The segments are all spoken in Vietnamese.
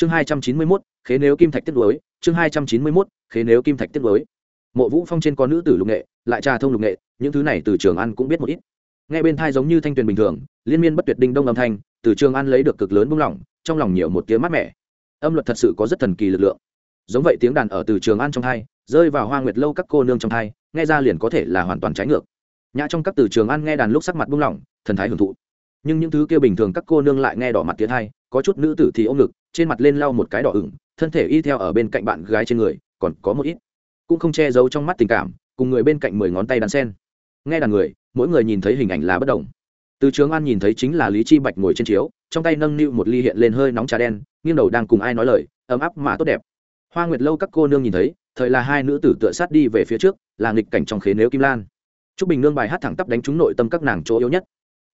chương hai trăm chín mươi mốt, khế nếu kim thạch tiết lối. Chương hai trăm chín mươi mốt, khế nếu kim thạch tiết lối. Mộ vũ phong trên có nữ tử lục nghệ, lại trà thông lục nghệ, những thứ này từ trường ăn cũng biết một ít. Nghe bên thai giống như thanh tuyền bình thường, liên miên bất tuyệt đinh đông âm thanh, từ trường ăn lấy được cực lớn buông lỏng trong lòng nhiều một tiếng mát mẻ. Âm luật thật sự có rất thần kỳ lực lượng. Giống vậy tiếng đàn ở từ trường ăn trong thai, rơi vào hoa nguyệt lâu các cô nương trong thai, nghe ra liền có thể là hoàn toàn trái ngược. Nhã trong các từ trường ăn nghe đàn lúc sắc mặt buông lỏng thần thái hưởng thụ. Nhưng những thứ kia bình thường các cô nương lại nghe đỏ mặt tiếng hai, có chút nữ tử thì ôm ngực trên mặt lên lau một cái đỏ ửng thân thể y theo ở bên cạnh bạn gái trên người còn có một ít. Cũng không che giấu trong mắt tình cảm cùng người bên cạnh mười ngón tay đàn sen. Nghe đàn người mỗi người nhìn thấy hình ảnh là bất đồng. Từ trường an nhìn thấy chính là lý chi bạch ngồi trên chiếu trong tay nâng niu một ly hiện lên hơi nóng trà đen nghiêng đầu đang cùng ai nói lời ấm áp mà tốt đẹp. Hoa nguyệt lâu các cô nương nhìn thấy thời là hai nữ tử tựa sát đi về phía trước là nghịch cảnh trong khế nếu kim lan. Trúc Bình Nương bài hát thẳng tắp đánh trúng nội tâm các nàng chỗ yếu nhất,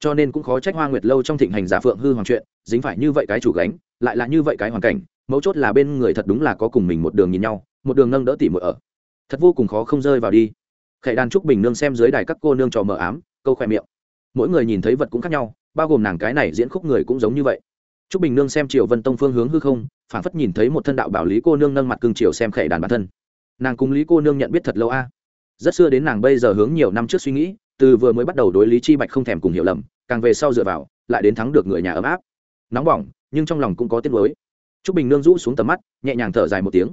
cho nên cũng khó trách Hoa Nguyệt lâu trong thịnh hành giả phượng hư hoàng chuyện, dính phải như vậy cái chủ gánh, lại là như vậy cái hoàn cảnh, mấu chốt là bên người thật đúng là có cùng mình một đường nhìn nhau, một đường nâng đỡ tỉ muội ở. Thật vô cùng khó không rơi vào đi. Khệ đàn Trúc Bình Nương xem dưới đài các cô nương trò mờ ám, câu khoe miệng. Mỗi người nhìn thấy vật cũng khác nhau, bao gồm nàng cái này diễn khúc người cũng giống như vậy. Trúc Bình Nương xem Triều Vân Tông phương hướng hư không, phảng phất nhìn thấy một thân đạo bảo lý cô nương nâng mặt cương triều xem khệ đàn bản thân. Nàng cùng lý cô nương nhận biết thật lâu a rất xưa đến nàng bây giờ hướng nhiều năm trước suy nghĩ từ vừa mới bắt đầu đối lý chi bạch không thèm cùng hiểu lầm càng về sau dựa vào lại đến thắng được người nhà ấm áp nóng bỏng nhưng trong lòng cũng có tiếc nuối. Trúc bình nương rũ xuống tầm mắt, nhẹ nhàng thở dài một tiếng.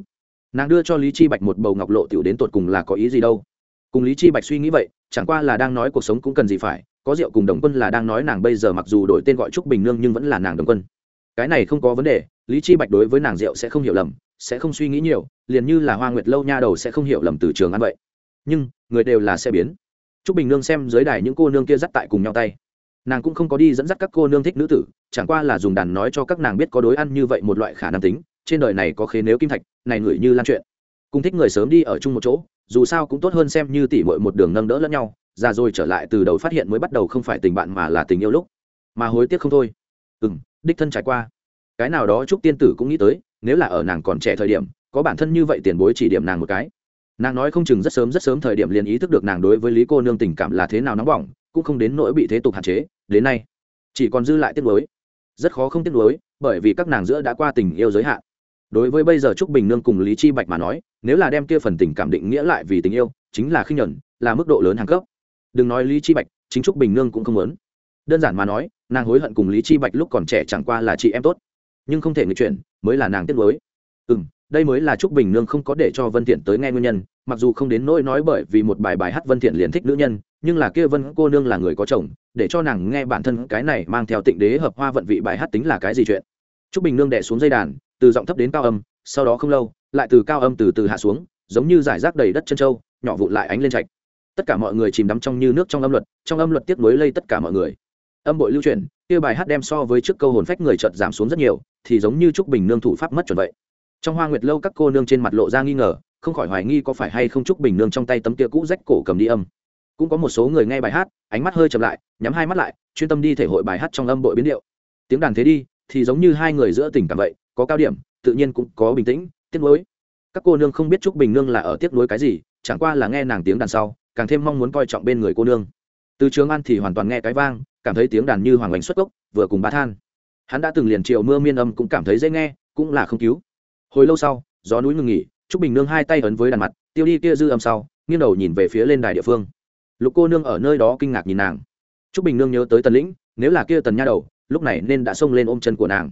Nàng đưa cho lý chi bạch một bầu ngọc lộ tiểu đến tột cùng là có ý gì đâu. Cùng lý chi bạch suy nghĩ vậy, chẳng qua là đang nói cuộc sống cũng cần gì phải, có rượu cùng đồng quân là đang nói nàng bây giờ mặc dù đổi tên gọi trúc bình nương nhưng vẫn là nàng đồng quân. Cái này không có vấn đề, lý chi bạch đối với nàng rượu sẽ không hiểu lầm, sẽ không suy nghĩ nhiều, liền như là hoa nguyệt lâu nha đầu sẽ không hiểu lầm từ trường ăn vậy. Nhưng, người đều là sẽ biến. Trúc bình nương xem dưới đài những cô nương kia dắt tại cùng nhau tay nàng cũng không có đi dẫn dắt các cô nương thích nữ tử, chẳng qua là dùng đàn nói cho các nàng biết có đối ăn như vậy một loại khả năng tính, trên đời này có khế nếu kim thạch, này ngửi như lan chuyện. Cùng thích người sớm đi ở chung một chỗ, dù sao cũng tốt hơn xem như tỉ mội một đường nâng đỡ lẫn nhau ra rồi trở lại từ đầu phát hiện mới bắt đầu không phải tình bạn mà là tình yêu lúc. Mà hối tiếc không thôi. Ừ m đích thân trải qua. Cái nào đó chúc tiên tử cũng nghĩ tới, nếu là ở nàng còn trẻ thời điểm, có bản thân như vậy tiền bối chỉ điểm nàng một cái nàng nói không chừng rất sớm rất sớm thời điểm liền ý thức được nàng đối với lý cô nương tình cảm là thế nào nóng bỏng cũng không đến nỗi bị thế tục hạn chế đến nay chỉ còn dư lại tiếc nuối. Rất khó không tiếc nuối bởi vì các nàng giữa đã qua tình yêu giới hạn. Đối với bây giờ trúc bình nương cùng lý chi bạch mà nói nếu là đem kia phần tình cảm định nghĩa lại vì tình yêu chính là khinh nhẫn, là mức độ lớn hàng cấp. Đừng nói lý chi bạch chính trúc bình nương cũng không muốn. Đơn giản mà nói nàng hối hận cùng lý chi bạch lúc còn trẻ chẳng qua là chị em tốt nhưng không thể người chuyển mới là nàng tiếc nuối. Ừ đây mới là trúc bình nương không có để cho vân thiện tới nghe nguyên nhân, mặc dù không đến nỗi nói bởi vì một bài bài hát vân thiện liền thích nữ nhân, nhưng là kia vân cô nương là người có chồng, để cho nàng nghe bản thân cái này mang theo tịnh đế hợp hoa vận vị bài hát tính là cái gì chuyện. Trúc bình nương đè xuống dây đàn, từ giọng thấp đến cao âm, sau đó không lâu, lại từ cao âm từ từ hạ xuống, giống như giải rác đầy đất chân châu, nhỏ vụn lại ánh lên trạch. Tất cả mọi người chìm đắm trong như nước trong âm luật, trong âm luật tiếp nối lây tất cả mọi người. Âm bội lưu truyền kia bài hát đem so với trước câu hồn phách người chợt giảm xuống rất nhiều, thì giống như trúc bình nương thủ pháp mất chuẩn vậy trong hoa nguyệt lâu các cô nương trên mặt lộ ra nghi ngờ, không khỏi hoài nghi có phải hay không chúc bình nương trong tay tấm kia cũ rách cổ cầm đi âm. Cũng có một số người nghe bài hát, ánh mắt hơi chậm lại, nhắm hai mắt lại, chuyên tâm đi thể hội bài hát trong âm bội biến điệu. Tiếng đàn thế đi, thì giống như hai người giữa tình cảm vậy, có cao điểm, tự nhiên cũng có bình tĩnh, tiếc nuối. Các cô nương không biết chúc bình nương là ở tiếc nuối cái gì, chẳng qua là nghe nàng tiếng đàn sau, càng thêm mong muốn coi trọng bên người cô nương. Từ trường an thì hoàn toàn nghe cái vang, cảm thấy tiếng đàn như hoàng lành xuất gốc, vừa cùng bá than. Hắn đã từng liền triệu mưa miên âm cũng cảm thấy dễ nghe, cũng là không cứu hồi lâu sau, gió núi ngừng nghỉ, trúc bình nương hai tay ấn với đàn mặt, tiêu đi kia dư âm sau, nghiêng đầu nhìn về phía lên đài địa phương. Lục cô nương ở nơi đó kinh ngạc nhìn nàng. Trúc bình nương nhớ tới tần lĩnh, nếu là kia tần nha đầu, lúc này nên đã xông lên ôm chân của nàng.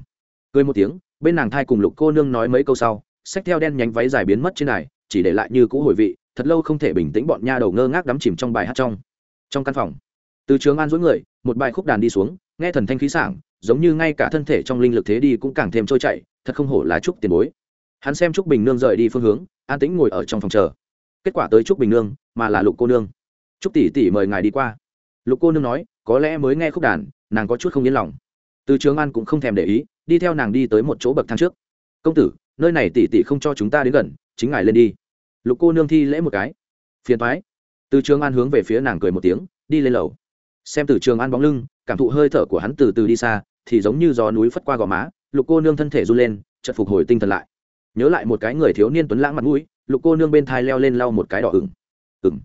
Cười một tiếng, bên nàng thai cùng lục cô nương nói mấy câu sau, xách theo đen nhánh váy dài biến mất trên đài, chỉ để lại như cũ hồi vị, thật lâu không thể bình tĩnh bọn nha đầu ngơ ngác đắm chìm trong bài hát trong. Trong căn phòng, từ trường an dối người, một bài khúc đàn đi xuống, nghe thần thanh khí sảng, giống như ngay cả thân thể trong linh lực thế đi cũng càng thêm trôi chảy, thật không hổ là trúc tiền bối hắn xem trúc bình nương rời đi phương hướng, an tĩnh ngồi ở trong phòng chờ. Kết quả tới trúc bình nương, mà là lục cô nương. Trúc tỷ tỷ mời ngài đi qua. Lục cô nương nói, có lẽ mới nghe khúc đàn, nàng có chút không yên lòng. Từ trường an cũng không thèm để ý, đi theo nàng đi tới một chỗ bậc thang trước. Công tử, nơi này tỷ tỷ không cho chúng ta đến gần, chính ngài lên đi. Lục cô nương thi lễ một cái. Phiền thoái từ trường an hướng về phía nàng cười một tiếng, đi lên lầu. Xem từ trường an bóng lưng, cảm thụ hơi thở của hắn từ từ đi xa, thì giống như gió núi phất qua gò má, lục cô nương thân thể run lên, chợt phục hồi tinh thần lại nhớ lại một cái người thiếu niên tuấn lãng mặt mũi, lục cô nương bên thai leo lên lau một cái đỏ ửng. Ửng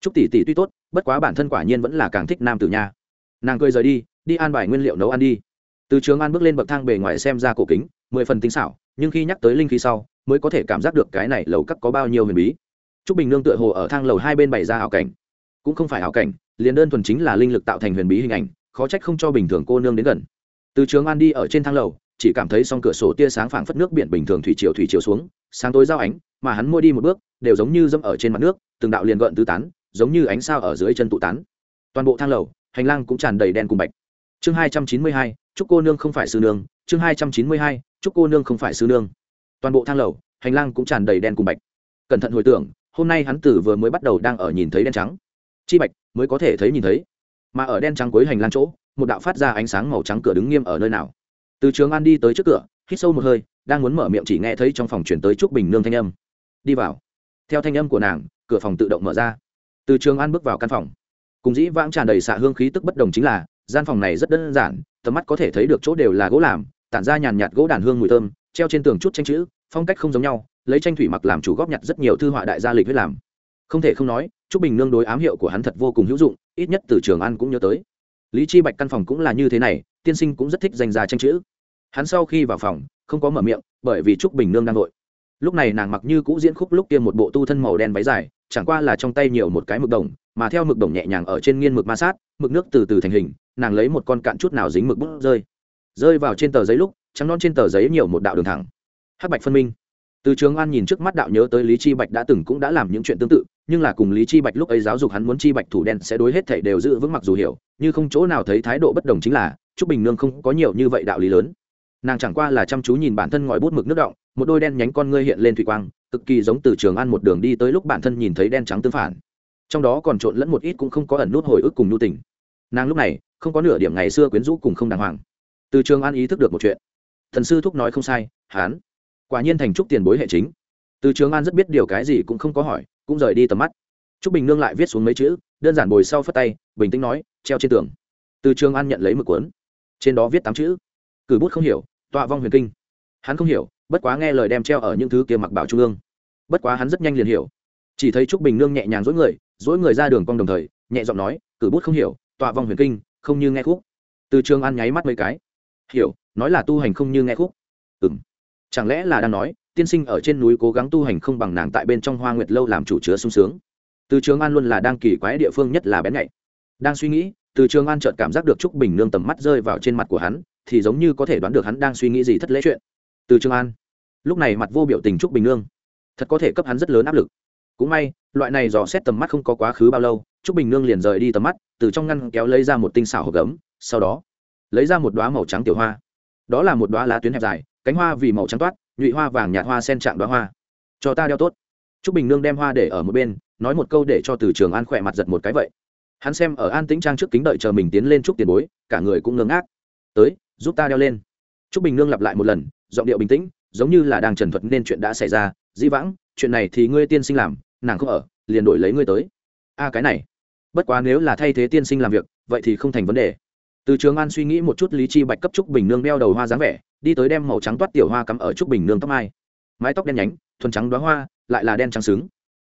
chúc tỷ tỷ tuy tốt, bất quá bản thân quả nhiên vẫn là càng thích nam tử nha. Nàng cười rời đi đi an bài nguyên liệu nấu ăn đi. Từ trường an bước lên bậc thang bề ngoài xem ra cổ kính, mười phần tinh xảo, nhưng khi nhắc tới linh khí sau, mới có thể cảm giác được cái này lầu cắt có bao nhiêu huyền bí. T r ú c bình nương tựa hồ ở thang lầu hai bên bày ra hảo cảnh. Cũng không phải hảo cảnh, liền đơn thuần chính là linh lực tạo thành huyền bí hình ảnh, khó trách không cho bình thường cô nương đến gần. Từ trường an đi ở trên thang lầu chỉ cảm thấy song cửa sổ tia sáng phảng phất nước biển bình thường thủy chiều thủy chiều xuống, sáng tối giao ánh, mà hắn mua đi một bước, đều giống như dâm ở trên mặt nước, từng đạo liền gợn tứ tán, giống như ánh sao ở dưới chân tụ tán. Toàn bộ thang lầu, hành lang cũng tràn đầy đen cùng bạch. Chương hai trăm chín mươi hai, chúc cô nương không phải sư nương, chương hai trăm chín mươi hai, chúc cô nương không phải sư nương. Toàn bộ thang lầu, hành lang cũng tràn đầy đen cùng bạch. Cẩn thận hồi tưởng, hôm nay hắn tử vừa mới bắt đầu đang ở nhìn thấy đen trắng. Chi bạch, mới có thể thấy nhìn thấy. Mà ở đen trắng cuối hành lang chỗ, một đạo phát ra ánh sáng màu trắng cửa đứng nghiêm ở nơi nào? Từ trường an đi tới trước cửa, hít sâu một hơi, đang muốn mở miệng chỉ nghe thấy trong phòng chuyển tới trúc bình nương thanh âm. Đi vào. Theo thanh âm của nàng, cửa phòng tự động mở ra. Từ trường an bước vào căn phòng. Cùng dĩ vãng tràn đầy xạ hương khí tức bất đồng chính là, gian phòng này rất đơn giản, tầm mắt có thể thấy được chỗ đều là gỗ làm, tản ra nhàn nhạt gỗ đàn hương mùi thơm, treo trên tường chút tranh chữ, phong cách không giống nhau, lấy tranh thủy mặc làm chủ góp nhặt rất nhiều thư họa đại gia lịch huyết làm. Không thể không nói, trúc bình nương đối ám hiệu của hắn thật vô cùng hữu dụng, ít nhất từ trường An cũng nhớ tới. Lý chi bạch căn phòng cũng là như thế này tiên sinh cũng rất thích danh gia tranh chữ. Hắn sau khi vào phòng, không có mở miệng, bởi vì trúc bình nương đang nội lúc này nàng mặc như cũ diễn khúc lúc tiêm một bộ tu thân màu đen váy dài, chẳng qua là trong tay nhiều một cái mực đồng, mà theo mực đồng nhẹ nhàng ở trên nghiên mực ma sát, mực nước từ từ thành hình, nàng lấy một con cạn chút nào dính mực bút rơi. Rơi vào trên tờ giấy lúc, trắng non trên tờ giấy nhiều một đạo đường thẳng. Hắc bạch phân minh. Từ trường an nhìn trước mắt đạo nhớ tới lý chi bạch đã từng cũng đã làm những chuyện tương tự, nhưng là cùng lý chi bạch lúc ấy giáo dục hắn muốn chi bạch thủ đen sẽ đối hết thảy đều giữ vững mặc dù hiểu nhưng không chỗ nào thấy thái độ bất đồng chính là trúc bình nương không có nhiều như vậy đạo lý lớn. Nàng chẳng qua là chăm chú nhìn bản thân ngòi bút mực nước động, một đôi đen nhánh con ngươi hiện lên thủy quang, cực kỳ giống từ trường an một đường đi tới lúc bản thân nhìn thấy đen trắng tương phản. Trong đó còn trộn lẫn một ít cũng không có ẩn nút hồi ức cùng nhu tình. Nàng lúc này, không có nửa điểm ngày xưa quyến rũ cùng không đàng hoàng. Từ trường an ý thức được một chuyện. Thần sư thúc nói không sai hán quả nhiên thành trúc tiền bối hệ chính. Từ trường an rất biết điều cái gì cũng không có hỏi, cũng rời đi tầm mắt. Trúc bình nương lại viết xuống mấy chữ, đơn giản bồi sau phất tay, bình tĩnh nói, treo trên tường. Từ trường an nhận lấy mực cuốn trên đó viết tám chữ. Cử bút không hiểu, tọa vong huyền kinh. Hắn không hiểu, bất quá nghe lời đem treo ở những thứ kia mặc bảo trung ương. Bất quá hắn rất nhanh liền hiểu. Chỉ thấy trúc bình nương nhẹ nhàng dối người dối người ra đường cong đồng thời, nhẹ giọng nói, cử bút không hiểu, tọa vong huyền kinh, không như nghe khúc. Từ trường an nháy mắt mấy cái. Hiểu, nói là tu hành không như nghe khúc. Ừ m chẳng lẽ là đang nói, tiên sinh ở trên núi cố gắng tu hành không bằng nàng tại bên trong hoa nguyệt lâu làm chủ chứa sung sướng. Từ trường an luôn là đang kỳ quái địa phương nhất là bén nhạy. Đang suy nghĩ từ trường an chợt cảm giác được trúc bình nương tầm mắt rơi vào trên mặt của hắn, thì giống như có thể đoán được hắn đang suy nghĩ gì thất lễ chuyện. Từ trường an. Lúc này mặt vô biểu tình trúc bình nương. Thật có thể cấp hắn rất lớn áp lực. Cũng may, loại này dò xét tầm mắt không có quá khứ bao lâu, trúc bình nương liền rời đi tầm mắt, từ trong ngăn kéo lấy ra một tinh xảo hộp gấm, sau đó lấy ra một đoá màu trắng tiểu hoa. Đó là một đoá lá tuyến hẹp dài, cánh hoa vì màu trắng toát, nhụy hoa vàng nhạt hoa sen trạng đoá hoa. Cho ta đeo tốt. Trúc bình nương đem hoa để ở một bên, nói một câu để cho từ trường an khỏe mặt giật một cái vậy hắn xem ở an tĩnh trang trước kính đợi chờ mình tiến lên chúc tiền bối, cả người cũng ngơ ngác. Tới, giúp ta đeo lên. T r ú c bình nương lặp lại một lần, giọng điệu bình tĩnh, giống như là đang trần thuật nên chuyện đã xảy ra. Dĩ vãng, chuyện này thì ngươi tiên sinh làm, nàng không ở, liền đổi lấy ngươi tới. A, cái này, bất quá nếu là thay thế tiên sinh làm việc, vậy thì không thành vấn đề. Từ trường an suy nghĩ một chút, lý chi bạch cấp trúc bình nương đeo đầu hoa dáng vẻ, đi tới đem màu trắng toát tiểu hoa cắm ở trúc bình nương tóc mai. Mái tóc đen nhánh, thuần trắng đoá hoa, lại là đen trắng xứng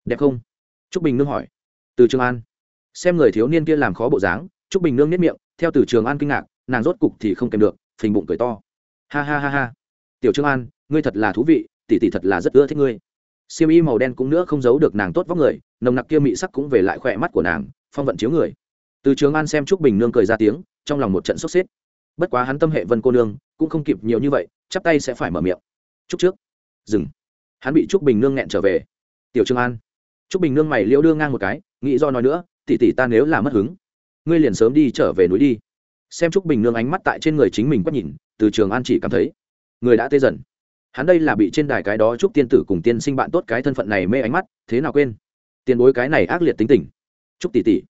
đẹp không? Trúc bình nương hỏi. Từ trường an xem người thiếu niên kia làm khó bộ dáng, trúc bình nương nếp miệng, theo từ trường an kinh ngạc, nàng rốt cục thì không kèm được, phình bụng cười to. Ha ha ha ha. Tiểu trương an, ngươi thật là thú vị, tỷ tỷ thật là rất ưa thích ngươi. Siêm y màu đen cũng nữa không giấu được nàng tốt vóc người, nồng nặc kia mị sắc cũng về lại khỏe mắt của nàng, phong vận chiếu người. Từ trường an xem trúc bình nương cười ra tiếng, trong lòng một trận sốt xếp bất quá hắn tâm hệ vân cô nương, cũng không kịp nhiều như vậy, chắp tay sẽ phải mở miệng. Chúc trước. Dừng. Hắn bị trúc bình nương nghẹn trở về. Tiểu trương an. Trúc bình nương mày liễu đưa ngang một cái, nghĩ do nói nữa Tỷ tỷ ta nếu là mất hứng, ngươi liền sớm đi trở về núi đi. Xem trúc bình nương ánh mắt tại trên người chính mình quét nhìn, từ trường an chỉ cảm thấy, người đã tê dần. Hắn đây là bị trên đài cái đó trúc tiên tử cùng tiên sinh bạn tốt cái thân phận này mê ánh mắt, thế nào quên? Tiền bối cái này ác liệt tính tình. Trúc tỷ tỷ.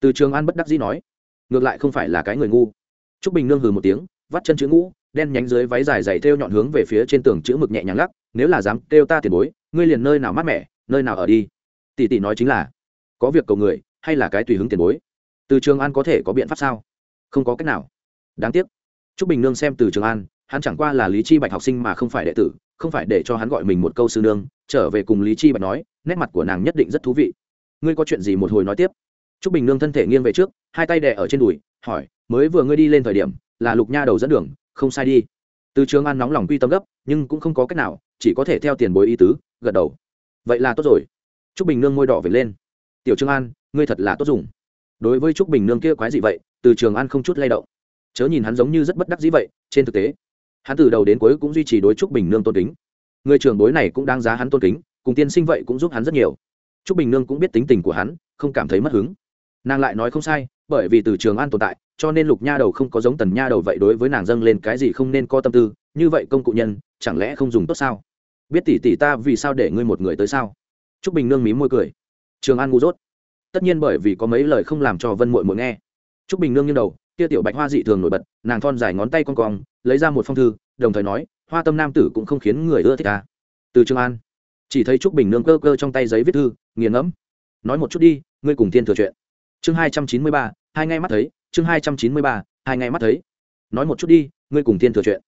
Từ trường an bất đắc dĩ nói, ngược lại không phải là cái người ngu. T r ú c bình nương hừ một tiếng, vắt chân chữ ngũ, đen nhánh dưới váy dài dày theo nhọn hướng về phía trên tường chữ mực nhẹ nhàng lắc, nếu là dám kêu ta tiền bối, ngươi liền nơi nào mát mẻ, nơi nào ở đi. Tỷ tỷ nói chính là, có việc cầu người hay là cái tùy hứng tiền bối? Từ trường an có thể có biện pháp sao? Không có cách nào. Đáng tiếc. T r ú c bình nương xem từ trường an hắn chẳng qua là lý chi bạch học sinh mà không phải đệ tử không phải để cho hắn gọi mình một câu sư nương trở về cùng lý chi bạch nói nét mặt của nàng nhất định rất thú vị. Ngươi có chuyện gì một hồi nói tiếp. Trúc Bình Nương thân thể nghiêng về trước, hai tay đè ở trên đùi, hỏi, mới vừa ngươi đi lên thời điểm, là Lục Nha đầu dẫn đường, không sai đi. Từ Trường An nóng lòng quy tâm gấp, nhưng cũng không có cách nào chỉ có thể theo tiền bối y tứ gật đầu. Vậy là tốt rồi. T r ú c bình nương môi đỏ về lên. Tiểu trương an ngươi thật là tốt dùng. Đối với trúc bình nương kia quái gì vậy, từ trường an không chút lay động. Chớ nhìn hắn giống như rất bất đắc dĩ vậy, trên thực tế, hắn từ đầu đến cuối cũng duy trì đối trúc bình nương tôn kính. Người trường Đối này cũng đáng giá hắn tôn kính, cùng tiên sinh vậy cũng giúp hắn rất nhiều. Trúc bình nương cũng biết tính tình của hắn, không cảm thấy mất hứng. Nàng lại nói không sai, bởi vì từ trường an tồn tại, cho nên lục nha đầu không có giống tần nha đầu vậy đối với nàng dâng lên cái gì không nên có tâm tư, như vậy công cụ nhân, chẳng lẽ không dùng tốt sao? Biết tỷ tỷ ta vì sao để ngươi một người tới sao? Trúc bình nương mí môi cười. Trường an ngu dốt tất nhiên bởi vì có mấy lời không làm cho vân mội mội nghe. T r ú c bình nương như đầu, kia tiểu bạch hoa dị thường nổi bật, nàng thon dài ngón tay con cong, lấy ra một phong thư, đồng thời nói, hoa tâm nam tử cũng không khiến người ưa thích ta. Từ trường an, chỉ thấy t r ú c bình nương cơ cơ trong tay giấy viết thư, nghiền ngẫm, nói một chút đi, ngươi cùng tiên thừa chuyện. Chương hai trăm chín mươi ba, hai ngay mắt thấy, chương hai trăm chín mươi ba, hai ngay mắt thấy. Nói một chút đi, ngươi cùng tiên thừa chuyện.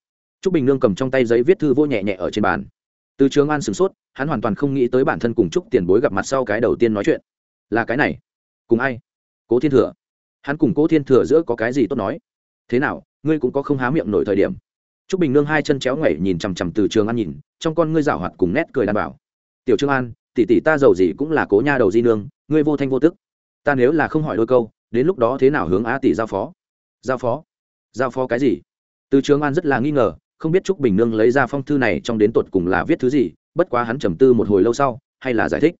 T r ú c bình nương cầm trong tay giấy viết thư vô nhẹ nhẹ ở trên bàn. Từ trường an sửng sốt, hắn hoàn toàn không nghĩ tới bản thân cùng chúc tiền bối gặp mặt sau cái đầu tiên nói chuyện là cái này. Cùng ai? Cố thiên thừa. Hắn cùng cố thiên thừa giữa có cái gì tốt nói? Thế nào, ngươi cũng có không há miệng nổi thời điểm. T r ú c bình nương hai chân chéo ngoẩy nhìn chằm chằm từ trường an nhìn, trong con ngươi rảo hoạt cùng nét cười đảm bảo. Tiểu trương an, tỷ tỷ ta giàu gì cũng là cố nha đầu di nương, ngươi vô thanh vô tức. Ta nếu là không hỏi đôi câu, đến lúc đó thế nào hướng Á tỷ giao phó? Giao phó? Giao phó cái gì? Từ trường an rất là nghi ngờ, không biết trúc bình nương lấy ra phong thư này trong đến tột cùng là viết thứ gì, bất quá hắn trầm tư một hồi lâu sau, hay là giải thích.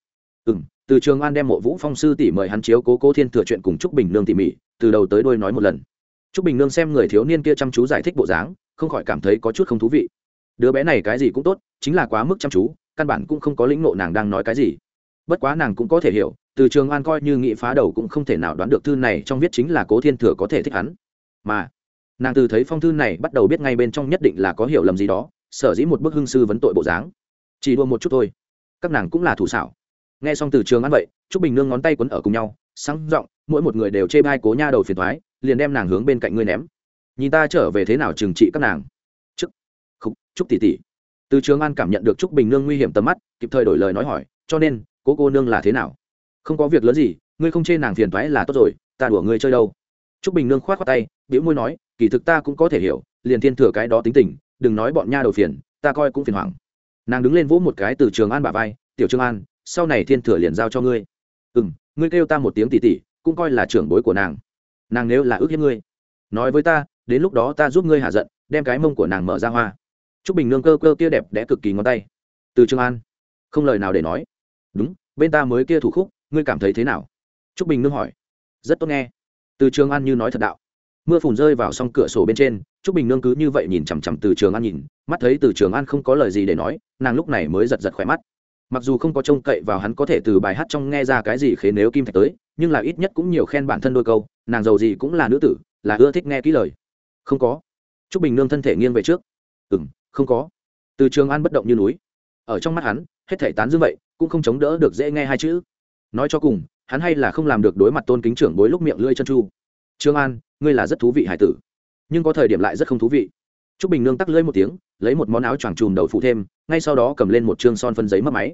Ừ m từ trường an đem mộ vũ phong sư tỷ mời hắn chiếu cố cố thiên thừa chuyện cùng trúc bình nương tỉ mỉ, từ đầu tới đôi nói một lần. Trúc bình nương xem người thiếu niên kia chăm chú giải thích bộ dáng, không khỏi cảm thấy có chút không thú vị. Đứa bé này cái gì cũng tốt, chính là quá mức chăm chú, căn bản cũng không có lĩnh ngộ nàng đang nói cái gì. Bất quá nàng cũng có thể hiểu, từ trường an coi như nghị phá đầu cũng không thể nào đoán được thư này trong viết chính là cố thiên thừa có thể thích hắn. Mà, nàng từ thấy phong thư này bắt đầu biết ngay bên trong nhất định là có hiểu lầm gì đó, sở dĩ một bức hưng sư vấn tội bộ dáng. Chỉ đua một chút thôi. Các nàng cũng là thủ xảo nghe xong từ trường ăn vậy, trúc bình nương ngón tay quấn ở cùng nhau, sáng r ộ n g mỗi một người đều chê bai cố nha đầu phiền thoái liền đem nàng hướng bên cạnh ngươi ném. Nhìn ta trở về thế nào trừng trị các nàng. Chức khúc chúc tỷ tỷ. Từ trường an cảm nhận được trúc bình nương nguy hiểm tầm mắt, kịp thời đổi lời nói hỏi, cho nên, cố cô nương là thế nào? Không có việc lớn gì, ngươi không chê nàng phiền thoái là tốt rồi, ta đùa ngươi chơi đâu. Trúc bình nương k h o á t khoác tay biểu môi nói, kỳ thực ta cũng có thể hiểu, liền thiên thừa cái đó tính tình, đừng nói bọn nha đầu phiền, ta coi cũng phiền hoảng. Nàng đứng lên vỗ một cái từ trường an bà vai, tiểu trương an sau này thiên thừa liền giao cho ngươi. Ừ m ngươi kêu ta một tiếng tỉ tỉ cũng coi là trưởng bối của nàng. Nàng nếu là ước hiếp ngươi, nói với ta, đến lúc đó ta giúp ngươi hạ giận, đem cái mông của nàng mở ra hoa. T r ú c bình nương cơ cơ kia đẹp đẽ cực kỳ ngón tay. Từ trường an, không lời nào để nói. Đúng, bên ta mới kia thủ khúc, ngươi cảm thấy thế nào? T r ú c bình nương hỏi. Rất tốt nghe. Từ trường an như nói thật đạo. Mưa phùn rơi vào s cửa sổ bên trên t r ú c bình nương cứ như vậy nhìn chằm chằm từ trường an nhìn, mắt thấy từ trường an không có lời gì để nói, nàng lúc này mới giật giật khỏe mắt mặc dù không có trông cậy vào hắn có thể từ bài hát trong nghe ra cái gì khế nếu kim thạch tới, nhưng là ít nhất cũng nhiều khen bản thân đôi câu, nàng giàu gì cũng là nữ tử, là ưa thích nghe kỹ lời. Không có. T r ú c bình nương thân thể nghiêng về trước. Ừ m không có. Từ trường an bất động như núi. Ở trong mắt hắn, hết thể tán dương vậy, cũng không chống đỡ được dễ nghe hai chữ. Nói cho cùng, hắn hay là không làm được đối mặt tôn kính trưởng bối lúc miệng lưỡi chân chu. Trương an, ngươi là rất thú vị hải tử. Nhưng có thời điểm lại rất không thú vị t r ú c bình nương tắc lưỡi một tiếng lấy một món áo choàng chùm đầu phụ thêm ngay sau đó cầm lên một chương son phân giấy mất máy.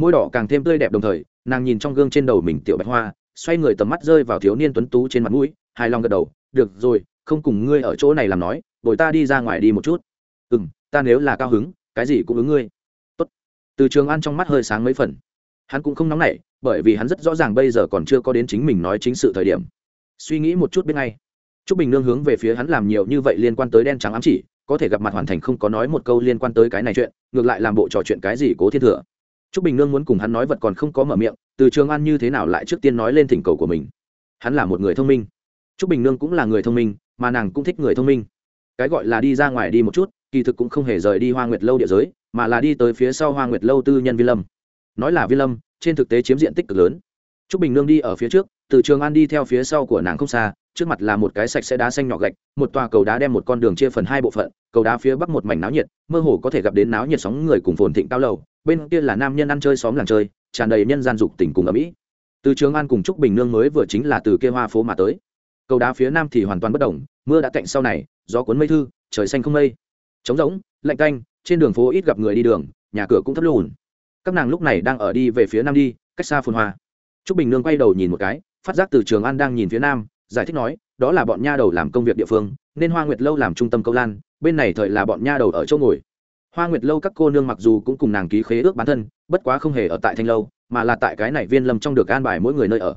Môi đỏ càng thêm tươi đẹp đồng thời nàng nhìn trong gương trên đầu mình tiểu bạch hoa xoay người tầm mắt rơi vào thiếu niên tuấn tú trên mặt mũi hài lòng gật đầu được rồi không cùng ngươi ở chỗ này làm nói bồi ta đi ra ngoài đi một chút. Ừ m ta nếu là cao hứng cái gì cũng ứng ngươi. Tốt. từ trường an trong mắt hơi sáng mấy phần. Hắn cũng không nóng nảy bởi vì hắn rất rõ ràng bây giờ còn chưa có đến chính mình nói chính sự thời điểm. Suy nghĩ một chút biết ngay. Trúc Bình Nương hướng về phía hắn làm nhiều như vậy liên quan tới đen trắng ám chỉ, có thể gặp mặt hoàn thành không có nói một câu liên quan tới cái này chuyện, ngược lại làm bộ trò chuyện cái gì Cố Thiên Thừa. Trúc Bình Nương muốn cùng hắn nói vật còn không có mở miệng, từ Trường An như thế nào lại trước tiên nói lên thỉnh cầu của mình. Hắn là một người thông minh. Trúc Bình Nương cũng là người thông minh, mà nàng cũng thích người thông minh. Cái gọi là đi ra ngoài đi một chút, kỳ thực cũng không hề rời đi Hoa Nguyệt lâu địa giới, mà là đi tới phía sau Hoa Nguyệt lâu tư nhân Vi Lâm. Nói là Vi Lâm, trên thực tế chiếm diện tích cực lớn. Trúc Bình Nương đi ở phía trước, từ Trường An đi theo phía sau của nàng không xa, trước mặt là một cái sạch sẽ đá xanh nhỏ gạch, một tòa cầu đá đem một con đường chia phần hai bộ phận, cầu đá phía bắc một mảnh náo nhiệt, mơ hồ có thể gặp đến náo nhiệt sóng người cùng phồn thịnh cao lầu, bên kia là nam nhân ăn chơi xóm làng chơi, tràn đầy nhân gian dục tình cùng ở mỹ từ trường an cùng trúc bình nương mới vừa chính là từ kia hoa phố mà tới. Cầu đá phía nam thì hoàn toàn bất động, mưa đã cạnh sau này, gió cuốn mây thư, trời xanh không mây. Trống rỗng, lạnh canh trên đường phố ít gặp người đi đường, nhà cửa cũng thấp lùn. Các nàng lúc này đang ở đi về phía nam đi, cách xa phồn hoa. Trúc bình nương quay đầu nhìn một cái, phát giác từ trường an đang nhìn phía nam giải thích nói, đó là bọn nha đầu làm công việc địa phương, nên hoa nguyệt lâu làm trung tâm câu lan, bên này thời là bọn nha đầu ở chỗ ngồi. Hoa nguyệt lâu các cô nương mặc dù cũng cùng nàng ký khế ước bản thân, bất quá không hề ở tại thanh lâu, mà là tại cái này viên lâm trong được an bài mỗi người nơi ở.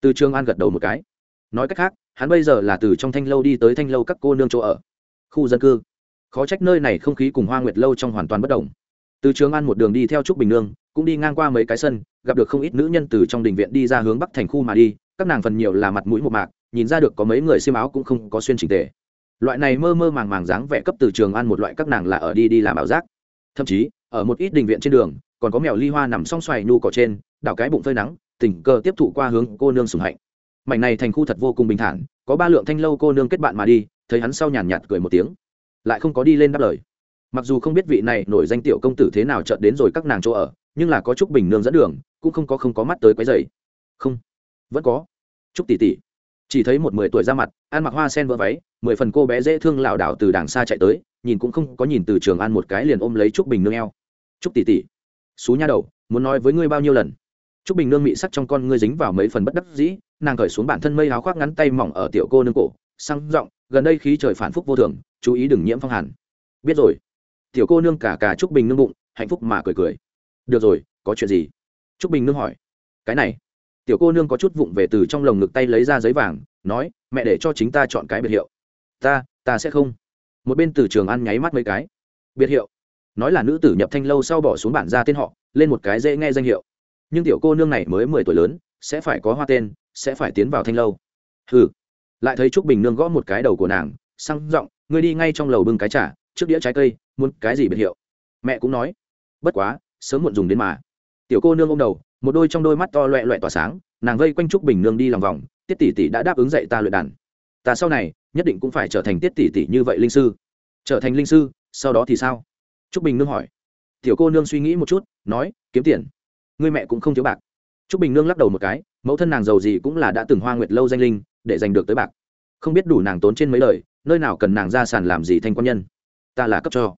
Từ trường an gật đầu một cái. Nói cách khác, hắn bây giờ là từ trong thanh lâu đi tới thanh lâu các cô nương chỗ ở. Khu dân cư. Khó trách nơi này không khí cùng hoa nguyệt lâu trong hoàn toàn bất đồng. Từ trường an một đường đi theo trúc bình nương, cũng đi ngang qua mấy cái sân, gặp được không ít nữ nhân từ trong đình viện đi ra hướng bắc thành khu mà đi, các nàng phần nhiều là mặt mũi một mạc nhìn ra được có mấy người xiêm áo cũng không có xuyên trình tề. Loại này mơ mơ màng màng dáng vẻ cấp từ trường ăn một loại các nàng là ở đi đi làm ảo giác. Thậm chí, ở một ít đình viện trên đường, còn có mèo ly hoa nằm song xoài nu cỏ trên, đảo cái bụng phơi nắng, tình cờ tiếp thụ qua hướng cô nương sùng hạnh. Mảnh này thành khu thật vô cùng bình thản, có ba lượng thanh lâu cô nương kết bạn mà đi, thấy hắn sau nhàn nhạt cười một tiếng, lại không có đi lên đáp lời. Mặc dù không biết vị này nổi danh tiểu công tử thế nào chợt đến rồi các nàng chỗ ở, nhưng là có chúc bình nương dẫn đường, cũng không có không có mắt tới quấy dày không, vẫn có. Chúc tỷ tỷ chỉ thấy một mười tuổi ra mặt, ăn mặc hoa sen vỡ váy, mười phần cô bé dễ thương lảo đảo từ đàng xa chạy tới, nhìn cũng không có nhìn từ trường ăn một cái liền ôm lấy trúc bình nương eo. Trúc tỷ tỷ, xú nha đầu, muốn nói với ngươi bao nhiêu lần? Trúc bình nương mị sắc trong con ngươi dính vào mấy phần bất đắc dĩ, nàng cởi xuống bản thân mây áo khoác ngắn tay mỏng ở tiểu cô nương cổ, sang g gần đây khí trời phản phúc vô thường, chú ý đừng nhiễm phong hàn. Biết rồi. Tiểu cô nương cả cả trúc bình nương bụng, hạnh phúc mà cười cười. Được rồi, có chuyện gì? Trúc bình nương hỏi. Cái này tiểu cô nương có chút vụng về từ trong lồng ngực tay lấy ra giấy vàng, nói, mẹ để cho chính ta chọn cái biệt hiệu. Ta ta sẽ không. Một bên từ trường ăn nháy mắt mấy cái. Biệt hiệu? Nói là nữ tử nhập thanh lâu sau bỏ xuống bản ra tên họ, lên một cái dễ nghe danh hiệu. Nhưng tiểu cô nương này mới mười tuổi lớn, sẽ phải có hoa tên, sẽ phải tiến vào thanh lâu. Hừ. Lại thấy trúc bình nương gõ một cái đầu của nàng, sang g ngươi đi ngay trong lầu bưng cái trả trước đĩa trái cây, muốn cái gì biệt hiệu? Mẹ cũng nói, bất quá, sớm muộn dùng đến mà. Tiểu cô nương ô m đầu một đôi trong đôi mắt to loẹ loẹ tỏa sáng, nàng vây quanh trúc bình nương đi lòng vòng, tiết tỷ tỷ đã đáp ứng dạy ta luyện đàn. Ta sau này, nhất định cũng phải trở thành tiết tỷ tỷ như vậy linh sư. Trở thành linh sư, sau đó thì sao? Trúc bình nương hỏi. Tiểu cô nương suy nghĩ một chút, nói, kiếm tiền. Người mẹ cũng không thiếu bạc. Trúc bình nương lắc đầu một cái, mẫu thân nàng giàu gì cũng là đã từng hoa nguyệt lâu danh linh, để giành được tới bạc. Không biết đủ nàng tốn trên mấy lời nơi nào cần nàng ra sàn làm gì thành quan nhân. Ta là cấp cho.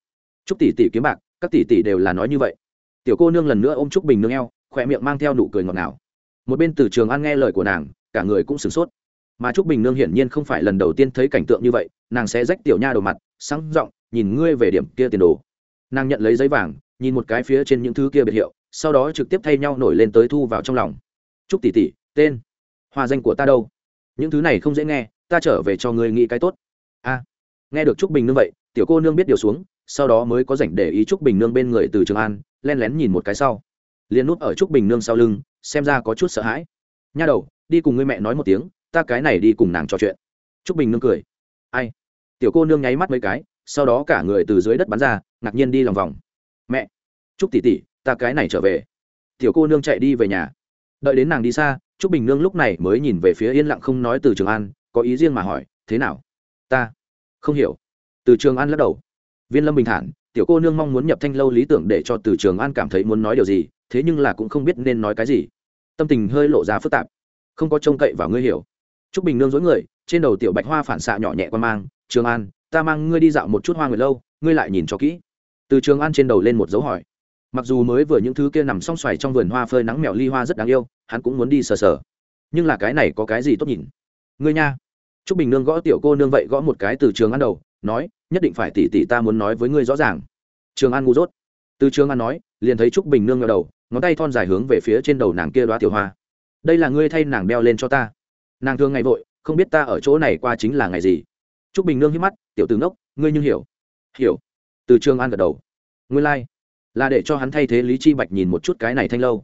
Trúc tỷ tỷ kiếm bạc, các tỷ tỷ đều là nói như vậy. Tiểu cô nương lần nữa ôm trúc bình nương eo khỏe miệng mang theo nụ cười ngọt ngào. Một bên từ trường an nghe lời của nàng, cả người cũng sửng sốt. Mà trúc bình nương hiển nhiên không phải lần đầu tiên thấy cảnh tượng như vậy, nàng sẽ rách tiểu nha đầu mặt, sáng r ộ n g nhìn ngươi về điểm kia tiền đồ. Nàng nhận lấy giấy vàng, nhìn một cái phía trên những thứ kia biệt hiệu, sau đó trực tiếp thay nhau nổi lên tới thu vào trong lòng. Trúc tỷ tỷ, tên, hoa danh của ta đâu? Những thứ này không dễ nghe, ta trở về cho ngươi nghĩ cái tốt. A. Nghe được trúc bình nương vậy, tiểu cô nương biết điều xuống, sau đó mới có dành để ý trúc bình nương bên người từ trường an, len lén nhìn một cái sau liền nút ở trúc bình nương sau lưng, xem ra có chút sợ hãi. Nha đầu, đi cùng người mẹ nói một tiếng, ta cái này đi cùng nàng trò chuyện. Trúc bình nương cười. Ai? Tiểu cô nương nháy mắt mấy cái, sau đó cả người từ dưới đất bắn ra, ngạc nhiên đi lòng vòng. Mẹ, trúc tỷ tỷ, ta cái này trở về. Tiểu cô nương chạy đi về nhà. Đợi đến nàng đi xa, trúc bình nương lúc này mới nhìn về phía yên lặng không nói từ trường an, có ý riêng mà hỏi, thế nào? Ta không hiểu. Từ trường an lắc đầu. Viên lâm bình thản tiểu cô nương mong muốn nhập thanh lâu lý tưởng để cho từ trường an cảm thấy muốn nói điều gì, thế nhưng là cũng không biết nên nói cái gì. Tâm tình hơi lộ ra phức tạp. Không có trông cậy vào ngươi hiểu. T r ú c bình nương dối người, trên đầu tiểu bạch hoa phản xạ nhỏ nhẹ qua mang, trường an, ta mang ngươi đi dạo một chút hoa người lâu, ngươi lại nhìn cho kỹ. Từ trường an trên đầu lên một dấu hỏi. Mặc dù mới vừa những thứ kia nằm xong xoài trong vườn hoa phơi nắng mèo ly hoa rất đáng yêu, hắn cũng muốn đi sờ sờ. Nhưng là cái này có cái gì tốt nhìn? Ngươi nha. T r ú c bình nương gõ tiểu cô nương vậy gõ một cái từ trường an đầu nói, nhất định phải tỉ tỉ ta muốn nói với ngươi rõ ràng. Trường an ngu dốt. Từ trường an nói, liền thấy trúc bình nương ngờ đầu, ngón tay thon dài hướng về phía trên đầu nàng kia đoá tiểu hoa. Đây là ngươi thay nàng đeo lên cho ta. Nàng thường ngày vội, không biết ta ở chỗ này qua chính là ngày gì. Trúc bình nương hít mắt, tiểu tướng đốc ngươi như hiểu. Hiểu. Từ trường an gật đầu. Ngươi lai、like. là để cho hắn thay thế lý chi bạch nhìn một chút cái này thanh lâu.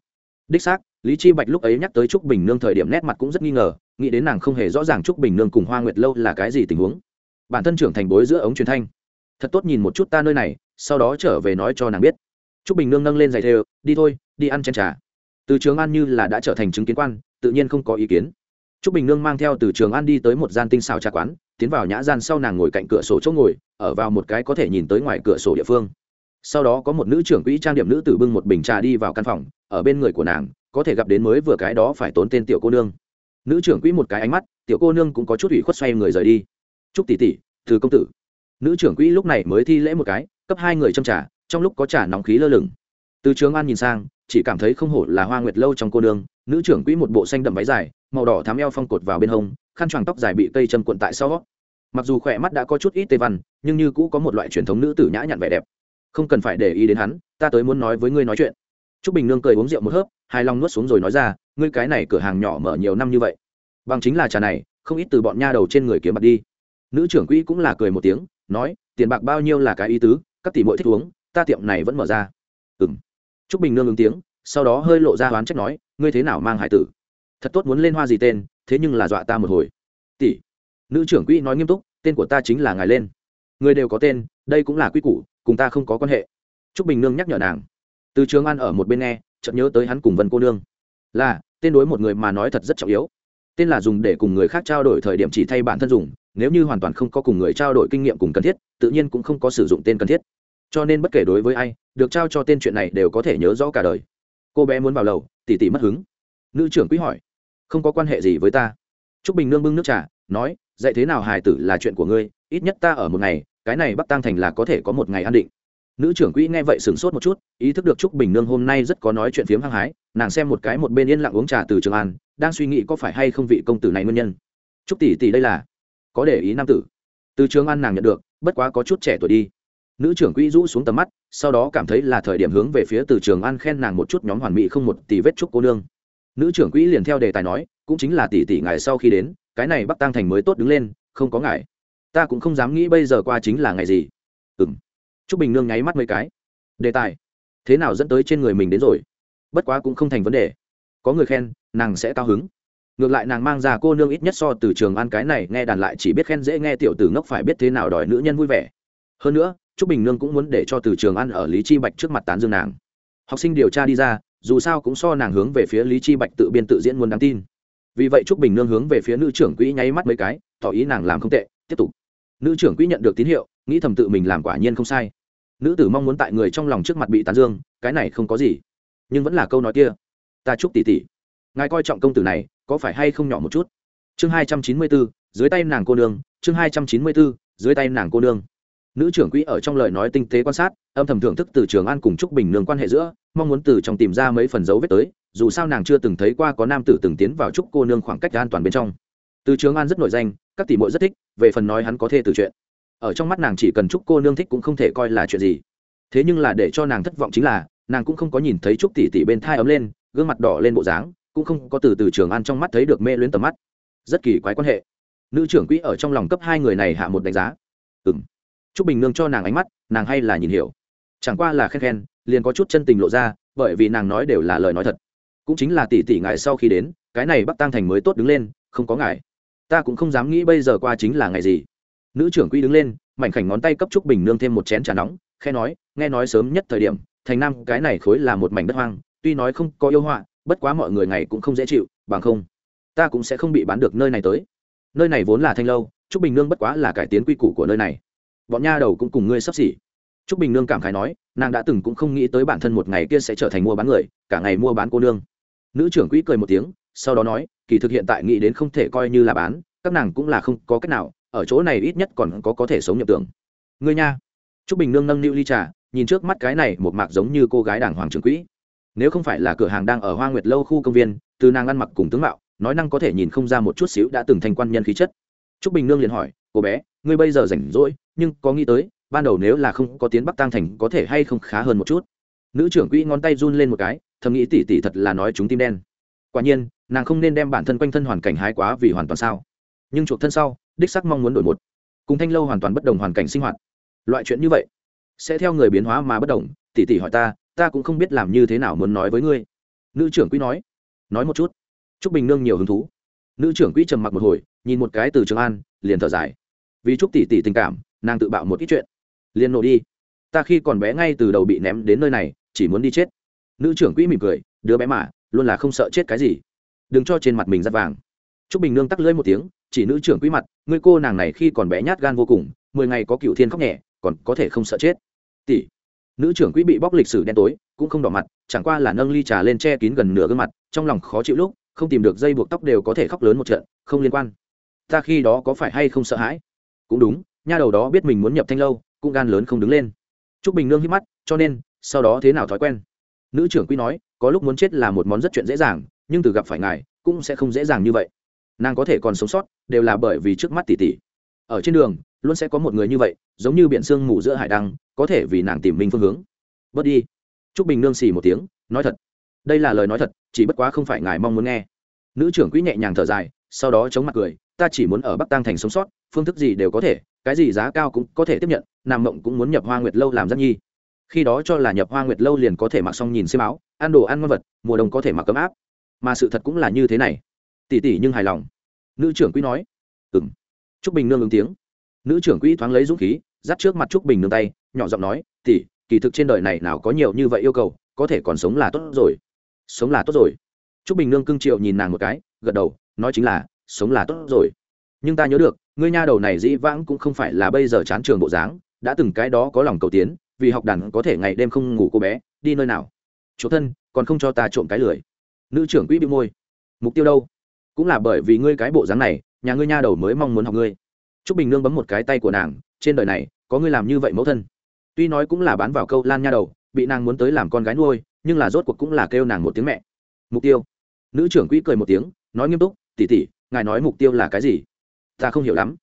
Đích xác, lý chi bạch lúc ấy nhắc tới trúc bình nương thời điểm nét mặt cũng rất nghi ngờ, nghĩ đến nàng không hề rõ ràng trúc bình nương cùng hoa nguyệt lâu là cái gì tình huống bản thân trưởng thành bối giữa ống truyền thanh. Thật tốt nhìn một chút ta nơi này, sau đó trở về nói cho nàng biết. T r ú c bình nương nâng lên giày thề đi thôi, đi ăn chen trà. Từ trường an như là đã trở thành chứng kiến quan, tự nhiên không có ý kiến. T r ú c bình nương mang theo từ trường an đi tới một gian tinh xào trà quán, tiến vào nhã gian sau nàng ngồi cạnh cửa sổ chỗ ngồi, ở vào một cái có thể nhìn tới ngoài cửa sổ địa phương. Sau đó có một nữ trưởng quỹ trang điểm nữ tử bưng một bình trà đi vào căn phòng, ở bên người của nàng, có thể gặp đến mới vừa cái đó phải tốn tên tiểu cô nương. Nữ trưởng quỹ một cái ánh mắt, tiểu cô nương cũng có chút ủy khuất xoay người rời đi chúc tỷ tỷ, từ công tử. Nữ trưởng quỹ lúc này mới thi lễ một cái, cấp hai người châm trà, trong lúc có trà nóng khí lơ lửng. Từ trường an nhìn sang, chỉ cảm thấy không hổ là hoa nguyệt lâu trong cô nương, nữ trưởng quỹ một bộ xanh đậm váy dài, màu đỏ thám eo phong cột vào bên hông, khăn choàng tóc dài bị cây châm cuộn tại sau. Mặc dù khỏe mắt đã có chút ít tê văn, nhưng như cũ có một loại truyền thống nữ tử nhã nhặn vẻ đẹp. Không cần phải để ý đến hắn, ta tới muốn nói với ngươi nói chuyện. T r ú c bình nương cười uống rượu một hớp, hài long nuốt xuống rồi nói ra, ngươi cái này cửa hàng nhỏ mở nhiều năm như vậy. Bằng chính là trà này, không ít từ bọn nha đầu trên người kiếm mặt đi nữ trưởng quỹ cũng là cười một tiếng, nói, tiền bạc bao nhiêu là cái ý tứ, các tỷ mội thích uống, ta tiệm này vẫn mở ra. Ừng t r ú c bình nương ứng tiếng, sau đó hơi lộ ra oán trách nói, ngươi thế nào mang hải tử? Thật tốt muốn lên hoa gì tên, thế nhưng là dọa ta một hồi. Tỷ. Nữ trưởng quỹ nói nghiêm túc, tên của ta chính là ngài lên. Người đều có tên, đây cũng là quy củ, cùng ta không có quan hệ. T r ú c bình nương nhắc nhở nàng. Từ trường an ở một bên nghe, chợt nhớ tới hắn cùng vân cô nương. Là, tên đối một người mà nói thật rất trọng yếu. Tên là dùng để cùng người khác trao đổi thời điểm chỉ thay bản thân dùng nếu như hoàn toàn không có cùng người trao đổi kinh nghiệm cùng cần thiết, tự nhiên cũng không có sử dụng tên cần thiết. Cho nên bất kể đối với ai, được trao cho tên chuyện này đều có thể nhớ rõ cả đời. Cô bé muốn vào lầu, tỉ tỉ mất hứng. Nữ trưởng quý hỏi, không có quan hệ gì với ta? T r ú c bình nương bưng nước trà, nói, dạy thế nào hài tử là chuyện của ngươi, ít nhất ta ở một ngày, cái này bắc tăng thành là có thể có một ngày an định. Nữ trưởng quỹ nghe vậy sửng sốt một chút, ý thức được trúc bình nương hôm nay rất có nói chuyện phiếm hăng hái, nàng xem một cái một bên yên lặng uống trà từ trường an, đang suy nghĩ có phải hay không vị công tử này nguyên nhân. Trúc tỷ tỷ đây là có để ý nam tử. Từ trường an nàng nhận được bất quá có chút trẻ tuổi đi. Nữ trưởng quỹ rũ xuống tầm mắt sau đó cảm thấy là thời điểm hướng về phía từ trường an khen nàng một chút nhóm hoàn mỹ không một tỷ vết trúc cô nương. Nữ trưởng quỹ liền theo đề tài nói cũng chính là tỷ tỷ ngài sau khi đến cái này bắc tăng thành mới tốt đứng lên không có ngài. Ta cũng không dám nghĩ bây giờ qua chính là ngày gì. Ừm, m bình nương nháy mắt mấy cái. Đề tài. Thế nào dẫn tới trên người mình đến rồi? Bất quá cũng không thành vấn đề. Có người khen nàng sẽ cao hứng ngược lại nàng mang ra cô nương ít nhất so từ trường ăn cái này, nghe đàn lại chỉ biết khen dễ nghe tiểu tử ngốc phải biết thế nào đòi nữ nhân vui vẻ. Hơn nữa t r ú c bình nương cũng muốn để cho từ trường ăn ở lý chi bạch trước mặt tán dương nàng. Học sinh điều tra đi ra, dù sao cũng so nàng hướng về phía lý chi bạch tự biên tự diễn muốn đáng tin. Vì vậy t r ú c bình nương hướng về phía nữ trưởng quỹ nháy mắt mấy cái, tỏ ý nàng làm không tệ, tiếp tục. Nữ trưởng quỹ nhận được tín hiệu, nghĩ thầm tự mình làm quả nhiên không sai. Nữ tử mong muốn tại người trong lòng trước mặt bị tán dương, cái này không có gì. Nhưng vẫn là câu nói kia. Ta chúc tỷ tỷ ngài coi trọng công tử này, có phải hay không nhỏ một chút? Chương hai trăm chín mươi bốn, dưới tay nàng cô nương, chương hai trăm chín mươi bốn, dưới tay nàng cô nương. Nữ trưởng quỹ ở trong lời nói tinh tế quan sát, âm thầm thưởng thức từ trường an cùng trúc bình nương quan hệ giữa, mong muốn từ trong tìm ra mấy phần dấu vết tới, dù sao nàng chưa từng thấy qua có nam tử từng tiến vào trúc cô nương khoảng cách an toàn bên trong. Từ trường an rất nổi danh, các tỷ muội rất thích, về phần nói hắn có thể từ chuyện. Ở trong mắt nàng chỉ cần trúc cô nương thích cũng không thể coi là chuyện gì. Thế nhưng là để cho nàng thất vọng chính là, nàng cũng không có nhìn thấy trúc tỷ tỷ bên thai ấm lên, gương mặt đỏ lên bộ dáng cũng không có từ từ trường an trong mắt thấy được mê luyến tầm mắt. Rất kỳ quái quan hệ. Nữ trưởng quỹ ở trong lòng cấp hai người này hạ một đánh giá. Ừ m t bình nương cho nàng ánh mắt, nàng hay là nhìn hiểu. Chẳng qua là khen khen, liền có chút chân tình lộ ra, bởi vì nàng nói đều là lời nói thật. Cũng chính là tỷ tỷ ngài sau khi đến, cái này bắc tăng thành mới tốt đứng lên, không có ngài. Ta cũng không dám nghĩ bây giờ qua chính là ngày gì. Nữ trưởng quỹ đứng lên, mảnh khảnh ngón tay cấp trúc bình nương thêm một chén trà nóng khe nói, nghe nói sớm nhất thời điểm, thành nam cái này khối là một mảnh đất hoang, tuy nói không có yêu họa bất quá mọi người ngày cũng không dễ chịu, bằng không, ta cũng sẽ không bị bán được nơi này tới. Nơi này vốn là thanh lâu, trúc bình nương bất quá là cải tiến quy củ của nơi này. Bọn nha đầu cũng cùng ngươi sắp xỉ. Trúc bình nương cảm khái nói, nàng đã từng cũng không nghĩ tới bản thân một ngày kia sẽ trở thành mua bán người, cả ngày mua bán cô nương. Nữ trưởng quỹ cười một tiếng, sau đó nói, kỳ thực hiện tại nghĩ đến không thể coi như là bán, các nàng cũng là không có cách nào, ở chỗ này ít nhất còn có có thể sống nhập tưởng. Ngươi nha. T r ú c bình nương nâng niu ly trà, nhìn trước mắt cái này một mạc giống như cô gái đàng hoàng trưởng quỹ nếu không phải là cửa hàng đang ở hoa nguyệt lâu khu công viên, từ nàng ăn mặc cùng tướng mạo, nói năng có thể nhìn không ra một chút xíu đã từng thành quan nhân khí chất. T r ú c bình nương liền hỏi, cô bé, ngươi bây giờ rảnh rỗi, nhưng có nghĩ tới, ban đầu nếu là không có tiến bắc tăng thành có thể hay không khá hơn một chút? Nữ trưởng quỹ ngón tay run lên một cái, thầm nghĩ tỉ tỉ thật là nói chúng tim đen. Quả nhiên, nàng không nên đem bản thân quanh thân hoàn cảnh hái quá vì hoàn toàn sao. Nhưng chuộc thân sau, đích sắc mong muốn đổi một. Cùng thanh lâu hoàn toàn bất đồng hoàn cảnh sinh hoạt. Loại chuyện như vậy, sẽ theo người biến hóa mà bất đồng, tỉ tỉ hỏi ta ta cũng không biết làm như thế nào muốn nói với ngươi. Nữ trưởng quỹ nói. Nói một chút. T r ú c bình nương nhiều hứng thú. Nữ trưởng quỹ trầm mặc một hồi, nhìn một cái từ trường an, liền thở dài. Vì t r ú c tỷ tỷ tình cảm, nàng tự bạo một ít chuyện. Liền nổ đi. Ta khi còn bé ngay từ đầu bị ném đến nơi này, chỉ muốn đi chết. Nữ trưởng quỹ mỉm cười, đứa bé mà, luôn là không sợ chết cái gì. Đừng cho trên mặt mình dắt vàng. T r ú c bình nương tắc lưỡi một tiếng, chỉ nữ trưởng quỹ mặt, ngươi cô nàng này khi còn bé nhát gan vô cùng, mười ngày có cựu thiên khóc nhẹ, còn có thể không sợ chết. Tỷ nữ trưởng quỹ bị bóc lịch sử đen tối, cũng không đỏ mặt, chẳng qua là nâng ly trà lên che kín gần nửa gương mặt, trong lòng khó chịu lúc, không tìm được dây buộc tóc đều có thể khóc lớn một trận, không liên quan. Ta khi đó có phải hay không sợ hãi? Cũng đúng, nha đầu đó biết mình muốn nhập thanh lâu, cũng gan lớn không đứng lên. T bình nương hít mắt, cho nên, sau đó thế nào thói quen? Nữ trưởng quỹ nói, có lúc muốn chết là một món rất chuyện dễ dàng, nhưng từ gặp phải ngài, cũng sẽ không dễ dàng như vậy. Nàng có thể còn sống sót, đều là bởi vì trước mắt tỷ tỷ ở trên đường luôn sẽ có một người như vậy, giống như biển sương mù giữa hải đăng, có thể vì nàng tìm mình phương hướng. Bớt đi. T r ú c bình nương xì một tiếng, nói thật. Đây là lời nói thật, chỉ bất quá không phải ngài mong muốn nghe. Nữ trưởng quỹ nhẹ nhàng thở dài, sau đó chống mặt cười, ta chỉ muốn ở bắc tăng thành sống sót, phương thức gì đều có thể, cái gì giá cao cũng có thể tiếp nhận nàng mộng cũng muốn nhập hoa nguyệt lâu làm rất nhi. Khi đó cho là nhập hoa nguyệt lâu liền có thể mặc xong nhìn xem áo, ăn đồ ăn ngon vật, mùa đông có thể mặc ấm áp. Mà sự thật cũng là như thế này. Tỉ tỉ nhưng hài lòng. Nữ trưởng quỹ nói. Ừ m t r ú c bình nương ứng tiếng nữ trưởng quỹ thoáng lấy dũng khí, dắt trước mặt trúc bình nương tay, nhỏ giọng nói tỉ kỳ thực trên đời này nào có nhiều như vậy yêu cầu, có thể còn sống là tốt rồi. Sống là tốt rồi. Trúc bình nương cưng triệu nhìn nàng một cái, gật đầu, nói chính là, sống là tốt rồi. Nhưng ta nhớ được, ngươi nha đầu này dĩ vãng cũng không phải là bây giờ chán trường bộ dáng, đã từng cái đó có lòng cầu tiến, vì học đàn có thể ngày đêm không ngủ cô bé, đi nơi nào? Chỗ thân, còn không cho ta trộm cái lười. Nữ trưởng quỹ bị môi. Mục tiêu đâu? Cũng là bởi vì ngươi cái bộ dáng này, nhà ngươi nha đầu mới mong muốn học ngươi t r ú c bình nương bấm một cái tay của nàng, trên đời này, có ngươi làm như vậy mẫu thân. Tuy nói cũng là bán vào câu lan nha đầu, bị nàng muốn tới làm con gái nuôi, nhưng là rốt cuộc cũng là kêu nàng một tiếng mẹ. Mục tiêu. Nữ trưởng quỹ cười một tiếng, nói nghiêm túc tỉ tỉ ngài nói mục tiêu là cái gì? Ta không hiểu lắm.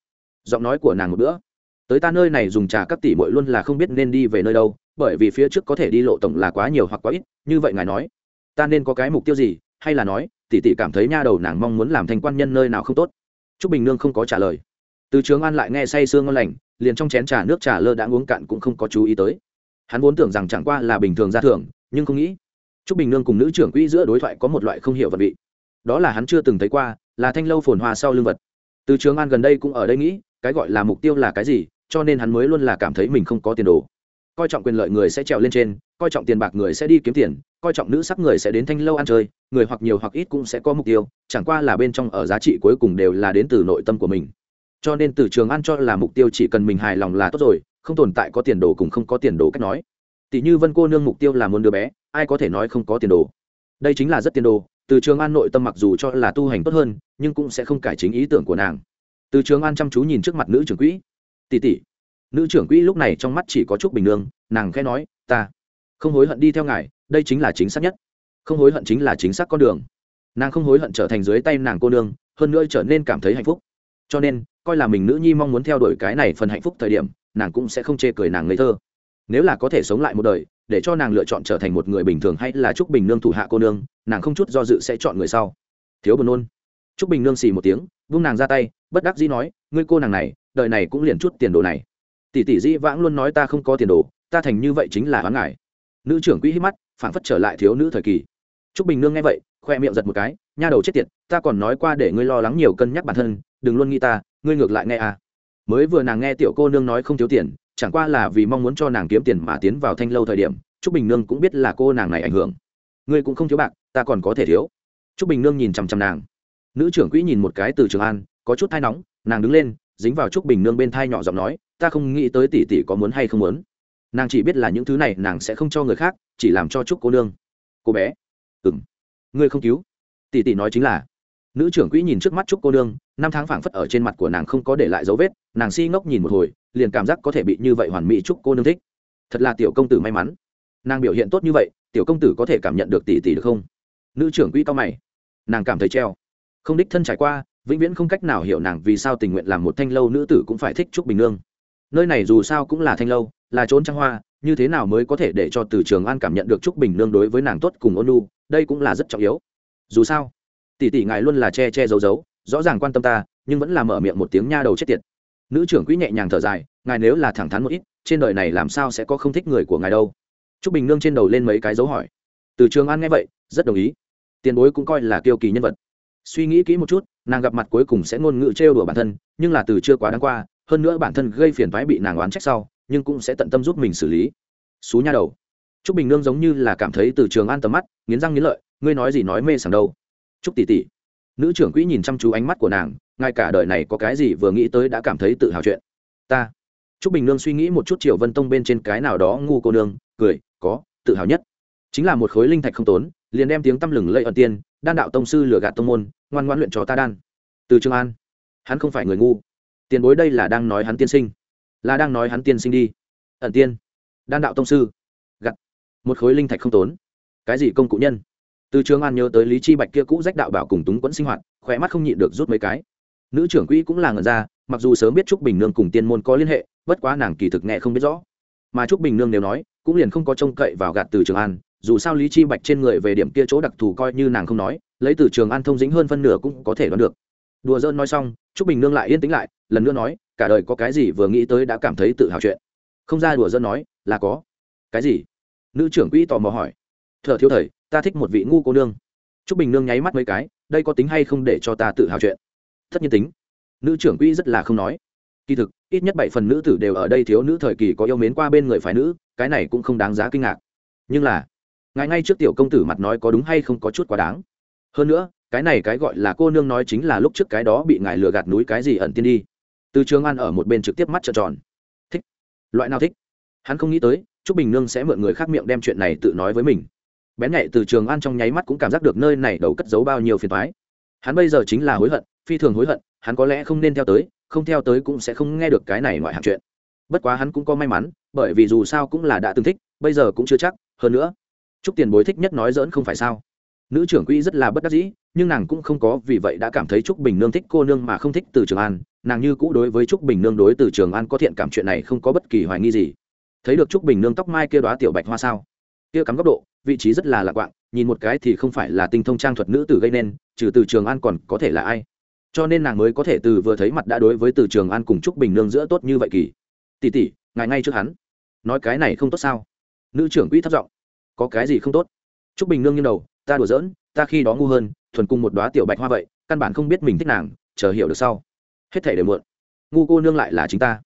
Giọng nói của nàng một bữa. Tới ta nơi này dùng trà các tỷ mội luôn là không biết nên đi về nơi đâu, bởi vì phía trước có thể đi lộ tổng là quá nhiều hoặc quá ít, như vậy ngài nói, ta nên có cái mục tiêu gì, hay là nói, tỷ tỷ cảm thấy nha đầu nàng mong muốn làm thành quan nhân nơi nào không tốt? T bình nương không có trả lời từ trường an lại nghe say sương ngon lành, liền trong chén trà nước trà lơ đã uống cạn cũng không có chú ý tới. Hắn vốn tưởng rằng chẳng qua là bình thường ra thường nhưng không nghĩ t bình nương cùng nữ trưởng quỹ giữa đối thoại có một loại không hiểu vật vị. Đó là hắn chưa từng thấy qua, là thanh lâu phồn hoa sau lưng vật. Từ trường an gần đây cũng ở đây nghĩ, cái gọi là mục tiêu là cái gì, cho nên hắn mới luôn là cảm thấy mình không có tiền đồ. Coi trọng quyền lợi người sẽ trèo lên trên, coi trọng tiền bạc người sẽ đi kiếm tiền, coi trọng nữ sắc người sẽ đến thanh lâu ăn chơi, người hoặc nhiều hoặc ít cũng sẽ có mục tiêu, chẳng qua là bên trong ở giá trị cuối cùng đều là đến từ nội tâm của mình cho nên từ trường ăn cho là mục tiêu chỉ cần mình hài lòng là tốt rồi, không tồn tại có tiền đồ cùng không có tiền đồ cách nói. Tỷ như vân cô nương mục tiêu là muốn đứa bé, ai có thể nói không có tiền đồ. Đây chính là rất tiền đồ, từ trường an nội tâm mặc dù cho là tu hành tốt hơn, nhưng cũng sẽ không cải chính ý tưởng của nàng. Từ trường an chăm chú nhìn trước mặt nữ trưởng quỹ. Tỷ tỷ. Nữ trưởng quỹ lúc này trong mắt chỉ có chút bình nương nàng khẽ nói, ta không hối hận đi theo ngài, đây chính là chính xác nhất. Không hối hận chính là chính xác con đường. Nàng không hối hận trở thành dưới tay nàng cô nương, hơn nữa trở nên cảm thấy hạnh phúc. Cho nên coi là mình nữ nhi mong muốn theo đuổi cái này phần hạnh phúc thời điểm, nàng cũng sẽ không chê cười nàng ngây thơ. Nếu là có thể sống lại một đời, để cho nàng lựa chọn trở thành một người bình thường hay là trúc bình nương thủ hạ cô nương, nàng không chút do dự sẽ chọn người sau. Thiếu buồn nôn. Trúc bình nương xì một tiếng, vung nàng ra tay, bất đắc dĩ nói, ngươi cô nàng này, đời này cũng liền chút tiền đồ này. Tỷ tỷ dĩ vãng luôn nói ta không có tiền đồ, ta thành như vậy chính là hoán ngại. Nữ trưởng quỹ hít mắt phản phất trở lại thiếu nữ thời kỳ. Trúc bình nương nghe vậy, khoe miệng giật một cái, nha đầu chết tiệt, ta còn nói qua để ngươi lo lắng nhiều cân nhắc bản thân, đừng luôn nghĩ ta ngươi ngược lại nghe à. Mới vừa nàng nghe tiểu cô nương nói không thiếu tiền, chẳng qua là vì mong muốn cho nàng kiếm tiền mà tiến vào thanh lâu thời điểm, Trúc bình nương cũng biết là cô nàng này ảnh hưởng. Ngươi cũng không thiếu bạc, ta còn có thể thiếu. Trúc bình nương nhìn chằm chằm nàng. Nữ trưởng quỹ nhìn một cái từ trường an, có chút thai nóng, nàng đứng lên, dính vào Trúc bình nương bên thai nhỏ giọng nói, ta không nghĩ tới tỷ tỷ có muốn hay không muốn. Nàng chỉ biết là những thứ này nàng sẽ không cho người khác, chỉ làm cho chúc cô nương. Cô bé. Ừng ngươi không cứu. Tỷ tỷ nói chính là nữ trưởng quỹ nhìn trước mắt chúc cô nương, năm tháng phảng phất ở trên mặt của nàng không có để lại dấu vết, nàng si ngốc nhìn một hồi, liền cảm giác có thể bị như vậy hoàn mỹ chúc cô nương thích. Thật là tiểu công tử may mắn. Nàng biểu hiện tốt như vậy, tiểu công tử có thể cảm nhận được tỷ tỷ được không? Nữ trưởng quỹ cao mày. Nàng cảm thấy treo. Không đích thân trải qua, vĩnh viễn không cách nào hiểu nàng vì sao tình nguyện làm một thanh lâu nữ tử cũng phải thích trúc bình nương. Nơi này dù sao cũng là thanh lâu, là trốn trăng hoa, như thế nào mới có thể để cho từ trường an cảm nhận được trúc bình nương đối với nàng tốt cùng ôn lu đây cũng là rất trọng yếu. Dù sao tỷ tỷ ngài luôn là che che giấu giấu, rõ ràng quan tâm ta, nhưng vẫn là mở miệng một tiếng nha đầu chết tiệt. Nữ trưởng quỹ nhẹ nhàng thở dài, ngài nếu là thẳng thắn một ít, trên đời này làm sao sẽ có không thích người của ngài đâu? Trúc bình nương trên đầu lên mấy cái dấu hỏi. Từ trường an nghe vậy, rất đồng ý. Tiền bối cũng coi là kiêu kỳ nhân vật. Suy nghĩ kỹ một chút, nàng gặp mặt cuối cùng sẽ ngôn ngữ trêu đùa bản thân, nhưng là từ chưa quá đáng qua, hơn nữa bản thân gây phiền thoái bị nàng oán trách sau, nhưng cũng sẽ tận tâm giúp mình xử lý. Xú nha đầu. T r ú c bình nương giống như là cảm thấy từ trường an tầm mắt, nghiến răng nghiến lợi, ngươi nói gì nói mê sảng đâu chúc tỷ tỷ nữ trưởng quỹ nhìn chăm chú ánh mắt của nàng, ngay cả đời này có cái gì vừa nghĩ tới đã cảm thấy tự hào chuyện. Ta. Chúc bình nương suy nghĩ một chút triều vân tông bên trên cái nào đó ngu cô nương, cười, có, tự hào nhất. Chính là một khối linh thạch không tốn, liền đem tiếng tăm lừng lây ẩn tiên, đan đạo tông sư lừa gạt tông môn, ngoan ngoan luyện cho ta đan. Từ trường an. Hắn không phải người ngu. Tiền bối đây là đang nói hắn tiên sinh. Là đang nói hắn tiên sinh đi. Ẩn tiên. Đan đạo tông sư. Gặt một khối linh thạch không tốn. Cái gì công cụ nhân? Từ trường an nhớ tới lý chi bạch kia cũ rách đạo bảo cùng túng quẫn sinh hoạt khỏe mắt không nhịn được rút mấy cái. Nữ trưởng quỹ cũng là ngần ra, mặc dù sớm biết trúc bình nương cùng tiên môn có liên hệ, bất quá nàng kỳ thực nghe không biết rõ. Mà trúc bình nương nếu nói, cũng liền không có trông cậy vào gạt từ trường an, dù sao lý chi bạch trên người về điểm kia chỗ đặc thù coi như nàng không nói, lấy từ trường an thông dính hơn phân nửa cũng có thể đoán được. Đùa dơn nói xong, trúc bình nương lại yên tĩnh lại, lần nữa nói, cả đời có cái gì vừa nghĩ tới đã cảm thấy tự hào chuyện. Không ra đùa dơn nói, là có. Cái gì? Nữ trưởng quỹ tò mò hỏi. Thợ thiếu thời ta thích một vị ngu cô nương. Trúc bình nương nháy mắt mấy cái, đây có tính hay không để cho ta tự hào chuyện? Tất nhiên tính. Nữ trưởng quỹ rất là không nói. Kỳ thực, ít nhất bảy phần nữ tử đều ở đây thiếu nữ thời kỳ có yêu mến qua bên người phái nữ, cái này cũng không đáng giá kinh ngạc. Nhưng là, ngài ngay trước tiểu công tử mặt nói có đúng hay không có chút quá đáng. Hơn nữa, cái này cái gọi là cô nương nói chính là lúc trước cái đó bị ngài lừa gạt núi cái gì ẩn tiên đi. Từ trường an ở một bên trực tiếp mắt trợn tròn. Thích. Loại nào thích? Hắn không nghĩ tới, trúc bình nương sẽ mượn người khác miệng đem chuyện này tự nói với mình bén nhạy từ trường an trong nháy mắt cũng cảm giác được nơi này đầu cất giấu bao nhiêu phiền toái. hắn bây giờ chính là hối hận, phi thường hối hận, hắn có lẽ không nên theo tới, không theo tới cũng sẽ không nghe được cái này ngoại hạng chuyện. Bất quá hắn cũng có may mắn, bởi vì dù sao cũng là đã từng thích, bây giờ cũng chưa chắc, hơn nữa, chúc tiền bối thích nhất nói dỡn không phải sao. Nữ trưởng quỹ rất là bất đắc dĩ, nhưng nàng cũng không có vì vậy đã cảm thấy trúc bình nương thích cô nương mà không thích từ trường an. Nàng như cũ đối với trúc bình nương đối từ trường an có thiện cảm chuyện này không có bất kỳ hoài nghi gì. Thấy được trúc bình nương tóc mai kia đoá tiểu bạch hoa sao? Kia cắm góc độ, vị trí rất là lạc quạng, nhìn một cái thì không phải là tinh thông trang thuật nữ tử gây nên, trừ từ trường an còn có thể là ai? Cho nên nàng mới có thể từ vừa thấy mặt đã đối với từ trường an cùng trúc bình nương giữa tốt như vậy kỳ tỷ tỷ, ngài ngay trước hắn. Nói cái này không tốt sao? Nữ trưởng quỹ thất giọng. Có cái gì không tốt? Trúc bình nương như đầu, ta đùa giỡn, ta khi đó ngu hơn, thuần cùng một đoá tiểu bạch hoa vậy, căn bản không biết mình thích nàng, chờ hiểu được sau. Hết thể đều muộn. Ngu cô nương lại là chính ta.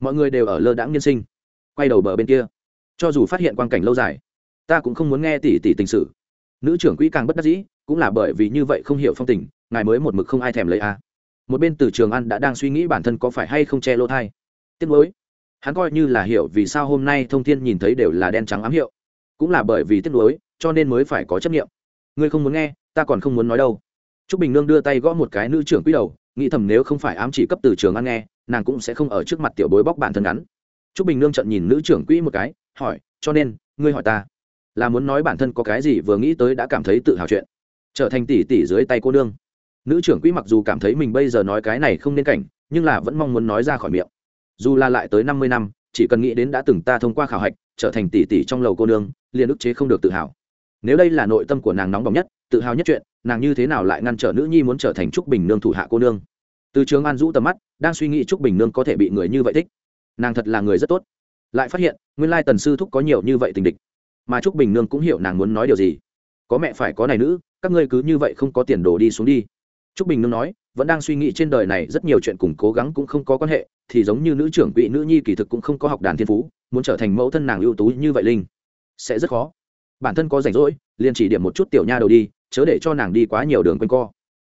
Mọi người đều ở lơ đãng nhân sinh. Quay đầu bờ bên kia. Cho dù phát hiện quan cảnh lâu dài ta cũng không muốn nghe tỷ tỷ tình sự. Nữ trưởng quỹ càng bất đắc dĩ, cũng là bởi vì như vậy không hiểu phong tình, ngài mới một mực không ai thèm lấy a một bên từ trường ăn đã đang suy nghĩ bản thân có phải hay không che lỗ thai. Tiếc nuối, hắn coi như là hiểu vì sao hôm nay thông thiên nhìn thấy đều là đen trắng ám hiệu. Cũng là bởi vì tiếc nuối, cho nên mới phải có chấp nghiệm ngươi không muốn nghe, ta còn không muốn nói đâu. T r ú c bình nương đưa tay gõ một cái nữ trưởng quỹ đầu, nghĩ thầm nếu không phải ám chỉ cấp từ trường ăn nghe, nàng cũng sẽ không ở trước mặt tiểu bối bóc bản thân ngắn t r ú c bình nương trận nhìn nữ trưởng quỹ một cái, hỏi, cho nên, ngươi hỏi ta là muốn nói bản thân có cái gì vừa nghĩ tới đã cảm thấy tự hào chuyện. Trở thành tỷ tỷ dưới tay cô nương. Nữ trưởng quỹ mặc dù cảm thấy mình bây giờ nói cái này không nên cảnh, nhưng là vẫn mong muốn nói ra khỏi miệng. Dù là lại tới năm mươi năm, chỉ cần nghĩ đến đã từng ta thông qua khảo hạch, trở thành tỷ tỷ trong lầu cô nương, liền ức chế không được tự hào. Nếu đây là nội tâm của nàng nóng bỏng nhất, tự hào nhất chuyện, nàng như thế nào lại ngăn trở nữ nhi muốn trở thành trúc bình nương thủ hạ cô nương? Từ trường an rũ tầm mắt, đang suy nghĩ trúc bình nương có thể bị người như vậy thích. Nàng thật là người rất tốt. Lại phát hiện, nguyên lai tần sư thúc có nhiều như vậy tình địch mà trúc bình nương cũng hiểu nàng muốn nói điều gì. Có mẹ phải có này nữ, các ngươi cứ như vậy không có tiền đồ đi xuống đi. Trúc bình nương nói, vẫn đang suy nghĩ trên đời này rất nhiều chuyện cùng cố gắng cũng không có quan hệ, thì giống như nữ trưởng quỹ nữ nhi kỳ thực cũng không có học đàn thiên phú, muốn trở thành mẫu thân nàng ưu tú như vậy linh, sẽ rất khó. Bản thân có rảnh rỗi, liền chỉ điểm một chút tiểu nha đầu đi, chớ để cho nàng đi quá nhiều đường quanh co.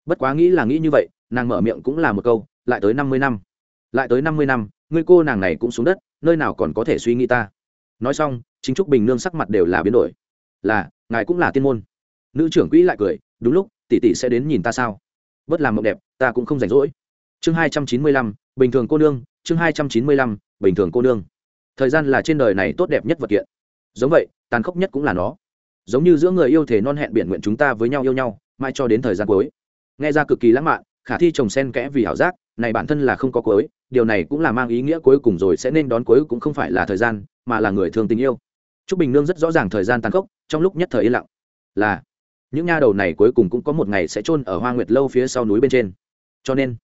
Bất quá nghĩ là nghĩ như vậy, nàng mở miệng cũng là một câu, lại tới năm mươi năm. Lại tới năm mươi năm, người cô nàng này cũng xuống đất, nơi nào còn có thể suy nghĩ ta? Nói xong, chính trúc bình nương sắc mặt đều là biến đổi. Là, ngài cũng là tiên môn. Nữ trưởng quỹ lại cười, đúng lúc, tỷ tỷ sẽ đến nhìn ta sao? Bất làm mộng đẹp, ta cũng không rảnh rỗi. Chương hai trăm chín mươi lăm, bình thường cô nương, chương hai trăm chín mươi lăm, bình thường cô nương. Thời gian là trên đời này tốt đẹp nhất vật kiện. Giống vậy, tàn khốc nhất cũng là nó. Giống như giữa người yêu thể non hẹn biển nguyện chúng ta với nhau yêu nhau mai cho đến thời gian cuối. Nghe ra cực kỳ lãng mạn, khả thi trồng sen kẽ vì ảo giác này bản thân là không có cuối, điều này cũng là mang ý nghĩa cuối cùng rồi sẽ nên đón cuối cũng không phải là thời gian, mà là người thương tình yêu. T r ú c bình nương rất rõ ràng thời gian tàn khốc, trong lúc nhất thời yên lặng. Là, những nha đầu này cuối cùng cũng có một ngày sẽ chôn ở hoa nguyệt lâu phía sau núi bên trên. Cho nên,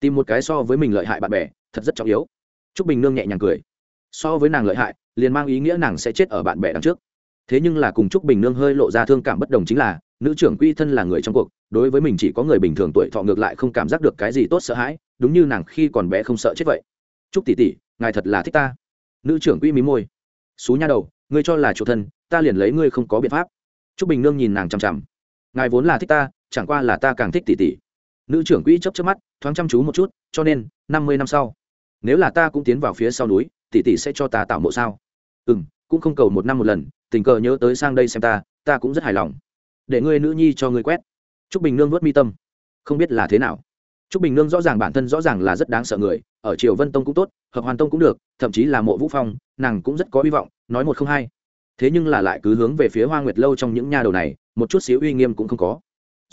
tìm một cái so với mình lợi hại bạn bè, thật rất trọng yếu. T r ú c bình nương nhẹ nhàng cười. So với nàng lợi hại, liền mang ý nghĩa nàng sẽ chết ở bạn bè đằng trước thế nhưng là cùng trúc bình nương hơi lộ ra thương cảm bất đồng chính là, nữ trưởng quy thân là người trong cuộc, đối với mình chỉ có người bình thường tuổi thọ ngược lại không cảm giác được cái gì tốt sợ hãi, đúng như nàng khi còn bé không sợ chết vậy. Trúc tỷ tỷ, ngài thật là thích ta. Nữ trưởng quy mí môi. Xú nha đầu, ngươi cho là chủ thân, ta liền lấy ngươi không có biện pháp. Trúc bình nương nhìn nàng chằm chằm. Ngài vốn là thích ta, chẳng qua là ta càng thích tỷ tỷ. Nữ trưởng quỹ chấp chấp mắt, thoáng chăm chú một chút, cho nên, năm mươi năm sau, nếu là ta cũng tiến vào phía sau núi, tỷ tỷ sẽ cho ta tạo mộ sao? Ừ m cũng không cầu một năm một lần, tình cờ nhớ tới sang đây xem ta ta cũng rất hài lòng. Để ngươi nữ nhi cho ngươi quét. T r ú c bình nương vớt mi tâm. Không biết là thế nào. T r ú c bình nương rõ ràng bản thân rõ ràng là rất đáng sợ người, ở triều vân tông cũng tốt, hợp hoàn tông cũng được, thậm chí là mộ vũ phong, nàng cũng rất có hy vọng, nói một không hai. Thế nhưng là lại cứ hướng về phía hoa nguyệt lâu trong những nha đầu này, một chút xíu uy nghiêm cũng không có.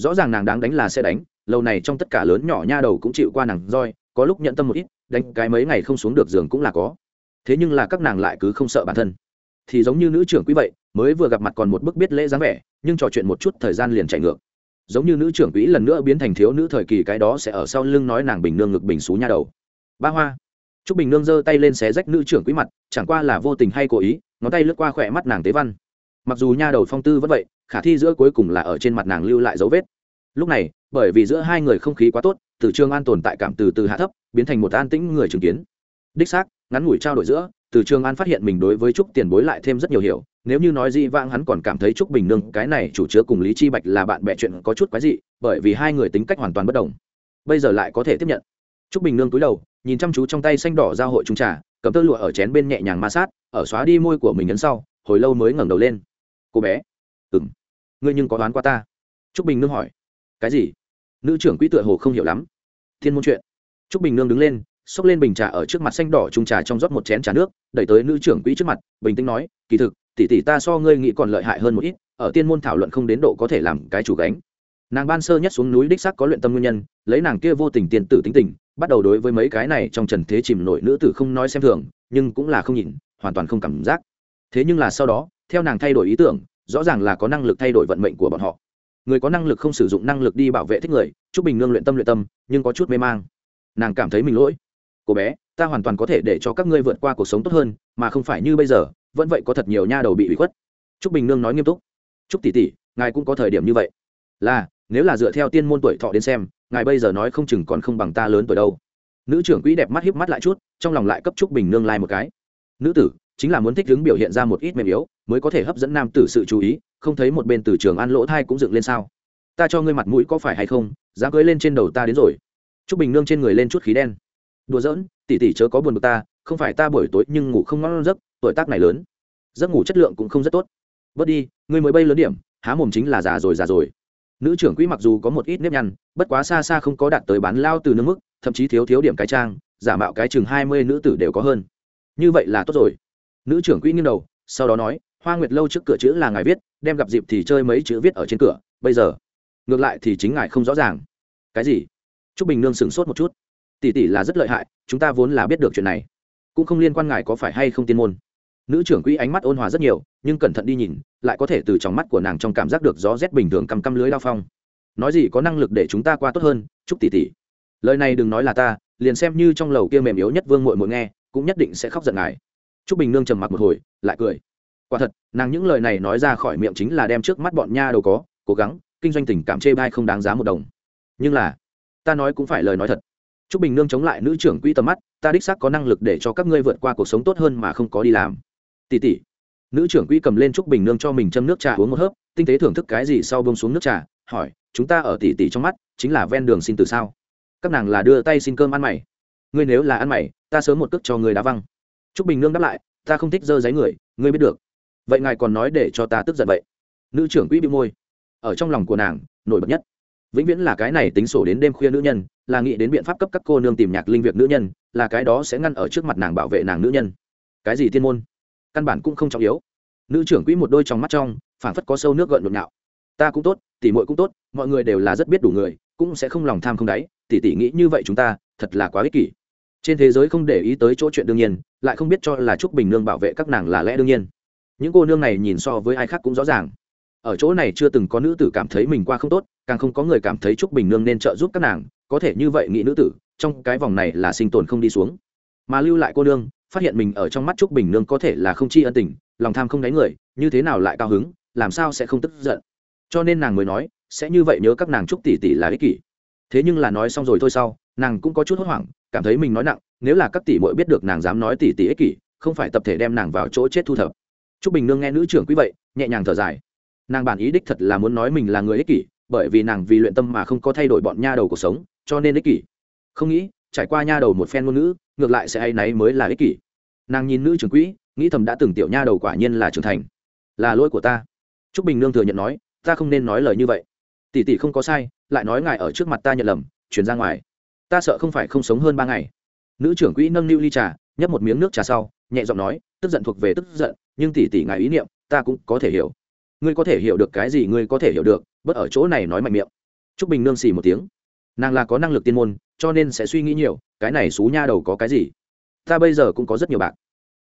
Rõ ràng nàng đáng đánh là sẽ đánh, lâu này trong tất cả lớn nhỏ nha đầu cũng chịu qua nàng roi, có lúc nhận tâm một ít, đánh cái mấy ngày không xuống được giường cũng là có. Thế nhưng là các nàng lại cứ không sợ bản thân thì giống như nữ trưởng quỹ vậy, mới vừa gặp mặt còn một bức biết lễ dáng vẻ, nhưng trò chuyện một chút thời gian liền chạy ngược. Giống như nữ trưởng quỹ lần nữa biến thành thiếu nữ thời kỳ cái đó sẽ ở sau lưng nói nàng bình nương ngực bình xú nha đầu. Ba hoa. T r ú c bình nương giơ tay lên xé rách nữ trưởng quỹ mặt, chẳng qua là vô tình hay cố ý, ngón tay lướt qua khỏe mắt nàng tế văn. Mặc dù nha đầu phong tư vẫn vậy, khả thi giữa cuối cùng là ở trên mặt nàng lưu lại dấu vết. Lúc này, bởi vì giữa hai người không khí quá tốt, từ trường an tồn tại cảm từ từ hạ thấp, biến thành một an tĩnh người chứng kiến. Đích xác, ngắn ngủi trao đổi giữa từ trường an phát hiện mình đối với trúc tiền bối lại thêm rất nhiều hiểu, nếu như nói dị vãng hắn còn cảm thấy trúc bình nương cái này chủ chứa cùng lý chi bạch là bạn bè chuyện có chút quái dị, bởi vì hai người tính cách hoàn toàn bất đồng. Bây giờ lại có thể tiếp nhận. Trúc bình nương túi đầu, nhìn chăm chú trong tay xanh đỏ giao hội trung trà, cầm tơ lụa ở chén bên nhẹ nhàng ma sát, ở xóa đi môi của mình nhấn sau, hồi lâu mới ngẩng đầu lên. Cô bé. Ừm. Ngươi nhưng có đoán qua ta? Trúc bình nương hỏi. Cái gì? Nữ trưởng quỹ tựa hồ không hiểu lắm. Thiên môn chuyện. Trúc bình nương đứng lên xốc lên bình trà ở trước mặt xanh đỏ trung trà trong rót một chén trà nước, đẩy tới nữ trưởng quỹ trước mặt, bình tĩnh nói, kỳ thực, tỷ tỷ ta so ngươi nghĩ còn lợi hại hơn một ít, ở tiên môn thảo luận không đến độ có thể làm cái chủ gánh. Nàng ban sơ nhất xuống núi đích sắc có luyện tâm nguyên nhân, lấy nàng kia vô tình tiền tử tính tình, bắt đầu đối với mấy cái này trong trần thế chìm nổi nữ tử không nói xem thường, nhưng cũng là không nhìn, hoàn toàn không cảm giác. Thế nhưng là sau đó, theo nàng thay đổi ý tưởng, rõ ràng là có năng lực thay đổi vận mệnh của bọn họ. Người có năng lực không sử dụng năng lực đi bảo vệ thích người, chúc bình nương luyện tâm luyện tâm, nhưng có chút mê mang. Nàng cảm thấy mình lỗi cô bé, ta hoàn toàn có thể để cho các ngươi vượt qua cuộc sống tốt hơn, mà không phải như bây giờ, vẫn vậy có thật nhiều nha đầu bị bị khuất. T r ú c bình nương nói nghiêm túc. T r ú c tỷ tỷ, ngài cũng có thời điểm như vậy. Là, nếu là dựa theo tiên môn tuổi thọ đến xem, ngài bây giờ nói không chừng còn không bằng ta lớn tuổi đâu. Nữ trưởng quỹ đẹp mắt hiếp mắt lại chút, trong lòng lại cấp trúc bình nương lai một cái. Nữ tử, chính là muốn thích đứng biểu hiện ra một ít mềm yếu, mới có thể hấp dẫn nam tử sự chú ý, không thấy một bên từ trường ăn lỗ thai cũng dựng lên sao? Ta cho ngươi mặt mũi có phải hay không dám cưới lên trên đầu ta đến rồi. Trúc bình nương trên người lên chút khí đen đùa giỡn, tỉ tỉ chớ có buồn bực ta, không phải ta buổi tối nhưng ngủ không ngon giấc, tuổi tác này lớn. Giấc ngủ chất lượng cũng không rất tốt. Bớt đi, ngươi mới bay lớn điểm, há mồm chính là già rồi già rồi. Nữ trưởng quỹ mặc dù có một ít nếp nhăn, bất quá xa xa không có đạt tới bán lao từ nước mức, thậm chí thiếu thiếu điểm cái trang, giả mạo cái chừng hai mươi nữ tử đều có hơn. Như vậy là tốt rồi. Nữ trưởng quỹ nghiêng đầu, sau đó nói, hoa nguyệt lâu trước cửa chữ là ngài viết, đem gặp dịp thì chơi mấy chữ viết ở trên cửa, bây giờ, ngược lại thì chính ngài không rõ ràng. Cái gì? T r ú c bình nương sửng sốt một chút tỷ tỷ là rất lợi hại, chúng ta vốn là biết được chuyện này. Cũng không liên quan ngài có phải hay không tiên môn. Nữ trưởng quỹ ánh mắt ôn hòa rất nhiều, nhưng cẩn thận đi nhìn, lại có thể từ trong mắt của nàng trong cảm giác được gió rét bình thường cầm căm lưới lao phong. Nói gì có năng lực để chúng ta qua tốt hơn, chúc tỷ tỷ. Lời này đừng nói là ta, liền xem như trong lầu kia mềm yếu nhất vương muội muội nghe, cũng nhất định sẽ khóc giận ngài. Chúc bình nương trầm mặc một hồi, lại cười. Quả thật, nàng những lời này nói ra khỏi miệng chính là đem trước mắt bọn nha đầu có, cố gắng, kinh doanh tình cảm chê bai không đáng giá một đồng. Nhưng là, ta nói cũng phải lời nói thật. Trúc Bình Nương chống lại nữ trưởng quỹ tầm mắt, ta đích xác có năng lực để cho các ngươi vượt qua cuộc sống tốt hơn mà không có đi làm. Tỷ tỷ. Nữ trưởng quỹ cầm lên Trúc Bình Nương cho mình châm nước trà uống một hớp, tinh tế thưởng thức cái gì sau buông xuống nước trà, hỏi, chúng ta ở tỷ tỷ trong mắt, chính là ven đường xin từ sao? Các nàng là đưa tay xin cơm ăn mày. Ngươi nếu là ăn mày, ta sớm một cước cho ngươi đá văng. Trúc Bình Nương đáp lại, ta không thích dơ giấy người, ngươi biết được. Vậy ngài còn nói để cho ta tức giận vậy? Nữ trưởng quỹ bĩu môi. Ở trong lòng của nàng, nổi bật nhất vĩnh viễn là cái này tính sổ đến đêm khuya nữ nhân là nghĩ đến biện pháp cấp các cô nương tìm nhạc linh việc nữ nhân, là cái đó sẽ ngăn ở trước mặt nàng bảo vệ nàng nữ nhân. Cái gì thiên môn? Căn bản cũng không trọng yếu. Nữ trưởng quỹ một đôi trong mắt trong, phảng phất có sâu nước gợn nhộn nhạo. Ta cũng tốt tỉ muội cũng tốt, mọi người đều là rất biết đủ người, cũng sẽ không lòng tham không đáy tỉ tỉ nghĩ như vậy chúng ta, thật là quá ích kỷ. Trên thế giới không để ý tới chỗ chuyện đương nhiên, lại không biết cho là trúc bình nương bảo vệ các nàng là lẽ đương nhiên. Những cô nương này nhìn so với ai khác cũng rõ ràng. Ở chỗ này chưa từng có nữ tử cảm thấy mình qua không tốt, càng không có người cảm thấy trúc bình nương nên trợ giúp các nàng có thể như vậy nghĩ nữ tử, trong cái vòng này là sinh tồn không đi xuống. Mà lưu lại cô nương, phát hiện mình ở trong mắt trúc bình nương có thể là không chi ân tình, lòng tham không đánh người, như thế nào lại cao hứng, làm sao sẽ không tức giận. Cho nên nàng mới nói, sẽ như vậy nhớ các nàng trúc tỷ tỷ là ích kỷ. Thế nhưng là nói xong rồi thôi sau, nàng cũng có chút hốt hoảng, cảm thấy mình nói nặng, nếu là các tỷ muội biết được nàng dám nói tỷ tỷ ích kỷ, không phải tập thể đem nàng vào chỗ chết thu thập. Trúc bình nương nghe nữ trưởng quý vậy, nhẹ nhàng thở dài. Nàng bản ý đích thật là muốn nói mình là người ích kỷ, bởi vì nàng vì luyện tâm mà không có thay đổi bọn nha đầu cuộc sống cho nên ích kỷ. Không nghĩ, trải qua nha đầu một phen ngôn ngữ, ngược lại sẽ hay náy mới là ích kỷ. Nàng nhìn nữ trưởng quỹ, nghĩ thầm đã từng tiểu nha đầu quả nhiên là trưởng thành. Là lỗi của ta. T r ú c bình nương thừa nhận nói, ta không nên nói lời như vậy. Tỷ tỷ không có sai, lại nói ngài ở trước mặt ta nhận lầm, chuyển ra ngoài. Ta sợ không phải không sống hơn ba ngày. Nữ trưởng quỹ nâng niu ly trà, nhấp một miếng nước trà sau, nhẹ giọng nói, tức giận thuộc về tức giận, nhưng tỷ tỷ ngài ý niệm, ta cũng có thể hiểu. Ngươi có thể hiểu được cái gì ngươi có thể hiểu được, bất ở chỗ này nói mạnh miệng. T r ú c bình nương xì một tiếng nàng là có năng lực tiên môn, cho nên sẽ suy nghĩ nhiều, cái này xú nha đầu có cái gì? Ta bây giờ cũng có rất nhiều bạc.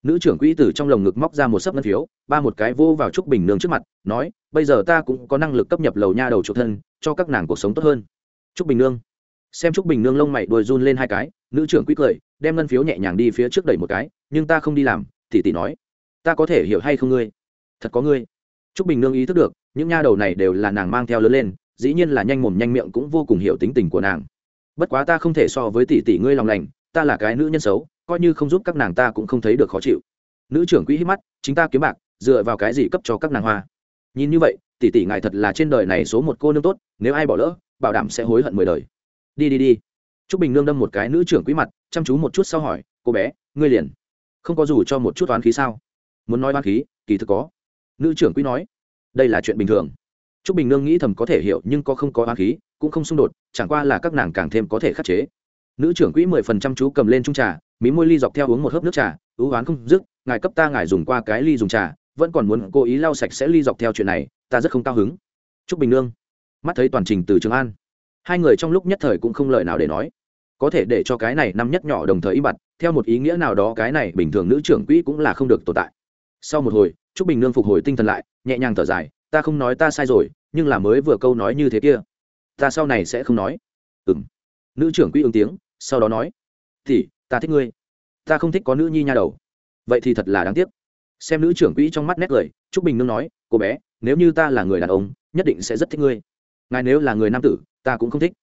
Nữ trưởng quỹ từ trong lồng ngực móc ra một sấp ngân phiếu, ba một cái vô vào trúc bình nương trước mặt, nói, bây giờ ta cũng có năng lực cấp nhập lầu nha đầu chuộc thân, cho các nàng cuộc sống tốt hơn. Trúc bình nương. Xem trúc bình nương lông mày đuôi run lên hai cái, nữ trưởng quỹ cười, đem ngân phiếu nhẹ nhàng đi phía trước đẩy một cái, nhưng ta không đi làm thì tỷ nói. Ta có thể hiểu hay không ngươi? Thật có ngươi. Trúc bình nương ý thức được, những nha đầu này đều là nàng mang theo lớn lên dĩ nhiên là nhanh mồm nhanh miệng cũng vô cùng hiểu tính tình của nàng. Bất quá ta không thể so với tỷ tỷ ngươi lòng lành, ta là cái nữ nhân xấu, coi như không giúp các nàng ta cũng không thấy được khó chịu. Nữ trưởng quỹ hít mắt, chính ta kiếm bạc, dựa vào cái gì cấp cho các nàng hoa? Nhìn như vậy, tỷ tỷ ngài thật là trên đời này số một cô nương tốt, nếu ai bỏ lỡ, bảo đảm sẽ hối hận mười đời. Đi đi đi. T r ú c bình nương đâm một cái nữ trưởng quỹ mặt, chăm chú một chút sau hỏi, cô bé, ngươi liền không có dù cho một chút toán khí sao? Muốn nói toán khí, kỳ thực có. Nữ trưởng quỹ nói, đây là chuyện bình thường t r ú c bình nương nghĩ thầm có thể hiểu nhưng có không có oán khí, cũng không xung đột, chẳng qua là các nàng càng thêm có thể khắc chế. Nữ trưởng quỹ mười phần trăm chú cầm lên trung trà, mí môi ly dọc theo uống một hớp nước trà, ưu oán không dứt, ngài cấp ta ngài dùng qua cái ly dùng trà, vẫn còn muốn cố ý lau sạch sẽ ly dọc theo chuyện này, ta rất không cao hứng. T bình nương mắt thấy toàn trình từ trường an. Hai người trong lúc nhất thời cũng không lời nào để nói. Có thể để cho cái này năm nhất nhỏ đồng thời im bặt, theo một ý nghĩa nào đó cái này bình thường nữ trưởng quỹ cũng là không được tồn tại. Sau một hồi t r ú c bình nương phục hồi tinh thần lại, nhẹ nhàng thở dài ta không nói ta sai rồi, nhưng là mới vừa câu nói như thế kia. Ta sau này sẽ không nói. Ừ m nữ trưởng quỹ ứng tiếng, sau đó nói. Thì, ta thích ngươi. Ta không thích có nữ nhi nha đầu. Vậy thì thật là đáng tiếc. Xem nữ trưởng quỹ trong mắt nét cười t r ú c bình nương nói, cô bé, nếu như ta là người đàn ông, nhất định sẽ rất thích ngươi. Ngài nếu là người nam tử, ta cũng không thích.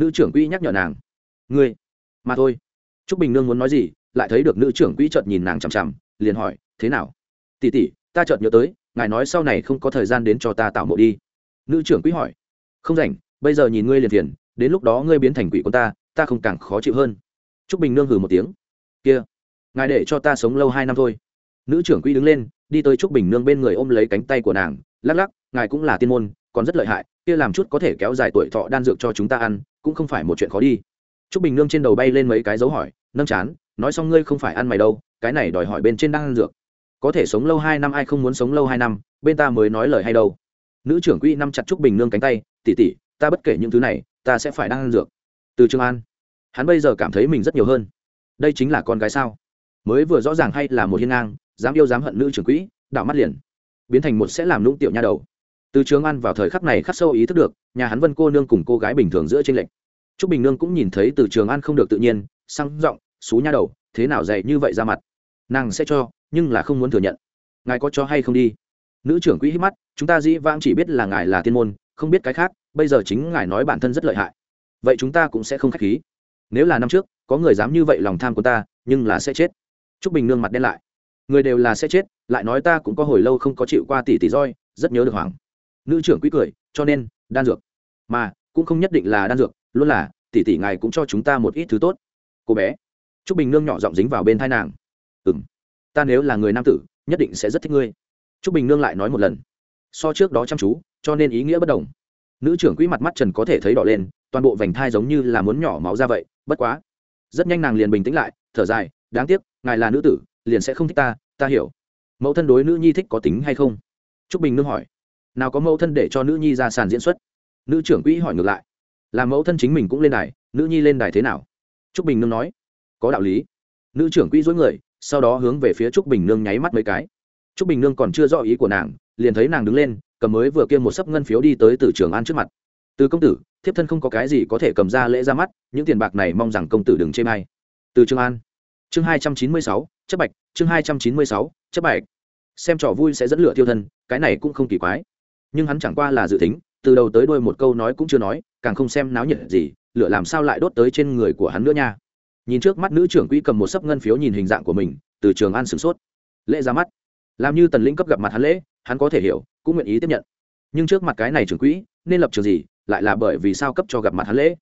Nữ trưởng quỹ nhắc nhở nàng, ngươi, mà thôi. T r ú c bình nương muốn nói gì, lại thấy được nữ trưởng quỹ chợt nhìn nàng chằm chằm, liền hỏi, thế nào? Tỉ tỉ ta chợt nhớ tới ngài nói sau này không có thời gian đến cho ta tạo mộ đi. Nữ trưởng quỹ hỏi. Không rảnh, bây giờ nhìn ngươi liền thiền đến lúc đó ngươi biến thành quỷ của ta ta không càng khó chịu hơn. T r ú c bình nương hừ một tiếng. Kia, ngài để cho ta sống lâu hai năm thôi. Nữ trưởng quỹ đứng lên, đi tới t r ú c bình nương bên người ôm lấy cánh tay của nàng, lắc lắc, ngài cũng là tiên môn, còn rất lợi hại, kia làm chút có thể kéo dài tuổi thọ đan dược cho chúng ta ăn, cũng không phải một chuyện khó đi. T r ú c bình nương trên đầu bay lên mấy cái dấu hỏi, nâng chán, nói xong ngươi không phải ăn mày đâu, cái này đòi hỏi bên trên đang ăn dược có thể sống lâu hai năm, ai không muốn sống lâu hai năm, bên ta mới nói lời hay đâu. Nữ trưởng quỹ năm chặt trúc bình nương cánh tay tỉ tỉ ta bất kể những thứ này, ta sẽ phải đang ăn dược. Từ trường an, hắn bây giờ cảm thấy mình rất nhiều hơn. Đây chính là con gái sao? Mới vừa rõ ràng hay là một hiên ngang, dám yêu dám hận nữ trưởng quỹ đạo mắt liền. Biến thành một sẽ làm lũng tiểu nha đầu. Từ trường an vào thời khắc này khắc sâu ý thức được, nhà hắn vân cô nương cùng cô gái bình thường giữa tranh lệch. Trúc bình nương cũng nhìn thấy từ trường an không được tự nhiên sang giọng, xú nha đầu, thế nào dạy như vậy ra mặt? Nàng sẽ cho nhưng là không muốn thừa nhận. Ngài có cho hay không đi? Nữ trưởng quỹ hít mắt, chúng ta dĩ vãng chỉ biết là ngài là tiên môn, không biết cái khác, bây giờ chính ngài nói bản thân rất lợi hại. Vậy chúng ta cũng sẽ không k h á c h khí. Nếu là năm trước, có người dám như vậy lòng tham của ta, nhưng là sẽ chết. T r ú c bình nương mặt đen lại. Người đều là sẽ chết, lại nói ta cũng có hồi lâu không có chịu qua tỷ tỷ roi, rất nhớ được hoàng nữ trưởng quỹ cười, cho nên, đan dược. Mà, cũng không nhất định là đan dược, luôn là, tỷ tỷ ngài cũng cho chúng ta một ít thứ tốt. Cô bé. T r ú c bình nương nhỏ giọng dính vào bên thai nàng. Ừ ta nếu là người nam tử, nhất định sẽ rất thích ngươi. T r ú c bình nương lại nói một lần. So trước đó chăm chú, cho nên ý nghĩa bất đồng. Nữ trưởng quỹ mặt mắt trần có thể thấy đỏ lên, toàn bộ vành thai giống như là muốn nhỏ máu ra vậy, bất quá. Rất nhanh nàng liền bình tĩnh lại, thở dài, đáng tiếc, ngài là nữ tử, liền sẽ không thích ta ta hiểu. Mẫu thân đối nữ nhi thích có tính hay không? T r ú c bình nương hỏi. Nào có mẫu thân để cho nữ nhi ra sàn diễn xuất? Nữ trưởng quỹ hỏi ngược lại. Là mẫu thân chính mình cũng lên đài, nữ nhi lên đài thế nào? Trúc bình nương nói. Có đạo lý. Nữ trưởng quỹ dối người sau đó hướng về phía trúc bình nương nháy mắt mấy cái. Trúc bình nương còn chưa rõ ý của nàng, liền thấy nàng đứng lên, cầm mới vừa kia một sấp ngân phiếu đi tới từ trường an trước mặt. Từ công tử, thiếp thân không có cái gì có thể cầm ra lễ ra mắt, những tiền bạc này mong rằng công tử đừng chê may từ trường an. Chương hai trăm chín mươi sáu, chấp bạch, chương hai trăm chín mươi sáu, chấp bạch. Xem trò vui sẽ dẫn lửa thiêu thân, cái này cũng không kỳ quái. Nhưng hắn chẳng qua là dự tính, từ đầu tới đuôi một câu nói cũng chưa nói, càng không xem náo nhiệt gì, lửa làm sao lại đốt tới trên người của hắn nữa nha nhìn trước mắt nữ trưởng quỹ cầm một sấp ngân phiếu nhìn hình dạng của mình, từ trường an sửng sốt. Lễ ra mắt. Làm như tần lĩnh cấp gặp mặt hắn lễ, hắn có thể hiểu, cũng nguyện ý tiếp nhận. Nhưng trước mặt cái này trưởng quỹ, nên lập trường gì, lại là bởi vì sao cấp cho gặp mặt hắn lễ?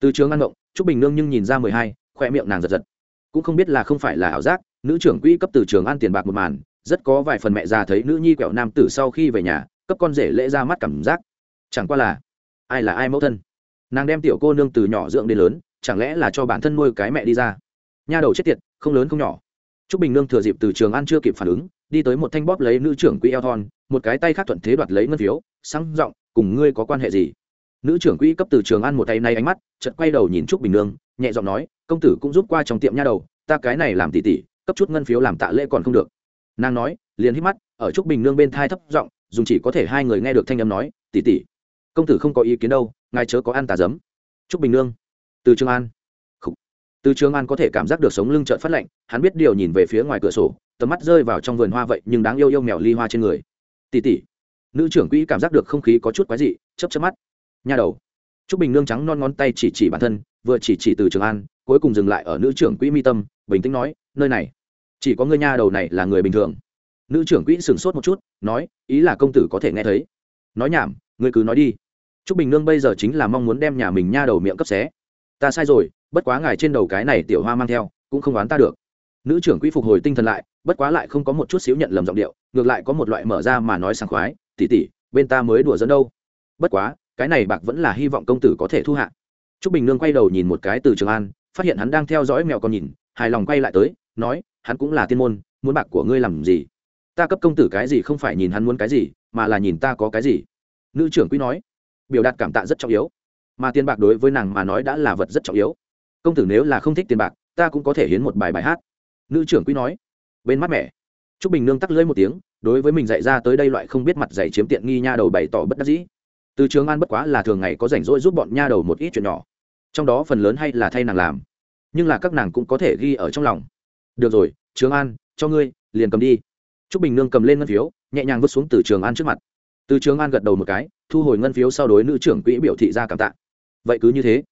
Từ trường an ngộng chúc bình nương nhưng nhìn ra mười hai khoe miệng nàng giật giật. Cũng không biết là không phải là ảo giác, nữ trưởng quỹ cấp từ trường an tiền bạc một màn, rất có vài phần mẹ già thấy nữ nhi quẹo nam tử sau khi về nhà, cấp con rể lễ ra mắt cảm giác. Chẳng qua là, ai là ai mẫu thân? Nàng đem tiểu cô nương từ nhỏ dưỡng đến lớn chẳng lẽ là cho bản thân nuôi cái mẹ đi ra? Nha đầu chết tiệt, không lớn không nhỏ. T r ú c bình nương thừa dịp từ trường ăn chưa kịp phản ứng, đi tới một thanh bóp lấy nữ trưởng quỹ eo thon, một cái tay khác thuận thế đoạt lấy ngân phiếu, sáng r ộ n g cùng ngươi có quan hệ gì? Nữ trưởng quỹ cấp từ trường ăn một tay nay ánh mắt, chợt quay đầu nhìn trúc bình nương, nhẹ giọng nói, công tử cũng giúp qua trong tiệm nha đầu, ta cái này làm tỷ tỷ cấp chút ngân phiếu làm tạ lễ còn không được. Nàng nói, liền hít mắt, ở trúc bình nương bên thai thấp giọng, dùng chỉ có thể hai người nghe được thanh âm nói tỷ tỷ công tử không có ý kiến đâu, ngài chớ có ăn tà giấm trúc bình nương từ trường an. Khủ. từ trường an có thể cảm giác được sống lưng trợn phát lạnh, hắn biết điều nhìn về phía ngoài cửa sổ, tầm mắt rơi vào trong vườn hoa vậy nhưng đáng yêu yêu mèo ly hoa trên người. Tỉ tỉ nữ trưởng quỹ cảm giác được không khí có chút quái dị chấp chấp mắt. Nha đầu. Trúc bình nương trắng non ngón tay chỉ chỉ bản thân, vừa chỉ chỉ từ trường an, cuối cùng dừng lại ở nữ trưởng quỹ mi tâm, bình tĩnh nói, nơi này, chỉ có ngươi nha đầu này là người bình thường. Nữ trưởng quỹ sửng sốt một chút, nói, ý là công tử có thể nghe thấy. Nói nhảm, ngươi cứ nói đi. T r ú c bình nương bây giờ chính là mong muốn đem nhà mình nha đầu miệng cấp xé ta sai rồi, bất quá ngài trên đầu cái này tiểu hoa mang theo, cũng không đoán ta được. Nữ trưởng quỹ phục hồi tinh thần lại, bất quá lại không có một chút xíu nhận lầm giọng điệu, ngược lại có một loại mở ra mà nói sảng khoái tỉ tỉ bên ta mới đùa dẫn đâu. Bất quá, cái này bạc vẫn là hy vọng công tử có thể thu hạ. T r ú c bình nương quay đầu nhìn một cái từ trường an, phát hiện hắn đang theo dõi mèo con nhìn, hài lòng quay lại tới, nói, hắn cũng là tiên môn, muốn bạc của ngươi làm gì? Ta cấp công tử cái gì không phải nhìn hắn muốn cái gì, mà là nhìn ta có cái gì? Nữ trưởng quỹ nói, biểu đạt cảm tạ rất trọng yếu mà tiền bạc đối với nàng mà nói đã là vật rất trọng yếu. Công tử nếu là không thích tiền bạc ta cũng có thể hiến một bài bài hát. Nữ trưởng quý nói. Bên mắt mẹ. T r ú c bình nương tắc lưỡi một tiếng đối với mình dạy ra tới đây loại không biết mặt dạy chiếm tiện nghi nha đầu bày tỏ bất đắc dĩ. Từ trường an bất quá là thường ngày có rảnh rỗi giúp bọn nha đầu một ít chuyện nhỏ. Trong đó phần lớn hay là thay nàng làm. Nhưng là các nàng cũng có thể ghi ở trong lòng. Được rồi trường an cho ngươi liền cầm đi. Trúc Bình Nương cầm lên ngân phiếu, nhẹ nhàng vứt xuống từ Trường An trước mặt. Từ Trường An gật đầu một cái, thu hồi ngân phiếu sau đối nữ trưởng quỹ biểu thị ra cảm tạ. Vậy cứ như thế.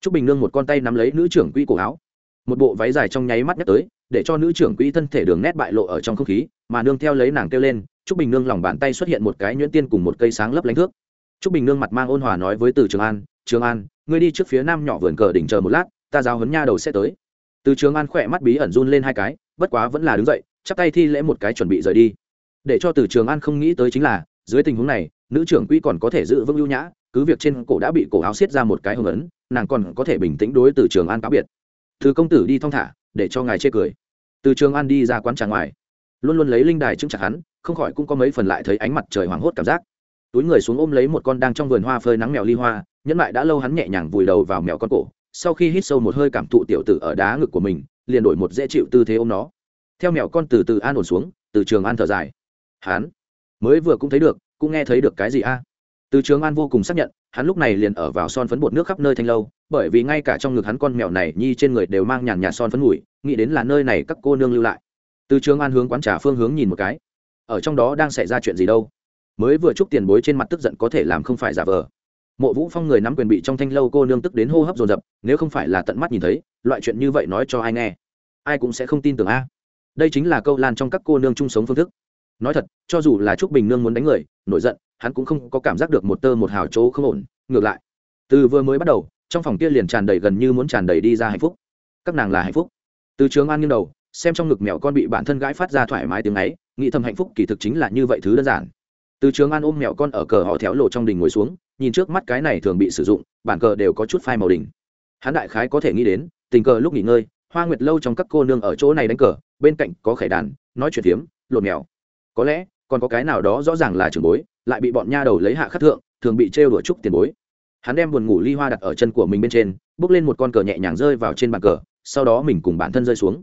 Trúc Bình Nương một con tay nắm lấy nữ trưởng quỹ cổ áo, một bộ váy dài trong nháy mắt nhắc tới, để cho nữ trưởng quỹ thân thể đường nét bại lộ ở trong không khí, mà nương theo lấy nàng kêu lên, Trúc Bình Nương lòng bàn tay xuất hiện một cái nhuyễn tiên cùng một cây sáng lấp lánh thước. Trúc Bình Nương mặt mang ôn hòa nói với Từ Trường An, "Trường An, ngươi đi trước phía nam nhỏ vườn cờ đỉnh chờ một lát, ta giáo huấn nha đầu sẽ tới." Từ Trường An khỏe mắt bí ẩn run lên hai cái, bất quá vẫn là đứng dậy, chắp tay thi lễ một cái chuẩn bị rời đi để cho từ trường an không nghĩ tới chính là dưới tình huống này nữ trưởng quỹ còn có thể giữ vững ưu nhã cứ việc trên cổ đã bị cổ áo xiết ra một cái hồng ấn, nàng còn có thể bình tĩnh đối từ trường an cáo biệt. Thứ công tử đi thong thả, để cho ngài chê cười. Từ trường an đi ra quán trà ngoài. Luôn luôn lấy linh đài chứng chặt hắn, không khỏi cũng có mấy phần lại thấy ánh mặt trời hoảng hốt cảm giác. Túi người xuống ôm lấy một con đang trong vườn hoa phơi nắng mèo ly hoa, nhẫn lại đã lâu hắn nhẹ nhàng vùi đầu vào mèo con cổ, sau khi hít sâu một hơi cảm thụ tiểu tử ở đá ngực của mình, liền đổi một dễ chịu tư thế ôm nó. Theo mèo con từ từ an ổn xuống, từ trường an thở dài. Hắn mới vừa cũng thấy được, cũng nghe thấy được cái gì a? Từ trường an vô cùng xác nhận, hắn lúc này liền ở vào son phấn bột nước khắp nơi thanh lâu, bởi vì ngay cả trong ngực hắn con mèo này, nhi trên người đều mang nhàn nhạt son phấn ngủi nghĩ đến là nơi này các cô nương lưu lại. Từ trường an hướng quán trà phương hướng nhìn một cái. Ở trong đó đang xảy ra chuyện gì đâu? Mới vừa chúc tiền bối trên mặt tức giận có thể làm không phải giả vờ. Mộ vũ phong người nắm quyền bị trong thanh lâu cô nương tức đến hô hấp dồn dập, nếu không phải là tận mắt nhìn thấy, loại chuyện như vậy nói cho ai nghe? Ai cũng sẽ không tin tưởng a. Đây chính là câu lan trong các cô nương chung sống phương thức nói thật, cho dù là trúc bình nương muốn đánh người, nổi giận, hắn cũng không có cảm giác được một tơ một hào chỗ không ổn. Ngược lại, từ vừa mới bắt đầu, trong phòng kia liền tràn đầy gần như muốn tràn đầy đi ra hạnh phúc. Các nàng là hạnh phúc. Từ trường an nghiêng đầu, xem trong ngực mèo con bị bản thân gãi phát ra thoải mái tiếng ấy, nghĩ thầm hạnh phúc kỳ thực chính là như vậy thứ đơn giản. Từ trường an ôm mèo con ở cờ họ théo lộ trong đình ngồi xuống, nhìn trước mắt cái này thường bị sử dụng, bản cờ đều có chút phai màu đình hắn đại khái có thể nghĩ đến, tình cờ lúc nghỉ ngơi, hoa nguyệt lâu trong các cô nương ở chỗ này đánh cờ, bên cạnh có khải đàn, nói chuyện phiếm lột mèo có lẽ, còn có cái nào đó rõ ràng là trường bối, lại bị bọn nha đầu lấy hạ khắc thượng, thường bị trêu đuổi trúc tiền bối. Hắn đem buồn ngủ ly hoa đặt ở chân của mình bên trên, bước lên một con cờ nhẹ nhàng rơi vào trên bàn cờ, sau đó mình cùng bản thân rơi xuống.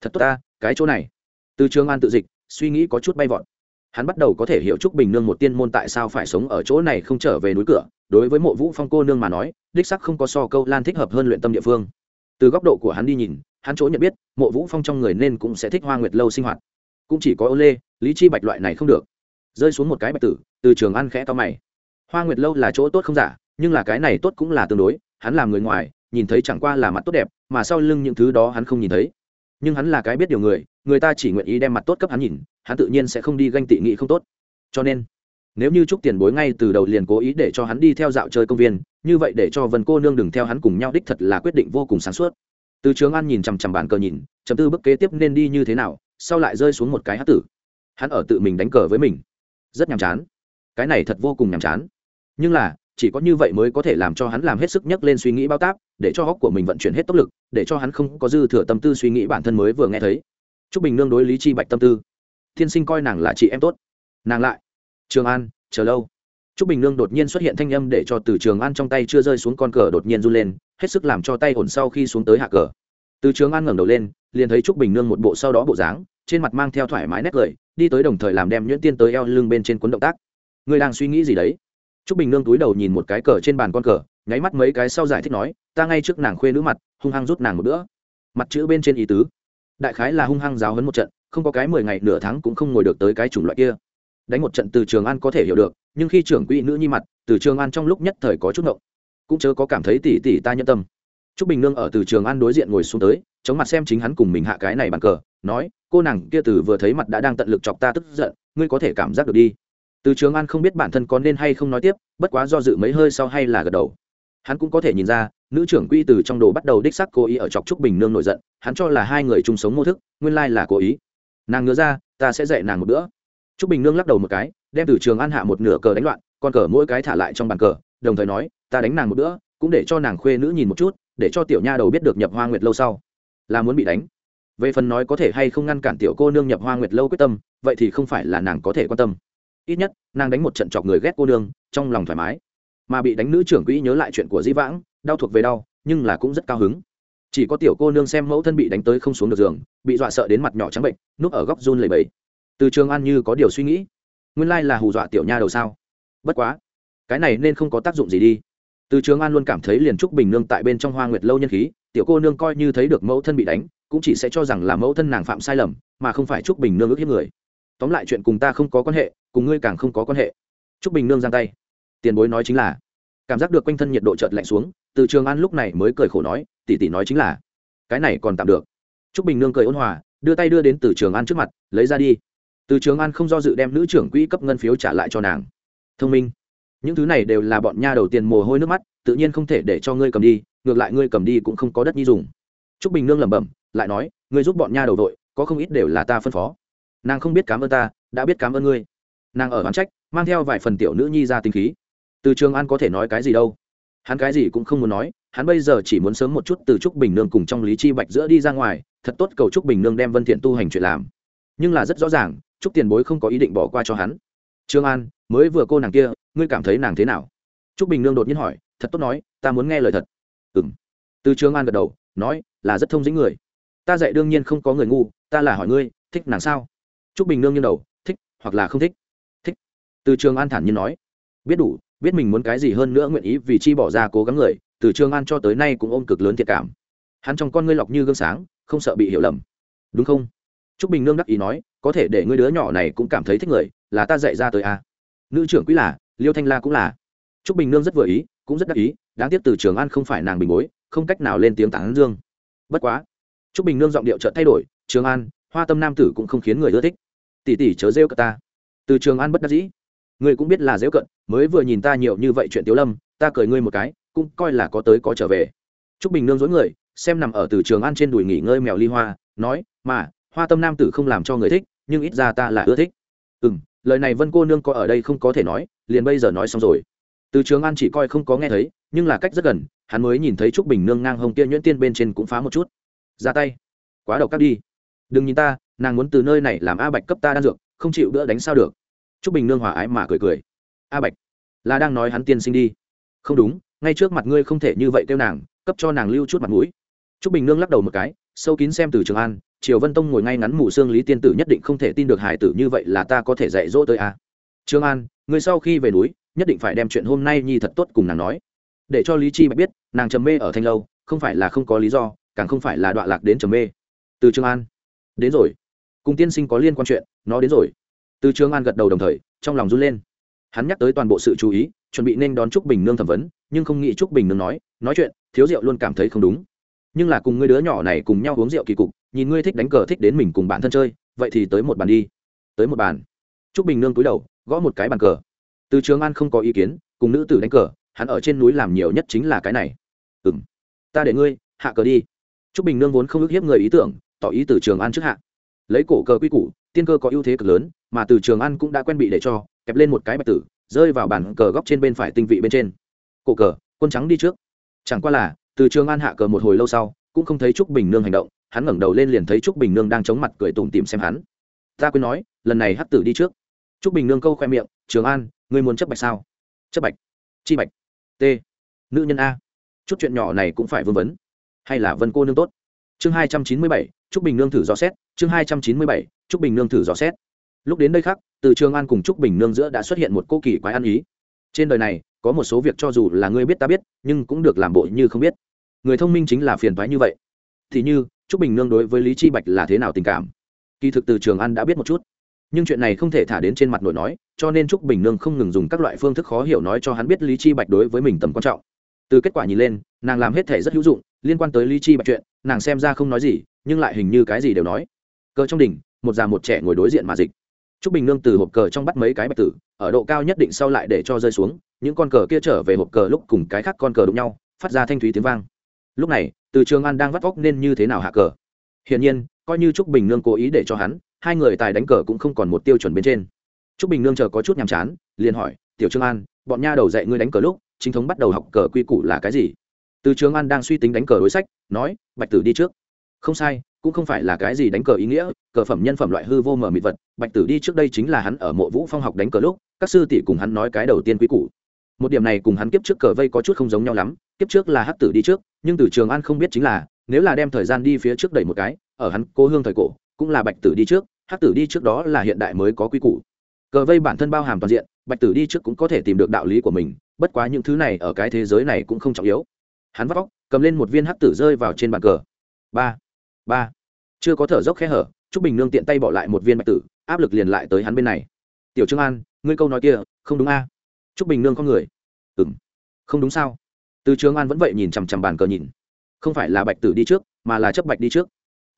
Thật tốt ta, cái chỗ này. Từ trường an tự dịch, suy nghĩ có chút bay vọt. Hắn bắt đầu có thể hiểu trúc bình nương một tiên môn tại sao phải sống ở chỗ này không trở về núi cửa, đối với mộ vũ phong cô nương mà nói, đích sắc không có so câu lan thích hợp hơn luyện tâm địa phương. Từ góc độ của hắn đi nhìn, hắn chỗ nhận biết, mộ vũ phong trong người nên cũng sẽ thích hoa nguyệt lâu sinh hoạt cũng chỉ có ô lê, lý chi bạch loại này không được. Rơi xuống một cái bạch tử, từ trường ăn khẽ to mày. Hoa nguyệt lâu là chỗ tốt không giả, nhưng là cái này tốt cũng là tương đối, hắn làm người ngoài, nhìn thấy chẳng qua là mặt tốt đẹp, mà sau lưng những thứ đó hắn không nhìn thấy. Nhưng hắn là cái biết điều người người ta chỉ nguyện ý đem mặt tốt cấp hắn nhìn, hắn tự nhiên sẽ không đi ganh tị nghị không tốt. Cho nên, nếu như chúc tiền bối ngay từ đầu liền cố ý để cho hắn đi theo dạo chơi công viên, như vậy để cho vân cô nương đừng theo hắn cùng nhau đích thật là quyết định vô cùng sáng suốt. Từ trường an nhìn chằm chằm bàn cờ nhìn chấm tư bức kế tiếp nên đi như thế nào sau lại rơi xuống một cái hát tử. Hắn ở tự mình đánh cờ với mình. Rất nhàm chán. Cái này thật vô cùng nhàm chán. Nhưng là chỉ có như vậy mới có thể làm cho hắn làm hết sức nhấc lên suy nghĩ bao táp để cho góc của mình vận chuyển hết tốc lực để cho hắn không có dư thừa tâm tư suy nghĩ bản thân mới vừa nghe thấy. T r ú c bình nương đối lý chi bạch tâm tư. Thiên sinh coi nàng là chị em tốt. Nàng lại. Trường an chờ lâu. Trúc Bình Nương đột nhiên xuất hiện thanh âm để cho Từ Trường An trong tay chưa rơi xuống con cờ đột nhiên run lên, hết sức làm cho tay ổn sau khi xuống tới hạ cờ. Từ Trường An ngẩng đầu lên, liền thấy Trúc Bình Nương một bộ sau đó bộ dáng, trên mặt mang theo thoải mái nét cười, đi tới đồng thời làm đem nhuyễn tiên tới eo lưng bên trên cuốn động tác. Ngươi đang suy nghĩ gì đấy? Trúc Bình Nương túi đầu nhìn một cái cờ trên bàn con cờ, nháy mắt mấy cái sau giải thích nói, ta ngay trước nàng khuê nữ mặt, hung hăng rút nàng một bữa. Mặt chữ bên trên ý tứ, đại khái là hung hăng giáo huấn một trận, không có cái mười ngày nửa tháng cũng không ngồi được tới cái chủng loại kia đánh một trận từ trường an có thể hiểu được nhưng khi trưởng quỹ nữ nhi mặt từ trường an trong lúc nhất thời có chút ngộng cũng chớ có cảm thấy tỉ tỉ ta nhân tâm Trúc bình nương ở từ trường an đối diện ngồi xuống tới, chống mặt xem chính hắn cùng mình hạ cái này bàn cờ, nói, cô nàng kia từ vừa thấy mặt đã đang tận lực chọc ta tức giận, ngươi có thể cảm giác được đi. Từ trường an không biết bản thân có nên hay không nói tiếp, bất quá do dự mấy hơi sau hay là gật đầu. Hắn cũng có thể nhìn ra, nữ trưởng quy từ trong đồ bắt đầu đích sắc cố ý ở chọc trúc bình nương nổi giận, hắn cho là hai người chung sống mô thức, nguyên lai là cố ý. Nàng ngứa ra, ta sẽ dạy nàng một bữa. Trúc bình nương lắc đầu một cái, đem từ trường an hạ một nửa cờ đánh loạn, con cờ mỗi cái thả lại trong bàn cờ, đồng thời nói, ta đánh nàng một bữa cũng để cho nàng khuê nữ nhìn một chút, để cho tiểu nha đầu biết được nhập hoa nguyệt lâu sau. Là muốn bị đánh. Về phần nói có thể hay không ngăn cản tiểu cô nương nhập hoa nguyệt lâu quyết tâm, vậy thì không phải là nàng có thể quan tâm. Ít nhất, nàng đánh một trận chọc người ghét cô nương, trong lòng thoải mái. Mà bị đánh nữ trưởng quỹ nhớ lại chuyện của dĩ vãng, đau thuộc về đau, nhưng là cũng rất cao hứng. Chỉ có tiểu cô nương xem mẫu thân bị đánh tới không xuống được giường, bị dọa sợ đến mặt nhỏ trắng bệnh, núp ở góc run lầy bẫy từ trường an như có điều suy nghĩ. Nguyên lai là hù dọa tiểu nha đầu sao? Bất quá, cái này nên không có tác dụng gì đi từ trường an luôn cảm thấy liền trúc bình nương tại bên trong hoa nguyệt lâu nhân khí, tiểu cô nương coi như thấy được mẫu thân bị đánh, cũng chỉ sẽ cho rằng là mẫu thân nàng phạm sai lầm, mà không phải trúc bình nương ước hiếp người. Tóm lại chuyện cùng ta không có quan hệ, cùng ngươi càng không có quan hệ. Trúc bình nương giang tay. Tiền bối nói chính là. Cảm giác được quanh thân nhiệt độ chợt lạnh xuống, từ trường an lúc này mới cười khổ nói, tỷ tỷ nói chính là. Cái này còn tạm được. Trúc bình nương cười ôn hòa, đưa tay đưa đến từ trường an trước mặt, lấy ra đi. Từ trường an không do dự đem nữ trưởng quỹ cấp ngân phiếu trả lại cho nàng. Thông minh những thứ này đều là bọn nha đầu tiền mồ hôi nước mắt, tự nhiên không thể để cho ngươi cầm đi, ngược lại ngươi cầm đi cũng không có đất nhi dùng. Trúc bình nương lẩm bẩm, lại nói, ngươi giúp bọn nha đầu đội có không ít đều là ta phân phó. Nàng không biết cảm ơn ta, đã biết cảm ơn ngươi. Nàng ở bán trách, mang theo vài phần tiểu nữ nhi ra tinh khí. Từ trường an có thể nói cái gì đâu. Hắn cái gì cũng không muốn nói, hắn bây giờ chỉ muốn sớm một chút từ trúc bình nương cùng trong lý chi bạch giữa đi ra ngoài, thật tốt cầu trúc bình nương đem vân thiện tu hành chuyện làm. Nhưng là rất rõ ràng, trúc tiền bối không có ý định bỏ qua cho hắn. Trương an, mới vừa cô nàng kia ngươi cảm thấy nàng thế nào? Trúc bình nương đột nhiên hỏi, thật tốt nói, ta muốn nghe lời thật. Ừm. Từ Trường an gật đầu, nói, là rất thông dĩnh người. Ta dạy đương nhiên không có người ngu, ta là hỏi ngươi, thích nàng sao? Trúc bình nương như đầu, thích hoặc là không thích? Thích. Từ trường an thản nhiên nói, biết đủ, biết mình muốn cái gì hơn nữa nguyện ý vì chi bỏ ra cố gắng người, từ trường an cho tới nay cũng ôm cực lớn thiệt cảm. Hắn trong con ngươi lọc như gương sáng, không sợ bị hiểu lầm. Đúng không? T r ú c bình nương đắc ý nói, có thể để ngươi đứa nhỏ này cũng cảm thấy thích người, là ta dạy ra tới a à. nữ trưởng quý là liêu thanh la cũng là. T r ú c bình nương rất vừa ý, cũng rất đắc ý, đáng tiếc từ trường an không phải nàng bình bối, không cách nào lên tiếng tán dương. Bất quá t r ú c bình nương giọng điệu trợ thay đổi, trường an, hoa tâm nam tử cũng không khiến người ưa thích. Tỉ tỉ chớ rêu cợt ta. Từ trường an bất đắc dĩ, ngươi cũng biết là dễ cận mới vừa nhìn ta nhiều như vậy chuyện tiếu lâm, ta cười ngươi một cái, cũng coi là có tới có trở về. T r ú c bình nương dối người, xem nằm ở từ trường an trên đùi nghỉ ngơi mèo ly hoa, nói, mà, hoa tâm nam tử không làm cho người thích, nhưng ít ra ta là ưa thích. Ừ m lời này vân cô nương có ở đây không có thể nói liền bây giờ nói xong rồi. Từ trường an chỉ coi không có nghe thấy nhưng là cách rất gần hắn mới nhìn thấy trúc bình nương ngang hồng kia nhuyễn tiên bên trên cũng phá một chút. Ra tay. Quá độc cắt đi. Đừng nhìn ta nàng muốn từ nơi này làm a bạch cấp ta đan dược không chịu đỡ đánh sao được. Trúc bình nương hòa ái mà cười cười. A bạch là đang nói hắn tiên sinh đi. Không đúng ngay trước mặt ngươi không thể như vậy kêu nàng cấp cho nàng lưu chút mặt mũi. Trúc Bình Nương lắc đầu một cái, sâu kín xem từ Trường An, Triều Vân Tông ngồi ngay ngắn mù xương Lý Tiên tử nhất định không thể tin được hải tử như vậy là ta có thể dạy dỗ tới a. À. Trương An, người sau khi về núi, nhất định phải đem chuyện hôm nay nhi thật tốt cùng nàng nói, để cho Lý Chi Bạch biết, nàng trầm mê ở Thanh lâu, không phải là không có lý do, càng không phải là đoạn lạc đến trầm mê. Từ Trương An, đến rồi. Cùng tiên sinh có liên quan chuyện, nó đến rồi. Từ Trương An gật đầu đồng thời, trong lòng run lên. Hắn nhắc tới toàn bộ sự chú ý, chuẩn bị nên đón Trúc Bình Nương thẩm vấn, nhưng không nghĩ Trúc Bình Nương nói, nói chuyện, thiếu rượu luôn cảm thấy không đúng nhưng là cùng ngươi đứa nhỏ này cùng nhau uống rượu kỳ cục nhìn ngươi thích đánh cờ thích đến mình cùng bạn thân chơi vậy thì tới một bàn đi tới một bàn Trúc bình nương túi đầu, gõ một cái bàn cờ. Từ trường an không có ý kiến, cùng nữ tử đánh cờ, hắn ở trên núi làm nhiều nhất chính là cái này. Ừ m ta để ngươi, hạ cờ đi. Trúc bình nương vốn không ức hiếp người ý tưởng, tỏ ý từ trường an trước hạ. Lấy cổ cờ quy củ, tiên cơ có ưu thế cực lớn, mà từ trường an cũng đã quen bị để cho, kẹp lên một cái bạch tử, rơi vào bàn cờ góc trên bên phải tinh vị bên trên. Cổ cờ, quân trắng đi trước. Chẳng qua là, từ trường an hạ cờ một hồi lâu sau, cũng không thấy trúc bình nương hành động, hắn ngẩng đầu lên liền thấy trúc bình nương đang chống mặt cười tủm tìm xem hắn. Ta quên nói, lần này hắc tử đi trước trúc bình nương câu khoe miệng, trường an, ngươi muốn chấp bạch sao? Chấp bạch. Chi bạch. T. Nữ nhân a. Chút chuyện nhỏ này cũng phải vương vấn. Hay là vân cô nương tốt? Chương hai trăm chín mươi bảy, Trúc bình nương thử dò xét. Chương hai trăm chín mươi bảy, Trúc bình nương thử dò xét. Lúc đến đây khác, từ trường an cùng Trúc bình nương giữa đã xuất hiện một cô kỳ quái ăn ý. Trên đời này, có một số việc cho dù là ngươi biết ta biết, nhưng cũng được làm bộ như không biết. Người thông minh chính là phiền toái như vậy. Thì như, Trúc bình nương đối với lý chi bạch là thế nào tình cảm? Kỳ thực từ trường an đã biết một chút nhưng chuyện này không thể thả đến trên mặt nội nói, cho nên trúc bình nương không ngừng dùng các loại phương thức khó hiểu nói cho hắn biết lý chi bạch đối với mình tầm quan trọng. Từ kết quả nhìn lên, nàng làm hết thể rất hữu dụng, liên quan tới lý chi bạch chuyện, nàng xem ra không nói gì, nhưng lại hình như cái gì đều nói. Cờ trong đỉnh, một già một trẻ ngồi đối diện mà dịch. Trúc bình nương từ hộp cờ trong bắt mấy cái bạch tử, ở độ cao nhất định sau lại để cho rơi xuống, những con cờ kia trở về hộp cờ lúc cùng cái khác con cờ đụng nhau, phát ra thanh thúy tiếng vang. Lúc này, từ trường an đang vắt vóc nên như thế nào hạ cờ? Hiển nhiên coi như trúc bình nương cố ý để cho hắn, hai người tài đánh cờ cũng không còn một tiêu chuẩn bên trên. Trúc bình nương chờ có chút nhàm chán, liền hỏi, tiểu trương an, bọn nha đầu dạy ngươi đánh cờ lúc, chính thống bắt đầu học cờ quy củ là cái gì? Từ trường an đang suy tính đánh cờ đối sách, nói, bạch tử đi trước. Không sai, cũng không phải là cái gì đánh cờ ý nghĩa, cờ phẩm nhân phẩm loại hư vô mờ mịt vật, bạch tử đi trước đây chính là hắn ở mộ vũ phong học đánh cờ lúc, các sư tỷ cùng hắn nói cái đầu tiên quy củ. Một điểm này cùng hắn kiếp trước cờ vây có chút không giống nhau lắm, kiếp trước là hắc tử đi trước, nhưng từ trường an không biết chính là nếu là đem thời gian đi phía trước đẩy một cái, ở hắn cố hương thời cổ, cũng là bạch tử đi trước, hắc tử đi trước đó là hiện đại mới có quy củ. Cờ vây bản thân bao hàm toàn diện, bạch tử đi trước cũng có thể tìm được đạo lý của mình, bất quá những thứ này ở cái thế giới này cũng không trọng yếu. Hắn vắt vóc, cầm lên một viên hắc tử rơi vào trên bàn cờ. Ba ba. Chưa có thở dốc khe hở t r ú c bình nương tiện tay bỏ lại một viên bạch tử, áp lực liền lại tới hắn bên này. Tiểu trương an, ngươi câu nói kia, không đúng a? À? t r ú c bình nương con người. Ừ m không đúng sao? Từ trương an vẫn vậy nhìn chằm chằm bàn cờ nhìn không phải là bạch tử đi trước, mà là chấp bạch đi trước.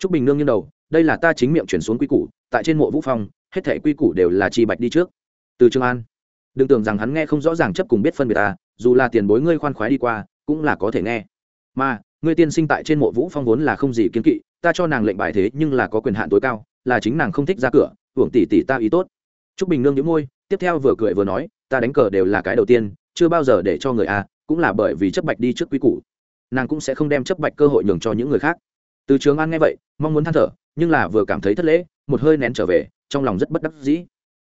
T r ú c bình nương như đầu, đây là ta chính miệng chuyển xuống quy củ, tại trên mộ vũ phong, hết thẻ quy củ đều là chi bạch đi trước. Từ trường an, đừng tưởng rằng hắn nghe không rõ ràng chấp cùng biết phân biệt ta, dù là tiền bối ngươi khoan khoái đi qua, cũng là có thể nghe. Mà, ngươi tiên sinh tại trên mộ vũ phong vốn là không gì kiến kỵ, ta cho nàng lệnh bài thế nhưng là có quyền hạn tối cao, là chính nàng không thích ra cửa, hưởng tỷ tỷ ta ý tốt. T r ú c bình nương nhíu môi, tiếp theo vừa cười vừa nói, ta đánh cờ đều là cái đầu tiên, chưa bao giờ để cho người a, cũng là bởi vì chấp bạch đi trước quy củ nàng cũng sẽ không đem chấp bạch cơ hội nhường cho những người khác. Từ trường an nghe vậy, mong muốn than thở, nhưng là vừa cảm thấy thất lễ, một hơi nén trở về, trong lòng rất bất đắc dĩ.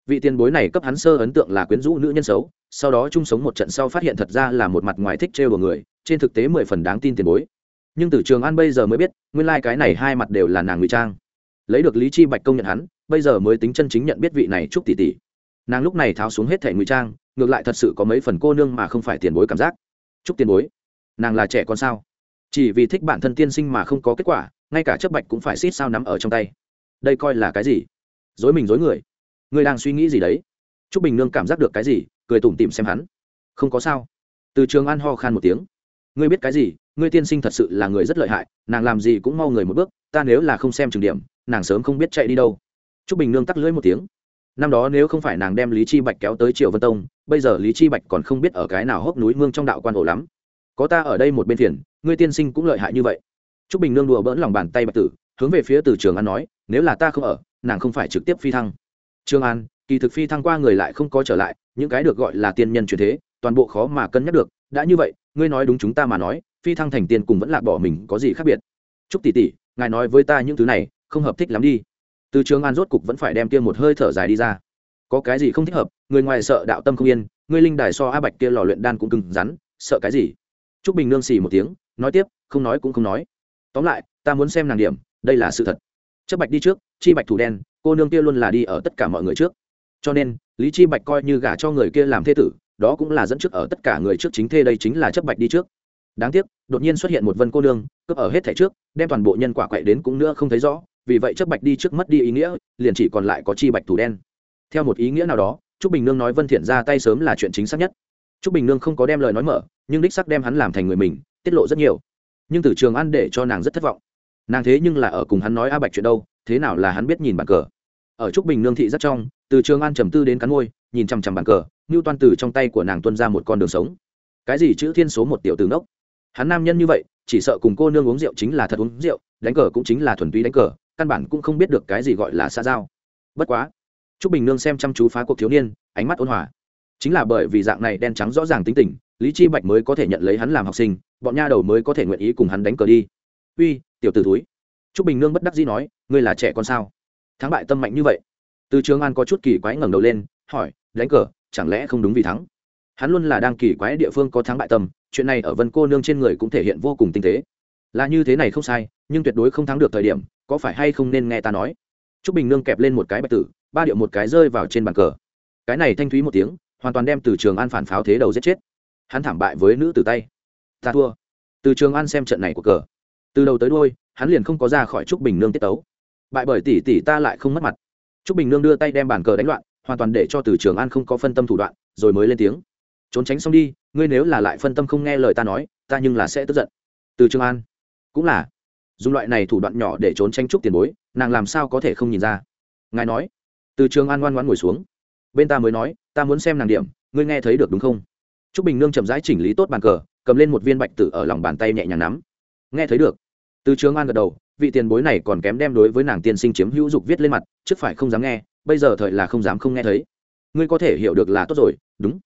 Vị tiền bối này cấp hắn sơ ấn tượng là quyến rũ nữ nhân xấu, sau đó chung sống một trận sau phát hiện thật ra là một mặt ngoài thích trêu của người, trên thực tế mười phần đáng tin tiền bối. Nhưng từ trường an bây giờ mới biết, nguyên lai、like、cái này hai mặt đều là nàng ngụy trang. Lấy được lý chi bạch công nhận hắn, bây giờ mới tính chân chính nhận biết vị này chúc tỷ tỷ. Nàng lúc này tháo xuống hết thẻ ngụy trang, ngược lại thật sự có mấy phần cô nương mà không phải tiền bối cảm giác. Chúc tiền bối nàng là trẻ con sao? Chỉ vì thích bản thân tiên sinh mà không có kết quả, ngay cả chấp bạch cũng phải xít sao nắm ở trong tay. Đây coi là cái gì? Dối mình dối người. Người đang suy nghĩ gì đấy? T r ú c bình nương cảm giác được cái gì, cười tủm tìm xem hắn. Không có sao. Từ trường an ho khan một tiếng. Ngươi biết cái gì? Ngươi tiên sinh thật sự là người rất lợi hại, nàng làm gì cũng mau người một bước, ta nếu là không xem trường điểm, nàng sớm không biết chạy đi đâu. T r ú c bình nương tắc lưỡi một tiếng. Năm đó nếu không phải nàng đem lý chi bạch kéo tới triều vân tông, bây giờ lý chi bạch còn không biết ở cái nào hốc núi mương trong đạo quan ổ lắm có ta ở đây một bên phiền, ngươi tiên sinh cũng lợi hại như vậy. T r ú c bình nương đùa bỡn lòng bàn tay bạch tử, hướng về phía từ trường an nói, nếu là ta không ở, nàng không phải trực tiếp phi thăng. Trường an, kỳ thực phi thăng qua người lại không có trở lại, những cái được gọi là tiên nhân truyền thế, toàn bộ khó mà cân nhắc được, đã như vậy, ngươi nói đúng chúng ta mà nói, phi thăng thành tiên cùng vẫn lạc bỏ mình có gì khác biệt? Chúc tỷ tỷ, ngài nói với ta những thứ này, không hợp thích lắm đi. Từ trường an rốt cục vẫn phải đem kia một hơi thở dài đi ra. Có cái gì không thích hợp, người ngoài sợ đạo tâm không yên ngươi linh đài so a bạch kia lò luyện đan cũng cứng rắn, sợ cái gì? T r ú c bình nương xì một tiếng, nói tiếp, không nói cũng không nói. Tóm lại, ta muốn xem nàng điểm, đây là sự thật. Chấp bạch đi trước, chi bạch thủ đen, cô nương kia luôn là đi ở tất cả mọi người trước. Cho nên, lý chi bạch coi như gả cho người kia làm thê tử, đó cũng là dẫn trước ở tất cả người trước chính thê đây chính là chấp bạch đi trước. Đáng tiếc, đột nhiên xuất hiện một vân cô nương, cướp ở hết thẻ trước, đem toàn bộ nhân quả quậy đến cũng nữa không thấy rõ, vì vậy chấp bạch đi trước mất đi ý nghĩa, liền chỉ còn lại có chi bạch thủ đen. Theo một ý nghĩa nào đó, trúc bình nương nói vân thiện ra tay sớm là chuyện chính xác nhất trúc bình nương không có đem lời nói mở, nhưng đích sắc đem hắn làm thành người mình, tiết lộ rất nhiều. Nhưng từ trường An để cho nàng rất thất vọng. Nàng thế nhưng là ở cùng hắn nói a bạch chuyện đâu, thế nào là hắn biết nhìn bàn cờ? Ở trúc bình nương thị rất trong, từ trường an trầm tư đến cắn môi, nhìn chằm chằm bàn cờ, ngưu toan từ trong tay của nàng tuân ra một con đường sống. Cái gì chữ thiên số một tiểu tử ngốc. hắn nam nhân như vậy, chỉ sợ cùng cô nương uống rượu chính là thật uống rượu, đánh cờ cũng chính là thuần túy đánh cờ, căn bản cũng không biết được cái gì gọi là xa giao. Bất quá, Trúc bình nương xem chăm chú phá cuộc thiếu niên, ánh mắt ôn hòa chính là bởi vì dạng này đen trắng rõ ràng tính tình, lý chi bạch mới có thể nhận lấy hắn làm học sinh, bọn nha đầu mới có thể nguyện ý cùng hắn đánh cờ đi. Uy, tiểu tử túi trúc bình nương bất đắc dĩ nói, ngươi là trẻ con sao? Thắng bại tâm mạnh như vậy. Từ trường an có chút kỳ quái ngẩng đầu lên, hỏi, đánh cờ, chẳng lẽ không đúng vì thắng? Hắn luôn là đang kỳ quái địa phương có thắng bại tâm, chuyện này ở vân cô nương trên người cũng thể hiện vô cùng tinh tế. Là như thế này không sai, nhưng tuyệt đối không thắng được thời điểm, có phải hay không nên nghe ta nói? Trúc bình nương kẹp lên một cái bạch tử, ba điệu một cái rơi vào trên bàn cờ. Cái này thanh thúy một tiếng hoàn toàn đem từ trường an phản pháo thế đầu giết chết. Hắn thảm bại với nữ tử tay. Ta thua. Từ trường an xem trận này của cờ. Từ đầu tới đôi hắn liền không có ra khỏi trúc bình nương tiết tấu. Bại bởi tỷ tỷ ta lại không mất mặt. Trúc bình nương đưa tay đem bàn cờ đánh loạn, hoàn toàn để cho từ trường an không có phân tâm thủ đoạn, rồi mới lên tiếng. Trốn tránh xong đi, ngươi nếu là lại phân tâm không nghe lời ta nói, ta nhưng là sẽ tức giận. Từ trường an. Cũng là. Dùng loại này thủ đoạn nhỏ để trốn tránh trúc tiền bối, nàng làm sao có thể không nhìn ra. Ngài nói. Từ trường an ngoan ngoan ngồi xuống bên ta mới nói, ta muốn xem nàng điểm, ngươi nghe thấy được đúng không? Trúc bình nương chậm rãi chỉnh lý tốt bàn cờ, cầm lên một viên bạch tử ở lòng bàn tay nhẹ nhàng nắm. Nghe thấy được. Từ trường an gật đầu, vị tiền bối này còn kém đem đối với nàng tiên sinh chiếm hữu dục viết lên mặt, trước phải không dám nghe, bây giờ thời là không dám không nghe thấy. Ngươi có thể hiểu được là tốt rồi, đúng.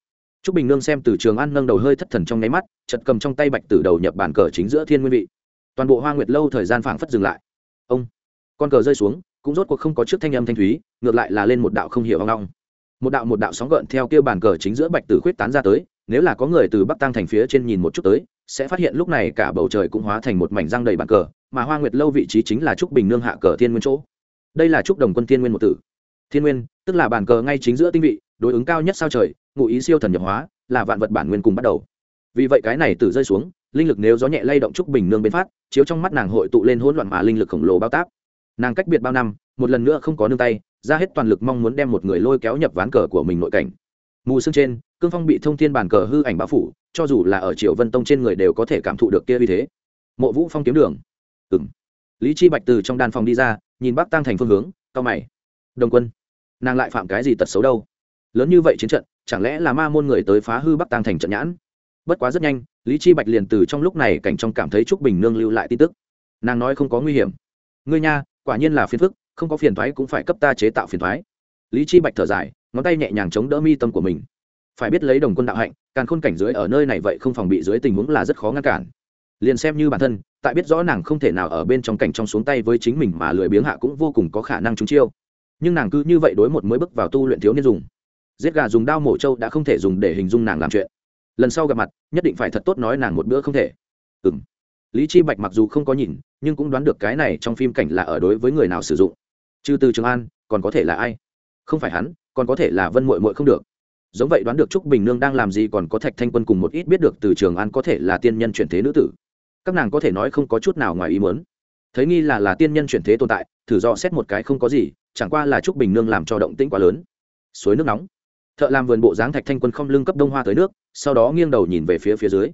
T r ú c bình nương xem từ trường an nâng đầu hơi thất thần trong nháy mắt chật cầm trong tay bạch tử đầu nhập bàn cờ chính giữa thiên nguyên vị. Toàn bộ hoa nguyệt lâu thời gian phảng phất dừng lại. Ông. Con cờ rơi xuống, cũng rốt cuộc không có trước thanh âm thanh thúy, ngược lại là lên một đạo không hiểu hoang long một đạo một đạo sóng gợn theo kia bàn cờ chính giữa bạch tử khuyết tán ra tới, nếu là có người từ bắc tăng thành phía trên nhìn một chút tới, sẽ phát hiện lúc này cả bầu trời cũng hóa thành một mảnh răng đầy bàn cờ, mà hoa nguyệt lâu vị trí chính là trúc bình nương hạ cờ thiên nguyên chỗ. Đây là trúc đồng quân thiên nguyên một tử. Thiên nguyên, tức là bàn cờ ngay chính giữa tinh vị, đối ứng cao nhất sao trời, ngụ ý siêu thần nhập hóa, là vạn vật bản nguyên cùng bắt đầu. Vì vậy cái này tử rơi xuống, linh lực nếu gió nhẹ lay động trúc bình nương bên phát, chiếu trong mắt nàng hội tụ lên hỗn loạn mà linh lực khổng lồ bao táp nàng cách biệt bao năm, một lần nữa không có nương tay ra hết toàn lực mong muốn đem một người lôi kéo nhập ván cờ của mình nội cảnh. Mù xương trên, cương phong bị thông thiên bàn cờ hư ảnh bão phủ, cho dù là ở triều vân tông trên người đều có thể cảm thụ được kia uy thế. Mộ vũ phong kiếm đường. Ừng lý chi bạch từ trong đan phòng đi ra, nhìn bắc tăng thành phương hướng cao mày. Đồng quân, nàng lại phạm cái gì tật xấu đâu? Lớn như vậy chiến trận, chẳng lẽ là ma môn người tới phá hư bắc tăng thành trận nhãn? Bất quá rất nhanh, lý chi bạch liền từ trong lúc này cảnh trong cảm thấy trúc bình nương lưu lại tin tức. Nàng nói không có nguy hiểm. Ngươi nha, quả nhiên là phiền phức không có phiền thoái cũng phải cấp ta chế tạo phiền thoái. Lý chi bạch thở dài, ngón tay nhẹ nhàng chống đỡ mi tâm của mình. Phải biết lấy đồng quân đạo hạnh càng khôn cảnh dưới ở nơi này vậy không phòng bị dưới tình huống là rất khó ngăn cản. Liền xem như bản thân, tại biết rõ nàng không thể nào ở bên trong cảnh trong xuống tay với chính mình mà lười biếng hạ cũng vô cùng có khả năng trúng chiêu. Nhưng nàng cứ như vậy đối một mới bước vào tu luyện thiếu niên dùng. Giết gà dùng đao mổ trâu đã không thể dùng để hình dung nàng làm chuyện. Lần sau gặp mặt, nhất định phải thật tốt nói nàng một bữa không thể. Ừ m lý chi bạch mặc dù không có nhìn, nhưng cũng đoán được cái này trong phim cảnh là ở đối với người nào sử dụng trừ từ trường an, còn có thể là ai? Không phải hắn, còn có thể là vân mội mội không được. Giống vậy đoán được trúc bình nương đang làm gì còn có thạch thanh quân cùng một ít biết được từ trường an có thể là tiên nhân chuyển thế nữ tử. Các nàng có thể nói không có chút nào ngoài ý muốn. Thấy nghi là là tiên nhân chuyển thế tồn tại, thử do xét một cái không có gì, chẳng qua là trúc bình nương làm cho động tĩnh quá lớn. Suối nước nóng. Thợ làm vườn bộ dáng thạch thanh quân không lưng cấp đông hoa tới nước, sau đó nghiêng đầu nhìn về phía phía dưới.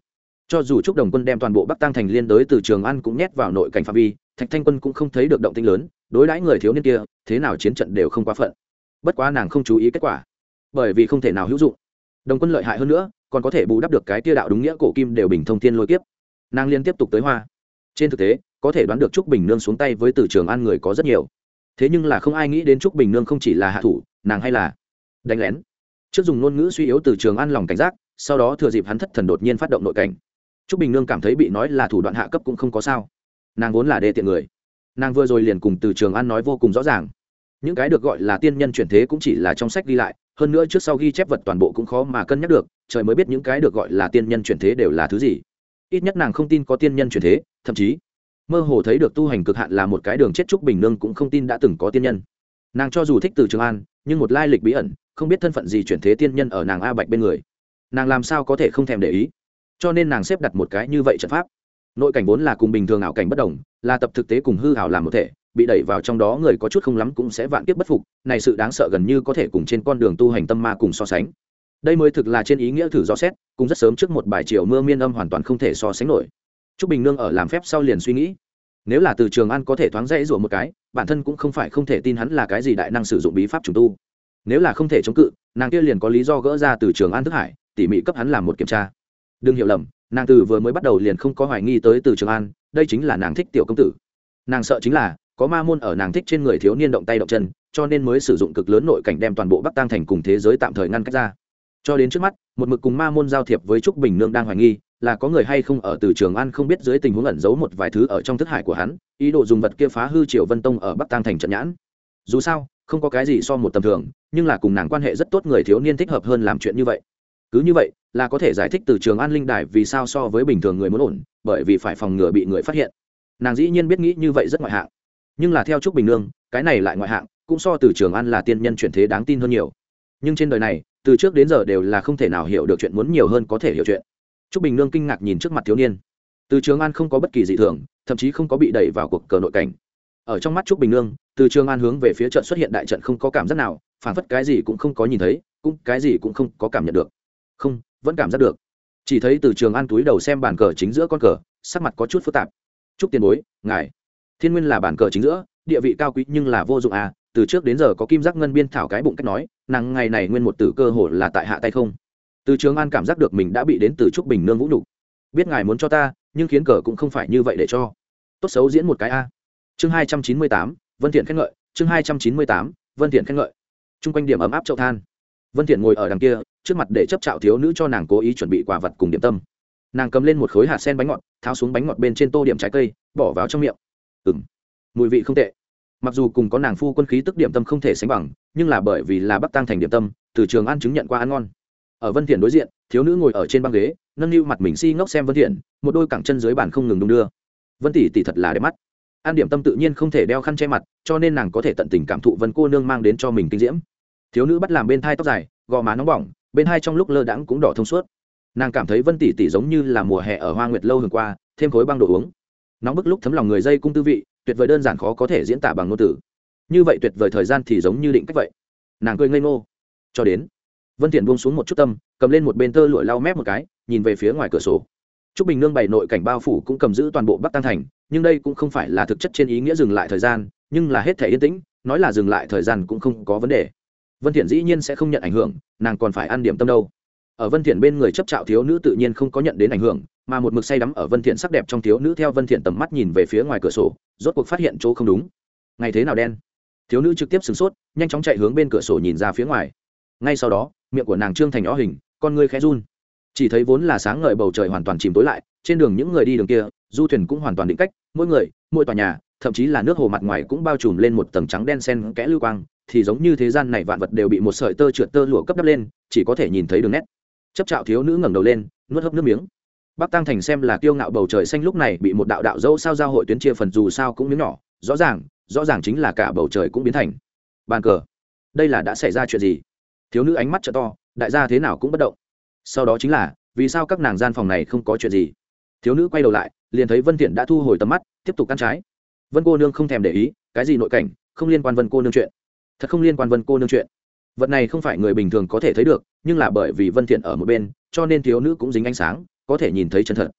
Cho dù trúc đồng quân đem toàn bộ bắc tăng thành liên đới từ trường an cũng nhét vào nội cảnh phạm vi, thạch thanh quân cũng không thấy được động tĩnh lớn đối đãi người thiếu niên kia, thế nào chiến trận đều không quá phận. Bất quá nàng không chú ý kết quả, bởi vì không thể nào hữu dụng. Đồng quân lợi hại hơn nữa, còn có thể bù đắp được cái tia đạo đúng nghĩa cổ kim đều bình thông thiên lôi kiếp. Nàng liên tiếp tục tới hoa. Trên thực tế, có thể đoán được trúc bình nương xuống tay với từ trường an người có rất nhiều. Thế nhưng là không ai nghĩ đến trúc bình nương không chỉ là hạ thủ, nàng hay là đánh lén. Trước dùng ngôn ngữ suy yếu từ trường an lòng cảnh giác, sau đó thừa dịp hắn thất thần đột nhiên phát động nội cảnh. Trúc bình nương cảm thấy bị nói là thủ đoạn hạ cấp cũng không có sao. Nàng vốn là đê tiện người nàng vừa rồi liền cùng từ trường an nói vô cùng rõ ràng. Những cái được gọi là tiên nhân chuyển thế cũng chỉ là trong sách ghi lại, hơn nữa trước sau ghi chép vật toàn bộ cũng khó mà cân nhắc được, trời mới biết những cái được gọi là tiên nhân chuyển thế đều là thứ gì. Ít nhất nàng không tin có tiên nhân chuyển thế, thậm chí, mơ hồ thấy được tu hành cực hạn là một cái đường chết trúc bình nương cũng không tin đã từng có tiên nhân. Nàng cho dù thích từ trường an, nhưng một lai lịch bí ẩn, không biết thân phận gì chuyển thế tiên nhân ở nàng a bạch bên người. Nàng làm sao có thể không thèm để ý? Cho nên nàng xếp đặt một cái như vậy trận pháp nội cảnh vốn là cùng bình thường ảo cảnh bất đồng, là tập thực tế cùng hư hảo làm một thể, bị đẩy vào trong đó người có chút không lắm cũng sẽ vạn kiếp bất phục, này sự đáng sợ gần như có thể cùng trên con đường tu hành tâm ma cùng so sánh. Đây mới thực là trên ý nghĩa thử do xét cũng rất sớm trước một bài chiều mưa miên âm hoàn toàn không thể so sánh nổi. T bình nương ở làm phép sau liền suy nghĩ, nếu là từ trường an có thể thoáng rẽ rủa một cái, bản thân cũng không phải không thể tin hắn là cái gì đại năng sử dụng bí pháp trùng tu. Nếu là không thể chống cự, nàng kia liền có lý do gỡ ra từ trường an thức hải, tỉ mỉ cấp hắn làm một kiểm tra. Đừng hiểu lầm nàng từ vừa mới bắt đầu liền không có hoài nghi tới từ trường an, đây chính là nàng thích tiểu công tử. Nàng sợ chính là, có ma môn ở nàng thích trên người thiếu niên động tay động chân, cho nên mới sử dụng cực lớn nội cảnh đem toàn bộ bắc tăng thành cùng thế giới tạm thời ngăn cách ra. Cho đến trước mắt, một mực cùng ma môn giao thiệp với trúc bình nương đang hoài nghi, là có người hay không ở từ trường an không biết dưới tình huống ẩn giấu một vài thứ ở trong thức hải của hắn, ý đồ dùng vật kia phá hư triều vân tông ở bắc tăng thành trận nhãn. Dù sao, không có cái gì so một tầm thường, nhưng là cùng nàng quan hệ rất tốt người thiếu niên thích hợp hơn làm chuyện như vậy cứ như vậy, là có thể giải thích từ trường an linh đài vì sao so với bình thường người muốn ổn, bởi vì phải phòng ngừa bị người phát hiện. Nàng dĩ nhiên biết nghĩ như vậy rất ngoại hạng. Nhưng là theo trúc bình nương, cái này lại ngoại hạng, cũng so từ trường an là tiên nhân chuyển thế đáng tin hơn nhiều. Nhưng trên đời này, từ trước đến giờ đều là không thể nào hiểu được chuyện muốn nhiều hơn có thể hiểu chuyện. Trúc bình nương kinh ngạc nhìn trước mặt thiếu niên. Từ trường an không có bất kỳ dị thường, thậm chí không có bị đẩy vào cuộc cờ nội cảnh. Ở trong mắt trúc bình nương, từ trường an hướng về phía trận xuất hiện đại trận không có cảm giác nào, phản phất cái gì cũng không có nhìn thấy, cũng cái gì cũng không có cảm nhận được không, vẫn cảm giác được. Chỉ thấy từ trường an túi đầu xem bàn cờ chính giữa con cờ, sắc mặt có chút phức tạp. Chúc tiền bối, ngài. Thiên nguyên là bàn cờ chính giữa, địa vị cao quý nhưng là vô dụng à từ trước đến giờ có kim giác ngân biên thảo cái bụng cách nói, nàng ngày này nguyên một tử cơ hồ là tại hạ tay không. Từ trường an cảm giác được mình đã bị đến từ trúc bình nương vũ nhục. Biết ngài muốn cho ta, nhưng khiến cờ cũng không phải như vậy để cho. Tốt xấu diễn một cái a. Chương hai trăm chín mươi tám, vân thiện khen ngợi, chương hai trăm chín mươi tám, vân thiện khen ngợi. Chung quanh điểm ấm áp chậu than vân thiện ngồi ở đằng kia, trước mặt để chấp trạo thiếu nữ cho nàng cố ý chuẩn bị quà vật cùng điểm tâm. Nàng cầm lên một khối hạt sen bánh ngọt, tháo xuống bánh ngọt bên trên tô điểm trái cây, bỏ vào trong miệng. Ừm, mùi vị không tệ. Mặc dù cùng có nàng phu quân khí tức điểm tâm không thể sánh bằng, nhưng là bởi vì là bắc tăng thành điểm tâm, từ trường ăn chứng nhận qua ăn ngon. Ở vân thiện đối diện, thiếu nữ ngồi ở trên băng ghế, nâng niu mặt mình si ngốc xem vân thiện, một đôi cẳng chân dưới bàn không ngừng đung đưa. Vân tỷ tỷ thật là đẹp mắt. An điểm tâm tự nhiên không thể đeo khăn che mặt, cho nên nàng có thể tận tình cảm thụ vân cô nương mang đến cho mình kinh diễm thiếu nữ bắt làm bên thai tóc dài, gò má nóng bỏng, bên hai trong lúc lơ đãng cũng đỏ thông suốt. Nàng cảm thấy vân tỷ tỷ giống như là mùa hè ở hoa nguyệt lâu hường qua, thêm khối băng đồ uống. Nóng bức lúc thấm lòng người dây cung tư vị, tuyệt vời đơn giản khó có thể diễn tả bằng ngôn từ. Như vậy tuyệt vời thời gian thì giống như định cách vậy. Nàng cười ngây ngô. Cho đến, vân thiện buông xuống một chút tâm, cầm lên một bên tơ lụa lau mép một cái, nhìn về phía ngoài cửa sổ. Trúc bình nương bày nội cảnh bao phủ cũng cầm giữ toàn bộ bắc tăng thành, nhưng đây cũng không phải là thực chất trên ý nghĩa dừng lại thời gian, nhưng là hết thể yên tĩnh, nói là dừng lại thời gian cũng không có vấn đề vân thiện dĩ nhiên sẽ không nhận ảnh hưởng, nàng còn phải ăn điểm tâm đâu. Ở vân thiện bên người chấp trạo thiếu nữ tự nhiên không có nhận đến ảnh hưởng, mà một mực say đắm ở vân thiện sắc đẹp trong thiếu nữ theo vân thiện tầm mắt nhìn về phía ngoài cửa sổ, rốt cuộc phát hiện chỗ không đúng. Ngày thế nào đen? Thiếu nữ trực tiếp sửng sốt, nhanh chóng chạy hướng bên cửa sổ nhìn ra phía ngoài. Ngay sau đó, miệng của nàng trương thành ó hình, con ngươi khẽ run. Chỉ thấy vốn là sáng ngời bầu trời hoàn toàn chìm tối lại, trên đường những người đi đường kia, du thuyền cũng hoàn toàn định cách, mỗi người, mỗi tòa nhà, thậm chí là nước hồ mặt ngoài cũng bao trùm lên một tầng trắng đen sen kẽ lưu quang thì giống như thế gian này vạn vật đều bị một sợi tơ trượt tơ lụa cấp đắp lên, chỉ có thể nhìn thấy đường nét. Chấp trạo thiếu nữ ngẩng đầu lên, nuốt hấp nước miếng. Bắc tăng thành xem là kiêu ngạo bầu trời xanh lúc này bị một đạo đạo dâu sao giao hội tuyến chia phần dù sao cũng miếng nhỏ, rõ ràng rõ ràng chính là cả bầu trời cũng biến thành. Bàn cờ. Đây là đã xảy ra chuyện gì? Thiếu nữ ánh mắt trợ to, đại gia thế nào cũng bất động. Sau đó chính là, vì sao các nàng gian phòng này không có chuyện gì? Thiếu nữ quay đầu lại, liền thấy vân thiện đã thu hồi tầm mắt, tiếp tục căn trái. Vân cô nương không thèm để ý, cái gì nội cảnh, không liên quan vân cô nương chuyện thật không liên quan vân cô nương chuyện. Vật này không phải người bình thường có thể thấy được, nhưng là bởi vì vân thiện ở một bên, cho nên thiếu nữ cũng dính ánh sáng, có thể nhìn thấy chân thật.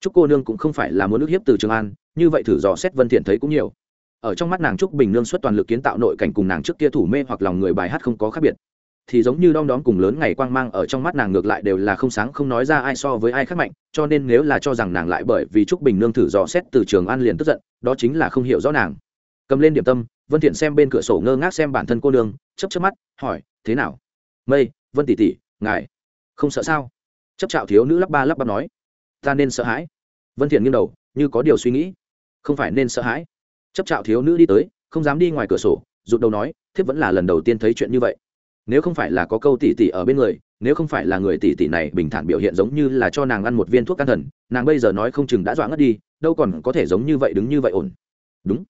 Trúc cô nương cũng không phải là muốn nước hiếp từ trường an, như vậy thử dò xét vân thiện thấy cũng nhiều. Ở trong mắt nàng trúc bình nương xuất toàn lực kiến tạo nội cảnh cùng nàng trước kia thủ mê hoặc lòng người bài hát không có khác biệt. Thì giống như đom đóm cùng lớn ngày quang mang ở trong mắt nàng ngược lại đều là không sáng, không nói ra ai so với ai khác mạnh, cho nên nếu là cho rằng nàng lại bởi vì trúc bình nương thử dò xét từ trường an liền tức giận, đó chính là không hiểu rõ nàng. Cầm lên điểm tâm vân thiện xem bên cửa sổ ngơ ngác xem bản thân cô nương, chớp chớp mắt, hỏi, thế nào? Mây, vân tỷ tỷ, ngài không sợ sao? Chấp trạo thiếu nữ lắp ba lắp bắp nói, ta nên sợ hãi. Vân thiện nghiêng đầu, như có điều suy nghĩ, không phải nên sợ hãi. Chấp trạo thiếu nữ đi tới, không dám đi ngoài cửa sổ, rụt đầu nói, thiếp vẫn là lần đầu tiên thấy chuyện như vậy. Nếu không phải là có câu tỷ tỷ ở bên người, nếu không phải là người tỷ tỷ này bình thản biểu hiện giống như là cho nàng ăn một viên thuốc can thần, nàng bây giờ nói không chừng đã dọa ngất đi, đâu còn có thể giống như vậy đứng như vậy ổn. Đúng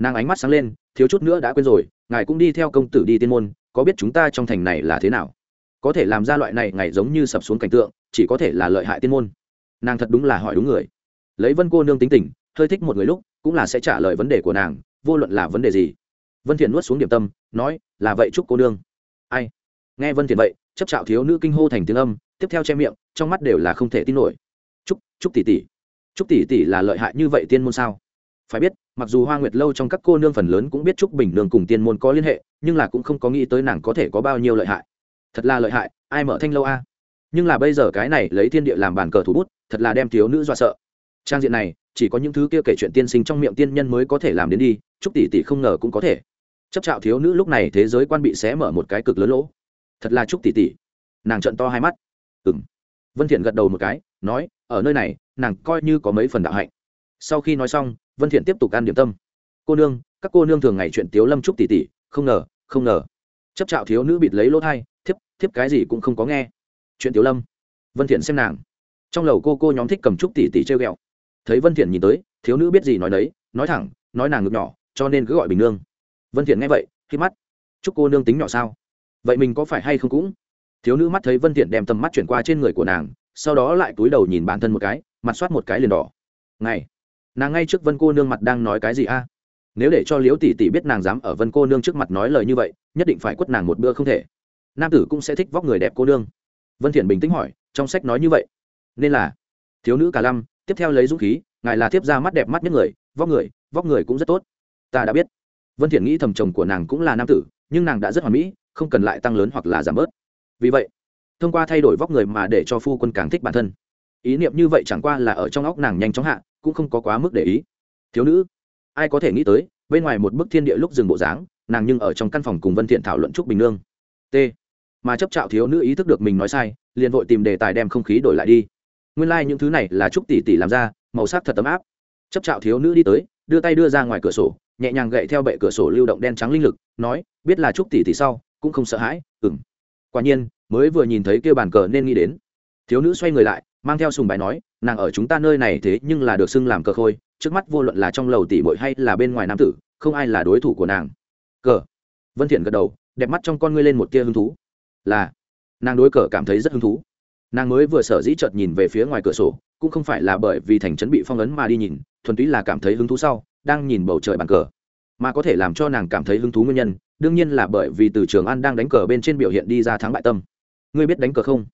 nàng ánh mắt sáng lên, thiếu chút nữa đã quên rồi, ngài cũng đi theo công tử đi tiên môn, có biết chúng ta trong thành này là thế nào? Có thể làm ra loại này ngày giống như sập xuống cảnh tượng, chỉ có thể là lợi hại tiên môn. Nàng thật đúng là hỏi đúng người. Lấy vân cô nương tính tình, hơi thích một người lúc, cũng là sẽ trả lời vấn đề của nàng, vô luận là vấn đề gì. Vân thiện nuốt xuống điểm tâm, nói, là vậy chúc cô nương. Ai? Nghe vân thiện vậy, chấp chảo thiếu nữ kinh hô thành tiếng âm, tiếp theo che miệng, trong mắt đều là không thể tin nổi. Chúc chúc tỷ tỷ. Chúc tỷ tỷ là lợi hại như vậy tiên môn sao? Phải biết, mặc dù hoa nguyệt lâu trong các cô nương phần lớn cũng biết trúc bình nương cùng tiên môn có liên hệ, nhưng là cũng không có nghĩ tới nàng có thể có bao nhiêu lợi hại. Thật là lợi hại, ai mở thanh lâu a? Nhưng là bây giờ cái này lấy thiên địa làm bàn cờ thủ bút, thật là đem thiếu nữ dọa sợ. Trang diện này, chỉ có những thứ kia kể chuyện tiên sinh trong miệng tiên nhân mới có thể làm đến đi chúc tỷ tỷ không ngờ cũng có thể. Chấp trạo thiếu nữ lúc này thế giới quan bị xé mở một cái cực lớn lỗ. Thật là chúc tỷ tỷ. Nàng trận to hai mắt. Ừ m vân thiện gật đầu một cái, nói, ở nơi này, nàng coi như có mấy phần đạo hạnh. Sau khi nói xong vân thiện tiếp tục ăn điểm tâm. Cô nương, các cô nương thường ngày chuyện tiếu lâm trúc tỷ tỷ không ngờ không ngờ. Chấp trạo thiếu nữ bịt lấy lỗ thai, thiếp thiếp cái gì cũng không có nghe. Chuyện tiểu lâm. Vân thiện xem nàng. Trong lầu cô cô nhóm thích cầm trúc tỷ tỷ treo ghẹo. Thấy vân thiện nhìn tới, thiếu nữ biết gì nói đấy nói thẳng, nói nàng ngực nhỏ, cho nên cứ gọi bình nương. Vân thiện nghe vậy, khi mắt. Chúc cô nương tính nhỏ sao? Vậy mình có phải hay không cũng? Thiếu nữ mắt thấy vân thiện đem tầm mắt chuyển qua trên người của nàng, sau đó lại cúi đầu nhìn bản thân một cái, mặt soát một cái liền đỏ. Ngày nàng ngay trước vân cô nương mặt đang nói cái gì a? Nếu để cho liễu tỷ tỷ biết nàng dám ở vân cô nương trước mặt nói lời như vậy, nhất định phải quất nàng một bữa không thể. Nam tử cũng sẽ thích vóc người đẹp cô nương. Vân thiện bình tĩnh hỏi, trong sách nói như vậy. Nên là, thiếu nữ cả lâm tiếp theo lấy dũng khí, ngài là tiếp ra mắt đẹp mắt nhất người, vóc người vóc người cũng rất tốt. Ta đã biết. Vân thiện nghĩ thầm chồng của nàng cũng là nam tử, nhưng nàng đã rất hoàn mỹ, không cần lại tăng lớn hoặc là giảm bớt. Vì vậy, thông qua thay đổi vóc người mà để cho phu quân càng thích bản thân. Ý niệm như vậy chẳng qua là ở trong óc nàng nhanh chóng hạ cũng không có quá mức để ý. Thiếu nữ, ai có thể nghĩ tới, bên ngoài một bức thiên địa lúc dừng bộ dáng, nàng nhưng ở trong căn phòng cùng vân thiện thảo luận trúc bình nương. T. Mà chấp trạo thiếu nữ ý thức được mình nói sai, liền vội tìm đề tài đem không khí đổi lại đi. Nguyên lai like những thứ này là trúc tỷ tỷ làm ra, màu sắc thật tấm áp. Chấp trạo thiếu nữ đi tới, đưa tay đưa ra ngoài cửa sổ, nhẹ nhàng gậy theo bệ cửa sổ lưu động đen trắng linh lực, nói, biết là trúc tỷ tỷ sau, cũng không sợ hãi, ừm. Quả nhiên, mới vừa nhìn thấy kêu bàn cờ nên nghĩ đến. Thiếu nữ xoay người lại, mang theo sùng bài nói nàng ở chúng ta nơi này thế nhưng là được xưng làm cờ khôi, trước mắt vô luận là trong lầu tỷ bội hay là bên ngoài nam tử, không ai là đối thủ của nàng. Cờ. Vân thiện gật đầu, đẹp mắt trong con ngươi lên một tia hứng thú. Là. Nàng đối cờ cảm thấy rất hứng thú. Nàng mới vừa sở dĩ chợt nhìn về phía ngoài cửa sổ, cũng không phải là bởi vì thành trấn bị phong ấn mà đi nhìn, thuần túy là cảm thấy hứng thú sau, đang nhìn bầu trời bàn cờ. Mà có thể làm cho nàng cảm thấy hứng thú nguyên nhân, đương nhiên là bởi vì từ trường an đang đánh cờ bên trên biểu hiện đi ra thắng bại tâm. Ngươi biết đánh cờ không?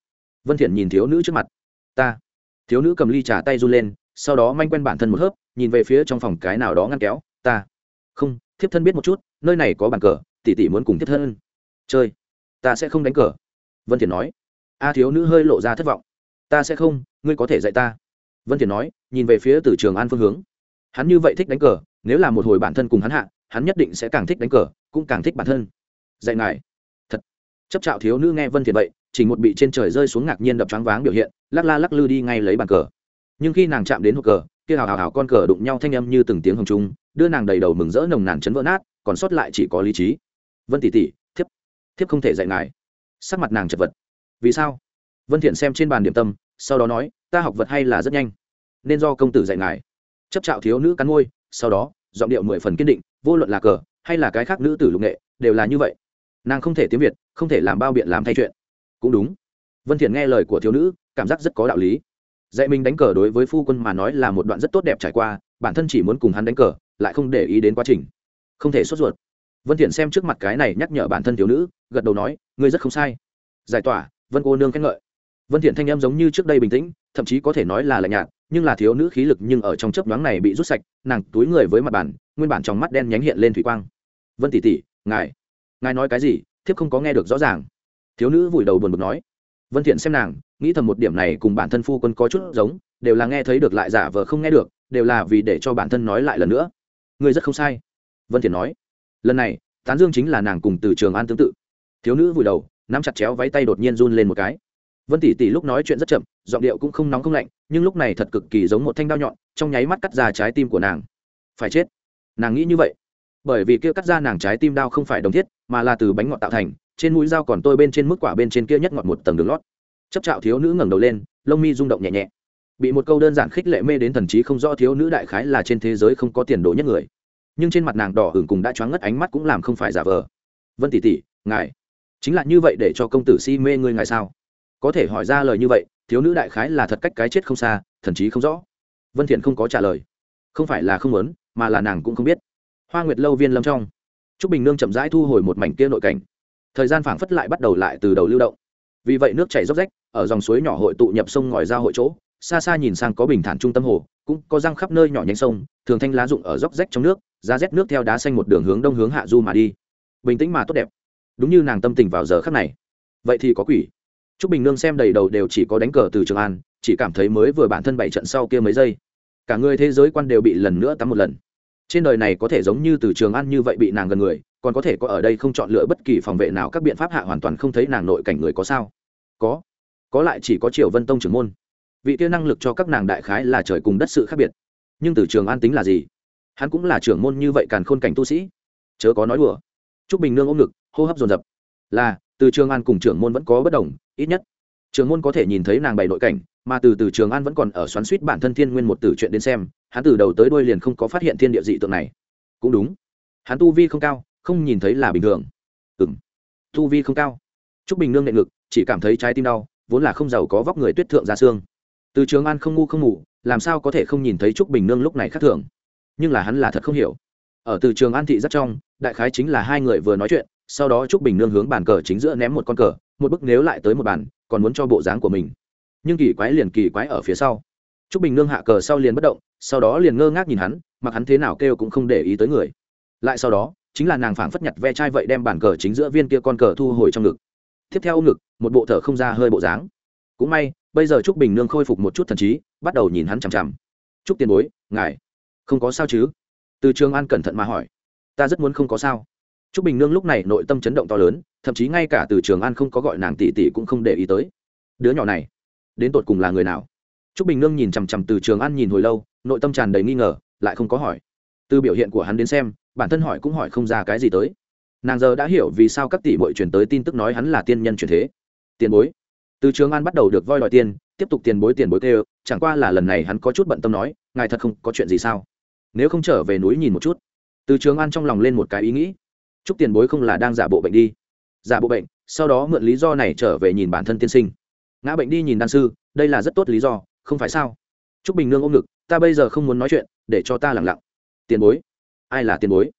Vân thiện nhìn thiếu nữ trước mặt. Ta thiếu nữ cầm ly trà tay run lên, sau đó manh quen bản thân một hớp, nhìn về phía trong phòng cái nào đó ngăn kéo, ta. Không, thiếp thân biết một chút, nơi này có bàn cờ, tỷ tỷ muốn cùng thiếp thân. Chơi, ta sẽ không đánh cờ. Vân thiền nói. A thiếu nữ hơi lộ ra thất vọng. Ta sẽ không, ngươi có thể dạy ta. Vân thiền nói, nhìn về phía từ trường an phương hướng. Hắn như vậy thích đánh cờ, nếu là một hồi bản thân cùng hắn hạ, hắn nhất định sẽ càng thích đánh cờ, cũng càng thích bản thân. Dạy ngài. Thật. Chấp trạo thiếu nữ nghe vân thiền vậy chỉ một bị trên trời rơi xuống ngạc nhiên đập choáng váng biểu hiện, lắc la lắc lư đi ngay lấy bàn cờ. Nhưng khi nàng chạm đến hộp cờ, kia hào hào hào con cờ đụng nhau thanh âm như từng tiếng hồng trung, đưa nàng đầy đầu mừng rỡ nồng nàn chấn vỡ nát, còn sót lại chỉ có lý trí. Vân tỷ tỷ, thiếp thiếp không thể dạy ngài. Sắc mặt nàng chật vật. Vì sao? Vân thiện xem trên bàn điểm tâm, sau đó nói, ta học vật hay là rất nhanh, nên do công tử dạy ngài. Chấp trạo thiếu nữ cắn môi, sau đó, giọng điệu mười phần kiên định, vô luận là cờ, hay là cái khác nữ tử lục nghệ, đều là như vậy. Nàng không thể tiếng việt, không thể làm bao biện làm thay chuyện cũng đúng. Vân thiện nghe lời của thiếu nữ, cảm giác rất có đạo lý. Dạy mình đánh cờ đối với phu quân mà nói là một đoạn rất tốt đẹp trải qua, bản thân chỉ muốn cùng hắn đánh cờ, lại không để ý đến quá trình. Không thể sốt ruột. Vân thiện xem trước mặt cái này nhắc nhở bản thân thiếu nữ, gật đầu nói, ngươi rất không sai. Giải tỏa, vân cô nương khen ngợi. Vân thiện thanh em giống như trước đây bình tĩnh, thậm chí có thể nói là lạnh nhạt, nhưng là thiếu nữ khí lực nhưng ở trong chớp nhoáng này bị rút sạch, nàng túi người với mặt bàn, nguyên bản trong mắt đen nhánh hiện lên thủy quang. Vân tỷ tỷ, ngài ngài nói cái gì? Thiếp không có nghe được rõ ràng thiếu nữ vùi đầu buồn bực nói, vân thiện xem nàng, nghĩ thầm một điểm này cùng bản thân phu quân có chút giống, đều là nghe thấy được lại giả vờ không nghe được, đều là vì để cho bản thân nói lại lần nữa. Ngươi rất không sai. Vân thiện nói, lần này, tán dương chính là nàng cùng từ trường an tương tự. Thiếu nữ vùi đầu, nắm chặt chéo váy tay đột nhiên run lên một cái. Vân tỷ tỷ lúc nói chuyện rất chậm, giọng điệu cũng không nóng không lạnh, nhưng lúc này thật cực kỳ giống một thanh đao nhọn, trong nháy mắt cắt ra trái tim của nàng. Phải chết. Nàng nghĩ như vậy, bởi vì kia cắt ra nàng trái tim đao không phải đồng thiết, mà là từ bánh ngọt tạo thành trên mũi dao còn tôi bên trên mức quả bên trên kia nhất ngọt một tầng đường lót. Chấp trạo thiếu nữ ngẩng đầu lên, lông mi rung động nhẹ nhẹ. Bị một câu đơn giản khích lệ mê đến thần trí không rõ thiếu nữ đại khái là trên thế giới không có tiền đồ nhất người. Nhưng trên mặt nàng đỏ hửng cùng đã choáng ngất ánh mắt cũng làm không phải giả vờ. Vân tỷ tỷ, ngài, chính là như vậy để cho công tử si mê ngươi ngài sao? Có thể hỏi ra lời như vậy, thiếu nữ đại khái là thật cách cái chết không xa, thần chí không rõ. Vân thiện không có trả lời. Không phải là không muốn, mà là nàng cũng không biết. Hoa nguyệt lâu viên lâm trong. Trúc bình nương chậm rãi thu hồi một mảnh kia nội cảnh thời gian phảng phất lại bắt đầu lại từ đầu lưu động. Vì vậy nước chảy róc rách ở dòng suối nhỏ hội tụ nhập sông ngòi ra hội chỗ xa xa nhìn sang có bình thản trung tâm hồ cũng có răng khắp nơi nhỏ nhánh sông thường thanh lá rụng ở róc rách trong nước giá rét nước theo đá xanh một đường hướng đông hướng hạ du mà đi. Bình tĩnh mà tốt đẹp. Đúng như nàng tâm tình vào giờ khắc này. Vậy thì có quỷ. Trúc Bình Nương xem đầy đầu đều chỉ có đánh cờ từ Trường An, chỉ cảm thấy mới vừa bản thân bảy trận sau kia mấy giây, cả người thế giới quan đều bị lần nữa tắm một lần. Trên đời này có thể giống như từ Trường An như vậy bị nàng gần người, còn có thể có ở đây không chọn lựa bất kỳ phòng vệ nào các biện pháp hạ hoàn toàn không thấy nàng nội cảnh người có sao? Có, có lại chỉ có Triều Vân Tông trưởng môn. Vị kia năng lực cho các nàng đại khái là trời cùng đất sự khác biệt. Nhưng từ Trường An tính là gì? Hắn cũng là trưởng môn như vậy càn khôn cảnh tu sĩ. Chớ có nói đùa. Trúc Bình Nương ôm ngực, hô hấp dồn dập. Là, từ Trường An cùng trưởng môn vẫn có bất đồng, ít nhất trường môn có thể nhìn thấy nàng bày nội cảnh mà từ từ trường an vẫn còn ở xoắn suýt bản thân thiên nguyên một từ chuyện đến xem hắn từ đầu tới đuôi liền không có phát hiện thiên địa dị tượng này cũng đúng hắn tu vi không cao không nhìn thấy là bình thường. Ừng tu vi không cao. T r ú c bình nương nệ ngực, chỉ cảm thấy trái tim đau, vốn là không giàu có vóc người tuyết thượng ra xương. Từ trường an không ngu không ngủ, làm sao có thể không nhìn thấy t r ú c bình nương lúc này khác thường? Nhưng là hắn là thật không hiểu. Ở từ trường an thị rất trong, đại khái chính là hai người vừa nói chuyện, sau đó t r ú c bình nương hướng bàn cờ chính giữa ném một con cờ, một bức nếu lại tới một bàn, còn muốn cho bộ dáng của mình. Nhưng kỳ quái liền kỳ quái ở phía sau. T r ú c bình nương hạ cờ sau liền bất động, sau đó liền ngơ ngác nhìn hắn, mặc hắn thế nào kêu cũng không để ý tới người. Lại sau đó chính là nàng phảng phất nhặt ve chai vậy đem bản cờ chính giữa viên kia con cờ thu hồi trong ngực. Tiếp theo ôm ngực, một bộ thở không ra hơi bộ dáng. Cũng may, bây giờ trúc bình nương khôi phục một chút thần trí, bắt đầu nhìn hắn chằm chằm. Trúc tiền bối, ngài không có sao chứ? Từ trường an cẩn thận mà hỏi. Ta rất muốn không có sao. Trúc bình nương lúc này nội tâm chấn động to lớn, thậm chí ngay cả từ trường an không có gọi nàng tỷ tỷ cũng không để ý tới. Đứa nhỏ này, đến tột cùng là người nào? Trúc bình nương nhìn chằm chằm từ trường an nhìn hồi lâu, nội tâm tràn đầy nghi ngờ, lại không có hỏi từ biểu hiện của hắn đến xem, bản thân hỏi cũng hỏi không ra cái gì tới. Nàng giờ đã hiểu vì sao các tỷ bội truyền tới tin tức nói hắn là tiên nhân truyền thế. Tiền bối. Từ trường an bắt đầu được voi đòi tiền, tiếp tục tiền bối tiền bối kêu, chẳng qua là lần này hắn có chút bận tâm nói, ngài thật không có chuyện gì sao? Nếu không trở về núi nhìn một chút. Từ trường an trong lòng lên một cái ý nghĩ. Chúc tiền bối không là đang giả bộ bệnh đi. Giả bộ bệnh, sau đó mượn lý do này trở về nhìn bản thân tiên sinh. Ngã bệnh đi nhìn đan sư, đây là rất tốt lý do, không phải sao? Chúc bình nương ôm ngực, ta bây giờ không muốn nói chuyện, để cho ta lặng lặng tiền bối. Ai là tiền bối?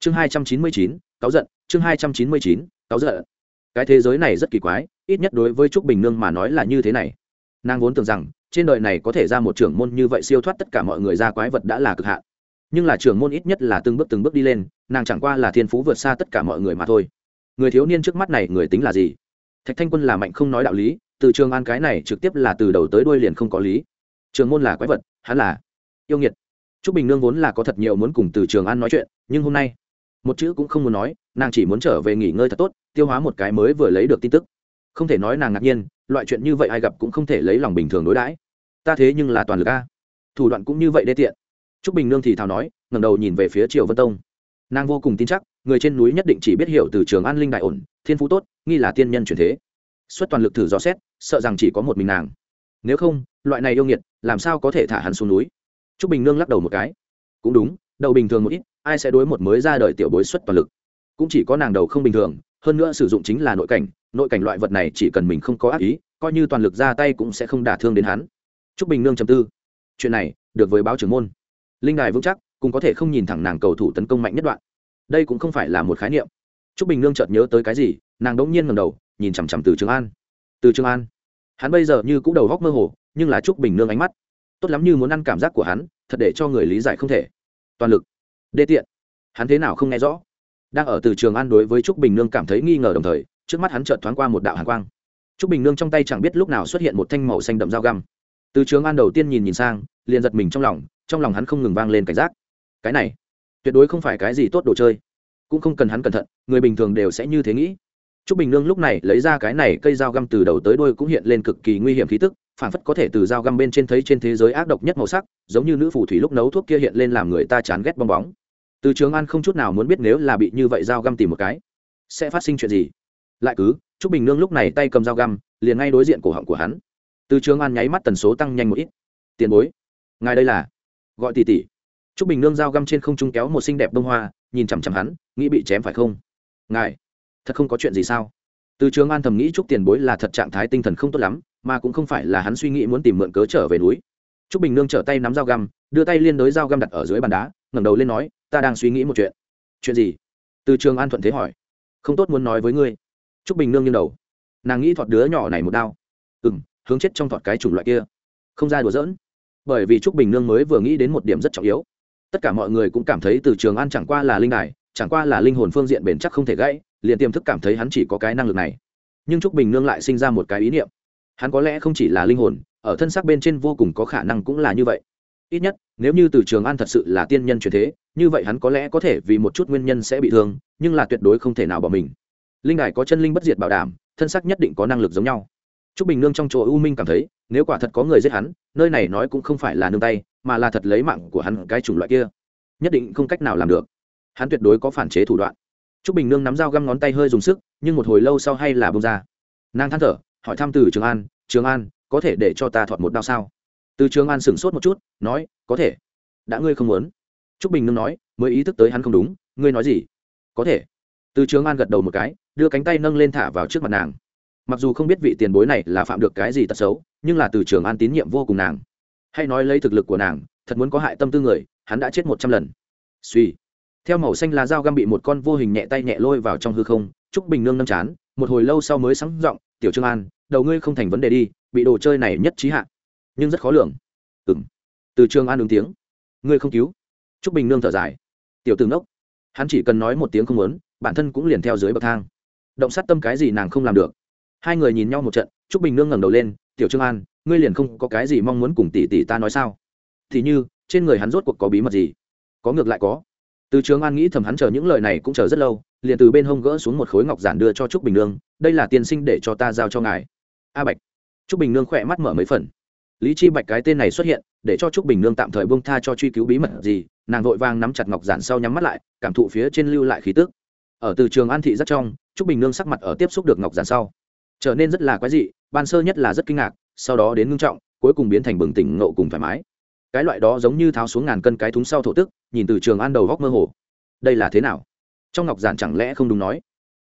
Chương hai trăm chín mươi chín, cáu giận. Chương hai trăm chín mươi chín, cáu giận. Cái thế giới này rất kỳ quái, ít nhất đối với trúc bình nương mà nói là như thế này. Nàng vốn tưởng rằng, trên đời này có thể ra một trưởng môn như vậy siêu thoát tất cả mọi người ra quái vật đã là cực hạn. Nhưng là trưởng môn ít nhất là từng bước từng bước đi lên, nàng chẳng qua là thiên phú vượt xa tất cả mọi người mà thôi. Người thiếu niên trước mắt này người tính là gì? Thạch thanh quân là mạnh không nói đạo lý, từ trường an cái này trực tiếp là từ đầu tới đuôi liền không có lý. Trường môn là quái vật, hắn là yêu nghiệt. Trúc Bình Nương vốn là có thật nhiều muốn cùng Từ Trường An nói chuyện, nhưng hôm nay, một chữ cũng không muốn nói, nàng chỉ muốn trở về nghỉ ngơi thật tốt, tiêu hóa một cái mới vừa lấy được tin tức. Không thể nói nàng ngạc nhiên, loại chuyện như vậy ai gặp cũng không thể lấy lòng bình thường đối đãi. Ta thế nhưng là toàn lực a. Thủ đoạn cũng như vậy đê tiện. Trúc Bình Nương thì thào nói, ngẩng đầu nhìn về phía Triều Vân Tông. Nàng vô cùng tin chắc, người trên núi nhất định chỉ biết hiểu Từ Trường An linh đại ổn, thiên phú tốt, nghi là tiên nhân chuyển thế. Xuất toàn lực thử dò xét, sợ rằng chỉ có một mình nàng. Nếu không, loại này yêu nghiệt, làm sao có thể thả hắn xuống núi? Trúc Bình Nương lắc đầu một cái. Cũng đúng, đầu bình thường một ít, ai sẽ đối một mới ra đời tiểu bối xuất toàn lực. Cũng chỉ có nàng đầu không bình thường, hơn nữa sử dụng chính là nội cảnh, nội cảnh loại vật này chỉ cần mình không có ác ý, coi như toàn lực ra tay cũng sẽ không đả thương đến hắn. Trúc Bình Nương trầm tư. Chuyện này, được với báo trưởng môn. Linh đài vững chắc, cũng có thể không nhìn thẳng nàng cầu thủ tấn công mạnh nhất đoạn. Đây cũng không phải là một khái niệm. Trúc Bình Nương chợt nhớ tới cái gì, nàng đỗng nhiên ngẩng đầu, nhìn chằm chằm Từ Trường An. Từ Trường An, hắn bây giờ như cũng đầu góc mơ hồ, nhưng là Trúc Bình Nương ánh mắt tốt lắm như muốn ăn cảm giác của hắn thật để cho người lý giải không thể. Toàn lực. Đê tiện. Hắn thế nào không nghe rõ. Đang ở từ trường an đối với trúc bình nương cảm thấy nghi ngờ đồng thời trước mắt hắn chợt thoáng qua một đạo hàn quang. Trúc bình nương trong tay chẳng biết lúc nào xuất hiện một thanh màu xanh đậm dao găm. Từ trường an đầu tiên nhìn nhìn sang liền giật mình trong lòng trong lòng hắn không ngừng vang lên cảnh giác. Cái này tuyệt đối không phải cái gì tốt đồ chơi. Cũng không cần hắn cẩn thận người bình thường đều sẽ như thế nghĩ. Trúc Bình Nương lúc này lấy ra cái này cây dao găm từ đầu tới đuôi cũng hiện lên cực kỳ nguy hiểm khí tức, phản phất có thể từ dao găm bên trên thấy trên thế giới ác độc nhất màu sắc, giống như nữ phù thủy lúc nấu thuốc kia hiện lên làm người ta chán ghét bong bóng. Từ Trường An không chút nào muốn biết nếu là bị như vậy dao găm tìm một cái, sẽ phát sinh chuyện gì. Lại cứ, Trúc Bình Nương lúc này tay cầm dao găm, liền ngay đối diện cổ họng của hắn. Từ Trường An nháy mắt tần số tăng nhanh một ít. Tiền bối, ngài đây là? Gọi tỷ tỷ. Trúc Bình Nương dao găm trên không trung kéo một xinh đẹp bông hoa, nhìn chằm chằm hắn, nghĩ bị chém phải không? Ngài, thật không có chuyện gì sao từ trường an thầm nghĩ chúc tiền bối là thật trạng thái tinh thần không tốt lắm mà cũng không phải là hắn suy nghĩ muốn tìm mượn cớ trở về núi. T bình nương trở tay nắm dao găm, đưa tay liên đối dao găm đặt ở dưới bàn đá, ngẩng đầu lên nói, ta đang suy nghĩ một chuyện. Chuyện gì? Từ trường an thuận thế hỏi. Không tốt muốn nói với ngươi. T bình nương nghiêng đầu. Nàng nghĩ thọt đứa nhỏ này một đao. Ừ m hướng chết trong thọt cái chủng loại kia. Không ra đùa giỡn. Bởi vì t bình nương mới vừa nghĩ đến một điểm rất trọng yếu. Tất cả mọi người cũng cảm thấy từ trường an chẳng qua là linh đài, chẳng qua là linh hồn phương diện bền chắc không thể gãy, liền tiềm thức cảm thấy hắn chỉ có cái năng lực này. Nhưng trúc bình nương lại sinh ra một cái ý niệm hắn có lẽ không chỉ là linh hồn ở thân xác bên trên vô cùng có khả năng cũng là như vậy ít nhất nếu như từ trường an thật sự là tiên nhân truyền thế như vậy hắn có lẽ có thể vì một chút nguyên nhân sẽ bị thương nhưng là tuyệt đối không thể nào bỏ mình linh đài có chân linh bất diệt bảo đảm thân xác nhất định có năng lực giống nhau Trúc Bình Nương trong chỗ U Minh cảm thấy, nếu quả thật có người giết hắn, nơi này nói cũng không phải là nương tay, mà là thật lấy mạng của hắn cái chủng loại kia. Nhất định không cách nào làm được. Hắn tuyệt đối có phản chế thủ đoạn. Trúc Bình Nương nắm dao găm ngón tay hơi dùng sức, nhưng một hồi lâu sau hay là bông ra. Nàng than thở, hỏi thăm từ Trường An, trường an có thể để cho ta thọt một đao sao? Từ trường an sửng sốt một chút nói có thể. Đã ngươi không muốn? T r ú c bình nương nói mới ý thức tới hắn không đúng ngươi nói gì? Có thể. Từ trường an gật đầu một cái đưa cánh tay nâng lên thả vào trước mặt nàng. Mặc dù không biết vị tiền bối này là phạm được cái gì tật xấu nhưng là từ trường an tín nhiệm vô cùng nàng. Hay nói lấy thực lực của nàng thật muốn có hại tâm tư người hắn đã chết một trăm lần. Suy theo màu xanh lá dao găm bị một con vô hình nhẹ tay nhẹ lôi vào trong hư không trúc bình nương nâm chán một hồi lâu sau mới sáng r ộ n g tiểu trương an đầu ngươi không thành vấn đề đi, bị đồ chơi này nhất trí hạ. Nhưng rất khó lường. Ừng từ trường an ứng tiếng. Ngươi không cứu. T r ú c bình nương thở dài. Tiểu tướng đốc hắn chỉ cần nói một tiếng không muốn, bản thân cũng liền theo dưới bậc thang. Động sát tâm cái gì nàng không làm được. Hai người nhìn nhau một trận t r ú c bình nương ngẩng đầu lên, tiểu trương an, ngươi liền không có cái gì mong muốn cùng tỷ tỷ ta nói sao? Thì như, trên người hắn rốt cuộc có bí mật gì? Có ngược lại có. Từ trường an nghĩ thầm hắn chờ những lời này cũng chờ rất lâu, liền từ bên hông gỡ xuống một khối ngọc giản đưa cho trúc bình nương, đây là tiên sinh để cho ta giao cho ngài a bạch. Trúc bình nương khỏe mắt mở mấy phần. Lý chi bạch cái tên này xuất hiện, để cho trúc bình nương tạm thời buông tha cho truy cứu bí mật gì, nàng vội vàng nắm chặt ngọc giản sau nhắm mắt lại, cảm thụ phía trên lưu lại khí tức. Ở từ trường an thị rất trong, trúc bình nương sắc mặt ở tiếp xúc được ngọc giản sau. Trở nên rất là quái dị, ban sơ nhất là rất kinh ngạc, sau đó đến ngưng trọng, cuối cùng biến thành bừng tỉnh ngộ cùng thoải mái. Cái loại đó giống như tháo xuống ngàn cân cái thúng sau thổ tức, nhìn từ trường an đầu góc mơ hồ. Đây là thế nào? Trong ngọc giản chẳng lẽ không đúng nói?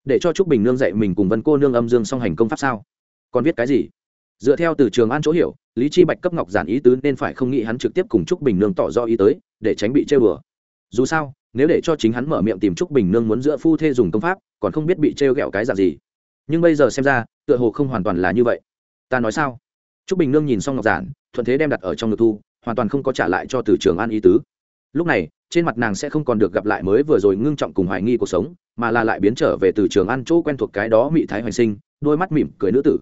Để cho trúc bình nương dạy mình cùng vân cô nương âm dương song hành công pháp sao? Còn viết cái gì? Dựa theo từ trường an chỗ hiểu, lý chi bạch cấp ngọc giản ý tứ nên phải không nghĩ hắn trực tiếp cùng trúc bình nương tỏ do ý tới, để tránh bị chơi bừa dù sao, nếu để cho chính hắn mở miệng tìm trúc bình nương muốn giữa phu thê dùng công pháp, còn không biết bị trêu ghẹo cái dạng gì. Nhưng bây giờ xem ra, tựa hồ không hoàn toàn là như vậy. Ta nói sao? Trúc bình nương nhìn xong ngọc giản, thuận thế đem đặt ở trong ngực thu, hoàn toàn không có trả lại cho từ trường an ý tứ. Lúc này, trên mặt nàng sẽ không còn được gặp lại mới vừa rồi ngưng trọng cùng hoài nghi cuộc sống, mà là lại biến trở về từ trường an chỗ quen thuộc cái đó mị thái hoành sinh, đôi mắt mỉm cười nữ tử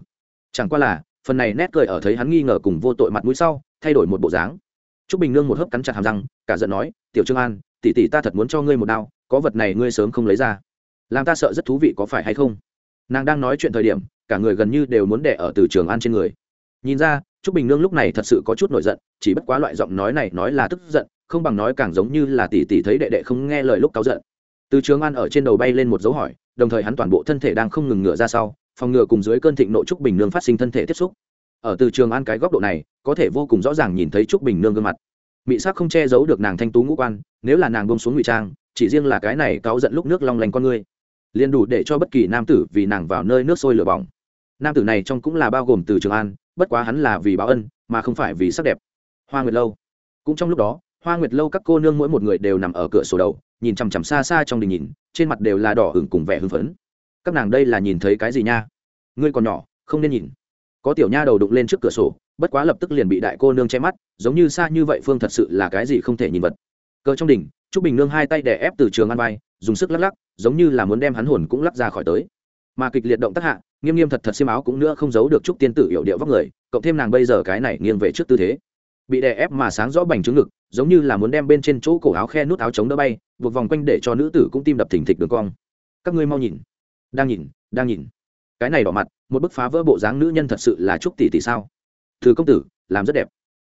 chẳng qua là, phần này nét cười ở thấy hắn nghi ngờ cùng vô tội mặt mũi sau, thay đổi một bộ dáng. T r ú c bình nương một hớp cắn chặt hàm răng, cả giận nói, tiểu trương an, tỷ tỷ ta thật muốn cho ngươi một đao, có vật này ngươi sớm không lấy ra. Làm ta sợ rất thú vị có phải hay không? Nàng đang nói chuyện thời điểm, cả người gần như đều muốn đẻ ở từ trường an trên người. Nhìn ra t r ú c bình nương lúc này thật sự có chút nổi giận, chỉ bất quá loại giọng nói này nói là tức giận, không bằng nói càng giống như là tỷ tỷ thấy đệ đệ không nghe lời lúc cáu giận. Từ trường an ở trên đầu bay lên một dấu hỏi, đồng thời hắn toàn bộ thân thể đang không ngừng ngửa ra sau phòng ngừa cùng dưới cơn thịnh nộ trúc bình nương phát sinh thân thể tiếp xúc. Ở từ trường an cái góc độ này, có thể vô cùng rõ ràng nhìn thấy trúc bình nương gương mặt. Mị sắc không che giấu được nàng thanh tú ngũ quan, nếu là nàng bông xuống ngụy trang, chỉ riêng là cái này cáu giận lúc nước long lanh con ngươi liền đủ để cho bất kỳ nam tử vì nàng vào nơi nước sôi lửa bỏng. Nam tử này trong cũng là bao gồm từ trường an, bất quá hắn là vì báo ân, mà không phải vì sắc đẹp. Hoa nguyệt lâu. Cũng trong lúc đó, hoa nguyệt lâu các cô nương mỗi một người đều nằm ở cửa sổ đầu, nhìn chằm chằm xa xa trong đình nhìn, trên mặt đều là đỏ hửng cùng vẻ hưng phấn các nàng đây là nhìn thấy cái gì nha? Ngươi còn nhỏ, không nên nhìn. Có tiểu nha đầu đụng lên trước cửa sổ, bất quá lập tức liền bị đại cô nương che mắt, giống như xa như vậy phương thật sự là cái gì không thể nhìn vật. Cờ trong đỉnh, trúc bình nương hai tay đè ép từ trường ăn vai, dùng sức lắc lắc, giống như là muốn đem hắn hồn cũng lắc ra khỏi tới. Mà kịch liệt động tác hạ, nghiêm nghiêm thật thật xiêm áo cũng nữa không giấu được trúc tiên tử hiệu điệu vóc người, cộng thêm nàng bây giờ cái này nghiêng về trước tư thế. Bị đè ép mà sáng rõ bành trướng ngực, giống như là muốn đem bên trên chỗ cổ áo khe nút áo chống đỡ bay, buộc vòng quanh để cho nữ tử cũng tim đập thình thịch đường cong. Các ngươi mau nhìn đang nhìn đang nhìn. Cái này đỏ mặt, một bức phá vỡ bộ dáng nữ nhân thật sự là trúc tỷ tỷ sao? Thư công tử, làm rất đẹp.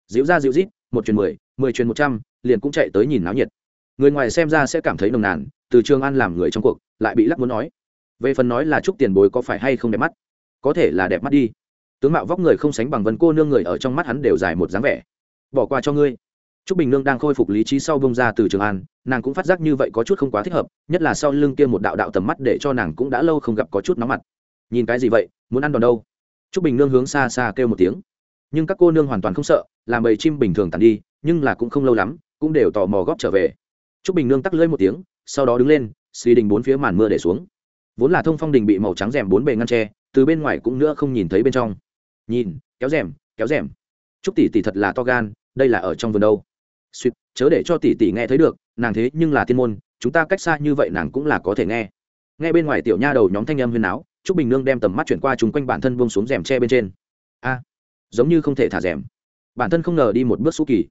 Dịu ra dịu rít một truyền mười mười truyền một trăm, liền cũng chạy tới nhìn náo nhiệt. Người ngoài xem ra sẽ cảm thấy nồng nàn, từ trường an làm người trong cuộc, lại bị lắc muốn nói. Về phần nói là trúc tiền bối có phải hay không đẹp mắt? Có thể là đẹp mắt đi. Tướng mạo vóc người không sánh bằng vân cô nương người ở trong mắt hắn đều dài một dáng vẻ. Bỏ qua cho ngươi trúc bình nương đang khôi phục lý trí sau bông ra từ trường an nàng cũng phát giác như vậy có chút không quá thích hợp nhất là sau lưng kia một đạo đạo tầm mắt để cho nàng cũng đã lâu không gặp có chút nóng mặt. Nhìn cái gì vậy muốn ăn đòn đâu? Trúc bình nương hướng xa xa kêu một tiếng. Nhưng các cô nương hoàn toàn không sợ làm bầy chim bình thường tàn đi nhưng là cũng không lâu lắm cũng đều tò mò góp trở về. Trúc bình nương tắc lưỡi một tiếng sau đó đứng lên xì đình bốn phía màn mưa để xuống. Vốn là thông phong đình bị màu trắng rèm bốn bề ngăn che, từ bên ngoài cũng nữa không nhìn thấy bên trong. Nhìn kéo rèm kéo rèm. Trúc tỷ tỷ thật là to gan đây là ở trong vườn đâu? Suýt chớ để cho tỷ tỷ nghe thấy được, nàng thế nhưng là tiên môn, chúng ta cách xa như vậy nàng cũng là có thể nghe. Nghe bên ngoài tiểu nha đầu nhóm thanh âm huyên áo trúc bình nương đem tầm mắt chuyển qua chung quanh bản thân buông xuống rèm tre bên trên. A, giống như không thể thả rèm. Bản thân không ngờ đi một bước xú kỳ.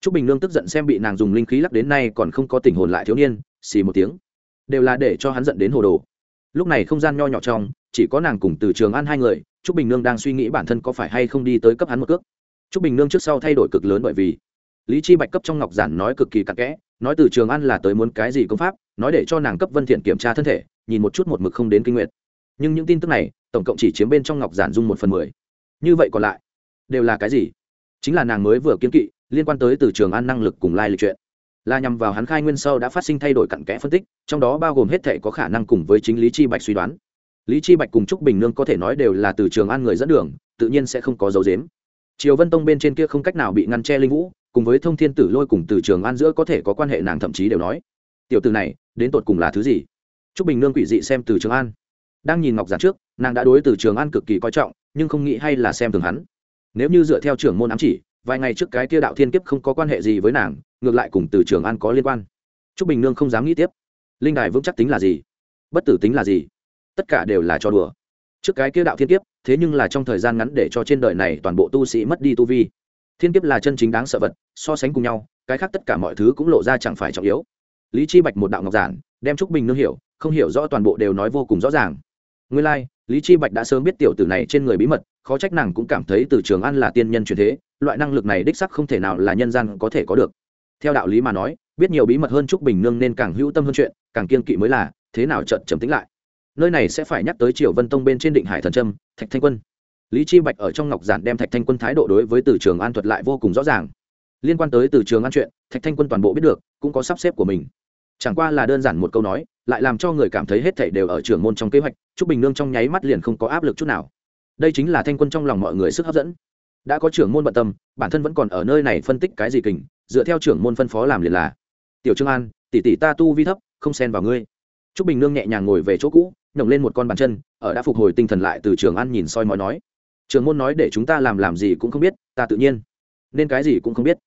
Trúc bình nương tức giận xem bị nàng dùng linh khí lắc đến nay còn không có tình hồn lại thiếu niên, xì một tiếng. Đều là để cho hắn giận đến hồ đồ. Lúc này không gian nho nhỏ trong, chỉ có nàng cùng từ trường an hai người, trúc bình nương đang suy nghĩ bản thân có phải hay không đi tới cấp hắn một cước. Trúc bình nương trước sau thay đổi cực lớn bởi vì lý chi bạch cấp trong ngọc giản nói cực kỳ cặn kẽ, nói từ trường an là tới muốn cái gì công pháp, nói để cho nàng cấp vân thiện kiểm tra thân thể, nhìn một chút một mực không đến kinh nguyện nhưng những tin tức này, tổng cộng chỉ chiếm bên trong ngọc giản dung một phần mười. Như vậy còn lại, đều là cái gì? Chính là nàng mới vừa kiến kỵ, liên quan tới từ trường an năng lực cùng lai lịch chuyện. Là nhằm vào hắn khai nguyên sau đã phát sinh thay đổi cặn kẽ phân tích, trong đó bao gồm hết thể có khả năng cùng với chính lý chi bạch suy đoán. Lý chi bạch cùng trúc bình nương có thể nói đều là từ trường an người dẫn đường, tự nhiên sẽ không có dấu dếm triều vân tông bên trên kia không cách nào bị ngăn che linh vũ cùng với thông thiên tử lôi cùng từ trường an giữa có thể có quan hệ nàng thậm chí đều nói. Tiểu từ này, đến tột cùng là thứ gì? Trúc bình nương quỷ dị xem từ trường an. Đang nhìn ngọc giản trước, nàng đã đối từ trường an cực kỳ coi trọng, nhưng không nghĩ hay là xem thường hắn. Nếu như dựa theo trưởng môn ám chỉ, vài ngày trước cái kia đạo thiên kiếp không có quan hệ gì với nàng, ngược lại cùng từ trường an có liên quan. Trúc bình nương không dám nghĩ tiếp. Linh đài vững chắc tính là gì? Bất tử tính là gì? Tất cả đều là cho đùa. Trước cái kia đạo thiên kiếp, thế nhưng là trong thời gian ngắn để cho trên đời này toàn bộ tu sĩ mất đi tu vi thiên kiếp là chân chính đáng sợ vật so sánh cùng nhau cái khác tất cả mọi thứ cũng lộ ra chẳng phải trọng yếu. Lý chi bạch một đạo ngọc giản đem trúc bình nương hiểu không hiểu rõ toàn bộ đều nói vô cùng rõ ràng. Nguyên lai like, lý chi bạch đã sớm biết tiểu tử này trên người bí mật khó trách nàng cũng cảm thấy từ trường an là tiên nhân truyền thế loại năng lực này đích sắc không thể nào là nhân gian có thể có được. Theo đạo lý mà nói biết nhiều bí mật hơn trúc bình nương nên càng hữu tâm hơn chuyện càng kiên kỵ mới là thế nào chợt trầm tĩnh lại. Nơi này sẽ phải nhắc tới triều vân tông bên trên định hải thần trâm thạch thanh quân lý chi bạch ở trong ngọc giản đem thạch thanh quân thái độ đối với từ trường an thuật lại vô cùng rõ ràng. Liên quan tới từ trường an chuyện, thạch thanh quân toàn bộ biết được, cũng có sắp xếp của mình. Chẳng qua là đơn giản một câu nói, lại làm cho người cảm thấy hết thảy đều ở trường môn trong kế hoạch, trúc bình nương trong nháy mắt liền không có áp lực chút nào. Đây chính là thanh quân trong lòng mọi người sức hấp dẫn. Đã có trưởng môn bận tâm, bản thân vẫn còn ở nơi này phân tích cái gì kình, dựa theo trưởng môn phân phó làm liền là. Tiểu trương an, tỷ tỷ ta tu vi thấp, không xen vào ngươi. Trúc bình nương nhẹ nhàng ngồi về chỗ cũ, nhổng lên một con bàn chân, ở đã phục hồi tinh thần lại, từ trường an nhìn soi mói nói trường môn nói để chúng ta làm làm gì cũng không biết, ta tự nhiên. Nên cái gì cũng không biết.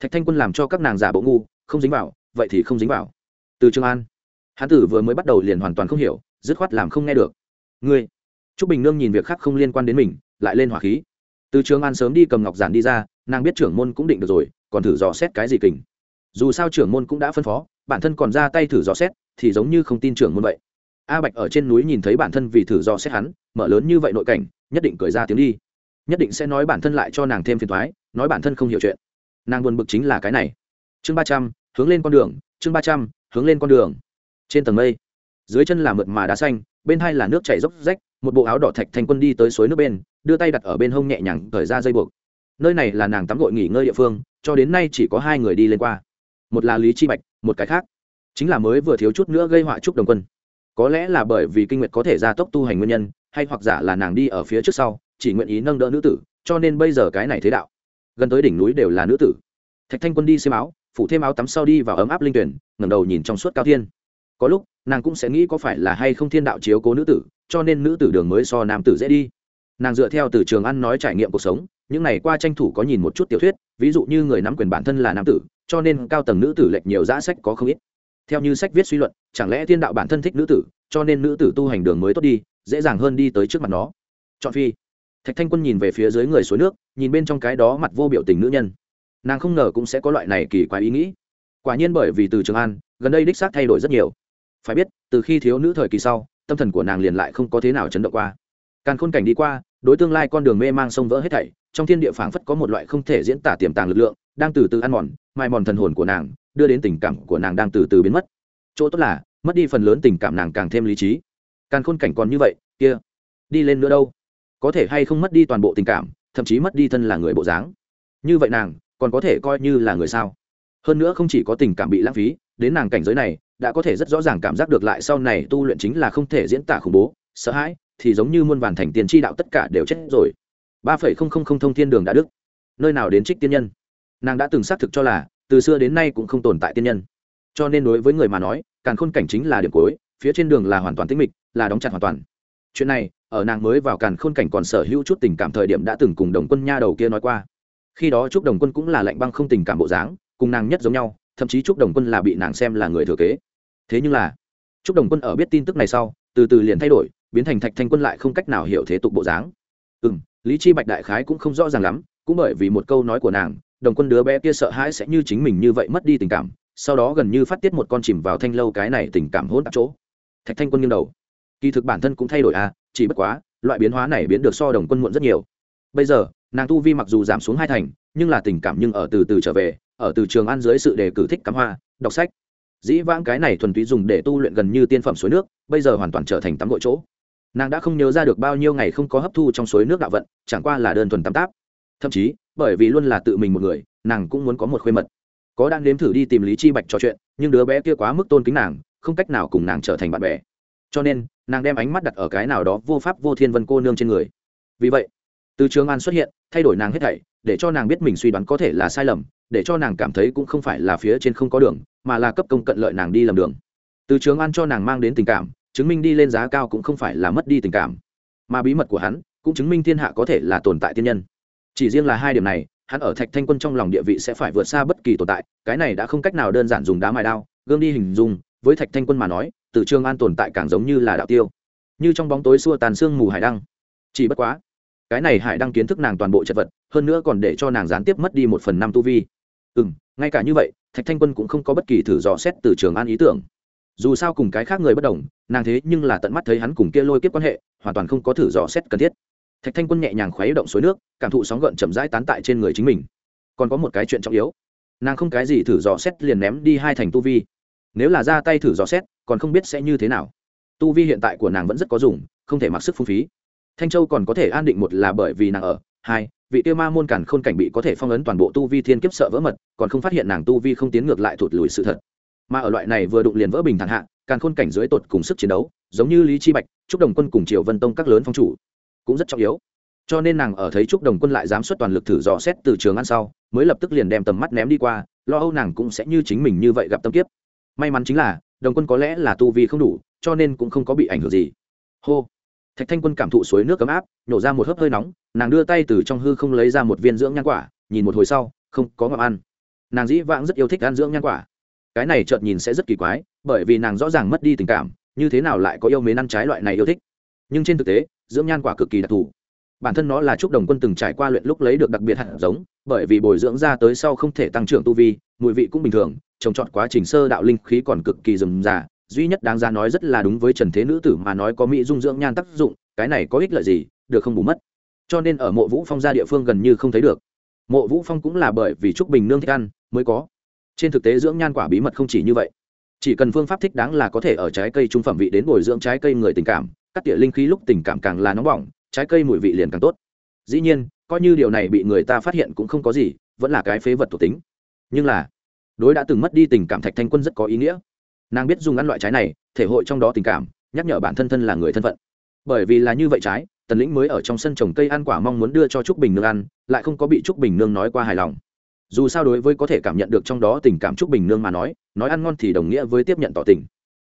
Thạch thanh quân làm cho các nàng giả bộ ngu, không dính vào, vậy thì không dính vào. Từ trường an. Hán tử vừa mới bắt đầu liền hoàn toàn không hiểu, dứt khoát làm không nghe được. Ngươi. Trúc bình nương nhìn việc khác không liên quan đến mình, lại lên hỏa khí. Từ trường an sớm đi cầm ngọc giản đi ra, nàng biết trưởng môn cũng định được rồi, còn thử dò xét cái gì kình. Dù sao trưởng môn cũng đã phân phó, bản thân còn ra tay thử dò xét, thì giống như không tin trưởng môn vậy. A bạch ở trên núi nhìn thấy bản thân vì thử dò xét hắn, mở lớn như vậy nội cảnh nhất định cười ra tiếng đi. Nhất định sẽ nói bản thân lại cho nàng thêm phiền thoái nói bản thân không hiểu chuyện. Nàng buồn bực chính là cái này. Chương ba trăm, hướng lên con đường, chương ba trăm, hướng lên con đường. Trên tầng mây, dưới chân là mượt mà đá xanh, bên hai là nước chảy dốc rách, một bộ áo đỏ thạch thành quân đi tới suối nước bên, đưa tay đặt ở bên hông nhẹ nhàng thời ra dây buộc. Nơi này là nàng tắm gội nghỉ ngơi địa phương, cho đến nay chỉ có hai người đi lên qua. Một là lý chi bạch, một cái khác, chính là mới vừa thiếu chút nữa gây họa trúc đồng quân. Có lẽ là bởi vì kinh nguyệt có thể gia tốc tu hành nguyên nhân hay hoặc giả là nàng đi ở phía trước sau, chỉ nguyện ý nâng đỡ nữ tử, cho nên bây giờ cái này thế đạo, gần tới đỉnh núi đều là nữ tử. Thạch thanh quân đi xem áo, phủ thêm áo tắm sau đi vào ấm áp linh tuyển, ngẩng đầu nhìn trong suốt cao thiên. Có lúc, nàng cũng sẽ nghĩ có phải là hay không thiên đạo chiếu cố nữ tử, cho nên nữ tử đường mới so nam tử dễ đi. Nàng dựa theo từ trường ăn nói trải nghiệm cuộc sống, những này qua tranh thủ có nhìn một chút tiểu thuyết, ví dụ như người nắm quyền bản thân là nam tử, cho nên cao tầng nữ tử lệch nhiều giã sách có không ít. Theo như sách viết suy luận, chẳng lẽ thiên đạo bản thân thích nữ tử, cho nên nữ tử tu hành đường mới tốt đi dễ dàng hơn đi tới trước mặt nó. Chọn phi. Thạch thanh quân nhìn về phía dưới người suối nước, nhìn bên trong cái đó mặt vô biểu tình nữ nhân. Nàng không ngờ cũng sẽ có loại này kỳ quái ý nghĩ. Quả nhiên bởi vì từ trường an, gần đây đích xác thay đổi rất nhiều. Phải biết, từ khi thiếu nữ thời kỳ sau, tâm thần của nàng liền lại không có thế nào chấn động qua. Càng khôn cảnh đi qua, đối tương lai con đường mê mang sông vỡ hết thảy, trong thiên địa phảng phất có một loại không thể diễn tả tiềm tàng lực lượng, đang từ từ ăn mòn mài mòn thần hồn của nàng, đưa đến tình cảm của nàng đang từ từ biến mất. Chỗ tốt là, mất đi phần lớn tình cảm nàng càng thêm lý trí càng khôn cảnh còn như vậy, kia, đi lên nữa đâu? Có thể hay không mất đi toàn bộ tình cảm, thậm chí mất đi thân là người bộ dáng? Như vậy nàng, còn có thể coi như là người sao? Hơn nữa không chỉ có tình cảm bị lãng phí, đến nàng cảnh giới này, đã có thể rất rõ ràng cảm giác được lại sau này tu luyện chính là không thể diễn tả khủng bố, sợ hãi, thì giống như muôn vàn thành tiền tri đạo tất cả đều chết rồi. Ba phẩy không không không thông thiên đường đã đức. Nơi nào đến trích tiên nhân? Nàng đã từng xác thực cho là, từ xưa đến nay cũng không tồn tại tiên nhân. Cho nên đối với người mà nói, càn khôn cảnh chính là điểm cuối, phía trên đường là hoàn toàn tĩnh mịch là đóng chặt hoàn toàn. Chuyện này, ở nàng mới vào càn khôn cảnh còn sở hữu chút tình cảm thời điểm đã từng cùng đồng quân nha đầu kia nói qua. Khi đó chúc đồng quân cũng là lạnh băng không tình cảm bộ dáng, cùng nàng nhất giống nhau, thậm chí chúc đồng quân là bị nàng xem là người thừa kế. Thế nhưng là, chúc đồng quân ở biết tin tức này sau, từ từ liền thay đổi, biến thành thạch thanh quân lại không cách nào hiểu thế tục bộ dáng. Ừ m lý chi bạch đại khái cũng không rõ ràng lắm, cũng bởi vì một câu nói của nàng, đồng quân đứa bé kia sợ hãi sẽ như chính mình như vậy mất đi tình cảm, sau đó gần như phát tiết một con chìm vào thanh lâu cái này tình cảm hỗn tạp chỗ. Thạch thanh quân nghiêng đầu kỳ thực bản thân cũng thay đổi à chỉ bất quá, loại biến hóa này biến được so đồng quân muộn rất nhiều. Bây giờ, nàng tu vi mặc dù giảm xuống hai thành, nhưng là tình cảm nhưng ở từ từ trở về, ở từ trường ăn dưới sự đề cử thích cắm hoa, đọc sách. Dĩ vãng cái này thuần túy dùng để tu luyện gần như tiên phẩm suối nước, bây giờ hoàn toàn trở thành tắm gội chỗ. Nàng đã không nhớ ra được bao nhiêu ngày không có hấp thu trong suối nước đạo vận, chẳng qua là đơn thuần tắm táp. Thậm chí, bởi vì luôn là tự mình một người, nàng cũng muốn có một khuê mật. Có đang nếm thử đi tìm lý chi bạch trò chuyện, nhưng đứa bé kia quá mức tôn kính nàng, không cách nào cùng nàng trở thành bạn bè cho nên, nàng đem ánh mắt đặt ở cái nào đó vô pháp vô thiên vân cô nương trên người. Vì vậy, từ trường an xuất hiện, thay đổi nàng hết thảy, để cho nàng biết mình suy đoán có thể là sai lầm, để cho nàng cảm thấy cũng không phải là phía trên không có đường, mà là cấp công cận lợi nàng đi lầm đường. Từ trường an cho nàng mang đến tình cảm, chứng minh đi lên giá cao cũng không phải là mất đi tình cảm. Mà bí mật của hắn, cũng chứng minh thiên hạ có thể là tồn tại tiên nhân. Chỉ riêng là hai điểm này, hắn ở thạch thanh quân trong lòng địa vị sẽ phải vượt xa bất kỳ tồn tại, cái này đã không cách nào đơn giản dùng đá mài đao gương đi hình dung, với thạch thanh quân mà nói từ trường an tồn tại càng giống như là đạo tiêu, như trong bóng tối xua tàn xương mù hải đăng. Chỉ bất quá, cái này hải đăng kiến thức nàng toàn bộ chật vật, hơn nữa còn để cho nàng gián tiếp mất đi một phần năm tu vi. Ừ m ngay cả như vậy, thạch thanh quân cũng không có bất kỳ thử dò xét từ trường an ý tưởng. Dù sao cùng cái khác người bất đồng, nàng thế nhưng là tận mắt thấy hắn cùng kia lôi kiếp quan hệ, hoàn toàn không có thử dò xét cần thiết. Thạch thanh quân nhẹ nhàng khuấy động suối nước, cảm thụ sóng gợn chậm rãi tán tại trên người chính mình. Còn có một cái chuyện trọng yếu. Nàng không cái gì thử dò xét liền ném đi hai thành tu vi nếu là ra tay thử dò xét, còn không biết sẽ như thế nào. Tu vi hiện tại của nàng vẫn rất có dùng, không thể mặc sức phung phí. Thanh châu còn có thể an định một là bởi vì nàng ở. Hai, vị tiêu ma môn cản khôn cảnh bị có thể phong ấn toàn bộ tu vi thiên kiếp sợ vỡ mật, còn không phát hiện nàng tu vi không tiến ngược lại thụt lùi sự thật. Mà ở loại này vừa đụng liền vỡ bình thẳng hạ, càn khôn cảnh dưới tột cùng sức chiến đấu, giống như lý chi bạch, trúc đồng quân cùng triều vân tông các lớn phong chủ, cũng rất trọng yếu. Cho nên nàng ở thấy trúc đồng quân lại dám xuất toàn lực thử dò xét từ trường ăn sau, mới lập tức liền đem tầm mắt ném đi qua, lo âu nàng cũng sẽ như chính mình như vậy gặp tâm kiếp may mắn chính là, đồng quân có lẽ là tu vi không đủ, cho nên cũng không có bị ảnh hưởng gì. Hô! Thạch thanh quân cảm thụ suối nước ấm áp, nhổ ra một hớp hơi nóng, nàng đưa tay từ trong hư không lấy ra một viên dưỡng nhan quả, nhìn một hồi sau, không có ngọc ăn. Nàng dĩ vãng rất yêu thích ăn dưỡng nhan quả. Cái này chợt nhìn sẽ rất kỳ quái, bởi vì nàng rõ ràng mất đi tình cảm, như thế nào lại có yêu mến ăn trái loại này yêu thích? Nhưng trên thực tế, dưỡng nhan quả cực kỳ đặc thù. Bản thân nó là chúc đồng quân từng trải qua luyện lúc lấy được đặc biệt hạt giống, bởi vì bồi dưỡng ra tới sau không thể tăng trưởng tu vi, mùi vị cũng bình thường trồng trọt quá trình sơ đạo linh khí còn cực kỳ rườm rà, duy nhất đáng ra nói rất là đúng với trần thế nữ tử mà nói có mỹ dung dưỡng nhan tác dụng, cái này có ích lợi gì, được không bù mất. Cho nên ở mộ vũ phong gia địa phương gần như không thấy được. Mộ vũ phong cũng là bởi vì trúc bình nương thích ăn mới có. Trên thực tế dưỡng nhan quả bí mật không chỉ như vậy, chỉ cần phương pháp thích đáng là có thể ở trái cây trung phẩm vị đến bồi dưỡng trái cây người tình cảm, cắt tỉa linh khí lúc tình cảm càng là nóng bỏng, trái cây mùi vị liền càng tốt. Dĩ nhiên, coi như điều này bị người ta phát hiện cũng không có gì, vẫn là cái phế vật thuộc tính. Nhưng là đối đã từng mất đi tình cảm thạch thanh quân rất có ý nghĩa. Nàng biết dùng ăn loại trái này, thể hội trong đó tình cảm, nhắc nhở bản thân thân là người thân phận. Bởi vì là như vậy trái, tần lĩnh mới ở trong sân trồng cây ăn quả mong muốn đưa cho trúc bình nương ăn, lại không có bị trúc bình nương nói qua hài lòng. Dù sao đối với có thể cảm nhận được trong đó tình cảm trúc bình nương mà nói nói ăn ngon thì đồng nghĩa với tiếp nhận tỏ tình.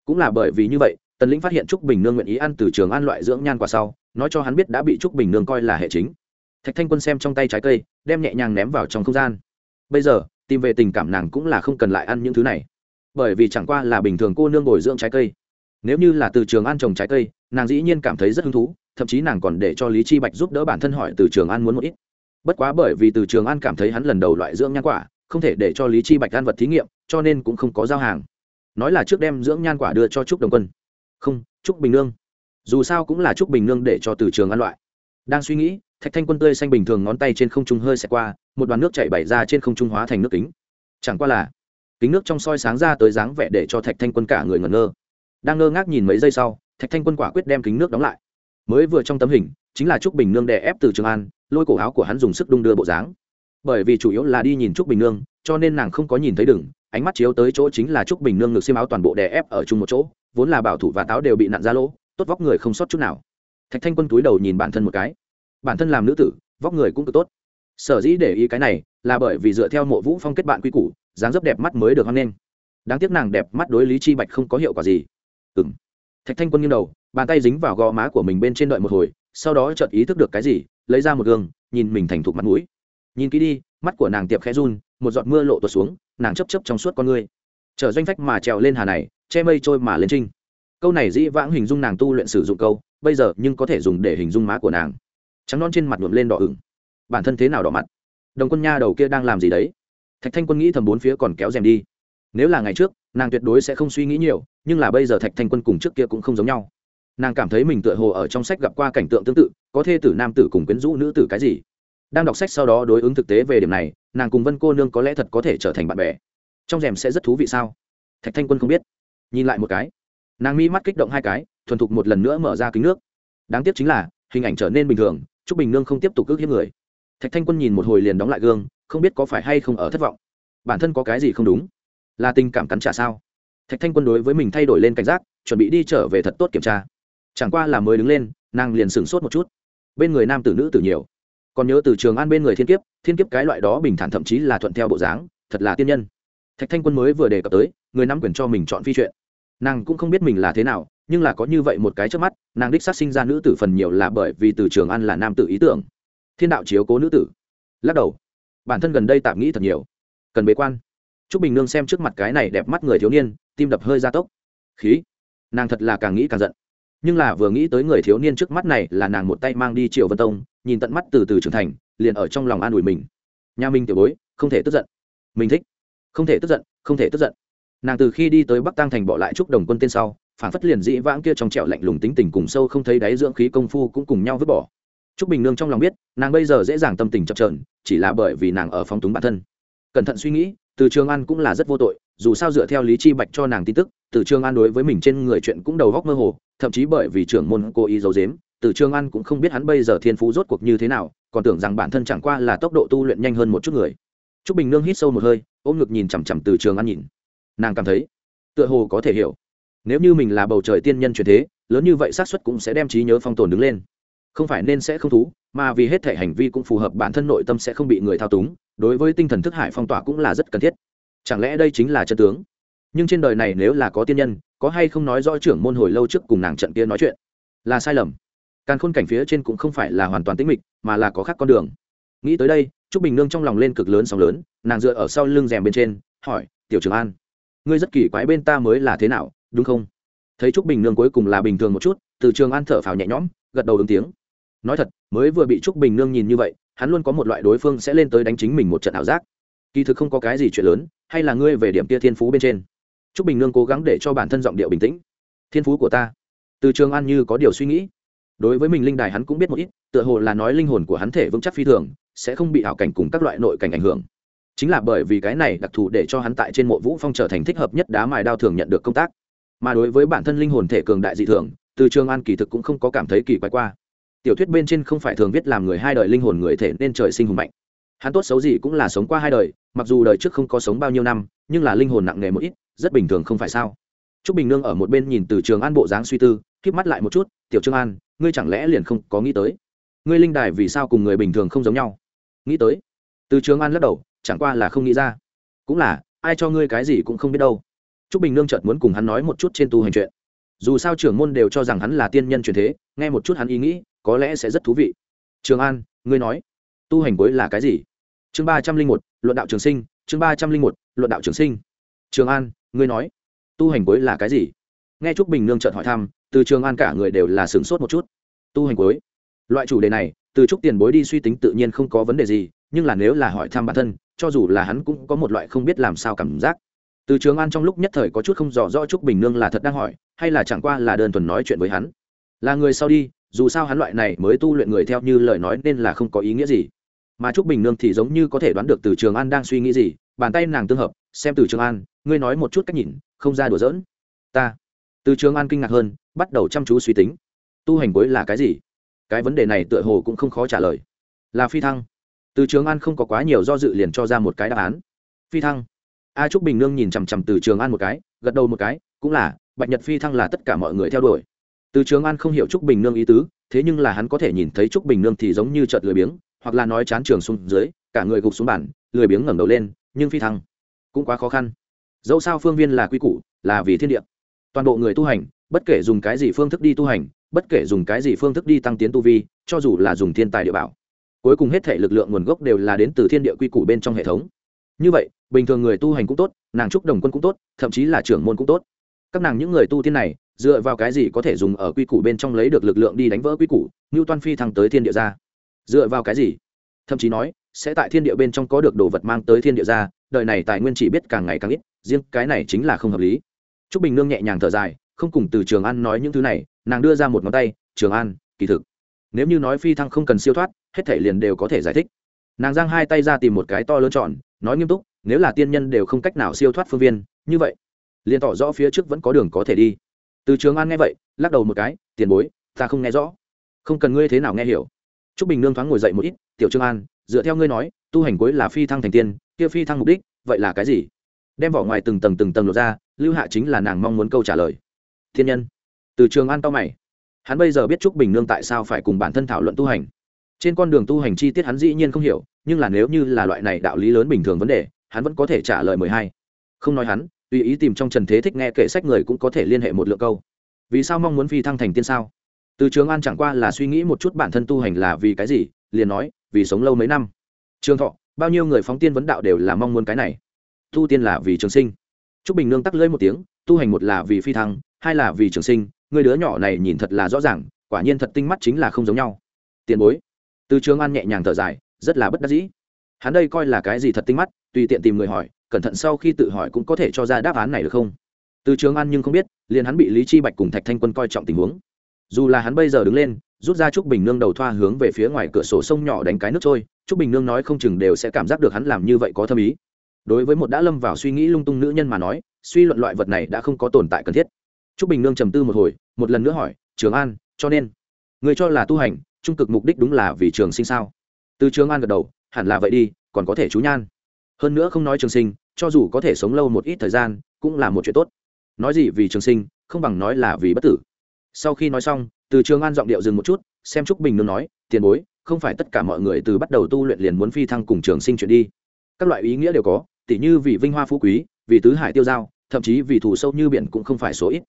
Cũng là bởi vì như vậy, tần lĩnh phát hiện trúc bình nương nguyện ý ăn từ trường ăn loại dưỡng nhan quả sau, nói cho hắn biết đã bị trúc bình nương coi là hệ chính. Thạch thanh quân xem trong tay trái cây, đem nhẹ nhàng ném vào trong không gian. Bây giờ tìm về tình cảm nàng cũng là không cần lại ăn những thứ này. Bởi vì chẳng qua là bình thường cô nương bồi dưỡng trái cây. Nếu như là từ trường ăn trồng trái cây, nàng dĩ nhiên cảm thấy rất hứng thú, thậm chí nàng còn để cho lý chi bạch giúp đỡ bản thân hỏi từ trường ăn muốn một ít. Bất quá bởi vì từ trường ăn cảm thấy hắn lần đầu loại dưỡng nhan quả, không thể để cho lý chi bạch ăn vật thí nghiệm, cho nên cũng không có giao hàng. Nói là trước đem dưỡng nhan quả đưa cho trúc đồng quân. Không, trúc bình nương. Dù sao cũng là trúc bình nương để cho từ trường ăn loại. Đang suy nghĩ thạch thanh quân tươi xanh bình thường ngón tay trên không trung hơi xẹt qua, một đoàn nước chảy bảy ra trên không trung hóa thành nước kính. Chẳng qua là, kính nước trong soi sáng ra tới dáng vẻ để cho thạch thanh quân cả người ngẩn ngơ. Đang ngơ ngác nhìn mấy giây sau, thạch thanh quân quả quyết đem kính nước đóng lại. Mới vừa trong tấm hình, chính là trúc bình nương đè ép từ trường an, lôi cổ áo của hắn dùng sức đung đưa bộ dáng. Bởi vì chủ yếu là đi nhìn trúc bình nương, cho nên nàng không có nhìn thấy đừng, ánh mắt chiếu tới chỗ chính là trúc bình nương ngực xiêm áo toàn bộ đè ép ở chung một chỗ, vốn là bảo thủ và táo đều bị nặn ra lỗ, tốt vóc người không sót chút nào. Thạch thanh quân túi đầu nhìn bản thân một cái bản thân làm nữ tử, vóc người cũng cực tốt. Sở dĩ để ý cái này là bởi vì dựa theo mộ vũ phong kết bạn quy củ, dáng dấp đẹp mắt mới được hoan nghênh. Đáng tiếc nàng đẹp mắt đối lý chi bạch không có hiệu quả gì. Ừng thạch thanh quân nghiêng đầu, bàn tay dính vào gò má của mình bên trên đợi một hồi, sau đó chợt ý thức được cái gì, lấy ra một gương, nhìn mình thành thục mặt mũi. Nhìn kỹ đi, mắt của nàng tiệp khẽ run, một giọt mưa lộ tuột xuống, nàng chấp chấp trong suốt con ngươi. Chở doanh phách mà trèo lên hà này, che mây trôi mà lên trinh. Câu này dĩ vãng hình dung nàng tu luyện sử dụng câu, bây giờ nhưng có thể dùng để hình dung má của nàng trắng non trên mặt nhuộm lên đỏ ửng. Bản thân thế nào đỏ mặt? Đồng quân nha đầu kia đang làm gì đấy? Thạch thanh quân nghĩ thầm bốn phía còn kéo rèm đi. Nếu là ngày trước, nàng tuyệt đối sẽ không suy nghĩ nhiều, nhưng là bây giờ thạch thanh quân cùng trước kia cũng không giống nhau. Nàng cảm thấy mình tựa hồ ở trong sách gặp qua cảnh tượng tương tự, có thê tử nam tử cùng quyến rũ nữ tử cái gì. Đang đọc sách sau đó đối ứng thực tế về điểm này, nàng cùng vân cô nương có lẽ thật có thể trở thành bạn bè. Trong rèm sẽ rất thú vị sao? Thạch thanh quân không biết. Nhìn lại một cái. Nàng mi mắt kích động hai cái, thuần thục một lần nữa mở ra kính nước. Đáng tiếc chính là, hình ảnh trở nên bình thường Chúc bình nương không tiếp tục ước hiếp người. Thạch thanh quân nhìn một hồi liền đóng lại gương, không biết có phải hay không ở thất vọng. Bản thân có cái gì không đúng? Là tình cảm cắn trả sao? Thạch thanh quân đối với mình thay đổi lên cảnh giác, chuẩn bị đi trở về thật tốt kiểm tra. Chẳng qua là mới đứng lên, nàng liền sửng sốt một chút. Bên người nam tử nữ tử nhiều. Còn nhớ từ trường an bên người thiên kiếp thiên kiếp cái loại đó bình thản thậm chí là thuận theo bộ dáng, thật là tiên nhân. Thạch thanh quân mới vừa đề cập tới, người nắm quyền cho mình chọn phi chuyện. Nàng cũng không biết mình là thế nào nhưng là có như vậy một cái trước mắt, nàng đích sát sinh ra nữ tử phần nhiều là bởi vì từ trường an là nam tử ý tưởng. Thiên đạo chiếu cố nữ tử. Lắc đầu. Bản thân gần đây tạm nghĩ thật nhiều. Cần bế quan. T r ú c bình nương xem trước mặt cái này đẹp mắt người thiếu niên, tim đập hơi gia tốc. Khí. Nàng thật là càng nghĩ càng giận. Nhưng là vừa nghĩ tới người thiếu niên trước mắt này là nàng một tay mang đi triệu vân tông, nhìn tận mắt từ từ trưởng thành, liền ở trong lòng an ủi mình. Nhà minh tiểu bối, không thể tức giận. Mình thích. Không thể tức giận, không thể tức giận. Nàng từ khi đi tới bắc tăng thành bỏ lại chúc đồng quân tên sau phản phất liền dĩ vãng kia trong trẹo lạnh lùng tính tình cùng sâu không thấy đáy dưỡng khí công phu cũng cùng nhau vứt bỏ Trúc Bình Nương trong lòng biết, nàng bây giờ dễ dàng tâm tình chập chờn, chỉ là bởi vì nàng ở phóng túng bản thân. Cẩn thận suy nghĩ, Từ Trường An cũng là rất vô tội, dù sao dựa theo lý chi bạch cho nàng tin tức, Từ Trường An đối với mình trên người chuyện cũng đầu góc mơ hồ, thậm chí bởi vì trưởng môn cố ý giấu giếm, Từ Trường An cũng không biết hắn bây giờ thiên phú rốt cuộc như thế nào, còn tưởng rằng bản thân chẳng qua là tốc độ tu luyện nhanh hơn một chút người. Trúc Bình Nương hít sâu một hơi, ôm ngực nhìn chằm chằm Từ Trường An nhìn. Nàng cảm thấy, tựa hồ có thể hiểu, nếu như mình là bầu trời tiên nhân truyền thế, lớn như vậy xác suất cũng sẽ đem trí nhớ phong tồn đứng lên. Không phải nên sẽ không thú mà vì hết thể hành vi cũng phù hợp bản thân nội tâm sẽ không bị người thao túng đối với tinh thần thức hải phong tỏa cũng là rất cần thiết. Chẳng lẽ đây chính là chân tướng? Nhưng trên đời này nếu là có tiên nhân có hay không nói rõ trưởng môn hồi lâu trước cùng nàng trận kia nói chuyện? Là sai lầm. Càng khôn cảnh phía trên cũng không phải là hoàn toàn tĩnh mịch mà là có khác con đường. Nghĩ tới đây t r ú c bình nương trong lòng lên cực lớn sóng lớn nàng dựa ở sau lưng rèm bên trên hỏi tiểu trường an ngươi rất kỳ quái bên ta mới là thế nào? Đúng không? Thấy Trúc bình nương cuối cùng là bình thường một chút, từ trường an thở phào nhẹ nhõm, gật đầu ứng tiếng. Nói thật, mới vừa bị trúc bình nương nhìn như vậy, hắn luôn có một loại đối phương sẽ lên tới đánh chính mình một trận ảo giác. Kỳ thực không có cái gì chuyện lớn, hay là ngươi về điểm kia thiên phú bên trên. Trúc bình nương cố gắng để cho bản thân giọng điệu bình tĩnh. Thiên phú của ta. Từ trường an như có điều suy nghĩ. Đối với mình linh đài hắn cũng biết một ít, tựa hồ là nói linh hồn của hắn thể vững chắc phi thường, sẽ không bị ảo cảnh cùng các loại nội cảnh ảnh hưởng. Chính là bởi vì cái này đặc thù để cho hắn tại trên mộ vũ phong trở thành thích hợp nhất đá mài đao thường nhận được công tác mà đối với bản thân linh hồn thể cường đại dị thường, từ trường an kỳ thực cũng không có cảm thấy kỳ quái qua. Tiểu thuyết bên trên không phải thường viết làm người hai đời linh hồn người thể nên trời sinh hùng mạnh. Hắn tốt xấu gì cũng là sống qua hai đời, mặc dù đời trước không có sống bao nhiêu năm, nhưng là linh hồn nặng nề một ít, rất bình thường không phải sao? T r ú c bình nương ở một bên nhìn từ trường an bộ dáng suy tư k mắt lại một chút, tiểu trương an, ngươi chẳng lẽ liền không có nghĩ tới? Ngươi linh đài vì sao cùng người bình thường không giống nhau? Nghĩ tới? Từ trường an lắc đầu, chẳng qua là không nghĩ ra. Cũng là, ai cho ngươi cái gì cũng không biết đâu. Trúc bình nương chợt muốn cùng hắn nói một chút trên tu hành chuyện. Dù sao trưởng môn đều cho rằng hắn là tiên nhân truyền thế, nghe một chút hắn ý nghĩ, có lẽ sẽ rất thú vị. Trường an, ngươi nói, tu hành cuối là cái gì? Chương ba trăm linh một, luận đạo trường sinh, chương ba trăm linh một, luận đạo trường sinh. Trường an, ngươi nói, tu hành cuối là cái gì? Nghe trúc bình nương Chợt hỏi thăm, từ trường an cả người đều là sửng sốt một chút. Tu hành cuối, loại chủ đề này, từ trúc tiền bối đi suy tính tự nhiên không có vấn đề gì, nhưng là nếu là hỏi thăm bản thân, cho dù là hắn cũng có một loại không biết làm sao cảm giác từ trường an trong lúc nhất thời có chút không rõ rõ trúc bình nương là thật đang hỏi, hay là chẳng qua là đơn thuần nói chuyện với hắn. Là người sau đi, dù sao hắn loại này mới tu luyện người theo như lời nói nên là không có ý nghĩa gì. Mà trúc bình nương thì giống như có thể đoán được từ trường an đang suy nghĩ gì, bàn tay nàng tương hợp, xem từ trường an, ngươi nói một chút cách nhìn, không ra đùa giỡn. Ta. Từ trường an kinh ngạc hơn, bắt đầu chăm chú suy tính. Tu hành cuối là cái gì? Cái vấn đề này tựa hồ cũng không khó trả lời. Là phi thăng. Từ trường an không có quá nhiều do dự liền cho ra một cái đáp án. Phi thăng a trúc bình nương nhìn chằm chằm từ trường an một cái, gật đầu một cái, cũng là, bạch nhật phi thăng là tất cả mọi người theo đuổi. Từ trường an không hiểu trúc bình nương ý tứ, thế nhưng là hắn có thể nhìn thấy trúc bình nương thì giống như chợt lười biếng, hoặc là nói chán trường xuống dưới, cả người gục xuống bản lười biếng ngẩng đầu lên, nhưng phi thăng cũng quá khó khăn. Dẫu sao phương viên là quy củ, là vì thiên địa. Toàn bộ người tu hành, bất kể dùng cái gì phương thức đi tu hành, bất kể dùng cái gì phương thức đi tăng tiến tu vi, cho dù là dùng thiên tài địa bảo, cuối cùng hết thể lực lượng nguồn gốc đều là đến từ thiên địa quy củ bên trong hệ thống như vậy, bình thường người tu hành cũng tốt, nàng trúc đồng quân cũng tốt, thậm chí là trưởng môn cũng tốt. Các nàng những người tu tiên này, dựa vào cái gì có thể dùng ở quy củ bên trong lấy được lực lượng đi đánh vỡ quy củ, như toan phi thăng tới thiên địa ra dựa vào cái gì? Thậm chí nói, sẽ tại thiên địa bên trong có được đồ vật mang tới thiên địa ra đời này tài nguyên chỉ biết càng ngày càng ít, riêng cái này chính là không hợp lý. T r ú c bình nương nhẹ nhàng thở dài, không cùng từ trường an nói những thứ này, nàng đưa ra một ngón tay, trường an, kỳ thực, nếu như nói phi thăng không cần siêu thoát, hết thể liền đều có thể giải thích. Nàng giang hai tay ra tìm một cái to lớn tròn nói nghiêm túc, nếu là tiên nhân đều không cách nào siêu thoát phương viên, như vậy, liền tỏ rõ phía trước vẫn có đường có thể đi. Từ trường an nghe vậy, lắc đầu một cái, tiền bối, ta không nghe rõ. Không cần ngươi thế nào nghe hiểu. T r ú c bình nương thoáng ngồi dậy một ít, tiểu trương an, dựa theo ngươi nói, tu hành cuối là phi thăng thành tiên, kia phi thăng mục đích, vậy là cái gì? Đem vỏ ngoài từng tầng từng tầng lột ra, lưu hạ chính là nàng mong muốn câu trả lời. Thiên nhân. Từ trường an to mày. Hắn bây giờ biết trúc bình nương tại sao phải cùng bản thân thảo luận tu hành trên con đường tu hành chi tiết hắn dĩ nhiên không hiểu, nhưng là nếu như là loại này đạo lý lớn bình thường vấn đề, hắn vẫn có thể trả lời mười hai. Không nói hắn, tùy ý tìm trong trần thế thích nghe kệ sách người cũng có thể liên hệ một lượng câu. Vì sao mong muốn phi thăng thành tiên sao? Từ trường an chẳng qua là suy nghĩ một chút bản thân tu hành là vì cái gì, liền nói, vì sống lâu mấy năm. Trường thọ, bao nhiêu người phóng tiên vấn đạo đều là mong muốn cái này. Tu tiên là vì trường sinh. T r ú c bình nương tắc lưỡi một tiếng, tu hành một là vì phi thăng, hai là vì trường sinh, người đứa nhỏ này nhìn thật là rõ ràng, quả nhiên thật tinh mắt chính là không giống nhau. Tiền bối từ trường an nhẹ nhàng thở dài, rất là bất đắc dĩ. Hắn đây coi là cái gì thật tinh mắt, tùy tiện tìm người hỏi, cẩn thận sau khi tự hỏi cũng có thể cho ra đáp án này được không? Từ trường an nhưng không biết, liền hắn bị lý chi bạch cùng thạch thanh quân coi trọng tình huống. Dù là hắn bây giờ đứng lên, rút ra trúc bình nương đầu thoa hướng về phía ngoài cửa sổ sông nhỏ đánh cái nước trôi, trúc bình nương nói không chừng đều sẽ cảm giác được hắn làm như vậy có thâm ý. Đối với một đã lâm vào suy nghĩ lung tung nữ nhân mà nói, suy luận loại vật này đã không có tồn tại cần thiết. Trúc bình nương trầm tư một hồi, một lần nữa hỏi, trường an, cho nên, người cho là tu hành trung cực mục đích đúng là vì trường sinh sao? Từ trường an gật đầu, hẳn là vậy đi, còn có thể chú nhan. Hơn nữa không nói trường sinh, cho dù có thể sống lâu một ít thời gian, cũng là một chuyện tốt. Nói gì vì trường sinh, không bằng nói là vì bất tử. Sau khi nói xong, từ trường an giọng điệu dừng một chút, xem trúc bình nương nói, tiền bối, không phải tất cả mọi người từ bắt đầu tu luyện liền muốn phi thăng cùng trường sinh chuyện đi. Các loại ý nghĩa đều có, tỉ như vì vinh hoa phú quý, vì tứ hải tiêu giao, thậm chí vì thù sâu như biển cũng không phải số ít.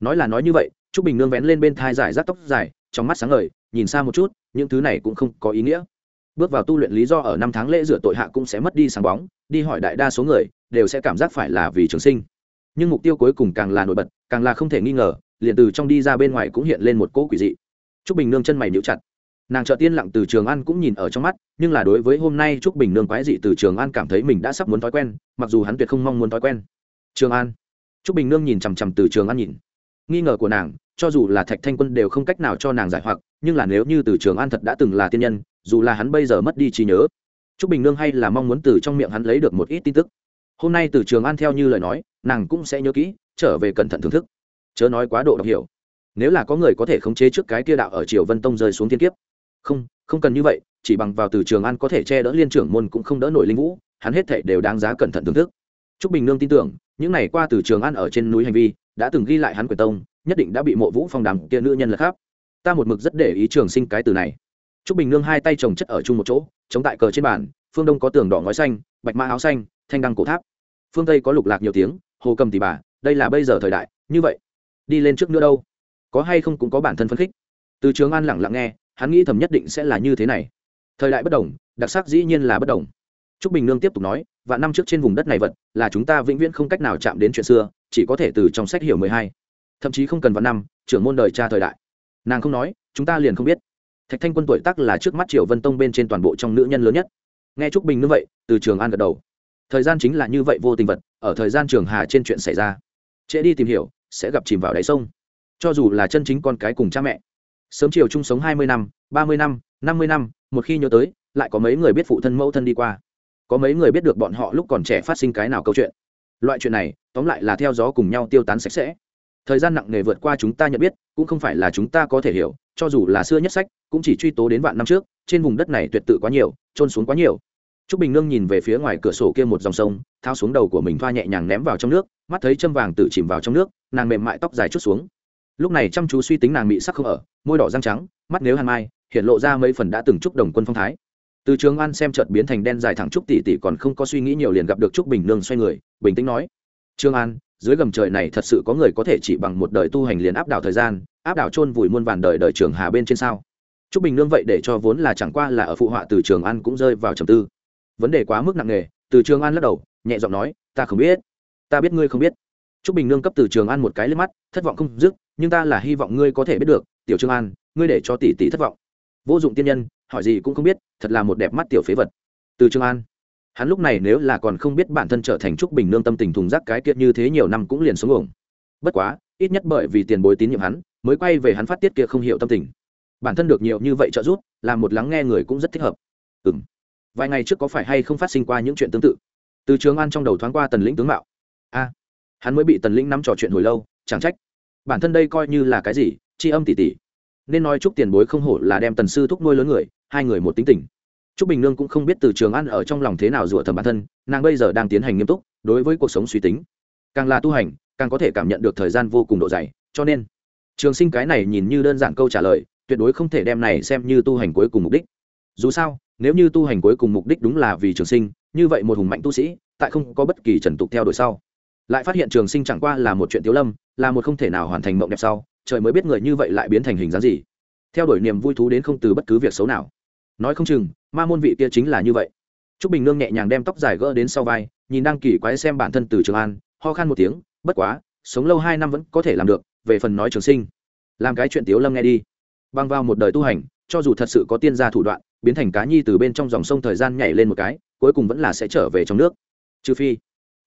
Nói là nói như vậy, trúc bình nương vén lên bên thai giải rác tóc dài, trong mắt sáng ngời nhìn xa một chút, những thứ này cũng không có ý nghĩa. Bước vào tu luyện lý do ở năm tháng lễ rửa tội hạ cũng sẽ mất đi sáng bóng, đi hỏi đại đa số người, đều sẽ cảm giác phải là vì trường sinh. Nhưng mục tiêu cuối cùng càng là nổi bật, càng là không thể nghi ngờ, liền từ trong đi ra bên ngoài cũng hiện lên một cỗ quỷ dị. Trúc bình nương chân mày níu chặt. Nàng trợ tiên lặng từ trường an cũng nhìn ở trong mắt, nhưng là đối với hôm nay trúc bình nương quái dị từ trường an cảm thấy mình đã sắp muốn thói quen, mặc dù hắn tuyệt không mong muốn thói quen. Trường an. Trúc bình nương nhìn chằm chằm từ trường an nhìn. Nghi ngờ của nàng cho dù là thạch thanh quân đều không cách nào cho nàng giải hoặc, nhưng là nếu như từ trường an thật đã từng là tiên nhân, dù là hắn bây giờ mất đi trí nhớ, trúc bình nương hay là mong muốn từ trong miệng hắn lấy được một ít tin tức. Hôm nay từ trường an theo như lời nói, nàng cũng sẽ nhớ kỹ, trở về cẩn thận thưởng thức. Chớ nói quá độ đọc hiểu. Nếu là có người có thể khống chế trước cái kia đạo ở triều vân tông rơi xuống thiên kiếp. Không không cần như vậy, chỉ bằng vào từ trường an có thể che đỡ liên trưởng môn cũng không đỡ nổi linh vũ, hắn hết thệ đều đáng giá cẩn thận thưởng thức. T r ú c bình nương tin tưởng, những n à y qua từ trường an ở trên núi hành vi, đã từng ghi lại hắn quyền tông nhất định đã bị mộ vũ phong đàm kia nữ nhân lật khắp. Ta một mực rất để ý trường sinh cái từ này. T r ú c bình nương hai tay chồng chất ở chung một chỗ, chống tại cờ trên bàn, phương đông có tường đỏ ngói xanh, bạch mã áo xanh, thanh đăng cổ tháp. Phương tây có lục lạc nhiều tiếng, hồ cầm tỷ bà, đây là bây giờ thời đại, như vậy, đi lên trước nữa đâu? Có hay không cũng có bản thân phân khích. Từ trường an lẳng lặng nghe, hắn nghĩ thầm nhất định sẽ là như thế này. Thời đại bất đồng, đặc sắc dĩ nhiên là bất đồng. T r ú c bình nương tiếp tục nói và năm trước trên vùng đất này vật, là chúng ta vĩnh viễn không cách nào chạm đến chuyện xưa, chỉ có thể từ trong sách hiểu mười hai thậm chí không cần vạn năm, trưởng môn đời cha thời đại. Nàng không nói, chúng ta liền không biết. Thạch thanh quân tuổi tác là trước mắt triều vân tông bên trên toàn bộ trong nữ nhân lớn nhất. Nghe trúc bình như vậy, từ trường an gật đầu. Thời gian chính là như vậy vô tình vật, ở thời gian trường hà trên chuyện xảy ra, trễ đi tìm hiểu, sẽ gặp chìm vào đáy sông. Cho dù là chân chính con cái cùng cha mẹ. Sớm chiều chung sống hai mươi năm, ba mươi năm năm mươi năm, một khi nhớ tới, lại có mấy người biết phụ thân mẫu thân đi qua. Có mấy người biết được bọn họ lúc còn trẻ phát sinh cái nào câu chuyện. Loại chuyện này, tóm lại là theo gió cùng nhau tiêu tán sạch sẽ thời gian nặng nề vượt qua chúng ta nhận biết, cũng không phải là chúng ta có thể hiểu, cho dù là xưa nhất sách, cũng chỉ truy tố đến vạn năm trước, trên vùng đất này tuyệt tự quá nhiều trôn xuống quá nhiều. T r ú c bình nương nhìn về phía ngoài cửa sổ kia một dòng sông thao xuống đầu của mình thoa nhẹ nhàng ném vào trong nước, mắt thấy châm vàng tự chìm vào trong nước, nàng mềm mại tóc dài chút xuống. Lúc này chăm chú suy tính nàng bị sắc không ở, môi đỏ răng trắng, mắt nếu hàn mai, hiện lộ ra mấy phần đã từng chúc đồng quân phong thái. Từ trường an xem chợt biến thành đen dài thẳng trúc tỷ tỷ còn không có suy nghĩ nhiều liền gặp được trúc bình nương xoay người, bình tĩnh nói trương an dưới gầm trời này thật sự có người có thể chỉ bằng một đời tu hành liền áp đảo thời gian áp đảo chôn vùi muôn vàn đời đời trường hà bên trên sao trúc bình nương vậy để cho vốn là chẳng qua là ở phụ họa từ trường an cũng rơi vào trầm tư vấn đề quá mức nặng nề từ trường an lắc đầu nhẹ giọng nói ta không biết ta biết ngươi không biết Trúc Bình Nương cấp từ Trường An một cái lên mắt, thất vọng không dứt, nhưng ta là hy vọng ngươi có thể biết được, tiểu Trường An, ngươi để cho tỷ tỷ thất vọng. Vô dụng tiên nhân, hỏi gì cũng không biết, thật là một đẹp mắt tiểu phế vật. Từ Trường An, hắn lúc này nếu là còn không biết bản thân trở thành Trúc Bình Nương tâm tình thùng rác cái kiệt như thế nhiều năm cũng liền xuống ổng. Bất quá, ít nhất bởi vì tiền bối tín nhiệm hắn, mới quay về hắn phát tiết kia không hiểu tâm tình. Bản thân được nhiều như vậy trợ giúp, làm một lắng nghe người cũng rất thích hợp. Ừm. Vài ngày trước có phải hay không phát sinh qua những chuyện tương tự? Từ Trường An trong đầu thoáng qua tần lĩnh tướng mạo. A, hắn mới bị tần lĩnh nắm trò chuyện hồi lâu chẳng trách bản thân đây coi như là cái gì tri âm tỷ tỷ nên nói chúc tiền bối không hổ là đem tần sư thúc nuôi lớn người hai người một tính tình Trúc Bình Nương cũng không biết từ Trường An ở trong lòng thế nào rủa thầm bản thân, nàng bây giờ đang tiến hành nghiêm túc, đối với cuộc sống suy tính. Càng là tu hành, càng có thể cảm nhận được thời gian vô cùng độ dày, cho nên Trường Sinh cái này nhìn như đơn giản câu trả lời, tuyệt đối không thể đem này xem như tu hành cuối cùng mục đích. Dù sao, nếu như tu hành cuối cùng mục đích đúng là vì Trường Sinh, như vậy một hùng mạnh tu sĩ, tại không có bất kỳ trần tục theo đuổi sau, lại phát hiện Trường Sinh chẳng qua là một chuyện tiểu lâm, là một không thể nào hoàn thành mộng đẹp sau, trời mới biết người như vậy lại biến thành hình dáng gì. Theo đuổi niềm vui thú đến không từ bất cứ việc xấu nào. Nói không chừng, ma môn vị kia chính là như vậy. T r ú c bình nương nhẹ nhàng đem tóc dài gỡ đến sau vai nhìn đang kỳ quái xem bản thân từ trường an ho khan một tiếng bất quá sống lâu hai năm vẫn có thể làm được về phần nói trường sinh làm cái chuyện tiếu lâm nghe đi. Băng vào một đời tu hành cho dù thật sự có tiên gia thủ đoạn biến thành cá nhi từ bên trong dòng sông thời gian nhảy lên một cái cuối cùng vẫn là sẽ trở về trong nước. Trừ phi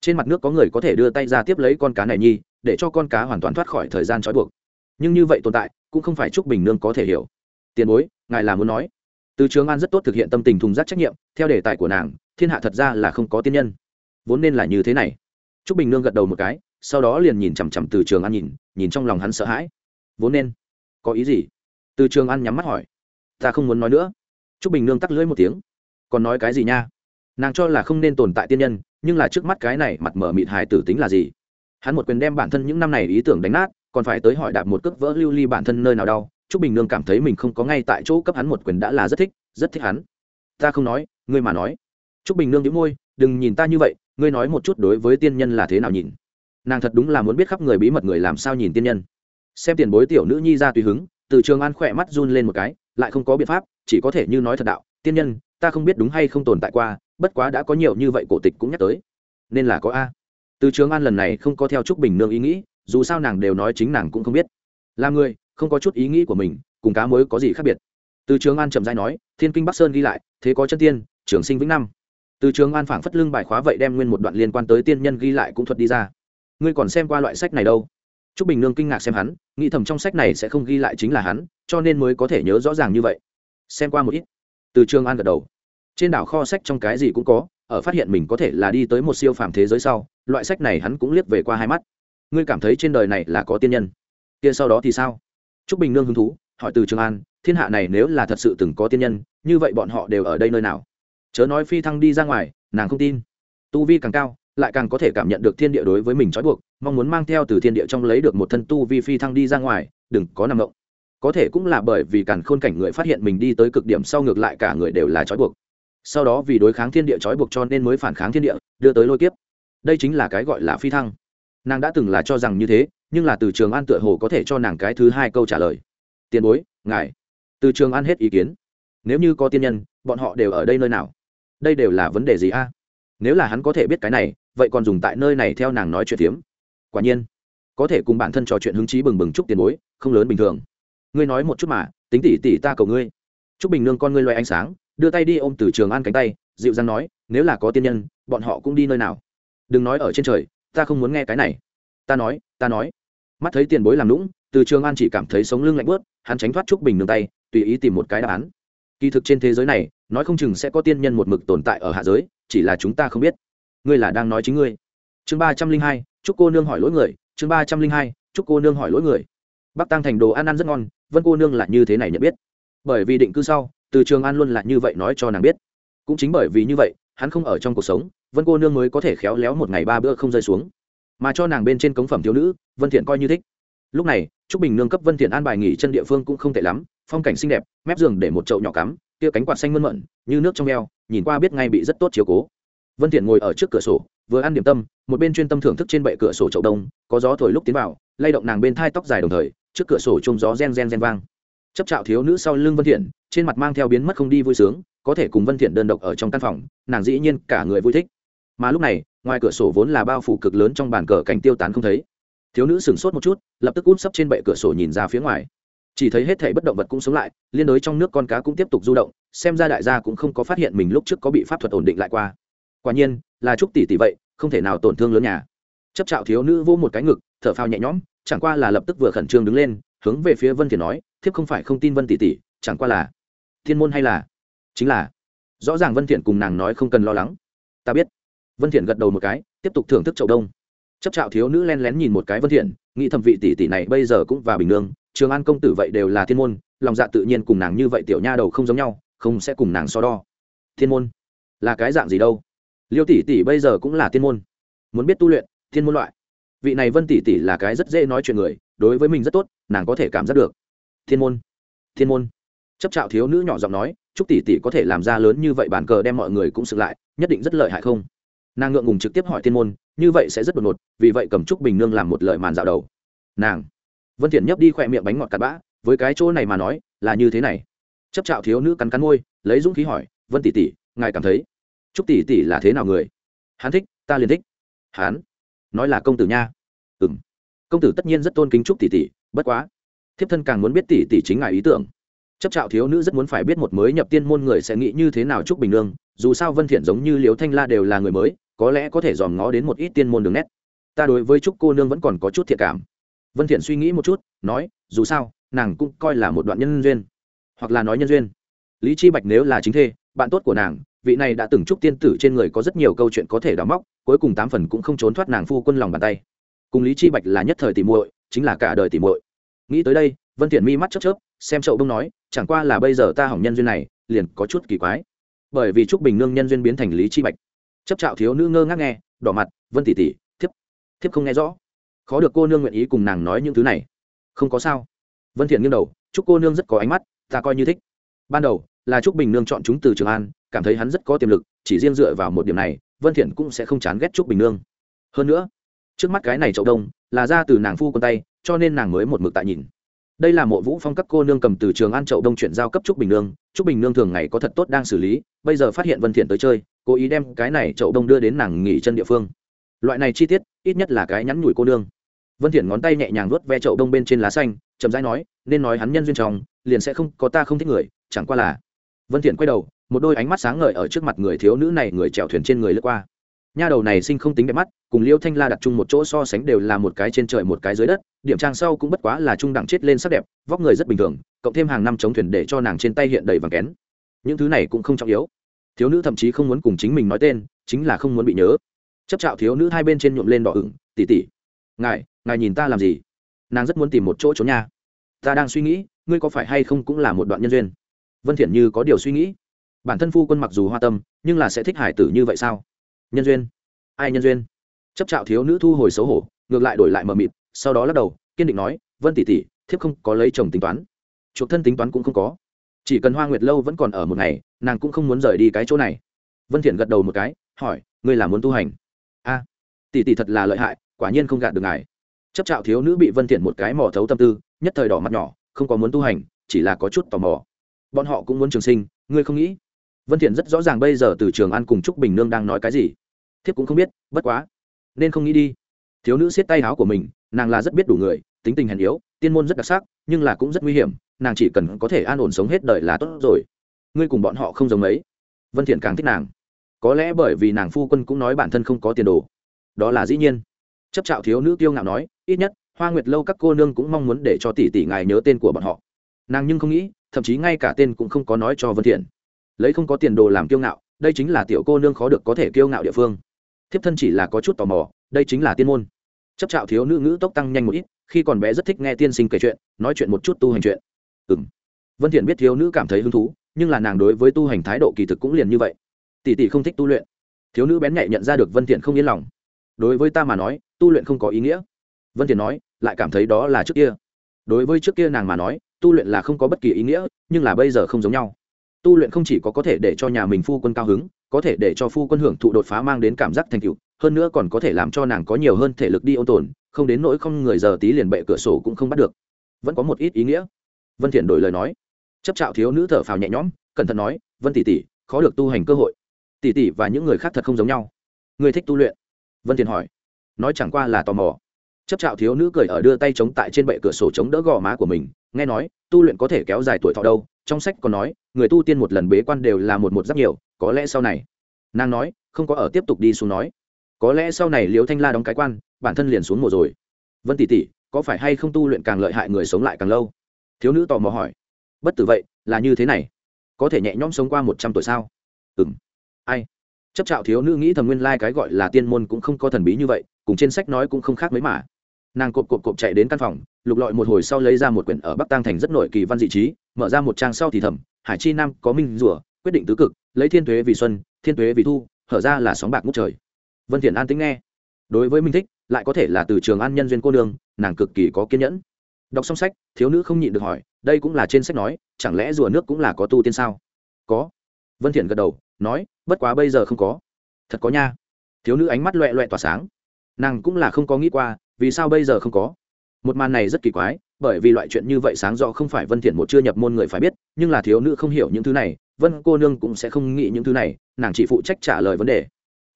trên mặt nước có người có thể đưa tay ra tiếp lấy con cá này nhi để cho con cá hoàn toàn thoát khỏi thời gian trói buộc. Nhưng như vậy tồn tại cũng không phải trúc bình nương có thể hiểu. Tiền bối ngài là muốn nói từ trường an rất tốt thực hiện tâm tình thùng rác trách nhiệm, theo đề tài của nàng, thiên hạ thật ra là không có tiên nhân. Vốn nên là như thế này. T r ú c bình nương gật đầu một cái, sau đó liền nhìn chằm chằm từ trường an nhìn nhìn trong lòng hắn sợ hãi. Vốn nên? Có ý gì? Từ trường an nhắm mắt hỏi. Ta không muốn nói nữa. T r ú c bình nương tắc lưỡi một tiếng. Còn nói cái gì nha? Nàng cho là không nên tồn tại tiên nhân, nhưng là trước mắt cái này mặt mở mịt hài tử tính là gì? Hắn một quyền đem bản thân những năm này ý tưởng đánh nát, còn phải tới hỏi đạp một cước vỡ lưu ly bản thân nơi nào đau Trúc Bình Nương cảm thấy mình không có ngay tại chỗ cấp hắn một quyền đã là rất thích, rất thích hắn. Ta không nói, ngươi mà nói. Trúc Bình Nương nhíu môi, đừng nhìn ta như vậy, ngươi nói một chút đối với tiên nhân là thế nào nhìn. Nàng thật đúng là muốn biết khắp người bí mật người làm sao nhìn tiên nhân. Xem tiền bối tiểu nữ nhi ra tùy hứng, từ trường an khỏe mắt run lên một cái, lại không có biện pháp, chỉ có thể như nói thật đạo, tiên nhân, ta không biết đúng hay không tồn tại qua, bất quá đã có nhiều như vậy cổ tịch cũng nhắc tới, nên là có a. Từ trường an lần này không có theo Trúc Bình Nương ý nghĩ, dù sao nàng đều nói chính nàng cũng không biết. Là người, không có chút ý nghĩ của mình, cùng cá mới có gì khác biệt. Từ trường an trầm giai nói, thiên kinh bắc sơn ghi lại, thế có chân tiên, trường sinh vĩnh năm. Từ trường an phảng phất lưng bài khóa vậy đem nguyên một đoạn liên quan tới tiên nhân ghi lại cũng thuật đi ra. Ngươi còn xem qua loại sách này đâu? T r ú c bình nương kinh ngạc xem hắn, nghĩ thầm trong sách này sẽ không ghi lại chính là hắn, cho nên mới có thể nhớ rõ ràng như vậy. Xem qua một ít. Từ trường an gật đầu. Trên đảo kho sách trong cái gì cũng có, ở phát hiện mình có thể là đi tới một siêu phàm thế giới sau, loại sách này hắn cũng liếc về qua hai mắt. Ngươi cảm thấy trên đời này là có tiên nhân. Kia sau đó thì sao? Trúc Bình Nương hứng thú, hỏi từ Trường An, thiên hạ này nếu là thật sự từng có tiên nhân, như vậy bọn họ đều ở đây nơi nào? Chớ nói phi thăng đi ra ngoài, nàng không tin. Tu vi càng cao, lại càng có thể cảm nhận được thiên địa đối với mình trói buộc, mong muốn mang theo từ thiên địa trong lấy được một thân tu vi phi thăng đi ra ngoài, đừng có nằm động. Có thể cũng là bởi vì càn khôn cảnh người phát hiện mình đi tới cực điểm sau ngược lại cả người đều là trói buộc. Sau đó vì đối kháng thiên địa trói buộc cho nên mới phản kháng thiên địa, đưa tới lôi kiếp. Đây chính là cái gọi là phi thăng. Nàng đã từng là cho rằng như thế, nhưng là từ trường an tựa hồ có thể cho nàng cái thứ hai câu trả lời. Tiền bối, ngài. Từ trường an hết ý kiến. Nếu như có tiên nhân, bọn họ đều ở đây nơi nào? Đây đều là vấn đề gì a? Nếu là hắn có thể biết cái này, vậy còn dùng tại nơi này theo nàng nói chuyện tiếm quả nhiên, có thể cùng bản thân trò chuyện hứng chí bừng bừng chúc tiền bối, không lớn bình thường. Ngươi nói một chút mà, tính tỉ tỉ ta cầu ngươi. Chúc bình nương con ngươi loay ánh sáng, đưa tay đi ôm từ trường an cánh tay, dịu dàng nói, nếu là có tiên nhân, bọn họ cũng đi nơi nào? Đừng nói ở trên trời, ta không muốn nghe cái này. Ta nói ta nói. Mắt thấy tiền bối làm lũng từ trường an chỉ cảm thấy sống lưng lạnh bớt hắn tránh thoát trúc bình nương tay, tùy ý tìm một cái đáp án. Kỳ thực trên thế giới này, nói không chừng sẽ có tiên nhân một mực tồn tại ở hạ giới, chỉ là chúng ta không biết. Ngươi là đang nói chính ngươi. Chương ba trăm linh hai chúc cô nương hỏi lỗi người, chương ba trăm linh hai chúc cô nương hỏi lỗi người. Bắc tăng thành đồ ăn ăn rất ngon, vân cô nương là như thế này nhận biết. Bởi vì định cư sau, từ trường an luôn là như vậy nói cho nàng biết. Cũng chính bởi vì như vậy, hắn không ở trong cuộc sống, vân cô nương mới có thể khéo léo một ngày ba bữa không rơi xuống mà cho nàng bên trên cống phẩm thiếu nữ, vân thiện coi như thích. Lúc này, trúc bình nương cấp vân thiện an bài nghỉ chân địa phương cũng không tệ lắm, phong cảnh xinh đẹp, mép giường để một chậu nhỏ cắm, kia cánh quạt xanh mơn mận, như nước trong eo, nhìn qua biết ngay bị rất tốt chiếu cố. Vân thiện ngồi ở trước cửa sổ, vừa ăn điểm tâm, một bên chuyên tâm thưởng thức trên bệ cửa sổ chậu đông, có gió thổi lúc tiến vào, lay động nàng bên thai tóc dài đồng thời, trước cửa sổ trông gió gen gen gen vang. Chấp trạo thiếu nữ sau lưng vân thiện, trên mặt mang theo biến mất không đi vui sướng, có thể cùng vân thiện đơn độc ở trong căn phòng, nàng dĩ nhiên cả người vui thích. Mà lúc này ngoài cửa sổ vốn là bao phủ cực lớn trong bàn cờ cảnh tiêu tán không thấy. Thiếu nữ sửng sốt một chút, lập tức út sấp trên bệ cửa sổ nhìn ra phía ngoài. Chỉ thấy hết thể bất động vật cũng sống lại, liên đối trong nước con cá cũng tiếp tục du động, xem ra đại gia cũng không có phát hiện mình lúc trước có bị pháp thuật ổn định lại qua. Quả nhiên, là trúc tỷ tỷ vậy, không thể nào tổn thương lớn nhà. Chấp trạo thiếu nữ vô một cái ngực, thở phào nhẹ nhõm, chẳng qua là lập tức vừa khẩn trương đứng lên, hướng về phía vân thiện nói, thiếp không phải không tin vân tỷ tỷ, chẳng qua là thiên môn hay là? Chính là. Rõ ràng vân thiện cùng nàng nói không cần lo lắng. Ta biết vân thiện gật đầu một cái, tiếp tục thưởng thức chậu đông. Chấp trạo thiếu nữ len lén nhìn một cái vân thiện, nghĩ thẩm vị tỷ tỷ này bây giờ cũng và bình nương, trường an công tử vậy đều là thiên môn, lòng dạ tự nhiên cùng nàng như vậy tiểu nha đầu không giống nhau, không sẽ cùng nàng so đo. Thiên môn? Là cái dạng gì đâu? Liêu tỷ tỷ bây giờ cũng là thiên môn. Muốn biết tu luyện, thiên môn loại. Vị này vân tỷ tỷ là cái rất dễ nói chuyện người, đối với mình rất tốt, nàng có thể cảm giác được. Thiên môn? Thiên môn? Chấp trạo thiếu nữ nhỏ giọng nói, chúc tỷ tỷ có thể làm ra lớn như vậy bàn cờ đem mọi người cũng sự lại, nhất định rất lợi hại không? Nàng ngượng ngùng trực tiếp hỏi thiên môn như vậy sẽ rất đột ngột vì vậy cầm trúc bình nương làm một lời màn dạo đầu. Nàng. Vân thiện nhấp đi khỏe miệng bánh ngọt cặn bã với cái chỗ này mà nói là như thế này. Chấp trạo thiếu nữ cắn cắn môi lấy dũng khí hỏi vân tỷ tỷ ngài cảm thấy trúc tỷ tỷ là thế nào người? Hắn thích ta liền thích. Hắn? Nói là công tử nha. Ừm, công tử tất nhiên rất tôn kính trúc tỷ tỷ bất quá. Thiếp thân càng muốn biết tỷ tỷ chính ngài ý tưởng. Chấp trạo thiếu nữ rất muốn phải biết một mới nhập tiên môn người sẽ nghĩ như thế nào trúc bình nương. dù sao vân thiện giống như liếu thanh la đều là người mới có lẽ có thể dòm ngó đến một ít tiên môn đường nét. Ta đối với trúc cô nương vẫn còn có chút thiện cảm. Vân thiện suy nghĩ một chút, nói, dù sao, nàng cũng coi là một đoạn nhân duyên, hoặc là nói nhân duyên. Lý chi bạch nếu là chính thê, bạn tốt của nàng, vị này đã từng chúc tiên tử trên người có rất nhiều câu chuyện có thể đào móc, cuối cùng tám phần cũng không trốn thoát nàng phu quân lòng bàn tay. Cùng lý chi bạch là nhất thời tỷ muội, chính là cả đời tỷ muội. Nghĩ tới đây, vân thiện mi mắt chớp chớp, xem chậu đông nói, chẳng qua là bây giờ ta hỏng nhân duyên này, liền có chút kỳ quái. Bởi vì trúc bình nương nhân duyên biến thành lý chi bạch chấp trạo thiếu nữ ngơ ngác nghe, đỏ mặt, vân tỷ tỷ, thiếp thiếp không nghe rõ. Khó được cô nương nguyện ý cùng nàng nói những thứ này. Không có sao. Vân thiện nghiêng đầu, chúc cô nương rất có ánh mắt, ta coi như thích. Ban đầu, là trúc bình nương chọn chúng từ trường an, cảm thấy hắn rất có tiềm lực, chỉ riêng dựa vào một điểm này, vân thiện cũng sẽ không chán ghét trúc bình nương. Hơn nữa, trước mắt cái này chậu đông, là ra từ nàng phu con tay, cho nên nàng mới một mực tại nhìn. Đây là mộ vũ phong các cô nương cầm từ trường an chậu đông chuyển giao cấp trúc bình nương. Trúc bình nương thường ngày có thật tốt đang xử lý, bây giờ phát hiện vân thiện tới chơi cố ý đem cái này chậu đông đưa đến nàng nghỉ chân địa phương. Loại này chi tiết, ít nhất là cái nhắn nhủi cô nương. Vân thiện ngón tay nhẹ nhàng vuốt ve chậu đông bên trên lá xanh, chậm rãi nói, nên nói hắn nhân duyên trong, liền sẽ không, có ta không thích người, chẳng qua là. Vân thiện quay đầu, một đôi ánh mắt sáng ngời ở trước mặt người thiếu nữ này người chèo thuyền trên người lướt qua. Nha đầu này sinh không tính đẹp mắt, cùng liêu thanh la đặt chung một chỗ so sánh đều là một cái trên trời một cái dưới đất, điểm trang sau cũng bất quá là trung đẳng chết lên sắc đẹp, vóc người rất bình thường, cộng thêm hàng năm chống thuyền để cho nàng trên tay hiện đầy vàng kén. Những thứ này cũng không trọng yếu thiếu nữ thậm chí không muốn cùng chính mình nói tên, chính là không muốn bị nhớ. Chấp trạo thiếu nữ hai bên trên nhuộm lên đỏ ửng tỉ tỉ ngài ngài nhìn ta làm gì? Nàng rất muốn tìm một chỗ trốn nha. Ta đang suy nghĩ, ngươi có phải hay không cũng là một đoạn nhân duyên? Vân thiện như có điều suy nghĩ. Bản thân phu quân mặc dù hoa tâm, nhưng là sẽ thích hải tử như vậy sao? Nhân duyên? Ai nhân duyên? Chấp trạo thiếu nữ thu hồi xấu hổ, ngược lại đổi lại mờ mịt, sau đó lắc đầu, kiên định nói, vân tỷ tỷ, thiếp không có lấy chồng tính toán. Chuộc thân tính toán cũng không có chỉ cần hoa nguyệt lâu vẫn còn ở một ngày, nàng cũng không muốn rời đi cái chỗ này. Vân thiện gật đầu một cái, hỏi, ngươi là muốn tu hành? A, tỷ tỷ thật là lợi hại, quả nhiên không gạt được ngài. Chấp trạo thiếu nữ bị vân thiện một cái mò thấu tâm tư, nhất thời đỏ mặt nhỏ, không có muốn tu hành, chỉ là có chút tò mò. Bọn họ cũng muốn trường sinh, ngươi không nghĩ? Vân thiện rất rõ ràng bây giờ từ trường an cùng trúc bình nương đang nói cái gì. Thiếp cũng không biết, bất quá, nên không nghĩ đi. Thiếu nữ siết tay áo của mình, nàng là rất biết đủ người, tính tình hèn yếu, tiên môn rất đặc sắc, nhưng là cũng rất nguy hiểm nàng chỉ cần có thể an ổn sống hết đời là tốt rồi. Ngươi cùng bọn họ không giống mấy. Vân thiện càng thích nàng. Có lẽ bởi vì nàng phu quân cũng nói bản thân không có tiền đồ. Đó là dĩ nhiên. Chấp trạo thiếu nữ tiêu ngạo nói, ít nhất, hoa nguyệt lâu các cô nương cũng mong muốn để cho tỷ tỷ ngài nhớ tên của bọn họ. Nàng nhưng không nghĩ, thậm chí ngay cả tên cũng không có nói cho vân thiện. Lấy không có tiền đồ làm kiêu ngạo, đây chính là tiểu cô nương khó được có thể kiêu ngạo địa phương. Thiếp thân chỉ là có chút tò mò, đây chính là tiên môn. Chấp trạo thiếu nữ ngữ tốc tăng nhanh một ít, khi còn bé rất thích nghe tiên sinh kể chuyện, nói chuyện một chút tu hành chuyện ừ m vân thiện biết thiếu nữ cảm thấy hứng thú, nhưng là nàng đối với tu hành thái độ kỳ thực cũng liền như vậy. Tỷ tỷ không thích tu luyện. Thiếu nữ bén nhạy nhận ra được vân thiện không yên lòng. Đối với ta mà nói, tu luyện không có ý nghĩa. Vân thiện nói, lại cảm thấy đó là trước kia. Đối với trước kia nàng mà nói, tu luyện là không có bất kỳ ý nghĩa, nhưng là bây giờ không giống nhau. Tu luyện không chỉ có có thể để cho nhà mình phu quân cao hứng, có thể để cho phu quân hưởng thụ đột phá mang đến cảm giác thành tựu, hơn nữa còn có thể làm cho nàng có nhiều hơn thể lực đi ôn tồn, không đến nỗi không người giờ tí liền bệ cửa sổ cũng không bắt được. Vẫn có một ít ý nghĩa vân thiện đổi lời nói. Chấp trạo thiếu nữ thở phào nhẹ nhõm, cẩn thận nói, vân tỷ tỷ, khó được tu hành cơ hội. Tỷ tỷ và những người khác thật không giống nhau. Người thích tu luyện. Vân thiện hỏi. Nói chẳng qua là tò mò. Chấp trạo thiếu nữ cười ở đưa tay chống tại trên bệ cửa sổ chống đỡ gò má của mình, nghe nói, tu luyện có thể kéo dài tuổi thọ đâu. Trong sách còn nói, người tu tiên một lần bế quan đều là một một rất nhiều, có lẽ sau này. Nàng nói, không có ở, tiếp tục đi xuống nói. Có lẽ sau này liễu thanh la đóng cái quan, bản thân liền xuống mùa rồi. Vân tỷ tỷ, có phải hay không tu luyện càng lợi hại người sống lại càng lâu? Thiếu nữ tò mò hỏi, bất tử vậy, là như thế này, có thể nhẹ nhõm sống qua một trăm tuổi sao? Ừng ai? Chấp trạo thiếu nữ nghĩ thầm nguyên lai cái gọi là tiên môn cũng không có thần bí như vậy, cùng trên sách nói cũng không khác mấy mà. Nàng cộp cộp cộp chạy đến căn phòng, lục lọi một hồi sau lấy ra một quyển ở bắc tăng thành rất nổi kỳ văn dị trí, mở ra một trang sau thì thầm, hải chi nam có minh rủa, quyết định tứ cực, lấy thiên thuế vì xuân, thiên thuế vì thu, hở ra là sóng bạc ngút trời. Vân thiện an tính nghe. Đối với minh thích, lại có thể là từ trường an nhân duyên cô nương, nàng cực kỳ có kiên nhẫn đọc xong sách, thiếu nữ không nhịn được hỏi, đây cũng là trên sách nói, chẳng lẽ rùa nước cũng là có tu tiên sao? Có. Vân thiện gật đầu, nói, bất quá bây giờ không có. Thật có nha. Thiếu nữ ánh mắt loẹ loẹ tỏa sáng. Nàng cũng là không có nghĩ qua, vì sao bây giờ không có? Một màn này rất kỳ quái, bởi vì loại chuyện như vậy sáng rõ không phải vân thiện một chưa nhập môn người phải biết, nhưng là thiếu nữ không hiểu những thứ này, vân cô nương cũng sẽ không nghĩ những thứ này, nàng chỉ phụ trách trả lời vấn đề.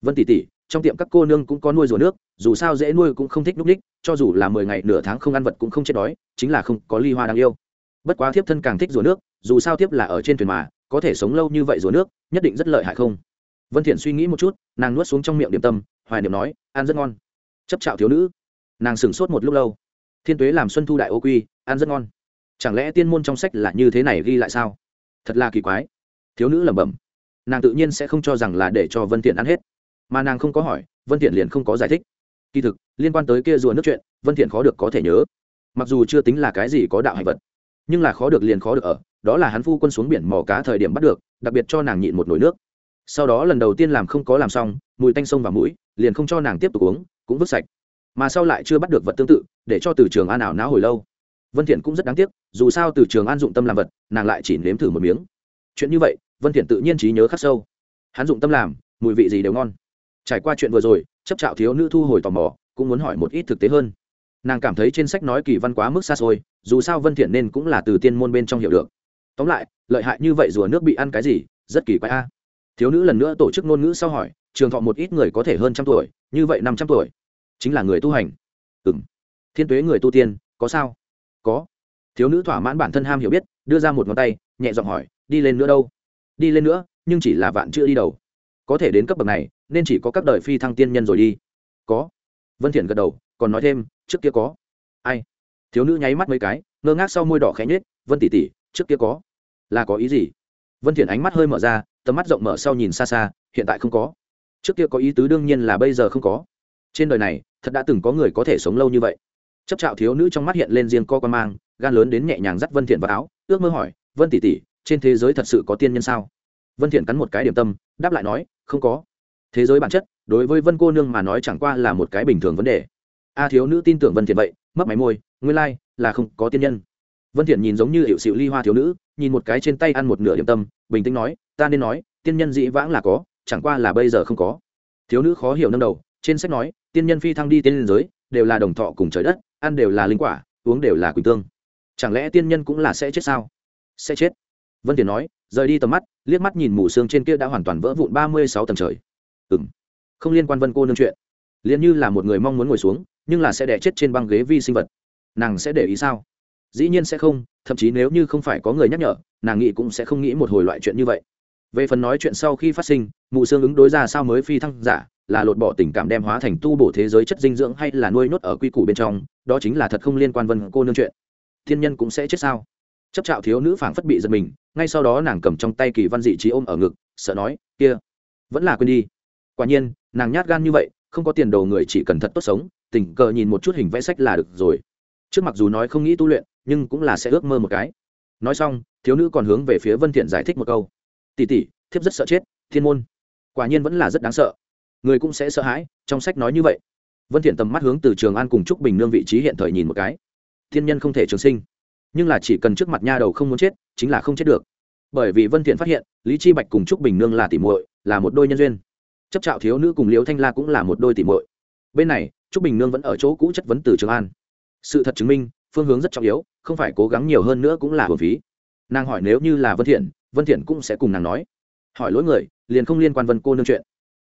Vân tỷ tỷ trong tiệm các cô nương cũng có nuôi rùa nước, dù sao dễ nuôi cũng không thích núp ních, cho dù là mười ngày nửa tháng không ăn vật cũng không chết đói, chính là không có ly hoa đáng yêu. Bất quá thiếp thân càng thích rùa nước, dù sao thiếp là ở trên thuyền mà, có thể sống lâu như vậy rùa nước, nhất định rất lợi hại không? Vân thiện suy nghĩ một chút, nàng nuốt xuống trong miệng điểm tâm, hoài niệm nói, ăn rất ngon. Chấp chảo thiếu nữ. Nàng sửng sốt một lúc lâu. Thiên tuế làm xuân thu đại ô quy, ăn rất ngon. Chẳng lẽ tiên môn trong sách là như thế này ghi lại sao? Thật là kỳ quái. Thiếu nữ lẩm bẩm. Nàng tự nhiên sẽ không cho rằng là để cho vân thiện ăn hết mà nàng không có hỏi, vân thiện liền không có giải thích. Kỳ thực, liên quan tới kia rùa nước chuyện, vân thiện khó được có thể nhớ. Mặc dù chưa tính là cái gì có đạo hành vật, nhưng là khó được liền khó được ở, đó là hắn phu quân xuống biển mò cá thời điểm bắt được, đặc biệt cho nàng nhịn một nồi nước. Sau đó lần đầu tiên làm không có làm xong, mùi tanh sông và mũi, liền không cho nàng tiếp tục uống, cũng vứt sạch. Mà sau lại chưa bắt được vật tương tự, để cho từ trường an ảo não hồi lâu. Vân thiện cũng rất đáng tiếc, dù sao từ trường an dụng tâm làm vật, nàng lại chỉ nếm thử một miếng. Chuyện như vậy, vân thiện tự nhiên trí nhớ khắc sâu. Hắn dụng tâm làm, mùi vị gì đều ngon trải qua chuyện vừa rồi, chấp trạo thiếu nữ thu hồi tò mò, cũng muốn hỏi một ít thực tế hơn. Nàng cảm thấy trên sách nói kỳ văn quá mức xa xôi, dù sao vân thiện nên cũng là từ tiên môn bên trong hiểu được. Tóm lại, lợi hại như vậy rùa nước bị ăn cái gì, rất kỳ quái a. Thiếu nữ lần nữa tổ chức ngôn ngữ sau hỏi, trường thọ một ít người có thể hơn trăm tuổi, như vậy năm trăm tuổi. Chính là người tu hành. Ừ m thiên tuế người tu tiên, có sao? Có. Thiếu nữ thỏa mãn bản thân ham hiểu biết, đưa ra một ngón tay, nhẹ giọng hỏi, đi lên nữa đâu? Đi lên nữa, nhưng chỉ là vạn chưa đi đầu có thể đến cấp bậc này, nên chỉ có các đời phi thăng tiên nhân rồi đi. Có. Vân thiện gật đầu, còn nói thêm, trước kia có. Ai? Thiếu nữ nháy mắt mấy cái, ngơ ngác sau môi đỏ khẽ nhếch, vân tỷ tỷ, trước kia có. Là có ý gì? Vân thiện ánh mắt hơi mở ra, tầm mắt rộng mở sau nhìn xa xa, hiện tại không có. Trước kia có ý tứ đương nhiên là bây giờ không có. Trên đời này, thật đã từng có người có thể sống lâu như vậy. Chấp trạo thiếu nữ trong mắt hiện lên riêng co quan mang, gan lớn đến nhẹ nhàng dắt vân thiện vào áo, ước mơ hỏi, vân tỷ tỷ, trên thế giới thật sự có tiên nhân sao? Vân thiện cắn một cái điểm tâm, đáp lại nói không có. Thế giới bản chất đối với vân cô nương mà nói chẳng qua là một cái bình thường vấn đề. A thiếu nữ tin tưởng vân thiện vậy mất máy môi nguyên lai like, là không có tiên nhân. Vân thiện nhìn giống như hiệu xịu ly hoa thiếu nữ nhìn một cái trên tay ăn một nửa điểm tâm bình tĩnh nói ta nên nói tiên nhân dĩ vãng là có chẳng qua là bây giờ không có. Thiếu nữ khó hiểu nâng đầu trên sách nói tiên nhân phi thăng đi tiên liên giới đều là đồng thọ cùng trời đất ăn đều là linh quả uống đều là quỳnh tương. Chẳng lẽ tiên nhân cũng là sẽ chết sao? Sẽ chết. Vân thiện nói rời đi tầm mắt liếc mắt nhìn mù xương trên kia đã hoàn toàn vỡ vụn ba mươi sáu tầng trời. Ừng không liên quan vân cô nương chuyện. Liền như là một người mong muốn ngồi xuống, nhưng là sẽ đẻ chết trên băng ghế vi sinh vật. Nàng sẽ để ý sao? Dĩ nhiên sẽ không, thậm chí nếu như không phải có người nhắc nhở, nàng nghĩ cũng sẽ không nghĩ một hồi loại chuyện như vậy. Về phần nói chuyện sau khi phát sinh, mù xương ứng đối ra sao mới phi thăng giả, là lột bỏ tình cảm đem hóa thành tu bổ thế giới chất dinh dưỡng hay là nuôi nốt ở quy củ bên trong, đó chính là thật không liên quan vân cô nương chuyện. Thiên nhân cũng sẽ chết sao? Chấp trạo thiếu nữ phảng phất bị giật mình, ngay sau đó nàng cầm trong tay kỳ văn dị trí ôm ở ngực, sợ nói, kia, vẫn là quên đi. Quả nhiên, nàng nhát gan như vậy, không có tiền đồ người chỉ cần thật tốt sống, tình cờ nhìn một chút hình vẽ sách là được rồi. Trước mặc dù nói không nghĩ tu luyện, nhưng cũng là sẽ ước mơ một cái. Nói xong, thiếu nữ còn hướng về phía vân thiện giải thích một câu. Tỷ tỷ, thiếp rất sợ chết, thiên môn. Quả nhiên vẫn là rất đáng sợ. Người cũng sẽ sợ hãi, trong sách nói như vậy. Vân thiện tầm mắt hướng từ trường an cùng trúc bình nương vị trí hiện thời nhìn một cái. Thiên nhân không thể trường sinh nhưng là chỉ cần trước mặt nha đầu không muốn chết, chính là không chết được. Bởi vì vân thiện phát hiện, lý chi bạch cùng trúc bình nương là tỷ muội, là một đôi nhân duyên. Chấp trạo thiếu nữ cùng liễu thanh la cũng là một đôi tỷ muội. Bên này, trúc bình nương vẫn ở chỗ cũ chất vấn từ trường an. Sự thật chứng minh, phương hướng rất trọng yếu, không phải cố gắng nhiều hơn nữa cũng là hưởng phí. Nàng hỏi nếu như là vân thiện vân thiện cũng sẽ cùng nàng nói. Hỏi lỗi người, liền không liên quan vân cô nương chuyện.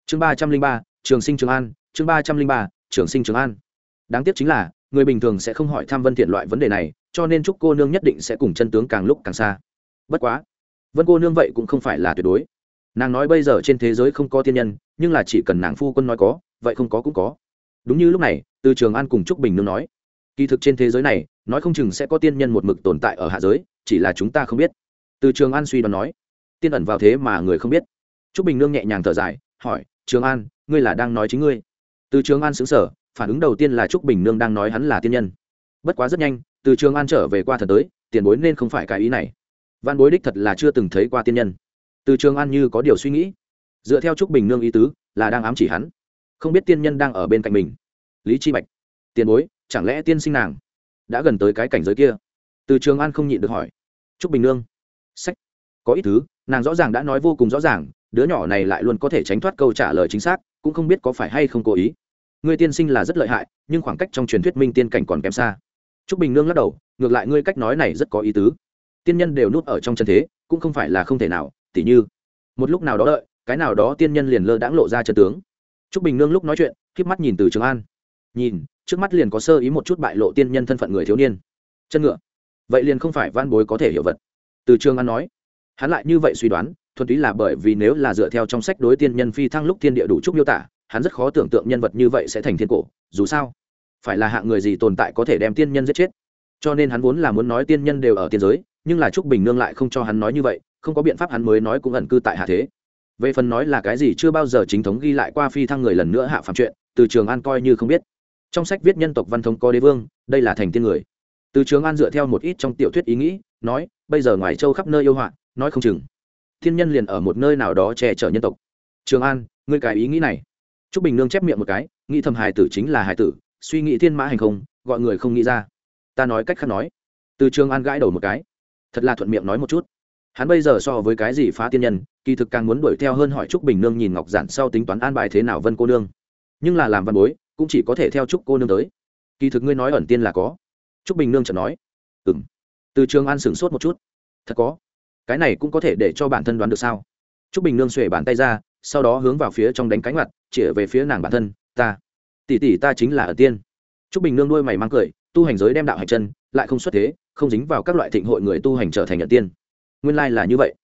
Chương ba trăm linh ba, trường sinh trường an, chương ba trăm linh ba, trường sinh trường an. Đáng tiếc chính là, người bình thường sẽ không hỏi thăm vân thiện loại vấn đề này cho nên chúc cô nương nhất định sẽ cùng chân tướng càng lúc càng xa. Bất quá, vân cô nương vậy cũng không phải là tuyệt đối. Nàng nói bây giờ trên thế giới không có tiên nhân, nhưng là chỉ cần nàng phu quân nói có, vậy không có cũng có. Đúng như lúc này, từ trường an cùng trúc bình nương nói, kỳ thực trên thế giới này, nói không chừng sẽ có tiên nhân một mực tồn tại ở hạ giới, chỉ là chúng ta không biết. Từ trường an suy đoán nói, tiên ẩn vào thế mà người không biết. Trúc bình nương nhẹ nhàng thở dài, hỏi, trường an, ngươi là đang nói chính ngươi? Từ trường an xứng sở phản ứng đầu tiên là trúc bình nương đang nói hắn là tiên nhân. Bất quá rất nhanh từ trường an trở về qua thần tới, tiền bối nên không phải cái ý này. Văn bối đích thật là chưa từng thấy qua tiên nhân. Từ trường an như có điều suy nghĩ. Dựa theo trúc bình nương ý tứ, là đang ám chỉ hắn. Không biết tiên nhân đang ở bên cạnh mình. Lý chi bạch. Tiền bối, chẳng lẽ tiên sinh nàng đã gần tới cái cảnh giới kia? Từ trường an không nhịn được hỏi. Trúc bình nương. Sách. Có ít thứ nàng rõ ràng đã nói vô cùng rõ ràng, đứa nhỏ này lại luôn có thể tránh thoát câu trả lời chính xác, cũng không biết có phải hay không cố ý. Ngươi tiên sinh là rất lợi hại, nhưng khoảng cách trong truyền thuyết minh tiên cảnh còn kém xa trúc bình nương lắc đầu, ngược lại ngươi cách nói này rất có ý tứ. Tiên nhân đều núp ở trong chân thế, cũng không phải là không thể nào, tỉ như, một lúc nào đó đợi, cái nào đó tiên nhân liền lơ đãng lộ ra chân tướng. Trúc bình nương lúc nói chuyện, khép mắt nhìn từ trường an. Nhìn, trước mắt liền có sơ ý một chút bại lộ tiên nhân thân phận người thiếu niên. Chân ngựa. Vậy liền không phải van bối có thể hiểu vật. Từ trường an nói. Hắn lại như vậy suy đoán, thuần túy là bởi vì nếu là dựa theo trong sách đối tiên nhân phi thăng lúc thiên địa đủ trúc miêu tả, hắn rất khó tưởng tượng nhân vật như vậy sẽ thành thiên cổ, dù sao phải là hạng người gì tồn tại có thể đem tiên nhân giết chết. Cho nên hắn vốn là muốn nói tiên nhân đều ở tiên giới, nhưng là trúc bình nương lại không cho hắn nói như vậy, không có biện pháp hắn mới nói cũng ẩn cư tại hạ thế. Về phần nói là cái gì chưa bao giờ chính thống ghi lại qua phi thăng người lần nữa hạ phạm chuyện, từ trường an coi như không biết. Trong sách viết nhân tộc văn thống có đế vương, đây là thành tiên người. Từ trường an dựa theo một ít trong tiểu thuyết ý nghĩ, nói, bây giờ ngoài châu khắp nơi yêu họa, nói không chừng, thiên nhân liền ở một nơi nào đó che chở nhân tộc. Trường an, ngươi cái ý nghĩ này. T r ú c bình nương chép miệng một cái, nghĩ thầm hài tử chính là hài tử suy nghĩ thiên mã hành không, gọi người không nghĩ ra. Ta nói cách khác nói. Từ trường an gãi đầu một cái. Thật là thuận miệng nói một chút. Hắn bây giờ so với cái gì phá tiên nhân, kỳ thực càng muốn đuổi theo hơn hỏi trúc bình nương nhìn ngọc giản sau tính toán an bài thế nào vân cô nương. Nhưng là làm văn bối, cũng chỉ có thể theo trúc cô nương tới. Kỳ thực ngươi nói ẩn tiên là có. Trúc bình nương chợt nói. Ừng từ trường an sửng sốt một chút. Thật có. Cái này cũng có thể để cho bản thân đoán được sao? Trúc bình nương xuể bàn tay ra, sau đó hướng vào phía trong đánh cánh mặt, chĩa về phía nàng bản thân, ta tỷ tỷ ta chính là ở tiên. T r ú c bình nương đuôi mày mang cười, tu hành giới đem đạo hành chân, lại không xuất thế, không dính vào các loại thịnh hội người tu hành trở thành ẩn tiên. Nguyên lai là như vậy.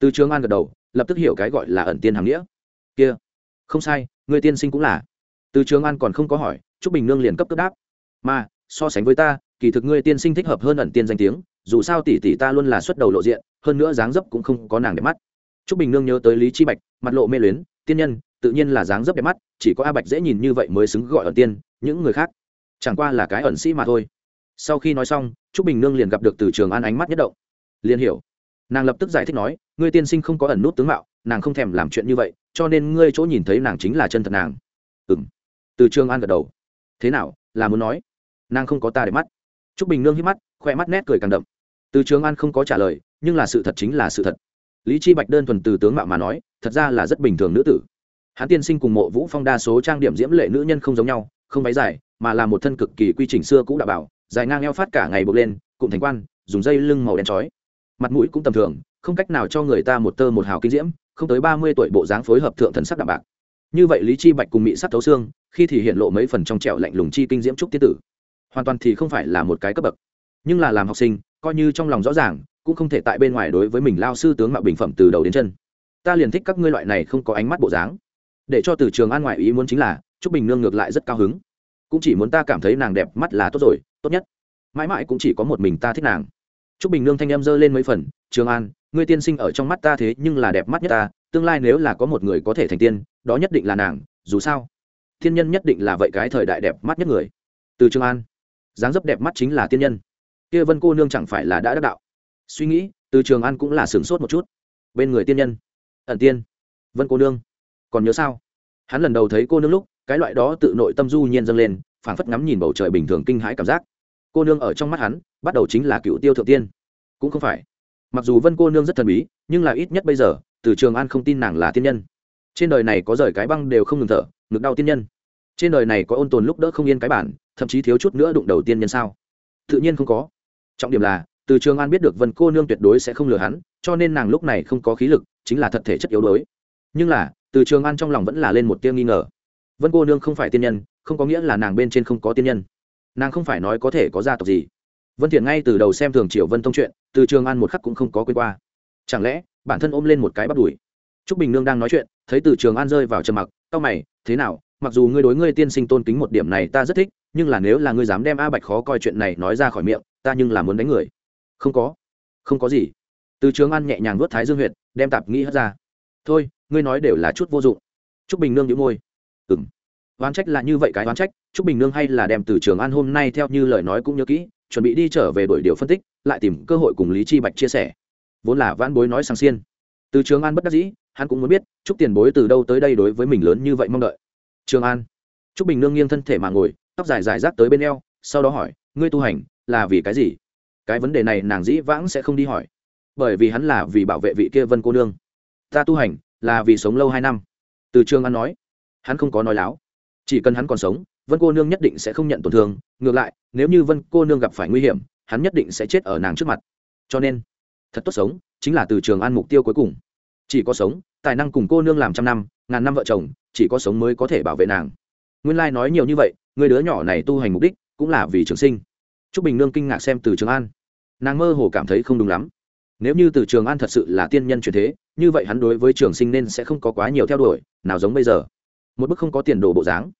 Từ trường an gật đầu, lập tức hiểu cái gọi là ẩn tiên hàm nghĩa. Kia, không sai, người tiên sinh cũng là. Từ trường an còn không có hỏi t r ú c bình nương liền cấp cấp đáp. Mà, so sánh với ta, kỳ thực ngươi tiên sinh thích hợp hơn ẩn tiên danh tiếng, dù sao tỷ tỷ ta luôn là xuất đầu lộ diện, hơn nữa dáng dấp cũng không có nàng đẹp mắt. T r ú c bình nương nhớ tới lý chi bạch, mặt lộ mê luyến, tiên nhân tự nhiên là dáng dấp đẹp mắt, chỉ có a bạch dễ nhìn như vậy mới xứng gọi ẩn tiên, những người khác chẳng qua là cái ẩn sĩ mà thôi. Sau khi nói xong, trúc bình nương liền gặp được từ trường an ánh mắt nhất động. Liền hiểu. Nàng lập tức giải thích nói, ngươi tiên sinh không có ẩn nút tướng mạo, nàng không thèm làm chuyện như vậy, cho nên ngươi chỗ nhìn thấy nàng chính là chân thật nàng. Ừ m từ trường an gật đầu. Thế nào, là muốn nói? Nàng không có ta để mắt. Trúc bình nương hít mắt, khoe mắt nét cười càng đậm. Từ trường an không có trả lời, nhưng là sự thật chính là sự thật. Lý chi bạch đơn thuần từ tướng mạo mà nói, thật ra là rất bình thường nữ tử hắn tiên sinh cùng mộ vũ phong đa số trang điểm diễm lệ nữ nhân không giống nhau không váy dài mà là một thân cực kỳ quy trình xưa cũ đã bảo dài ngang eo phát cả ngày bực lên cụm thành quan dùng dây lưng màu đen trói, mặt mũi cũng tầm thường không cách nào cho người ta một tơ một hào kinh diễm không tới ba mươi tuổi bộ dáng phối hợp thượng thần sắc đạm bạc. Như vậy lý chi bạch cùng mỹ sắc thấu xương khi thì hiện lộ mấy phần trong trẹo lạnh lùng chi kinh diễm trúc tiết tử. Hoàn toàn thì không phải là một cái cấp bậc. Nhưng là làm học sinh coi như trong lòng rõ ràng cũng không thể tại bên ngoài đối với mình lao sư tướng mạo bình phẩm từ đầu đến chân. Ta liền thích các ngươi loại này không có ánh mắt bộ dáng để cho từ trường an ngoại ý muốn chính là, trúc bình nương ngược lại rất cao hứng. Cũng chỉ muốn ta cảm thấy nàng đẹp mắt là tốt rồi, tốt nhất. Mãi mãi cũng chỉ có một mình ta thích nàng. Trúc bình nương thanh em dơ lên mấy phần, trường an, ngươi tiên sinh ở trong mắt ta thế nhưng là đẹp mắt nhất ta, tương lai nếu là có một người có thể thành tiên, đó nhất định là nàng, dù sao thiên nhân nhất định là vậy cái thời đại đẹp mắt nhất người. Từ trường an, dáng dấp đẹp mắt chính là tiên nhân. Kia vân cô nương chẳng phải là đã đắc đạo? Suy nghĩ, từ trường an cũng là sửng sốt một chút. Bên người tiên nhân. Ẩn tiên. Vân cô nương còn nhớ sao? Hắn lần đầu thấy cô nương lúc, cái loại đó tự nội tâm du nhiên dâng lên, phảng phất ngắm nhìn bầu trời bình thường kinh hãi cảm giác. Cô nương ở trong mắt hắn, bắt đầu chính là cựu tiêu thượng tiên. Cũng không phải. Mặc dù vân cô nương rất thần bí, nhưng là ít nhất bây giờ, từ trường an không tin nàng là tiên nhân. Trên đời này có rời cái băng đều không ngừng thở, ngực đau tiên nhân. Trên đời này có ôn tồn lúc đỡ không yên cái bản, thậm chí thiếu chút nữa đụng đầu tiên nhân sao? Tự nhiên không có. Trọng điểm là, từ trường an biết được vân cô nương tuyệt đối sẽ không lừa hắn, cho nên nàng lúc này không có khí lực, chính là thật thể chất yếu đuối. Nhưng là từ trường an trong lòng vẫn là lên một tiếng nghi ngờ. Vân cô nương không phải tiên nhân, không có nghĩa là nàng bên trên không có tiên nhân. Nàng không phải nói có thể có gia tộc gì. Vân thiện ngay từ đầu xem thường triệu vân tông chuyện, từ trường an một khắc cũng không có quên qua. Chẳng lẽ, bản thân ôm lên một cái bắt đuổi trúc bình nương đang nói chuyện, thấy từ trường an rơi vào trầm mặc, Cao mày, thế nào? Mặc dù ngươi đối ngươi tiên sinh tôn kính một điểm này ta rất thích, nhưng là nếu là ngươi dám đem a bạch khó coi chuyện này nói ra khỏi miệng, ta nhưng là muốn đánh người. Không có. Không có gì. Từ trường an nhẹ nhàng nuốt thái dương huyệt, đem tạp nghĩ hất ra. Thôi ngươi nói đều là chút vô dụng. T r ú c bình nương nhữ môi. Ừng oán trách là như vậy cái oán trách t r ú c bình nương hay là đem từ trường an hôm nay theo như lời nói cũng nhớ kỹ, chuẩn bị đi trở về đội điều phân tích, lại tìm cơ hội cùng lý chi bạch chia sẻ. Vốn là vãn bối nói sang xiên. Từ trường an bất đắc dĩ, hắn cũng muốn biết chúc tiền bối từ đâu tới đây đối với mình lớn như vậy mong đợi. Trường an. Trúc bình nương nghiêng thân thể mà ngồi, tóc dài dài rác tới bên eo, sau đó hỏi, ngươi tu hành, là vì cái gì? Cái vấn đề này nàng dĩ vãng sẽ không đi hỏi. Bởi vì hắn là vì bảo vệ vị kia vân cô nương. Ta tu hành là vì sống lâu hai năm. Từ trường an nói, hắn không có nói láo. Chỉ cần hắn còn sống, vân cô nương nhất định sẽ không nhận tổn thương. Ngược lại, nếu như vân cô nương gặp phải nguy hiểm, hắn nhất định sẽ chết ở nàng trước mặt. Cho nên, thật tốt sống chính là từ trường an mục tiêu cuối cùng. Chỉ có sống, tài năng cùng cô nương làm trăm năm, ngàn năm vợ chồng, chỉ có sống mới có thể bảo vệ nàng. Nguyên lai nói nhiều như vậy, người đứa nhỏ này tu hành mục đích cũng là vì trường sinh. T r ú c bình nương kinh ngạc xem từ trường an. Nàng mơ hồ cảm thấy không đúng lắm. Nếu như từ trường an thật sự là tiên nhân truyền thế như vậy hắn đối với trường sinh nên sẽ không có quá nhiều theo đuổi, nào giống bây giờ. Một bức không có tiền đồ bộ dáng.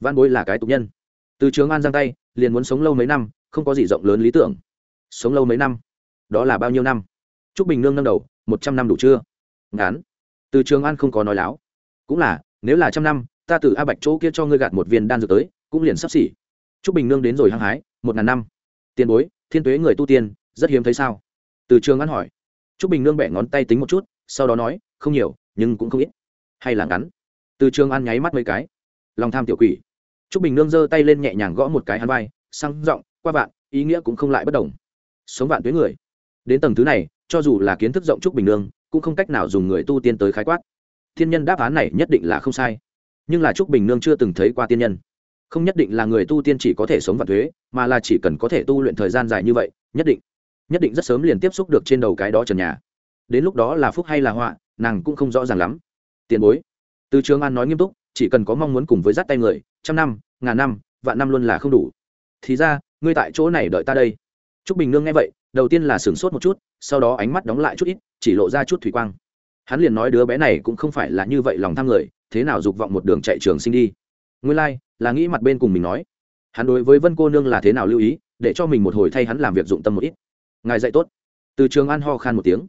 Văn bối là cái tục nhân. Từ trường an giang tay, liền muốn sống lâu mấy năm, không có gì rộng lớn lý tưởng. Sống lâu mấy năm? Đó là bao nhiêu năm? T r ú c bình nương nâng đầu, một trăm năm đủ chưa? Ngán. Từ trường an không có nói láo. Cũng là, nếu là trăm năm, ta từ a bạch chỗ kia cho ngươi gạt một viên đan dược tới, cũng liền sắp xỉ. T r ú c bình nương đến rồi hăng hái, một ngàn năm. Tiền bối, thiên tuế người tu tiên, rất hiếm thấy sao? Từ trường an hỏi. T r ú c bình nương bẻ ngón tay tính một chút sau đó nói, không nhiều, nhưng cũng không ít. Hay là ngắn. Từ trường an nháy mắt mấy cái. Lòng tham tiểu quỷ. T r ú c bình nương giơ tay lên nhẹ nhàng gõ một cái hắn vai, sang r ộ n g qua vạn, ý nghĩa cũng không lại bất đồng. Sống vạn tuế người. Đến tầng thứ này, cho dù là kiến thức rộng trúc bình nương, cũng không cách nào dùng người tu tiên tới khái quát. Thiên nhân đáp án này nhất định là không sai. Nhưng là trúc bình nương chưa từng thấy qua tiên nhân. Không nhất định là người tu tiên chỉ có thể sống vạn thuế mà là chỉ cần có thể tu luyện thời gian dài như vậy, nhất định nhất định rất sớm liền tiếp xúc được trên đầu cái đó trần nhà đến lúc đó là phúc hay là họa nàng cũng không rõ ràng lắm. Tiền bối từ trường an nói nghiêm túc chỉ cần có mong muốn cùng với dắt tay người trăm năm ngàn năm vạn năm luôn là không đủ. Thì ra ngươi tại chỗ này đợi ta đây. T r ú c bình nương nghe vậy đầu tiên là sửng sốt một chút sau đó ánh mắt đóng lại chút ít chỉ lộ ra chút thủy quang. Hắn liền nói đứa bé này cũng không phải là như vậy lòng tham người thế nào dục vọng một đường chạy trường sinh đi. Ngươi lai、like, là nghĩ mặt bên cùng mình nói. Hắn đối với vân cô nương là thế nào lưu ý để cho mình một hồi thay hắn làm việc dụng tâm một ít. Ngài dạy tốt. Từ trường an ho khan một tiếng.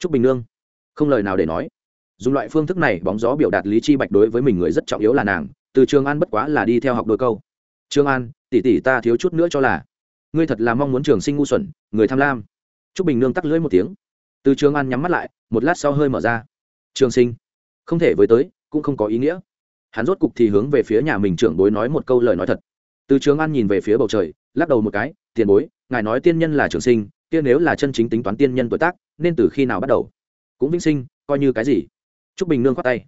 Trúc bình nương. Không lời nào để nói. Dùng loại phương thức này bóng gió biểu đạt lý chi bạch đối với mình người rất trọng yếu là nàng. Từ trường an bất quá là đi theo học đôi câu. Trường an, tỷ tỷ ta thiếu chút nữa cho là, ngươi thật là mong muốn trường sinh ngu xuẩn, người tham lam. Trúc bình nương tắc lưỡi một tiếng. Từ trường an nhắm mắt lại, một lát sau hơi mở ra. Trường sinh. Không thể với tới, cũng không có ý nghĩa. Hắn rốt cục thì hướng về phía nhà mình trưởng bối nói một câu lời nói thật. Từ trường an nhìn về phía bầu trời, lắc đầu một cái, tiền bối, ngài nói tiên nhân là trường sinh kia nếu là chân chính tính toán tiên nhân tuổi tác, nên từ khi nào bắt đầu? Cũng vĩnh sinh, coi như cái gì? T r ú c bình nương khoát tay.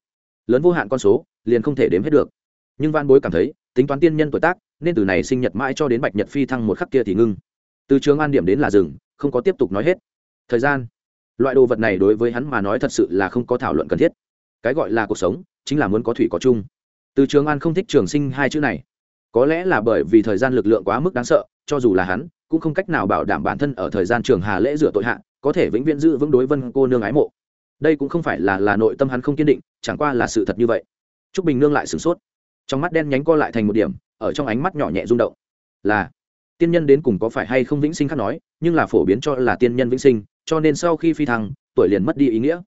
Lớn vô hạn con số, liền không thể đếm hết được. Nhưng van bối cảm thấy, tính toán tiên nhân tuổi tác, nên từ này sinh nhật mãi cho đến bạch nhật phi thăng một khắc kia thì ngưng. Từ trường an điểm đến là rừng không có tiếp tục nói hết. Thời gian, loại đồ vật này đối với hắn mà nói thật sự là không có thảo luận cần thiết. Cái gọi là cuộc sống, chính là muốn có thủy có chung. Từ trường an không thích trường sinh hai chữ này. Có lẽ là bởi vì thời gian lực lượng quá mức đáng sợ, cho dù là hắn cũng không cách nào bảo đảm bản thân ở thời gian trường hà lễ rửa tội hạ, có thể vĩnh viễn giữ vững đối vân cô nương ái mộ. Đây cũng không phải là là nội tâm hắn không kiên định, chẳng qua là sự thật như vậy. T r ú c bình nương lại sửng sốt. Trong mắt đen nhánh co lại thành một điểm, ở trong ánh mắt nhỏ nhẹ rung động. Là, tiên nhân đến cùng có phải hay không vĩnh sinh khác nói, nhưng là phổ biến cho là tiên nhân vĩnh sinh, cho nên sau khi phi thăng, tuổi liền mất đi ý nghĩa.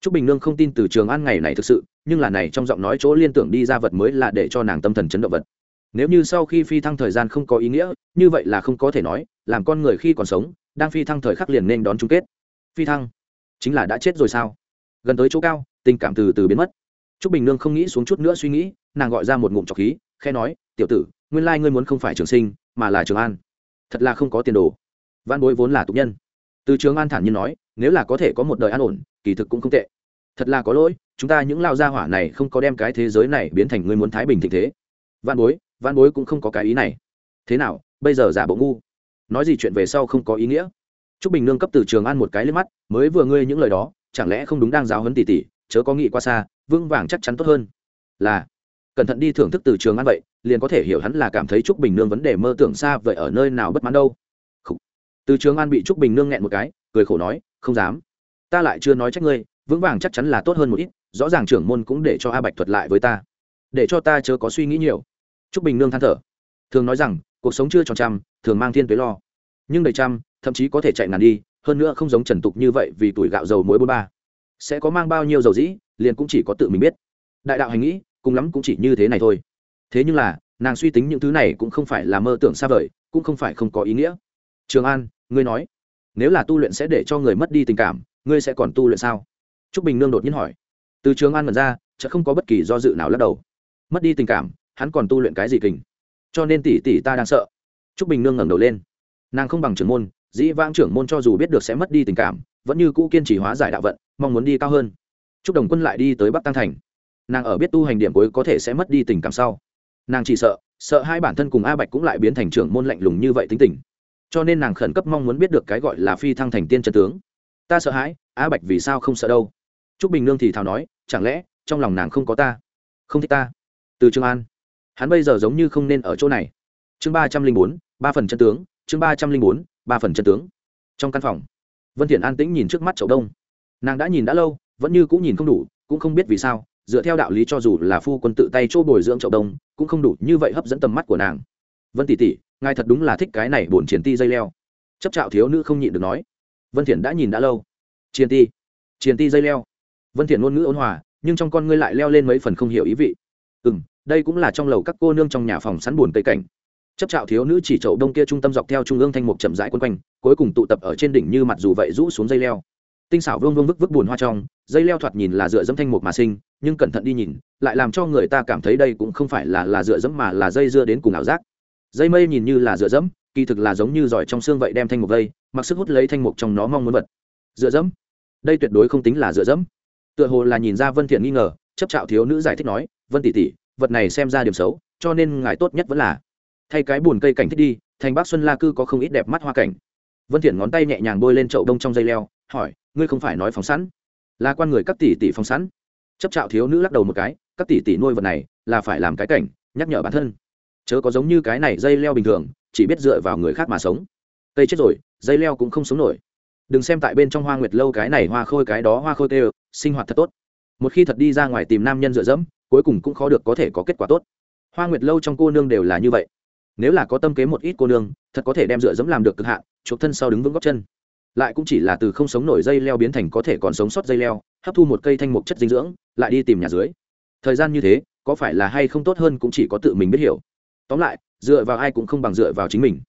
T r ú c bình nương không tin từ trường an ngày này thực sự, nhưng là này trong giọng nói chỗ liên tưởng đi ra vật mới là để cho nàng tâm thần chấn động vật nếu như sau khi phi thăng thời gian không có ý nghĩa, như vậy là không có thể nói, làm con người khi còn sống, đang phi thăng thời khắc liền nên đón chung kết. Phi thăng? Chính là đã chết rồi sao? Gần tới chỗ cao, tình cảm từ từ biến mất. T r ú c bình nương không nghĩ xuống chút nữa suy nghĩ, nàng gọi ra một ngụm trọc khí khe nói, tiểu tử, nguyên lai ngươi muốn không phải trường sinh, mà là trường an. Thật là không có tiền đồ. Văn bối vốn là tục nhân. Từ trường an thản nhiên nói, nếu là có thể có một đời an ổn, kỳ thực cũng không tệ. Thật là có lỗi, chúng ta những lao gia hỏa này không có đem cái thế giới này biến thành ngươi muốn thái bình thịnh thế. Văn bối văn bối cũng không có cái ý này. Thế nào, bây giờ giả bộ ngu? Nói gì chuyện về sau không có ý nghĩa? T r ú c bình nương cấp từ trường an một cái lên mắt, mới vừa ngươi những lời đó, chẳng lẽ không đúng đang giáo hấn tỉ tỉ chớ có nghĩ qua xa, vững vàng chắc chắn tốt hơn. Là, cẩn thận đi thưởng thức từ trường ăn vậy, liền có thể hiểu hắn là cảm thấy trúc bình nương vấn đề mơ tưởng xa vậy ở nơi nào bất mãn đâu. Từ trường an bị trúc bình nương nghẹn một cái, cười khổ nói, không dám. Ta lại chưa nói trách ngươi, vững vàng chắc chắn là tốt hơn một ít, rõ ràng trưởng môn cũng để cho a bạch thuật lại với ta. Để cho ta chớ có suy nghĩ nhiều trúc bình nương than thở. Thường nói rằng, cuộc sống chưa tròn trăm, thường mang thiên tuế lo. Nhưng đầy trăm, thậm chí có thể chạy ngàn đi, hơn nữa không giống trần tục như vậy vì tuổi gạo dầu muối bốn ba. Sẽ có mang bao nhiêu dầu dĩ, liền cũng chỉ có tự mình biết. Đại đạo hành nghĩ, cùng lắm cũng chỉ như thế này thôi. Thế nhưng là, nàng suy tính những thứ này cũng không phải là mơ tưởng xa vời, cũng không phải không có ý nghĩa. Trường an, ngươi nói, nếu là tu luyện sẽ để cho người mất đi tình cảm, ngươi sẽ còn tu luyện sao? Trúc bình nương đột nhiên hỏi. Từ trường an mở ra chợ không có bất kỳ do dự nào lắc đầu. Mất đi tình cảm hắn còn tu luyện cái gì kình? Cho nên tỷ tỷ ta đang sợ. Trúc bình nương ngẩng đầu lên. Nàng không bằng trưởng môn, dĩ vãng trưởng môn cho dù biết được sẽ mất đi tình cảm, vẫn như cũ kiên trì hóa giải đạo vận, mong muốn đi cao hơn. Trúc đồng quân lại đi tới bắc tăng thành. Nàng ở biết tu hành điểm cuối có thể sẽ mất đi tình cảm sau. Nàng chỉ sợ sợ hai bản thân cùng a bạch cũng lại biến thành trưởng môn lạnh lùng như vậy tính tình. Cho nên nàng khẩn cấp mong muốn biết được cái gọi là phi thăng thành tiên trần tướng. Ta sợ hãi, a bạch vì sao không sợ đâu? T r ú c bình nương thì thào nói, chẳng lẽ trong lòng nàng không có ta? Không thích ta. Từ trường an hắn bây giờ giống như không nên ở chỗ này. Chương ba trăm linh bốn, ba phần chân tướng, chương ba trăm linh bốn, ba phần chân tướng. Trong căn phòng, vân thiện an tĩnh nhìn trước mắt chậu đông. Nàng đã nhìn đã lâu, vẫn như cũng nhìn không đủ, cũng không biết vì sao, dựa theo đạo lý cho dù là phu quân tự tay chỗ bồi dưỡng chậu đông, cũng không đủ như vậy hấp dẫn tầm mắt của nàng. Vân tỷ tỷ, ngài thật đúng là thích cái này bổn chiến ti dây leo. Chấp trạo thiếu nữ không nhịn được nói. Vân thiện đã nhìn đã lâu. Chiến ti chiến ti dây leo. Vân thiện ngôn ngữ ôn hòa, nhưng trong con ngươi lại leo lên mấy phần không hiểu ý vị. Ừm đây cũng là trong lầu các cô nương trong nhà phòng sắn buồn cây cảnh. Chấp trạo thiếu nữ chỉ chậu đông kia trung tâm dọc theo trung ương thanh mục chậm rãi quấn quanh, cuối cùng tụ tập ở trên đỉnh như mặt dù vậy rũ xuống dây leo. Tinh xảo vương vương vức vức buồn hoa trong, dây leo thoạt nhìn là dựa dẫm thanh mục mà sinh, nhưng cẩn thận đi nhìn, lại làm cho người ta cảm thấy đây cũng không phải là là dựa dẫm mà là dây dưa đến cùng ảo giác. Dây mây nhìn như là dựa dẫm, kỳ thực là giống như giỏi trong xương vậy đem thanh mục vây, mặc sức hút lấy thanh mục trong nó mong muốn vật. Dựa dẫm? Đây tuyệt đối không tính là dựa dẫm. Tựa hồ là nhìn ra vân thiện nghi ngờ, chấp trạo thiếu nữ giải thích nói, vân tỷ tỷ vật này xem ra điểm xấu, cho nên ngài tốt nhất vẫn là thay cái buồn cây cảnh thích đi, thành bắc xuân la cư có không ít đẹp mắt hoa cảnh. Vân thiện ngón tay nhẹ nhàng bôi lên chậu đông trong dây leo, hỏi, ngươi không phải nói phóng sẵn? Là quan người các tỷ tỷ phóng sẵn. Chấp trạo thiếu nữ lắc đầu một cái, các tỷ tỷ nuôi vật này là phải làm cái cảnh, nhắc nhở bản thân. Chớ có giống như cái này dây leo bình thường, chỉ biết dựa vào người khác mà sống. Cây chết rồi, dây leo cũng không sống nổi. Đừng xem tại bên trong hoa nguyệt lâu cái này hoa khôi cái đó hoa khôi tê sinh hoạt thật tốt. Một khi thật đi ra ngoài tìm nam nhân dựa dẫm cuối cùng cũng khó được có thể có kết quả tốt. Hoa nguyệt lâu trong cô nương đều là như vậy. Nếu là có tâm kế một ít cô nương, thật có thể đem dựa dẫm làm được cực hạn, chuộc thân sau đứng vững góc chân. Lại cũng chỉ là từ không sống nổi dây leo biến thành có thể còn sống sót dây leo, hấp thu một cây thanh mục chất dinh dưỡng, lại đi tìm nhà dưới. Thời gian như thế, có phải là hay không tốt hơn cũng chỉ có tự mình biết hiểu. Tóm lại, dựa vào ai cũng không bằng dựa vào chính mình.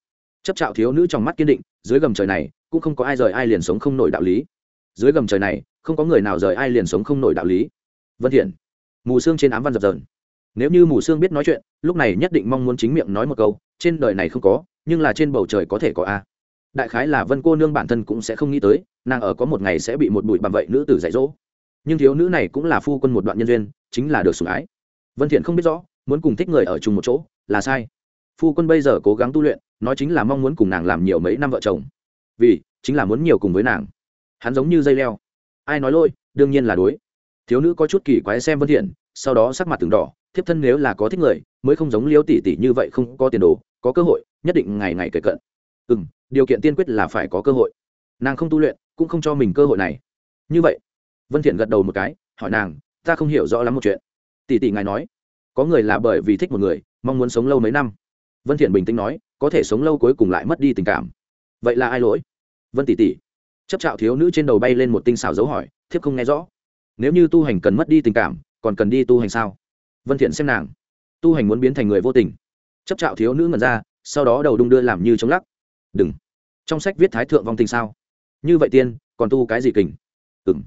Chấp trạo thiếu nữ trong mắt kiên định, dưới gầm trời này, cũng không có ai rời ai liền sống không nổi đạo lý. Dưới gầm trời này, không có người nào rời ai liền sống không nổi đạo lý. Vân thiện mù xương trên ám văn dập dờn. Nếu như mù xương biết nói chuyện, lúc này nhất định mong muốn chính miệng nói một câu, trên đời này không có, nhưng là trên bầu trời có thể có a. Đại khái là vân cô nương bản thân cũng sẽ không nghĩ tới, nàng ở có một ngày sẽ bị một bụi bằng vậy nữ tử dạy dỗ. Nhưng thiếu nữ này cũng là phu quân một đoạn nhân duyên, chính là được sủng ái. Vân thiện không biết rõ, muốn cùng thích người ở chung một chỗ, là sai. Phu quân bây giờ cố gắng tu luyện, nói chính là mong muốn cùng nàng làm nhiều mấy năm vợ chồng. Vì, chính là muốn nhiều cùng với nàng. Hắn giống như dây leo. Ai nói lôi, đương nhiên là đối thiếu nữ có chút kỳ quái xem vân thiện, sau đó sắc mặt từng đỏ, thiếp thân nếu là có thích người, mới không giống liêu tỷ tỷ như vậy không có tiền đồ, có cơ hội, nhất định ngày ngày kể cận. Ừ điều kiện tiên quyết là phải có cơ hội. Nàng không tu luyện, cũng không cho mình cơ hội này. Như vậy, vân thiện gật đầu một cái, hỏi nàng, ta không hiểu rõ lắm một chuyện. Tỷ tỷ ngài nói, có người là bởi vì thích một người, mong muốn sống lâu mấy năm. Vân thiện bình tĩnh nói, có thể sống lâu cuối cùng lại mất đi tình cảm. Vậy là ai lỗi? Vân tỷ tỷ. Chấp trạo thiếu nữ trên đầu bay lên một tinh xảo dấu hỏi, thiếp không nghe rõ nếu như tu hành cần mất đi tình cảm, còn cần đi tu hành sao? Vân thiện xem nàng. Tu hành muốn biến thành người vô tình. Chấp trạo thiếu nữ ngẩn ra, sau đó đầu đung đưa làm như chống lắc. Đừng. Trong sách viết thái thượng vong tình sao? Như vậy tiên, còn tu cái gì kình? Ừm.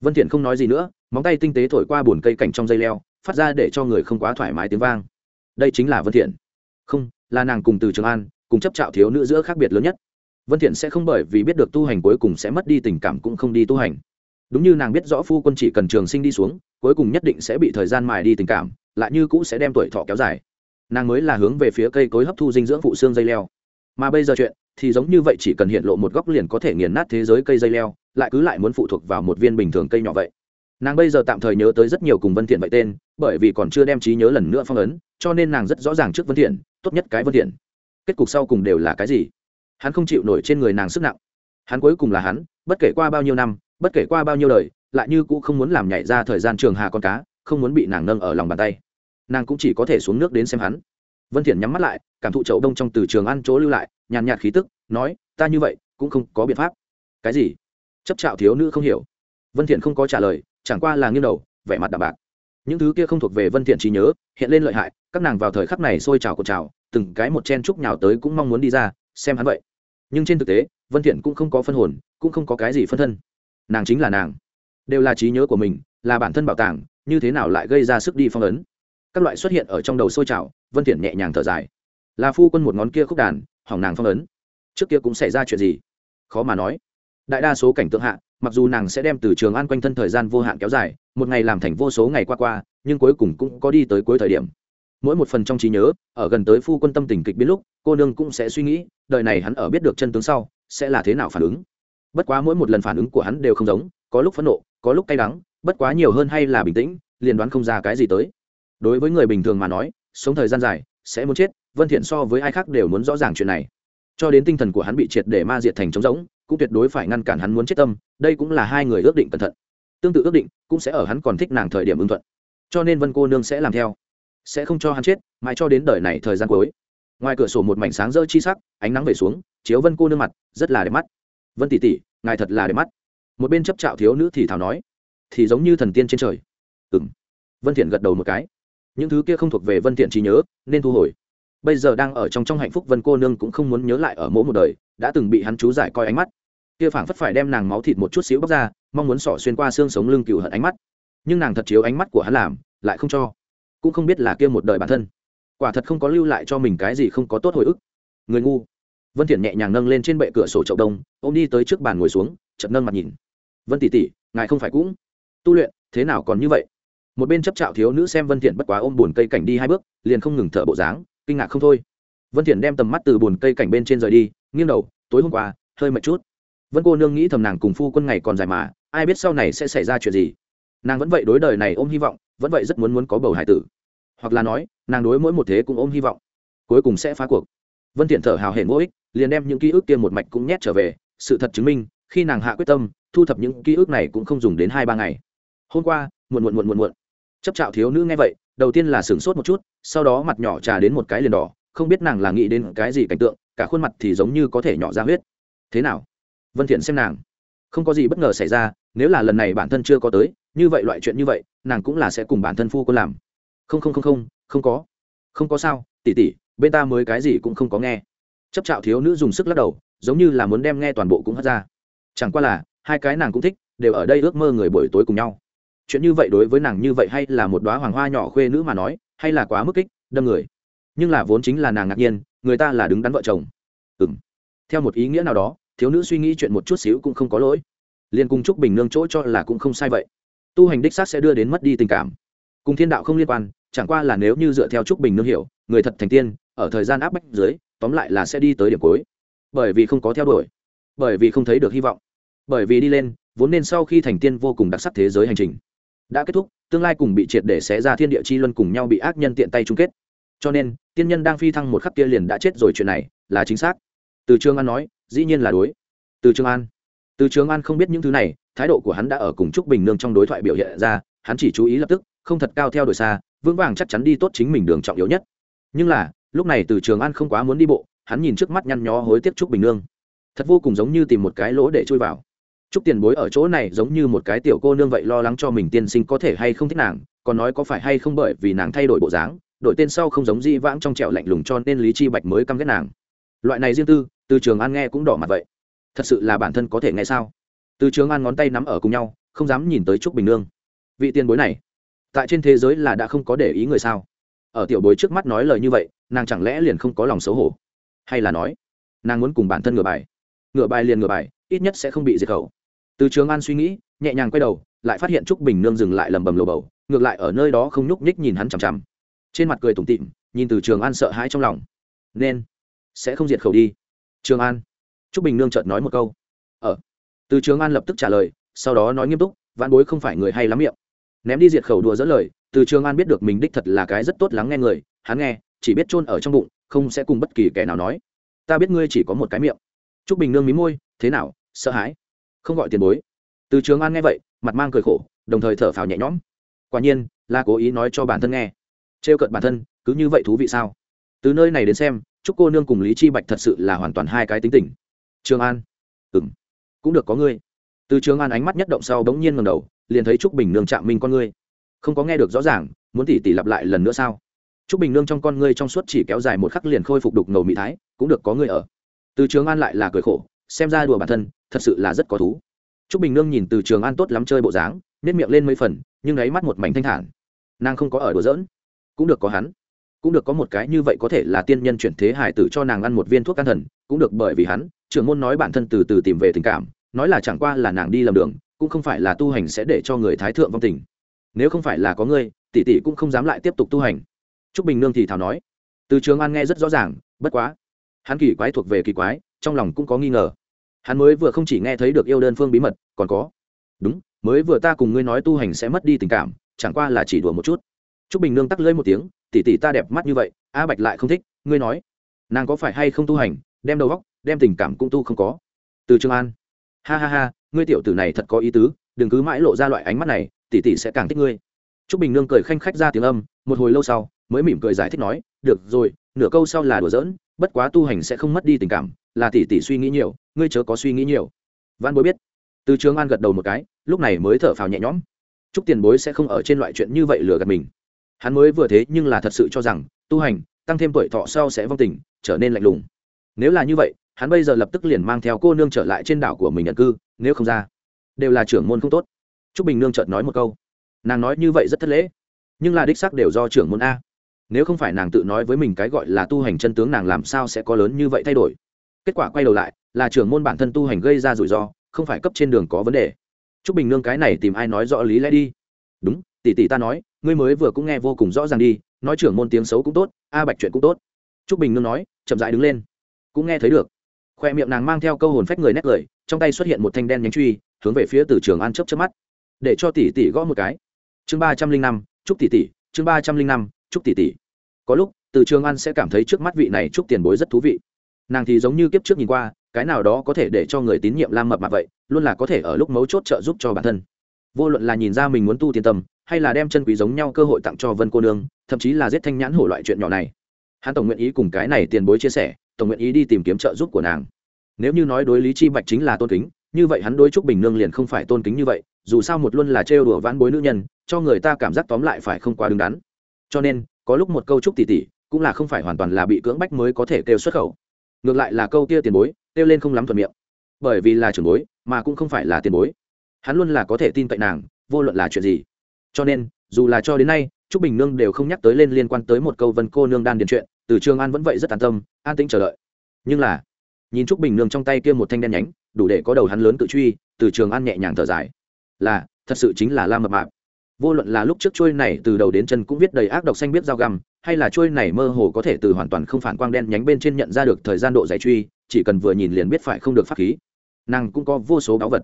Vân thiện không nói gì nữa, móng tay tinh tế thổi qua buồn cây cảnh trong dây leo, phát ra để cho người không quá thoải mái tiếng vang. Đây chính là vân thiện. Không, là nàng cùng từ trường an, cùng chấp trạo thiếu nữ giữa khác biệt lớn nhất. Vân thiện sẽ không bởi vì biết được tu hành cuối cùng sẽ mất đi tình cảm cũng không đi tu hành đúng như nàng biết rõ phu quân chỉ cần trường sinh đi xuống, cuối cùng nhất định sẽ bị thời gian mài đi tình cảm, lại như cũ sẽ đem tuổi thọ kéo dài. Nàng mới là hướng về phía cây cối hấp thu dinh dưỡng phụ xương dây leo. Mà bây giờ chuyện thì giống như vậy chỉ cần hiện lộ một góc liền có thể nghiền nát thế giới cây dây leo, lại cứ lại muốn phụ thuộc vào một viên bình thường cây nhỏ vậy. Nàng bây giờ tạm thời nhớ tới rất nhiều cùng vân thiện vậy tên, bởi vì còn chưa đem trí nhớ lần nữa phong ấn, cho nên nàng rất rõ ràng trước vân thiện, tốt nhất cái vân thiện. Kết cục sau cùng đều là cái gì? Hắn không chịu nổi trên người nàng sức nặng. Hắn cuối cùng là hắn, bất kể qua bao nhiêu năm bất kể qua bao nhiêu đời, lại như cũng không muốn làm nhảy ra thời gian trường hà con cá, không muốn bị nàng nâng ở lòng bàn tay. Nàng cũng chỉ có thể xuống nước đến xem hắn. Vân thiện nhắm mắt lại, cảm thụ chậu đông trong từ trường ăn chỗ lưu lại, nhàn nhạt khí tức, nói, ta như vậy, cũng không có biện pháp. Cái gì? Chấp trạo thiếu nữ không hiểu. Vân thiện không có trả lời, chẳng qua là nghiêng đầu, vẻ mặt đạm bạc. Những thứ kia không thuộc về vân thiện trí nhớ, hiện lên lợi hại, các nàng vào thời khắc này sôi trào cột trào, từng cái một chen chúc nhào tới cũng mong muốn đi ra, xem hắn vậy. Nhưng trên thực tế, vân thiện cũng không có phân hồn, cũng không có cái gì phân thân nàng chính là nàng. Đều là trí nhớ của mình, là bản thân bảo tàng, như thế nào lại gây ra sức đi phong ấn? Các loại xuất hiện ở trong đầu sôi trào, vân thiện nhẹ nhàng thở dài. Là phu quân một ngón kia khúc đàn, hỏng nàng phong ấn. Trước kia cũng xảy ra chuyện gì? Khó mà nói. Đại đa số cảnh tượng hạ, mặc dù nàng sẽ đem từ trường an quanh thân thời gian vô hạn kéo dài, một ngày làm thành vô số ngày qua qua, nhưng cuối cùng cũng có đi tới cuối thời điểm. Mỗi một phần trong trí nhớ, ở gần tới phu quân tâm tình kịch biến lúc, cô nương cũng sẽ suy nghĩ, đời này hắn ở biết được chân tướng sau, sẽ là thế nào phản ứng bất quá mỗi một lần phản ứng của hắn đều không giống, có lúc phẫn nộ, có lúc cay đắng, bất quá nhiều hơn hay là bình tĩnh, liền đoán không ra cái gì tới. Đối với người bình thường mà nói, sống thời gian dài, sẽ muốn chết, vân thiện so với ai khác đều muốn rõ ràng chuyện này. Cho đến tinh thần của hắn bị triệt để ma diệt thành trống rỗng, cũng tuyệt đối phải ngăn cản hắn muốn chết tâm, đây cũng là hai người ước định cẩn thận. Tương tự ước định, cũng sẽ ở hắn còn thích nàng thời điểm ưng thuận. Cho nên vân cô nương sẽ làm theo, sẽ không cho hắn chết, mãi cho đến đời này thời gian cuối. Ngoài cửa sổ một mảnh sáng rỡ chi sắc, ánh nắng về xuống, chiếu vân cô nương mặt, rất là đẹp mắt vân tỷ tỷ ngài thật là đẹp mắt. Một bên chấp trạo thiếu nữ thì thảo nói, thì giống như thần tiên trên trời. Ừ m vân thiện gật đầu một cái. Những thứ kia không thuộc về vân thiện trí nhớ, nên thu hồi. Bây giờ đang ở trong trong hạnh phúc vân cô nương cũng không muốn nhớ lại ở mỗi một đời, đã từng bị hắn chú giải coi ánh mắt. Kia phảng phất phải đem nàng máu thịt một chút xíu bóc ra, mong muốn xỏ xuyên qua xương sống lưng cừu hận ánh mắt. Nhưng nàng thật chiếu ánh mắt của hắn làm, lại không cho. Cũng không biết là kia một đời bản thân. Quả thật không có lưu lại cho mình cái gì không có tốt hồi ức. Người ngu vân thiện nhẹ nhàng nâng lên trên bệ cửa sổ chậu đông, ôm đi tới trước bàn ngồi xuống chậm nâng mặt nhìn. Vân tỷ tỷ, ngài không phải cũng tu luyện, thế nào còn như vậy? Một bên chấp trạo thiếu nữ xem vân thiện bất quá ôm buồn cây cảnh đi hai bước, liền không ngừng thở bộ dáng, kinh ngạc không thôi. Vân thiện đem tầm mắt từ buồn cây cảnh bên trên rời đi, nghiêng đầu, tối hôm qua, hơi mệt chút. Vân cô nương nghĩ thầm nàng cùng phu quân ngày còn dài mà, ai biết sau này sẽ xảy ra chuyện gì. Nàng vẫn vậy đối đời này ôm hy vọng, vẫn vậy rất muốn muốn có bầu hải tử. Hoặc là nói, nàng đối mỗi một thế cũng ôm hy vọng, cuối cùng sẽ phá cuộc. Vân thiện thở hào hển vô ích liền đem những ký ức kia một mạch cũng nhét trở về, sự thật chứng minh, khi nàng hạ quyết tâm, thu thập những ký ức này cũng không dùng đến hai ba ngày. Hôm qua, muộn muộn muộn muộn muộn. Chấp trạo thiếu nữ nghe vậy, đầu tiên là sửng sốt một chút, sau đó mặt nhỏ trà đến một cái liền đỏ, không biết nàng là nghĩ đến cái gì cảnh tượng, cả khuôn mặt thì giống như có thể nhỏ ra huyết. Thế nào? Vân thiện xem nàng. Không có gì bất ngờ xảy ra, nếu là lần này bản thân chưa có tới, như vậy loại chuyện như vậy, nàng cũng là sẽ cùng bản thân phu cô làm. Không không không không không có. Không có sao, tỷ tỷ, bên ta mới cái gì cũng không có nghe chấp trạo thiếu nữ dùng sức lắc đầu, giống như là muốn đem nghe toàn bộ cũng hất ra. Chẳng qua là, hai cái nàng cũng thích, đều ở đây ước mơ người buổi tối cùng nhau. Chuyện như vậy đối với nàng như vậy hay là một đoá hoàng hoa nhỏ khuê nữ mà nói, hay là quá mức kích, đâm người. Nhưng là vốn chính là nàng ngạc nhiên, người ta là đứng đắn vợ chồng. Ừ m theo một ý nghĩa nào đó, thiếu nữ suy nghĩ chuyện một chút xíu cũng không có lỗi. Liền cùng chúc bình nương chỗ cho là cũng không sai vậy. Tu hành đích xác sẽ đưa đến mất đi tình cảm. Cùng thiên đạo không liên quan, chẳng qua là nếu như dựa theo trúc bình nương hiểu, người thật thành tiên, ở thời gian áp bách dưới tóm lại là sẽ đi tới điểm cuối. Bởi vì không có theo đuổi. Bởi vì không thấy được hy vọng. Bởi vì đi lên, vốn nên sau khi thành tiên vô cùng đặc sắc thế giới hành trình. Đã kết thúc, tương lai cùng bị triệt để xé ra thiên địa chi luân cùng nhau bị ác nhân tiện tay chung kết. Cho nên, tiên nhân đang phi thăng một khắc kia liền đã chết rồi chuyện này, là chính xác. Từ trường an nói, dĩ nhiên là đối. Từ trường an. Từ trường an không biết những thứ này, thái độ của hắn đã ở cùng trúc bình nương trong đối thoại biểu hiện ra, hắn chỉ chú ý lập tức, không thật cao theo đuổi xa, vững vàng chắc chắn đi tốt chính mình đường trọng yếu nhất. Nhưng là lúc này từ trường an không quá muốn đi bộ, hắn nhìn trước mắt nhăn nhó hối tiếc trúc bình nương. Thật vô cùng giống như tìm một cái lỗ để chui vào. Trúc tiền bối ở chỗ này giống như một cái tiểu cô nương vậy lo lắng cho mình tiên sinh có thể hay không thích nàng, còn nói có phải hay không bởi vì nàng thay đổi bộ dáng, đổi tên sau không giống di vãng trong trẹo lạnh lùng cho nên lý chi bạch mới căm ghét nàng. Loại này riêng tư, từ trường an nghe cũng đỏ mặt vậy. Thật sự là bản thân có thể nghe sao? Từ trường an ngón tay nắm ở cùng nhau, không dám nhìn tới trúc bình nương. Vị tiền bối này, tại trên thế giới là đã không có để ý người sao? Ở tiểu bối trước mắt nói lời như vậy nàng chẳng lẽ liền không có lòng xấu hổ? Hay là nói, nàng muốn cùng bản thân ngửa bài? Ngửa bài liền ngửa bài, ít nhất sẽ không bị diệt khẩu. Từ trường an suy nghĩ, nhẹ nhàng quay đầu, lại phát hiện trúc bình nương dừng lại lầm bầm lồ bầu, ngược lại ở nơi đó không nhúc nhích nhìn hắn chằm chằm. Trên mặt cười tủm tịm nhìn từ trường an sợ hãi trong lòng. Nên, sẽ không diệt khẩu đi. Trường an, trúc bình nương chợt nói một câu. Ở ờ. từ trường an lập tức trả lời, sau đó nói nghiêm túc vạn bối không phải người hay lắm miệng. Ném đi diệt khẩu đùa dẫn lời, từ trường an biết được mình đích thật là cái rất tốt lắng nghe người, hắn nghe chỉ biết chôn ở trong bụng, không sẽ cùng bất kỳ kẻ nào nói. Ta biết ngươi chỉ có một cái miệng. T r ú c bình nương mí môi, thế nào, sợ hãi? Không gọi tiền bối. Từ trường an nghe vậy, mặt mang cười khổ, đồng thời thở phào nhẹ nhõm. Quả nhiên, là cố ý nói cho bản thân nghe. Trêu cận bản thân, cứ như vậy thú vị sao? Từ nơi này đến xem chúc cô nương cùng lý chi bạch thật sự là hoàn toàn hai cái tính tình. Trường an. Ừ cũng được có ngươi. Từ trường an ánh mắt nhất động sau bỗng nhiên ngầm đầu, liền thấy trúc bình nương chạm minh con ngươi. Không có nghe được rõ ràng, muốn tỉ tỉ lặp lại lần nữa sao? Trúc bình nương trong con ngươi trong suốt chỉ kéo dài một khắc liền khôi phục đục ngầu mỹ thái cũng được có người ở từ trường an lại là cười khổ xem ra đùa bản thân thật sự là rất có thú Trúc Bình Nương nhìn từ Trường An tốt lắm chơi bộ dáng, nét miệng lên mấy phần, nhưng ấy mắt một mảnh thanh thản. Nàng không có ở đùa giỡn, cũng được có hắn, cũng được có một cái như vậy có thể là tiên nhân chuyển thế hài tử cho nàng ăn một viên thuốc can thần, cũng được bởi vì hắn, trưởng môn nói bản thân từ từ tìm về tình cảm, nói là chẳng qua là nàng đi lầm đường, cũng không phải là tu hành sẽ để cho người thái thượng vong tình. Nếu không phải là có ngươi, tỷ tỷ cũng không dám lại tiếp tục tu hành. Trúc Bình Nương thì thào nói. Từ Trường An nghe rất rõ ràng, bất quá, hắn kỳ quái thuộc về kỳ quái, trong lòng cũng có nghi ngờ. Hắn mới vừa không chỉ nghe thấy được yêu đơn phương bí mật còn có đúng mới vừa ta cùng ngươi nói tu hành sẽ mất đi tình cảm chẳng qua là chỉ đùa một chút. Trúc bình nương tắc lưỡi một tiếng tỉ tỉ ta đẹp mắt như vậy a bạch lại không thích ngươi nói nàng có phải hay không tu hành đem đầu góc đem tình cảm cũng tu không có? Từ trường an ha ha ha ngươi tiểu tử này thật có ý tứ đừng cứ mãi lộ ra loại ánh mắt này tỉ tỉ sẽ càng thích ngươi. Trúc bình nương cười khanh khách ra tiếng âm, một hồi lâu sau, mới mỉm cười giải thích nói, được rồi, nửa câu sau là đùa giỡn, bất quá tu hành sẽ không mất đi tình cảm, là tỷ tỷ suy nghĩ nhiều, ngươi chớ có suy nghĩ nhiều. Văn bối biết. Từ trường an gật đầu một cái, lúc này mới thở phào nhẹ nhõm. Trúc tiền bối sẽ không ở trên loại chuyện như vậy lừa gạt mình. Hắn mới vừa thế nhưng là thật sự cho rằng, tu hành, tăng thêm tuổi thọ sau sẽ vong tình, trở nên lạnh lùng. Nếu là như vậy, hắn bây giờ lập tức liền mang theo cô nương trở lại trên đảo của mình nhận cư, nếu không ra, đều là trưởng môn không tốt. Trúc bình nương chợt nói một câu nàng nói như vậy rất thất lễ. Nhưng là đích sắc đều do trưởng môn a. Nếu không phải nàng tự nói với mình cái gọi là tu hành chân tướng nàng làm sao sẽ có lớn như vậy thay đổi. Kết quả quay đầu lại, là trưởng môn bản thân tu hành gây ra rủi ro, không phải cấp trên đường có vấn đề. T r ú c bình nương cái này tìm ai nói rõ lý lẽ đi? Đúng, tỷ tỷ ta nói, ngươi mới vừa cũng nghe vô cùng rõ ràng đi, nói trưởng môn tiếng xấu cũng tốt, a bạch chuyện cũng tốt. T r ú c bình nương nói, chậm dãi đứng lên. Cũng nghe thấy được. Khoe miệng nàng mang theo câu hồn phách người nét cười trong tay xuất hiện một thanh đen nhánh truy, hướng về phía từ trường an chấp chấp mắt. Để cho tỷ tỷ gõ một cái chương ba trăm linh năm, chúc tỷ tỷ, chương ba trăm linh năm, chúc tỷ tỷ. Có lúc, từ trường an sẽ cảm thấy trước mắt vị này chúc tiền bối rất thú vị. Nàng thì giống như kiếp trước nhìn qua, cái nào đó có thể để cho người tín nhiệm lam mập mà vậy, luôn là có thể ở lúc mấu chốt trợ giúp cho bản thân. Vô luận là nhìn ra mình muốn tu tiền tâm, hay là đem chân quý giống nhau cơ hội tặng cho vân cô nương, thậm chí là giết thanh nhãn hổ loại chuyện nhỏ này. Hắn tổng nguyện ý cùng cái này tiền bối chia sẻ, tổng nguyện ý đi tìm kiếm trợ giúp của nàng. Nếu như nói đối lý chi bạch chính là tôn kính như vậy hắn đối trúc bình nương liền không phải tôn kính như vậy, dù sao một luôn là trêu đùa vãn bối nữ nhân, cho người ta cảm giác tóm lại phải không quá đứng đắn. Cho nên, có lúc một câu trúc tỷ tỷ, cũng là không phải hoàn toàn là bị cưỡng bách mới có thể kêu xuất khẩu. Ngược lại là câu kia tiền bối, kêu lên không lắm thuận miệng. Bởi vì là trưởng bối, mà cũng không phải là tiền bối. Hắn luôn là có thể tin cậy nàng, vô luận là chuyện gì. Cho nên, dù là cho đến nay, trúc bình nương đều không nhắc tới lên liên quan tới một câu vân cô nương đan điền chuyện, từ trường an vẫn vậy rất an tâm, an tĩnh chờ đợi. Nhưng là, nhìn trúc bình nương trong tay kia một thanh đen nhánh đủ để có đầu hắn lớn tự truy, từ trường an nhẹ nhàng thở dài. Là, thật sự chính là la mập mạp. Vô luận là lúc trước trôi này từ đầu đến chân cũng viết đầy ác độc xanh biết dao găm, hay là trôi này mơ hồ có thể từ hoàn toàn không phản quang đen nhánh bên trên nhận ra được thời gian độ giải truy, chỉ cần vừa nhìn liền biết phải không được pháp khí. Nàng cũng có vô số báu vật.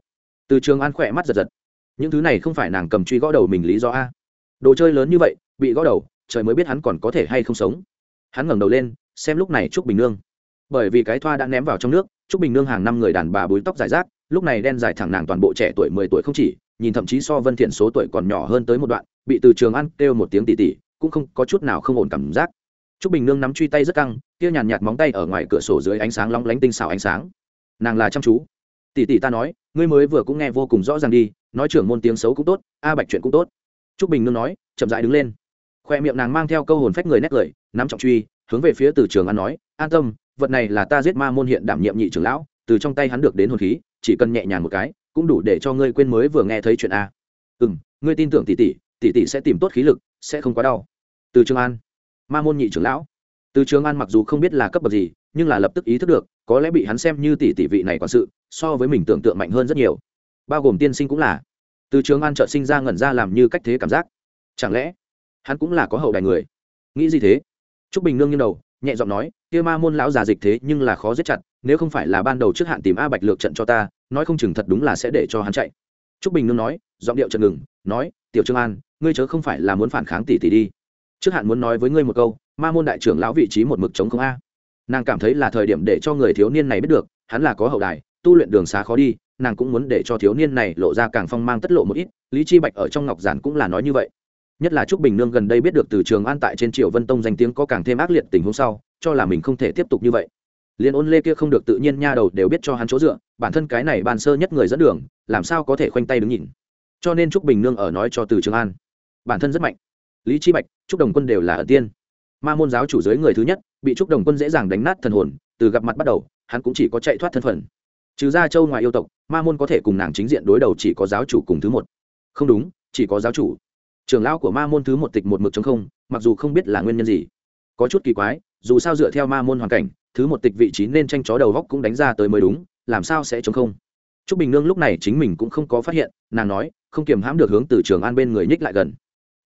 Từ trường an khỏe mắt giật giật. Những thứ này không phải nàng cầm truy gõ đầu mình lý do a. Đồ chơi lớn như vậy, bị gõ đầu, trời mới biết hắn còn có thể hay không sống. Hắn ngẩng đầu lên, xem lúc này trúc bình nương. Bởi vì cái thoa đã ném vào trong nước trúc bình nương hàng năm người đàn bà búi tóc dài rác, lúc này đen dài thẳng nàng toàn bộ trẻ tuổi mười tuổi không chỉ, nhìn thậm chí so vân thiện số tuổi còn nhỏ hơn tới một đoạn, bị từ trường ăn kêu một tiếng tỉ tỉ, cũng không có chút nào không ổn cảm giác. Trúc bình nương nắm truy tay rất căng, kia nhàn nhạt móng tay ở ngoài cửa sổ dưới ánh sáng long lánh tinh xảo ánh sáng. Nàng là chăm chú. Tỷ tỷ ta nói, ngươi mới vừa cũng nghe vô cùng rõ ràng đi, nói trưởng môn tiếng xấu cũng tốt, a bạch chuyện cũng tốt. Trúc bình nương nói, chậm rãi đứng lên. Khoe miệng nàng mang theo câu hồn phách người nét cười nắm trọng truy, hướng về phía từ trường an nói, an tâm vật này là ta giết ma môn hiện đảm nhiệm nhị trưởng lão, từ trong tay hắn được đến hồn khí, chỉ cần nhẹ nhàng một cái, cũng đủ để cho ngươi quên mới vừa nghe thấy chuyện a. Ừ m ngươi tin tưởng tỷ tỷ tỷ tỷ sẽ tìm tốt khí lực, sẽ không quá đau. Từ trường an, ma môn nhị trưởng lão. Từ trường an mặc dù không biết là cấp bậc gì, nhưng là lập tức ý thức được, có lẽ bị hắn xem như tỷ tỷ vị này quản sự, so với mình tưởng tượng mạnh hơn rất nhiều. Bao gồm tiên sinh cũng là. Từ trường an trợ sinh ra ngẩn ra làm như cách thế cảm giác. Chẳng lẽ, hắn cũng là có hậu đài người? Nghĩ gì thế? T r ú c bình nương như đầu nhẹ giọng nói, kia ma môn lão già dịch thế nhưng là khó giết chặt, nếu không phải là ban đầu trước hạn tìm a bạch lược trận cho ta, nói không chừng thật đúng là sẽ để cho hắn chạy. Trúc bình nương nói, giọng điệu trận ngừng, nói, tiểu trương an, ngươi chớ không phải là muốn phản kháng tỷ tỷ đi. Trước hạn muốn nói với ngươi một câu, ma môn đại trưởng lão vị trí một mực chống không a. Nàng cảm thấy là thời điểm để cho người thiếu niên này biết được, hắn là có hậu đài, tu luyện đường xá khó đi, nàng cũng muốn để cho thiếu niên này lộ ra càng phong mang tất lộ một ít, lý chi bạch ở trong ngọc giản cũng là nói như vậy nhất là trúc bình nương gần đây biết được từ trường an tại trên triều vân tông danh tiếng có càng thêm ác liệt tình huống sau, cho là mình không thể tiếp tục như vậy. Liên ôn lê kia không được tự nhiên nha đầu đều biết cho hắn chỗ dựa, bản thân cái này bàn sơ nhất người dẫn đường, làm sao có thể khoanh tay đứng nhìn. Cho nên trúc bình nương ở nói cho từ trường an, bản thân rất mạnh. Lý chi bạch, trúc đồng quân đều là ở tiên. Ma môn giáo chủ giới người thứ nhất, bị trúc đồng quân dễ dàng đánh nát thần hồn, từ gặp mặt bắt đầu, hắn cũng chỉ có chạy thoát thân phận. Trừ ra châu ngoài yêu tộc, ma môn có thể cùng nàng chính diện đối đầu chỉ có giáo chủ cùng thứ một. Không đúng, chỉ có giáo chủ trưởng lão của ma môn thứ một tịch một mực chống không, mặc dù không biết là nguyên nhân gì. Có chút kỳ quái, dù sao dựa theo ma môn hoàn cảnh, thứ một tịch vị trí nên tranh chó đầu góc cũng đánh ra tới mới đúng, làm sao sẽ chống không? T r ú c bình nương lúc này chính mình cũng không có phát hiện, nàng nói, không kiềm hãm được hướng từ trường an bên người nhích lại gần.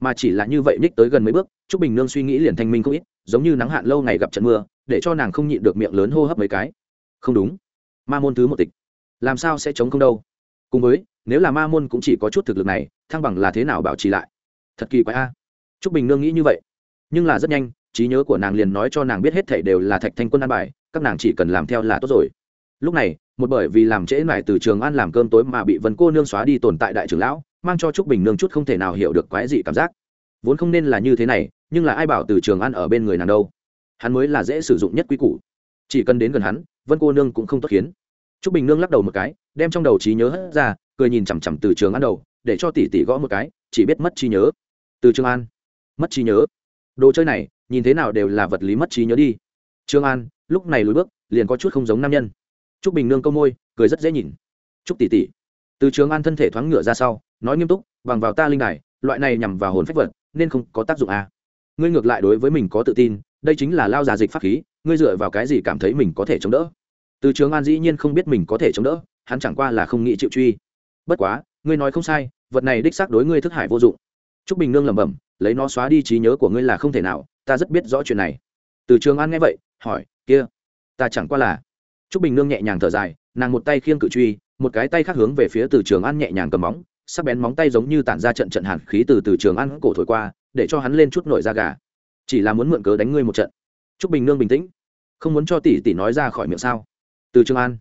Mà chỉ là như vậy nhích tới gần mấy bước t r ú c bình nương suy nghĩ liền thanh minh không ít, giống như nắng hạn lâu ngày gặp trận mưa, để cho nàng không nhịn được miệng lớn hô hấp mấy cái. Không đúng. Ma môn thứ một tịch. Làm sao sẽ chống không đâu? Cùng với, nếu là ma môn cũng chỉ có chút thực lực này, thăng bằng là thế nào bảo trì lại? Thật kỳ quái a. Trúc bình nương nghĩ như vậy, nhưng là rất nhanh, trí nhớ của nàng liền nói cho nàng biết hết thảy đều là thạch thanh quân an bài, các nàng chỉ cần làm theo là tốt rồi. Lúc này, một bởi vì làm trễ mải từ trường an làm cơm tối mà bị vân cô nương xóa đi tồn tại đại trưởng lão, mang cho trúc bình nương chút không thể nào hiểu được quái dị cảm giác. Vốn không nên là như thế này, nhưng là ai bảo từ trường an ở bên người nàng đâu? Hắn mới là dễ sử dụng nhất quý củ. Chỉ cần đến gần hắn, vân cô nương cũng không tốt khiến. Trúc bình nương lắc đầu một cái, đem trong đầu trí nhớ hất ra, cười nhìn chằm chằm từ trường an đầu, để cho tỷ tỷ gõ một cái, chỉ biết mất trí nhớ từ trường an. Mất trí nhớ. Đồ chơi này, nhìn thế nào đều là vật lý mất trí nhớ đi. Trương an, lúc này lùi bước, liền có chút không giống nam nhân. T r ú c bình nương câu môi, cười rất dễ nhìn. T r ú c tỷ tỷ. Từ trường an thân thể thoáng ngựa ra sau, nói nghiêm túc, bằng vào ta linh đài, loại này nhằm vào hồn phách vật, nên không có tác dụng à. ngươi ngược lại đối với mình có tự tin, đây chính là lao già dịch pháp khí, ngươi dựa vào cái gì cảm thấy mình có thể chống đỡ? Từ trường an dĩ nhiên không biết mình có thể chống đỡ, hắn chẳng qua là không nghĩ chịu truy. Bất quá, ngươi nói không sai, vật này đích xác đối ngươi thức hải vô dụng. Trúc bình nương lẩm bẩm, lấy nó xóa đi trí nhớ của ngươi là không thể nào, ta rất biết rõ chuyện này. Từ trường an nghe vậy, hỏi, kia, ta chẳng qua là Trúc bình nương nhẹ nhàng thở dài, nàng một tay khiêng cự truy, một cái tay khác hướng về phía từ trường an nhẹ nhàng cầm móng, sắc bén móng tay giống như tản ra trận trận hàn khí từ từ trường an cổ thổi qua, để cho hắn lên chút nổi da gà. Chỉ là muốn mượn cớ đánh ngươi một trận. Trúc bình nương bình tĩnh. Không muốn cho tỷ tỷ nói ra khỏi miệng sao? Từ trường an.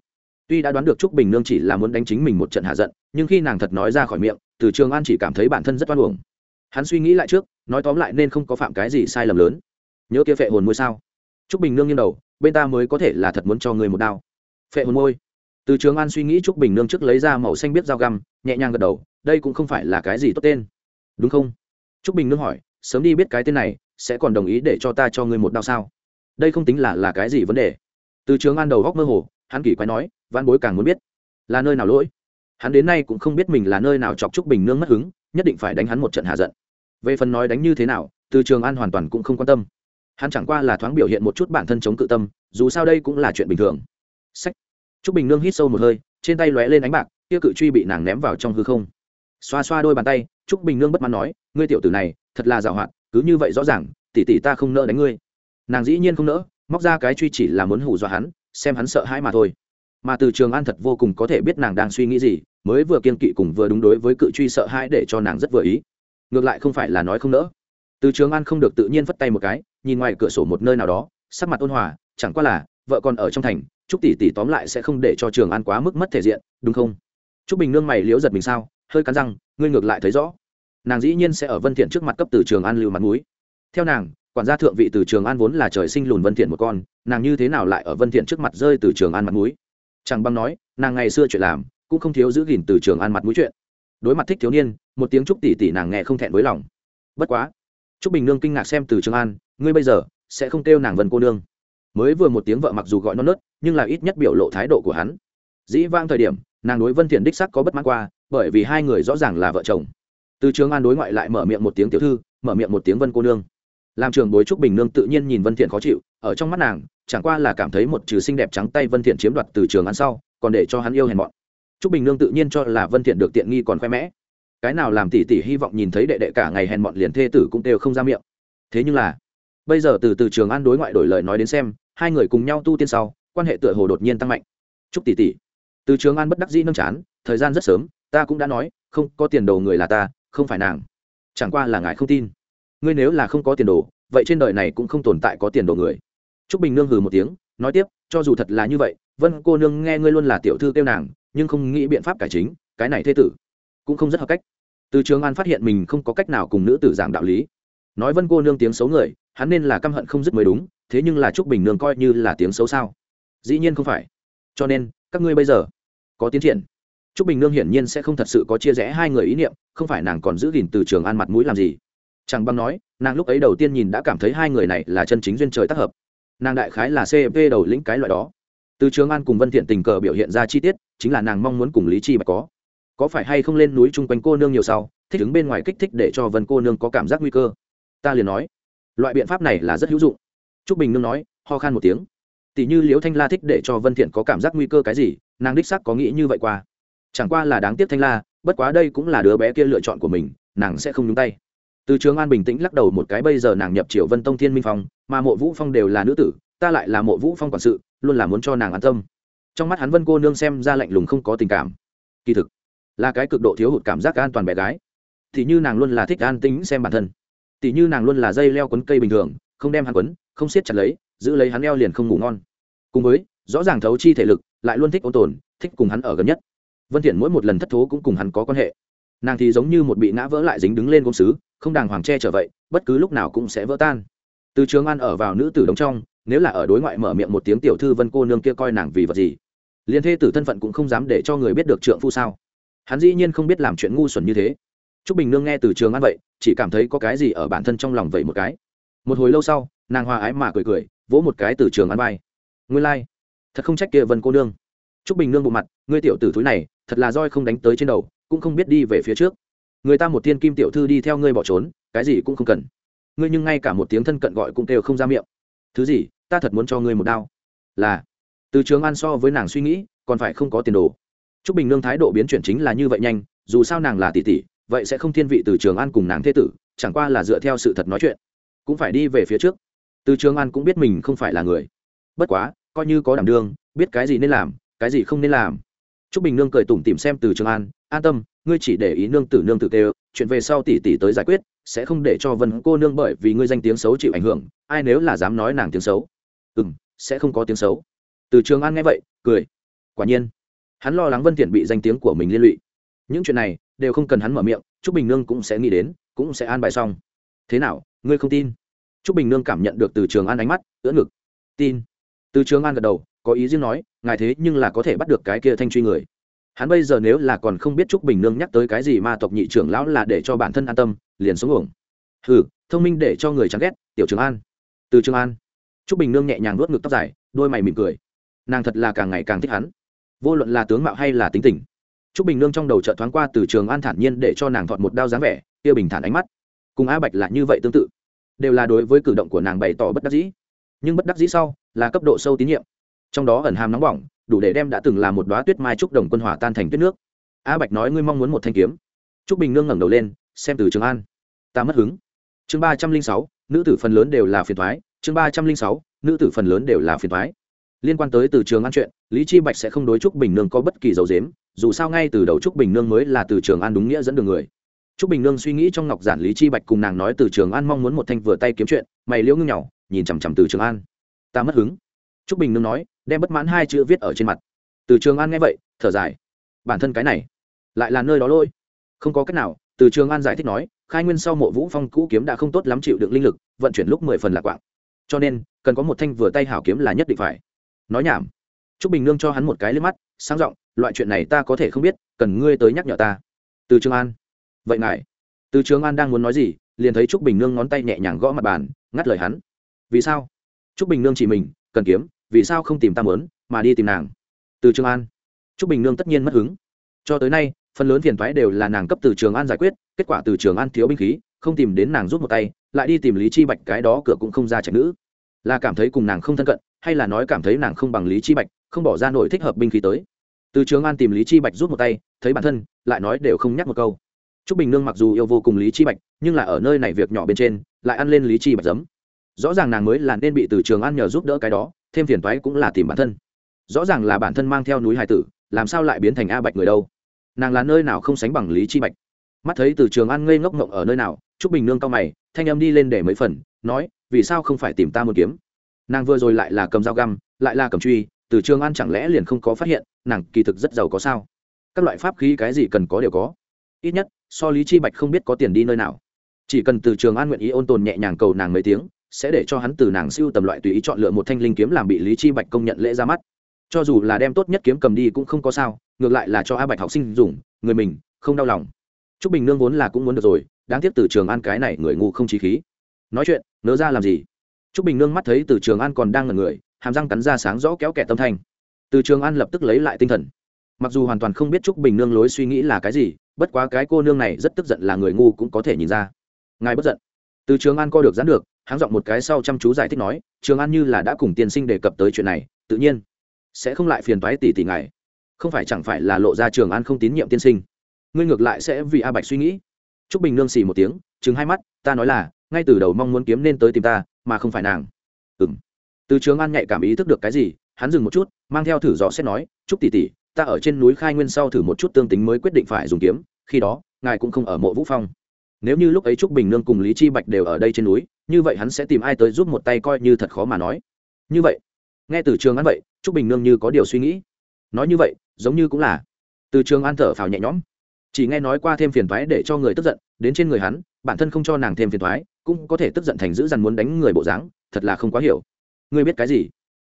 Tuy đã đoán được Trúc bình nương chỉ là muốn đánh chính mình một trận hạ giận, nhưng khi nàng thật nói ra khỏi miệng, từ trường an chỉ cảm thấy bản thân rất oan uổng hắn suy nghĩ lại trước, nói tóm lại nên không có phạm cái gì sai lầm lớn. Nhớ kia phệ hồn môi sao? Trúc bình nương nghiêng đầu, bên ta mới có thể là thật muốn cho người một đao. Phệ hồn môi. Từ trường an suy nghĩ trúc bình nương trước lấy ra màu xanh biết dao găm, nhẹ nhàng gật đầu, đây cũng không phải là cái gì tốt tên. Đúng không? Trúc bình nương hỏi, sớm đi biết cái tên này, sẽ còn đồng ý để cho ta cho ngươi một đao sao? Đây không tính là là cái gì vấn đề? Từ trường an đầu góc mơ hồ, hắn kỳ quái nói văn bối càng muốn biết. Là nơi nào lỗi? Hắn đến nay cũng không biết mình là nơi nào chọc trúc bình nương mất hứng, nhất định phải đánh hắn một trận hạ giận về phần nói đánh như thế nào, từ trường an hoàn toàn cũng không quan tâm. Hắn chẳng qua là thoáng biểu hiện một chút bản thân chống cự tâm, dù sao đây cũng là chuyện bình thường. Sách. T r ú c bình nương hít sâu một hơi, trên tay lóe lên ánh bạc, kia cự truy bị nàng ném vào trong hư không. Xoa xoa đôi bàn tay t r ú c bình nương bất mãn nói, ngươi tiểu tử này, thật là giàu hạn cứ như vậy rõ ràng tỉ tỉ ta không nỡ đánh ngươi. Nàng dĩ nhiên không nỡ, móc ra cái truy chỉ là muốn hù dọa hắn, xem hắn sợ hãi mà thôi. Mà từ trường an thật vô cùng có thể biết nàng đang suy nghĩ gì, mới vừa kiên kỵ cùng vừa đúng đối với cự truy sợ hãi để cho nàng rất vừa ý ngược lại không phải là nói không nỡ. Từ trường an không được tự nhiên phất tay một cái, nhìn ngoài cửa sổ một nơi nào đó, sắc mặt ôn hòa, chẳng qua là, vợ còn ở trong thành chúc tỷ tỷ tóm lại sẽ không để cho trường an quá mức mất thể diện, đúng không? Chúc bình nương mày liễu giật mình sao, hơi cắn răng, ngươi ngược lại thấy rõ. Nàng dĩ nhiên sẽ ở vân thiện trước mặt cấp từ trường an lưu mặt mũi. Theo nàng, quản gia thượng vị từ trường an vốn là trời sinh lùn vân thiện một con, nàng như thế nào lại ở vân thiện trước mặt rơi từ trường an mặt mũi? Chẳng băng nói, nàng ngày xưa chuyện làm, cũng không thiếu giữ gìn từ trường an mặt mũi chuyện đối mặt thích thiếu niên, một tiếng chúc tỷ tỷ nàng nghe không thẹn với lòng. Bất quá, trúc bình nương kinh ngạc xem từ trường an, ngươi bây giờ sẽ không kêu nàng vân cô nương. Mới vừa một tiếng vợ mặc dù gọi non nớt, nhưng là ít nhất biểu lộ thái độ của hắn. Dĩ vang thời điểm, nàng đối vân thiện đích sắc có bất mãn qua, bởi vì hai người rõ ràng là vợ chồng. Từ trường an đối ngoại lại mở miệng một tiếng tiểu thư, mở miệng một tiếng vân cô nương. Làm trường bối trúc bình nương tự nhiên nhìn vân thiện khó chịu, ở trong mắt nàng, chẳng qua là cảm thấy một trừ xinh đẹp trắng tay vân thiện chiếm đoạt từ trường an sau, còn để cho hắn yêu hèn mọn trúc bình nương tự nhiên cho là vân thiện được tiện nghi còn khoe mẽ. Cái nào làm tỷ tỷ hy vọng nhìn thấy đệ đệ cả ngày hèn mọn liền thê tử cũng đều không ra miệng. Thế nhưng là, bây giờ từ từ trường an đối ngoại đổi lời nói đến xem, hai người cùng nhau tu tiên sau, quan hệ tựa hồ đột nhiên tăng mạnh. Trúc tỷ tỷ từ trường an bất đắc dĩ nâng chán, thời gian rất sớm, ta cũng đã nói, không có tiền đồ người là ta, không phải nàng. Chẳng qua là ngài không tin. Ngươi nếu là không có tiền đồ, vậy trên đời này cũng không tồn tại có tiền đồ người. Trúc bình nương hừ một tiếng, nói tiếp, cho dù thật là như vậy, vân cô nương nghe ngươi luôn là tiểu thư kêu nàng nhưng không nghĩ biện pháp cải chính, cái này thê tử cũng không rất hợp cách. Từ trường an phát hiện mình không có cách nào cùng nữ tử giảng đạo lý. Nói vân cô nương tiếng xấu người, hắn nên là căm hận không dứt mới đúng, thế nhưng là trúc bình nương coi như là tiếng xấu sao? Dĩ nhiên không phải. Cho nên, các ngươi bây giờ có tiến triển. Trúc bình nương hiển nhiên sẽ không thật sự có chia rẽ hai người ý niệm, không phải nàng còn giữ gìn từ trường an mặt mũi làm gì. Chẳng bằng nói, nàng lúc ấy đầu tiên nhìn đã cảm thấy hai người này là chân chính duyên trời tác hợp. Nàng đại khái là cp đầu lĩnh cái loại đó từ trường an cùng vân thiện tình cờ biểu hiện ra chi tiết, chính là nàng mong muốn cùng lý chi bạch có. Có phải hay không lên núi chung quanh cô nương nhiều sau, thích ứng bên ngoài kích thích để cho vân cô nương có cảm giác nguy cơ? Ta liền nói. Loại biện pháp này là rất hữu dụng. Trúc bình nương nói, ho khan một tiếng. Tỷ như liễu thanh la thích để cho vân thiện có cảm giác nguy cơ cái gì, nàng đích xác có nghĩ như vậy qua. Chẳng qua là đáng tiếc thanh la, bất quá đây cũng là đứa bé kia lựa chọn của mình, nàng sẽ không nhúng tay. Từ trường an bình tĩnh lắc đầu một cái, bây giờ nàng nhập triều vân tông thiên minh phong, mà mộ vũ phong đều là nữ tử, ta lại là mộ vũ phong quản sự luôn là muốn cho nàng an tâm. Trong mắt hắn vân cô nương xem ra lạnh lùng không có tình cảm. Kỳ thực, là cái cực độ thiếu hụt cảm giác an toàn bé gái. Thì như nàng luôn là thích an tính xem bản thân. Tỷ như nàng luôn là dây leo quấn cây bình thường, không đem hắn quấn, không siết chặt lấy, giữ lấy hắn leo liền không ngủ ngon. Cùng với, rõ ràng thấu chi thể lực, lại luôn thích ôn tồn, thích cùng hắn ở gần nhất. Vân thiện mỗi một lần thất thố cũng cùng hắn có quan hệ. Nàng thì giống như một bị ngã vỡ lại dính đứng lên gốm sứ, không đàng hoàng che trở vậy, bất cứ lúc nào cũng sẽ vỡ tan. Từ trường an ở vào nữ tử đống trong nếu là ở đối ngoại mở miệng một tiếng tiểu thư vân cô nương kia coi nàng vì vật gì liên thê tử thân phận cũng không dám để cho người biết được trượng phu sao hắn dĩ nhiên không biết làm chuyện ngu xuẩn như thế Trúc Bình Nương nghe từ Trường An vậy, chỉ cảm thấy có cái gì ở bản thân trong lòng vậy một cái. Một hồi lâu sau, nàng hòa ái mà cười cười, vỗ một cái từ Trường An vai. ngươi lai、like. thật không trách kia Vân cô nương. Trúc Bình Nương bộ mặt, ngươi tiểu tử thúi này, thật là roi không đánh tới trên đầu, cũng không biết đi về phía trước. Người ta một tiên kim tiểu thư đi theo ngươi bỏ trốn, cái gì cũng không cần. Ngươi nhưng ngay cả một tiếng thân cận gọi cũng kêu không ra miệng. Thứ gì, ta thật muốn cho ngươi một đao. Là, từ Trường An so với nàng suy nghĩ, còn phải không có tiền đồ. Trúc Bình Nương thái độ biến chuyển chính là như vậy nhanh, dù sao nàng là tỷ tỷ, vậy sẽ không thiên vị từ trường an cùng nàng thế tử chẳng qua là dựa theo sự thật nói chuyện cũng phải đi về phía trước từ trường an cũng biết mình không phải là người bất quá coi như có đảm đương biết cái gì nên làm cái gì không nên làm t r ú c bình nương cười tủm tìm xem từ trường an an tâm ngươi chỉ để ý nương tử nương tử tê chuyện về sau tỷ tỷ tới giải quyết sẽ không để cho vân cô nương bởi vì ngươi danh tiếng xấu chịu ảnh hưởng, ai nếu là dám nói nàng tiếng xấu? Ừ m sẽ không có tiếng xấu. Từ trường an nghe vậy, cười. Quả nhiên, hắn lo lắng vân thiện bị danh tiếng của mình liên lụy. Những chuyện này đều không cần hắn mở miệng, trúc bình nương cũng sẽ nghĩ đến, cũng sẽ an bài xong. Thế nào, ngươi không tin? Trúc bình nương cảm nhận được từ trường an ánh mắt, ưỡn ngực. Tin. Từ trường an gật đầu, có ý riêng nói, ngài thế nhưng là có thể bắt được cái kia thanh truy người hắn bây giờ nếu là còn không biết trúc bình nương nhắc tới cái gì mà tộc nhị trưởng lão là để cho bản thân an tâm liền xuống ổng hừ thông minh để cho người chán ghét tiểu trường an. Từ trường an. Trúc bình nương nhẹ nhàng nuốt ngực tóc dài đôi mày mỉm cười. Nàng thật là càng ngày càng thích hắn. Vô luận là tướng mạo hay là tính tình. Trúc Bình Nương trong đầu chợt thoáng qua từ Trường An thản nhiên để cho nàng thọt một đao dáng vẻ, kia bình thản ánh mắt. Cùng A Bạch là như vậy tương tự, đều là đối với cử động của nàng bày tỏ bất đắc dĩ. Nhưng bất đắc dĩ sau, là cấp độ sâu tín nhiệm. Trong đó ẩn hàm nóng bỏng, đủ để đem đã từng là một đóa tuyết mai trúc đồng quân hỏa tan thành tuyết nước. A Bạch nói ngươi mong muốn một thanh kiếm. Trúc Bình Nương ngẩng đầu lên, xem từ Trường An. Ta mất hứng. Chương ba trăm linh sáu, nữ tử phần lớn đều là phiền toái, chương ba trăm linh sáu, nữ tử phần lớn đều là phiền toái. Liên quan tới từ Trường An chuyện, Lý Chi Bạch sẽ không đối Trúc Bình Nương có bất kỳ dấu dếm, dù sao ngay từ đầu trúc bình nương mới là từ trường an đúng nghĩa dẫn đường người trúc bình nương suy nghĩ trong ngọc giản lý chi bạch cùng nàng nói từ trường an mong muốn một thanh vừa tay kiếm chuyện mày liễu ngưng nhỏ nhìn chằm chằm từ trường an ta mất hứng trúc bình nương nói đem bất mãn hai chữ viết ở trên mặt. Từ trường an nghe vậy, thở dài. Bản thân cái này, lại là nơi đó lôi. Không có cách nào, từ trường an giải thích nói, khai nguyên sau mộ vũ phong cũ kiếm đã không tốt lắm chịu được linh lực, vận chuyển lúc mười phần lạc quạng. Cho nên, cần có một thanh vừa tay hảo kiếm là nhất định phải. Nói nhảm. Trúc bình nương cho hắn một cái lên mắt, sang giọng, loại chuyện này ta có thể không biết, cần ngươi tới nhắc nhở ta. Từ trường an, vậy ngài. Từ trường an đang muốn nói gì, liền thấy trúc bình nương ngón tay nhẹ nhàng gõ mặt bàn, ngắt lời hắn. Vì sao? Trúc bình nương chỉ mình, cần kiếm vì sao không tìm ta mớn mà đi tìm nàng? Từ trường an. Trúc bình nương tất nhiên mất hứng. Cho tới nay, phần lớn phiền thoái đều là nàng cấp từ trường an giải quyết, kết quả từ trường an thiếu binh khí, không tìm đến nàng rút một tay, lại đi tìm lý chi bạch, cái đó cửa cũng không ra trạch nữ. Là cảm thấy cùng nàng không thân cận, hay là nói cảm thấy nàng không bằng lý chi bạch, không bỏ ra nổi thích hợp binh khí tới. Từ trường an tìm lý chi bạch rút một tay, thấy bản thân, lại nói đều không nhắc một câu. Trúc bình nương mặc dù yêu vô cùng lý chi bạch, nhưng là ở nơi này việc nhỏ bên trên, lại ăn lên lý chi bạch giấm. Rõ ràng nàng mới là nên bị từ trường an nhờ giúp đỡ cái đó thêm phiền toái cũng là tìm bản thân. Rõ ràng là bản thân mang theo núi hải tử, làm sao lại biến thành a bạch người đâu? Nàng là nơi nào không sánh bằng lý chi bạch? Mắt thấy từ trường an ngây ngốc ngộng ở nơi nào Chúc bình nương cao mày, thanh âm đi lên để mấy phần, nói, vì sao không phải tìm ta một kiếm? Nàng vừa rồi lại là cầm dao găm, lại là cầm truy, từ trường an chẳng lẽ liền không có phát hiện, nàng kỳ thực rất giàu có sao? Các loại pháp khí cái gì cần có đều có. Ít nhất, so lý chi bạch không biết có tiền đi nơi nào. Chỉ cần từ trường an nguyện ý ôn tồn nhẹ nhàng cầu nàng mấy tiếng sẽ để cho hắn từ nàng siêu tầm loại tùy ý chọn lựa một thanh linh kiếm làm bị lý chi bạch công nhận lễ ra mắt. Cho dù là đem tốt nhất kiếm cầm đi cũng không có sao, ngược lại là cho a bạch học sinh dùng, người mình không đau lòng. Trúc bình nương vốn là cũng muốn được rồi, đáng tiếc từ trường an cái này người ngu không trí khí. Nói chuyện nỡ ra làm gì? Trúc bình nương mắt thấy từ trường an còn đang ngẩn người, hàm răng cắn ra sáng rõ kéo kẻ tâm thanh. Từ trường an lập tức lấy lại tinh thần. Mặc dù hoàn toàn không biết trúc bình nương lối suy nghĩ là cái gì, bất quá cái cô nương này rất tức giận là người ngu cũng có thể nhìn ra. Ngài bất giận từ trường an co được gián được hắn giọng một cái sau chăm chú giải thích nói, trường an như là đã cùng tiên sinh đề cập tới chuyện này, tự nhiên sẽ không lại phiền toái tỷ tỷ ngài. Không phải chẳng phải là lộ ra trường an không tín nhiệm tiên sinh. Ngươi ngược lại sẽ vì a bạch suy nghĩ. Trúc bình nương xì một tiếng chứng hai mắt, ta nói là, ngay từ đầu mong muốn kiếm nên tới tìm ta, mà không phải nàng. Ừ m từ trường an nhạy cảm ý thức được cái gì, hắn dừng một chút, mang theo thử dò xét nói, trúc tỷ tỷ, ta ở trên núi khai nguyên sau thử một chút tương tính mới quyết định phải dùng kiếm, khi đó, ngài cũng không ở mộ vũ phong nếu như lúc ấy trúc bình nương cùng lý chi bạch đều ở đây trên núi, như vậy hắn sẽ tìm ai tới giúp một tay coi như thật khó mà nói. Như vậy, nghe từ trường an vậy, trúc bình nương như có điều suy nghĩ. Nói như vậy, giống như cũng là. Từ trường an thở phào nhẹ nhõm. Chỉ nghe nói qua thêm phiền thoái để cho người tức giận, đến trên người hắn, bản thân không cho nàng thêm phiền thoái cũng có thể tức giận thành dữ dằn muốn đánh người bộ dáng, thật là không quá hiểu. Ngươi biết cái gì?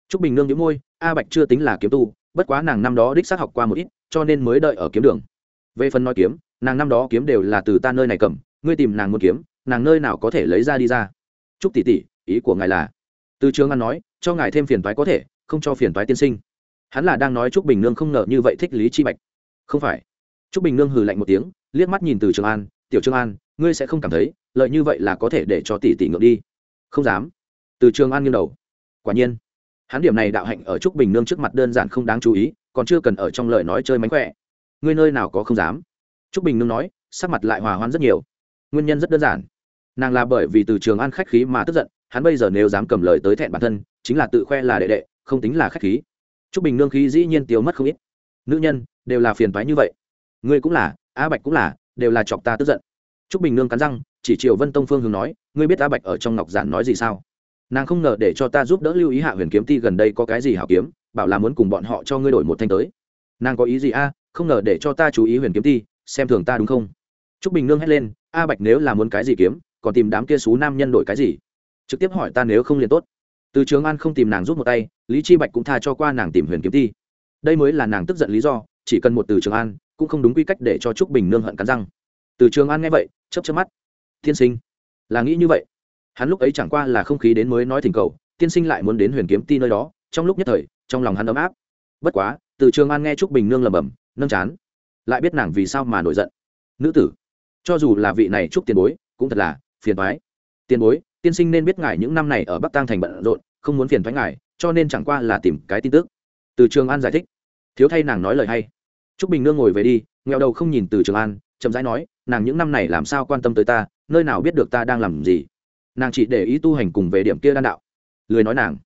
Trúc bình nương nhíu môi, a bạch chưa tính là kiếm tu, bất quá nàng năm đó đích xác học qua một ít, cho nên mới đợi ở kiếm đường. Về phần nói kiếm, nàng năm đó kiếm đều là từ ta nơi này cầm ngươi tìm nàng muốn kiếm, nàng nơi nào có thể lấy ra đi ra. Chúc tỷ tỷ, ý của ngài là? Từ trường an nói, cho ngài thêm phiền toái có thể, không cho phiền toái tiên sinh. Hắn là đang nói trúc bình nương không ngờ như vậy thích lý chi bạch. Không phải. Trúc bình nương hừ lạnh một tiếng, liếc mắt nhìn từ trường an, tiểu trường an, ngươi sẽ không cảm thấy, lợi như vậy là có thể để cho tỷ tỷ ngược đi? Không dám. Từ trường an nghiêng đầu. Quả nhiên. Hắn điểm này đạo hạnh ở trúc bình nương trước mặt đơn giản không đáng chú ý, còn chưa cần ở trong lời nói chơi mánh khỏe. Ngươi nơi nào có không dám? Trúc bình nương nói, sắc mặt lại hòa hoãn rất nhiều nguyên nhân rất đơn giản. Nàng là bởi vì từ trường an khách khí mà tức giận, hắn bây giờ nếu dám cầm lời tới thẹn bản thân, chính là tự khoe là đệ đệ, không tính là khách khí. T r ú c bình nương khí dĩ nhiên tiêu mất không ít. Nữ nhân, đều là phiền thoái như vậy. Ngươi cũng là, a bạch cũng là, đều là chọc ta tức giận. T r ú c bình nương cắn răng, chỉ triều vân tông phương hướng nói, ngươi biết a bạch ở trong ngọc giản nói gì sao? Nàng không ngờ để cho ta giúp đỡ lưu ý hạ huyền kiếm ti gần đây có cái gì hảo kiếm, bảo là muốn cùng bọn họ cho ngươi đổi một thanh tới. Nàng có ý gì a? Không ngờ để cho ta chú ý huyền kiếm ti, xem thường ta đúng không? T r ú c bình nương hét lên a bạch nếu là muốn cái gì kiếm, còn tìm đám kia xú nam nhân đổi cái gì? Trực tiếp hỏi ta nếu không liền tốt. Từ trường an không tìm nàng rút một tay, lý chi bạch cũng tha cho qua nàng tìm huyền kiếm ti. Đây mới là nàng tức giận lý do, chỉ cần một từ trường an, cũng không đúng quy cách để cho trúc bình nương hận cắn răng. Từ trường an nghe vậy, chớp chớp mắt. Tiên sinh, là nghĩ như vậy. Hắn lúc ấy chẳng qua là không khí đến mới nói thỉnh cầu, tiên sinh lại muốn đến huyền kiếm ti nơi đó, trong lúc nhất thời, trong lòng hắn ấm áp. Bất quá, từ trường an nghe trúc bình nương lầm bầm nâng chán. Lại biết nàng vì sao mà nổi giận. Nữ tử cho dù là vị này chúc tiền bối, cũng thật là phiền thoái tiền bối, tiên sinh nên biết ngài những năm này ở bắc tang thành bận rộn, không muốn phiền thoái ngài, cho nên chẳng qua là tìm cái tin tức. Từ trường an giải thích. Thiếu thay nàng nói lời hay. T bình nương ngồi về đi nghèo đầu không nhìn từ trường an, chậm rãi nói, nàng những năm này làm sao quan tâm tới ta, nơi nào biết được ta đang làm gì. Nàng chỉ để ý tu hành cùng về điểm kia đan đạo. Lười nói nàng.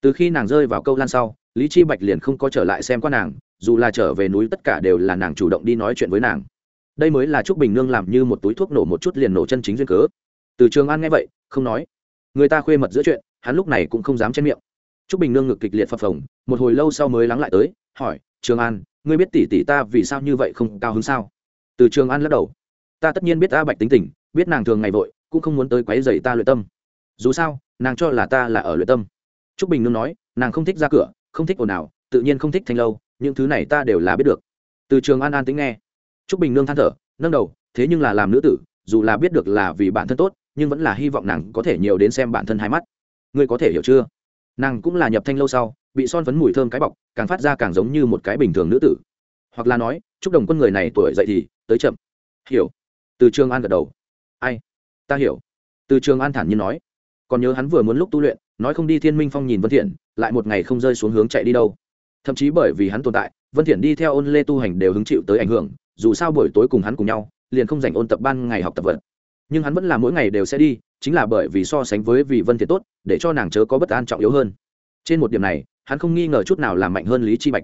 Từ khi nàng rơi vào câu lan sau, lý chi bạch liền không có trở lại xem qua nàng, dù là trở về núi tất cả đều là nàng chủ động đi nói chuyện với nàng đây mới là trúc bình nương làm như một túi thuốc nổ một chút liền nổ chân chính duyên cớ. Từ trường an nghe vậy, không nói. Người ta khuê mật giữa chuyện, hắn lúc này cũng không dám chen miệng. Trúc bình nương ngực kịch liệt phập phồng, một hồi lâu sau mới lắng lại tới, hỏi, trường an, ngươi biết tỷ tỷ ta vì sao như vậy không cao hứng sao? Từ trường an lắc đầu. Ta tất nhiên biết ta bạch tính tình, biết nàng thường ngày vội, cũng không muốn tới quấy dày ta luyện tâm. Dù sao, nàng cho là ta là ở luyện tâm. Trúc bình nương nói, nàng không thích ra cửa, không thích ồn ào, tự nhiên không thích thanh lâu, những thứ này ta đều là biết được. Từ trường an an tính nghe. Trúc bình nương than thở, nâng đầu, thế nhưng là làm nữ tử, dù là biết được là vì bản thân tốt, nhưng vẫn là hy vọng nàng có thể nhiều đến xem bản thân hai mắt. Ngươi có thể hiểu chưa? Nàng cũng là nhập thanh lâu sau, bị son phấn mùi thơm cái bọc, càng phát ra càng giống như một cái bình thường nữ tử. Hoặc là nói chúc đồng quân người này tuổi dậy thì, tới chậm. Hiểu. Từ trường an gật đầu. Ai? Ta hiểu. Từ trường an thản nhiên nói. Còn nhớ hắn vừa muốn lúc tu luyện, nói không đi thiên minh phong nhìn vân thiện, lại một ngày không rơi xuống hướng chạy đi đâu. Thậm chí bởi vì hắn tồn tại, vân thiện đi theo ôn lê tu hành đều hứng chịu tới ảnh hưởng dù sao buổi tối cùng hắn cùng nhau, liền không dành ôn tập ban ngày học tập vật. Nhưng hắn vẫn là mỗi ngày đều sẽ đi, chính là bởi vì so sánh với vì vân thiệt tốt, để cho nàng chớ có bất an trọng yếu hơn. Trên một điểm này, hắn không nghi ngờ chút nào làm mạnh hơn lý chi bạch.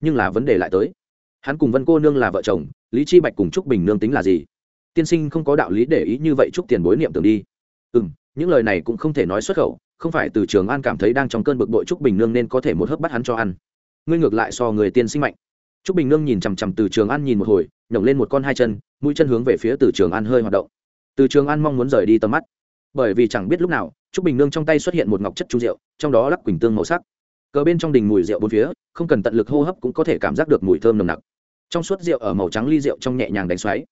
Nhưng là vấn đề lại tới. Hắn cùng vân cô nương là vợ chồng, lý chi bạch cùng trúc bình nương tính là gì? Tiên sinh không có đạo lý để ý như vậy trúc tiền bối niệm tưởng đi. Ừ m những lời này cũng không thể nói xuất khẩu, không phải từ trường an cảm thấy đang trong cơn bực bội trúc bình nương nên có thể một hớp bắt hắn cho ăn. Ngươi ngược lại so người tiên sinh mạnh trúc bình nương nhìn chằm chằm từ trường an nhìn một hồi, nhổng lên một con hai chân, mũi chân hướng về phía từ trường an hơi hoạt động. Từ trường an mong muốn rời đi tầm mắt. Bởi vì chẳng biết lúc nào, trúc bình nương trong tay xuất hiện một ngọc chất trung rượu, trong đó lắc quỳnh tương màu sắc. Cờ bên trong đình mùi rượu bốn phía, không cần tận lực hô hấp cũng có thể cảm giác được mùi thơm nồng nặc. Trong suốt rượu ở màu trắng ly rượu trong nhẹ nhàng đánh xoáy.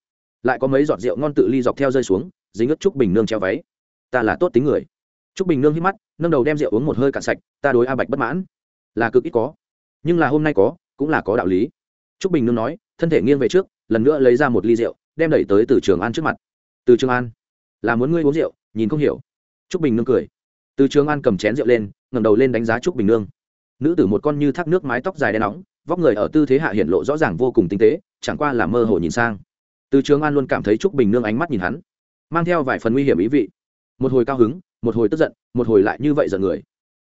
Lại có mấy giọt rượu ngon tự ly dọc theo rơi xuống, dính ướt trúc bình nương treo váy. Ta là tốt tính người. Trúc bình nương hít mắt, nâng đầu đem rượu uống một hơi cạn sạch, ta đối a bạch bất mãn. Là cực ít có, nhưng là hôm nay có, cũng là có đạo lý trúc bình nương nói, thân thể nghiêng về trước, lần nữa lấy ra một ly rượu, đem đẩy tới từ trường an trước mặt. Từ trường an? Là muốn ngươi uống rượu, nhìn không hiểu. Trúc bình nương cười. Từ trường an cầm chén rượu lên, ngẩng đầu lên đánh giá trúc bình nương. Nữ tử một con như thác nước mái tóc dài đen nóng, vóc người ở tư thế hạ hiện lộ rõ ràng vô cùng tinh tế, chẳng qua là mơ hồ nhìn sang. Từ trường an luôn cảm thấy trúc bình nương ánh mắt nhìn hắn, mang theo vài phần nguy hiểm ý vị. Một hồi cao hứng, một hồi tức giận, một hồi lại như vậy giận người.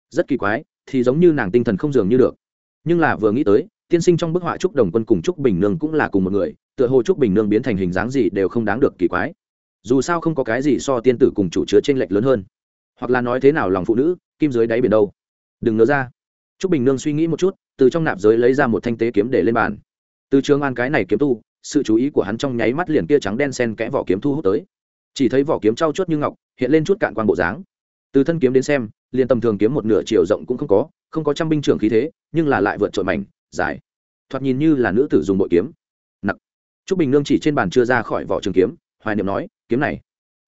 Rất kỳ quái, thì giống như nàng tinh thần không dường như được. Nhưng là vừa nghĩ tới tiên sinh trong bức họa trúc đồng quân cùng trúc bình nương cũng là cùng một người, tựa hồ trúc bình nương biến thành hình dáng gì đều không đáng được kỳ quái. Dù sao không có cái gì so tiên tử cùng chủ chứa t r ê n lệch lớn hơn. Hoặc là nói thế nào lòng phụ nữ, kim dưới đáy biển đâu? Đừng nỡ ra. Trúc bình nương suy nghĩ một chút, từ trong nạp giới lấy ra một thanh tế kiếm để lên bàn. Từ trường an cái này kiếm tu, sự chú ý của hắn trong nháy mắt liền kia trắng đen sen kẽ vỏ kiếm thu hút tới. Chỉ thấy vỏ kiếm trau chuốt như ngọc, hiện lên chút cạn quan bộ dáng. Từ thân kiếm đến xem, liền tầm thường kiếm một nửa chiều rộng cũng không có không có trăm binh trưởng khí thế, nhưng là lại vượt trội mảnh dài. Thoạt nhìn như là nữ tử dùng bội kiếm. Nặc. Trúc bình nương chỉ trên bàn chưa ra khỏi vỏ trường kiếm, hoài niệm nói, kiếm này,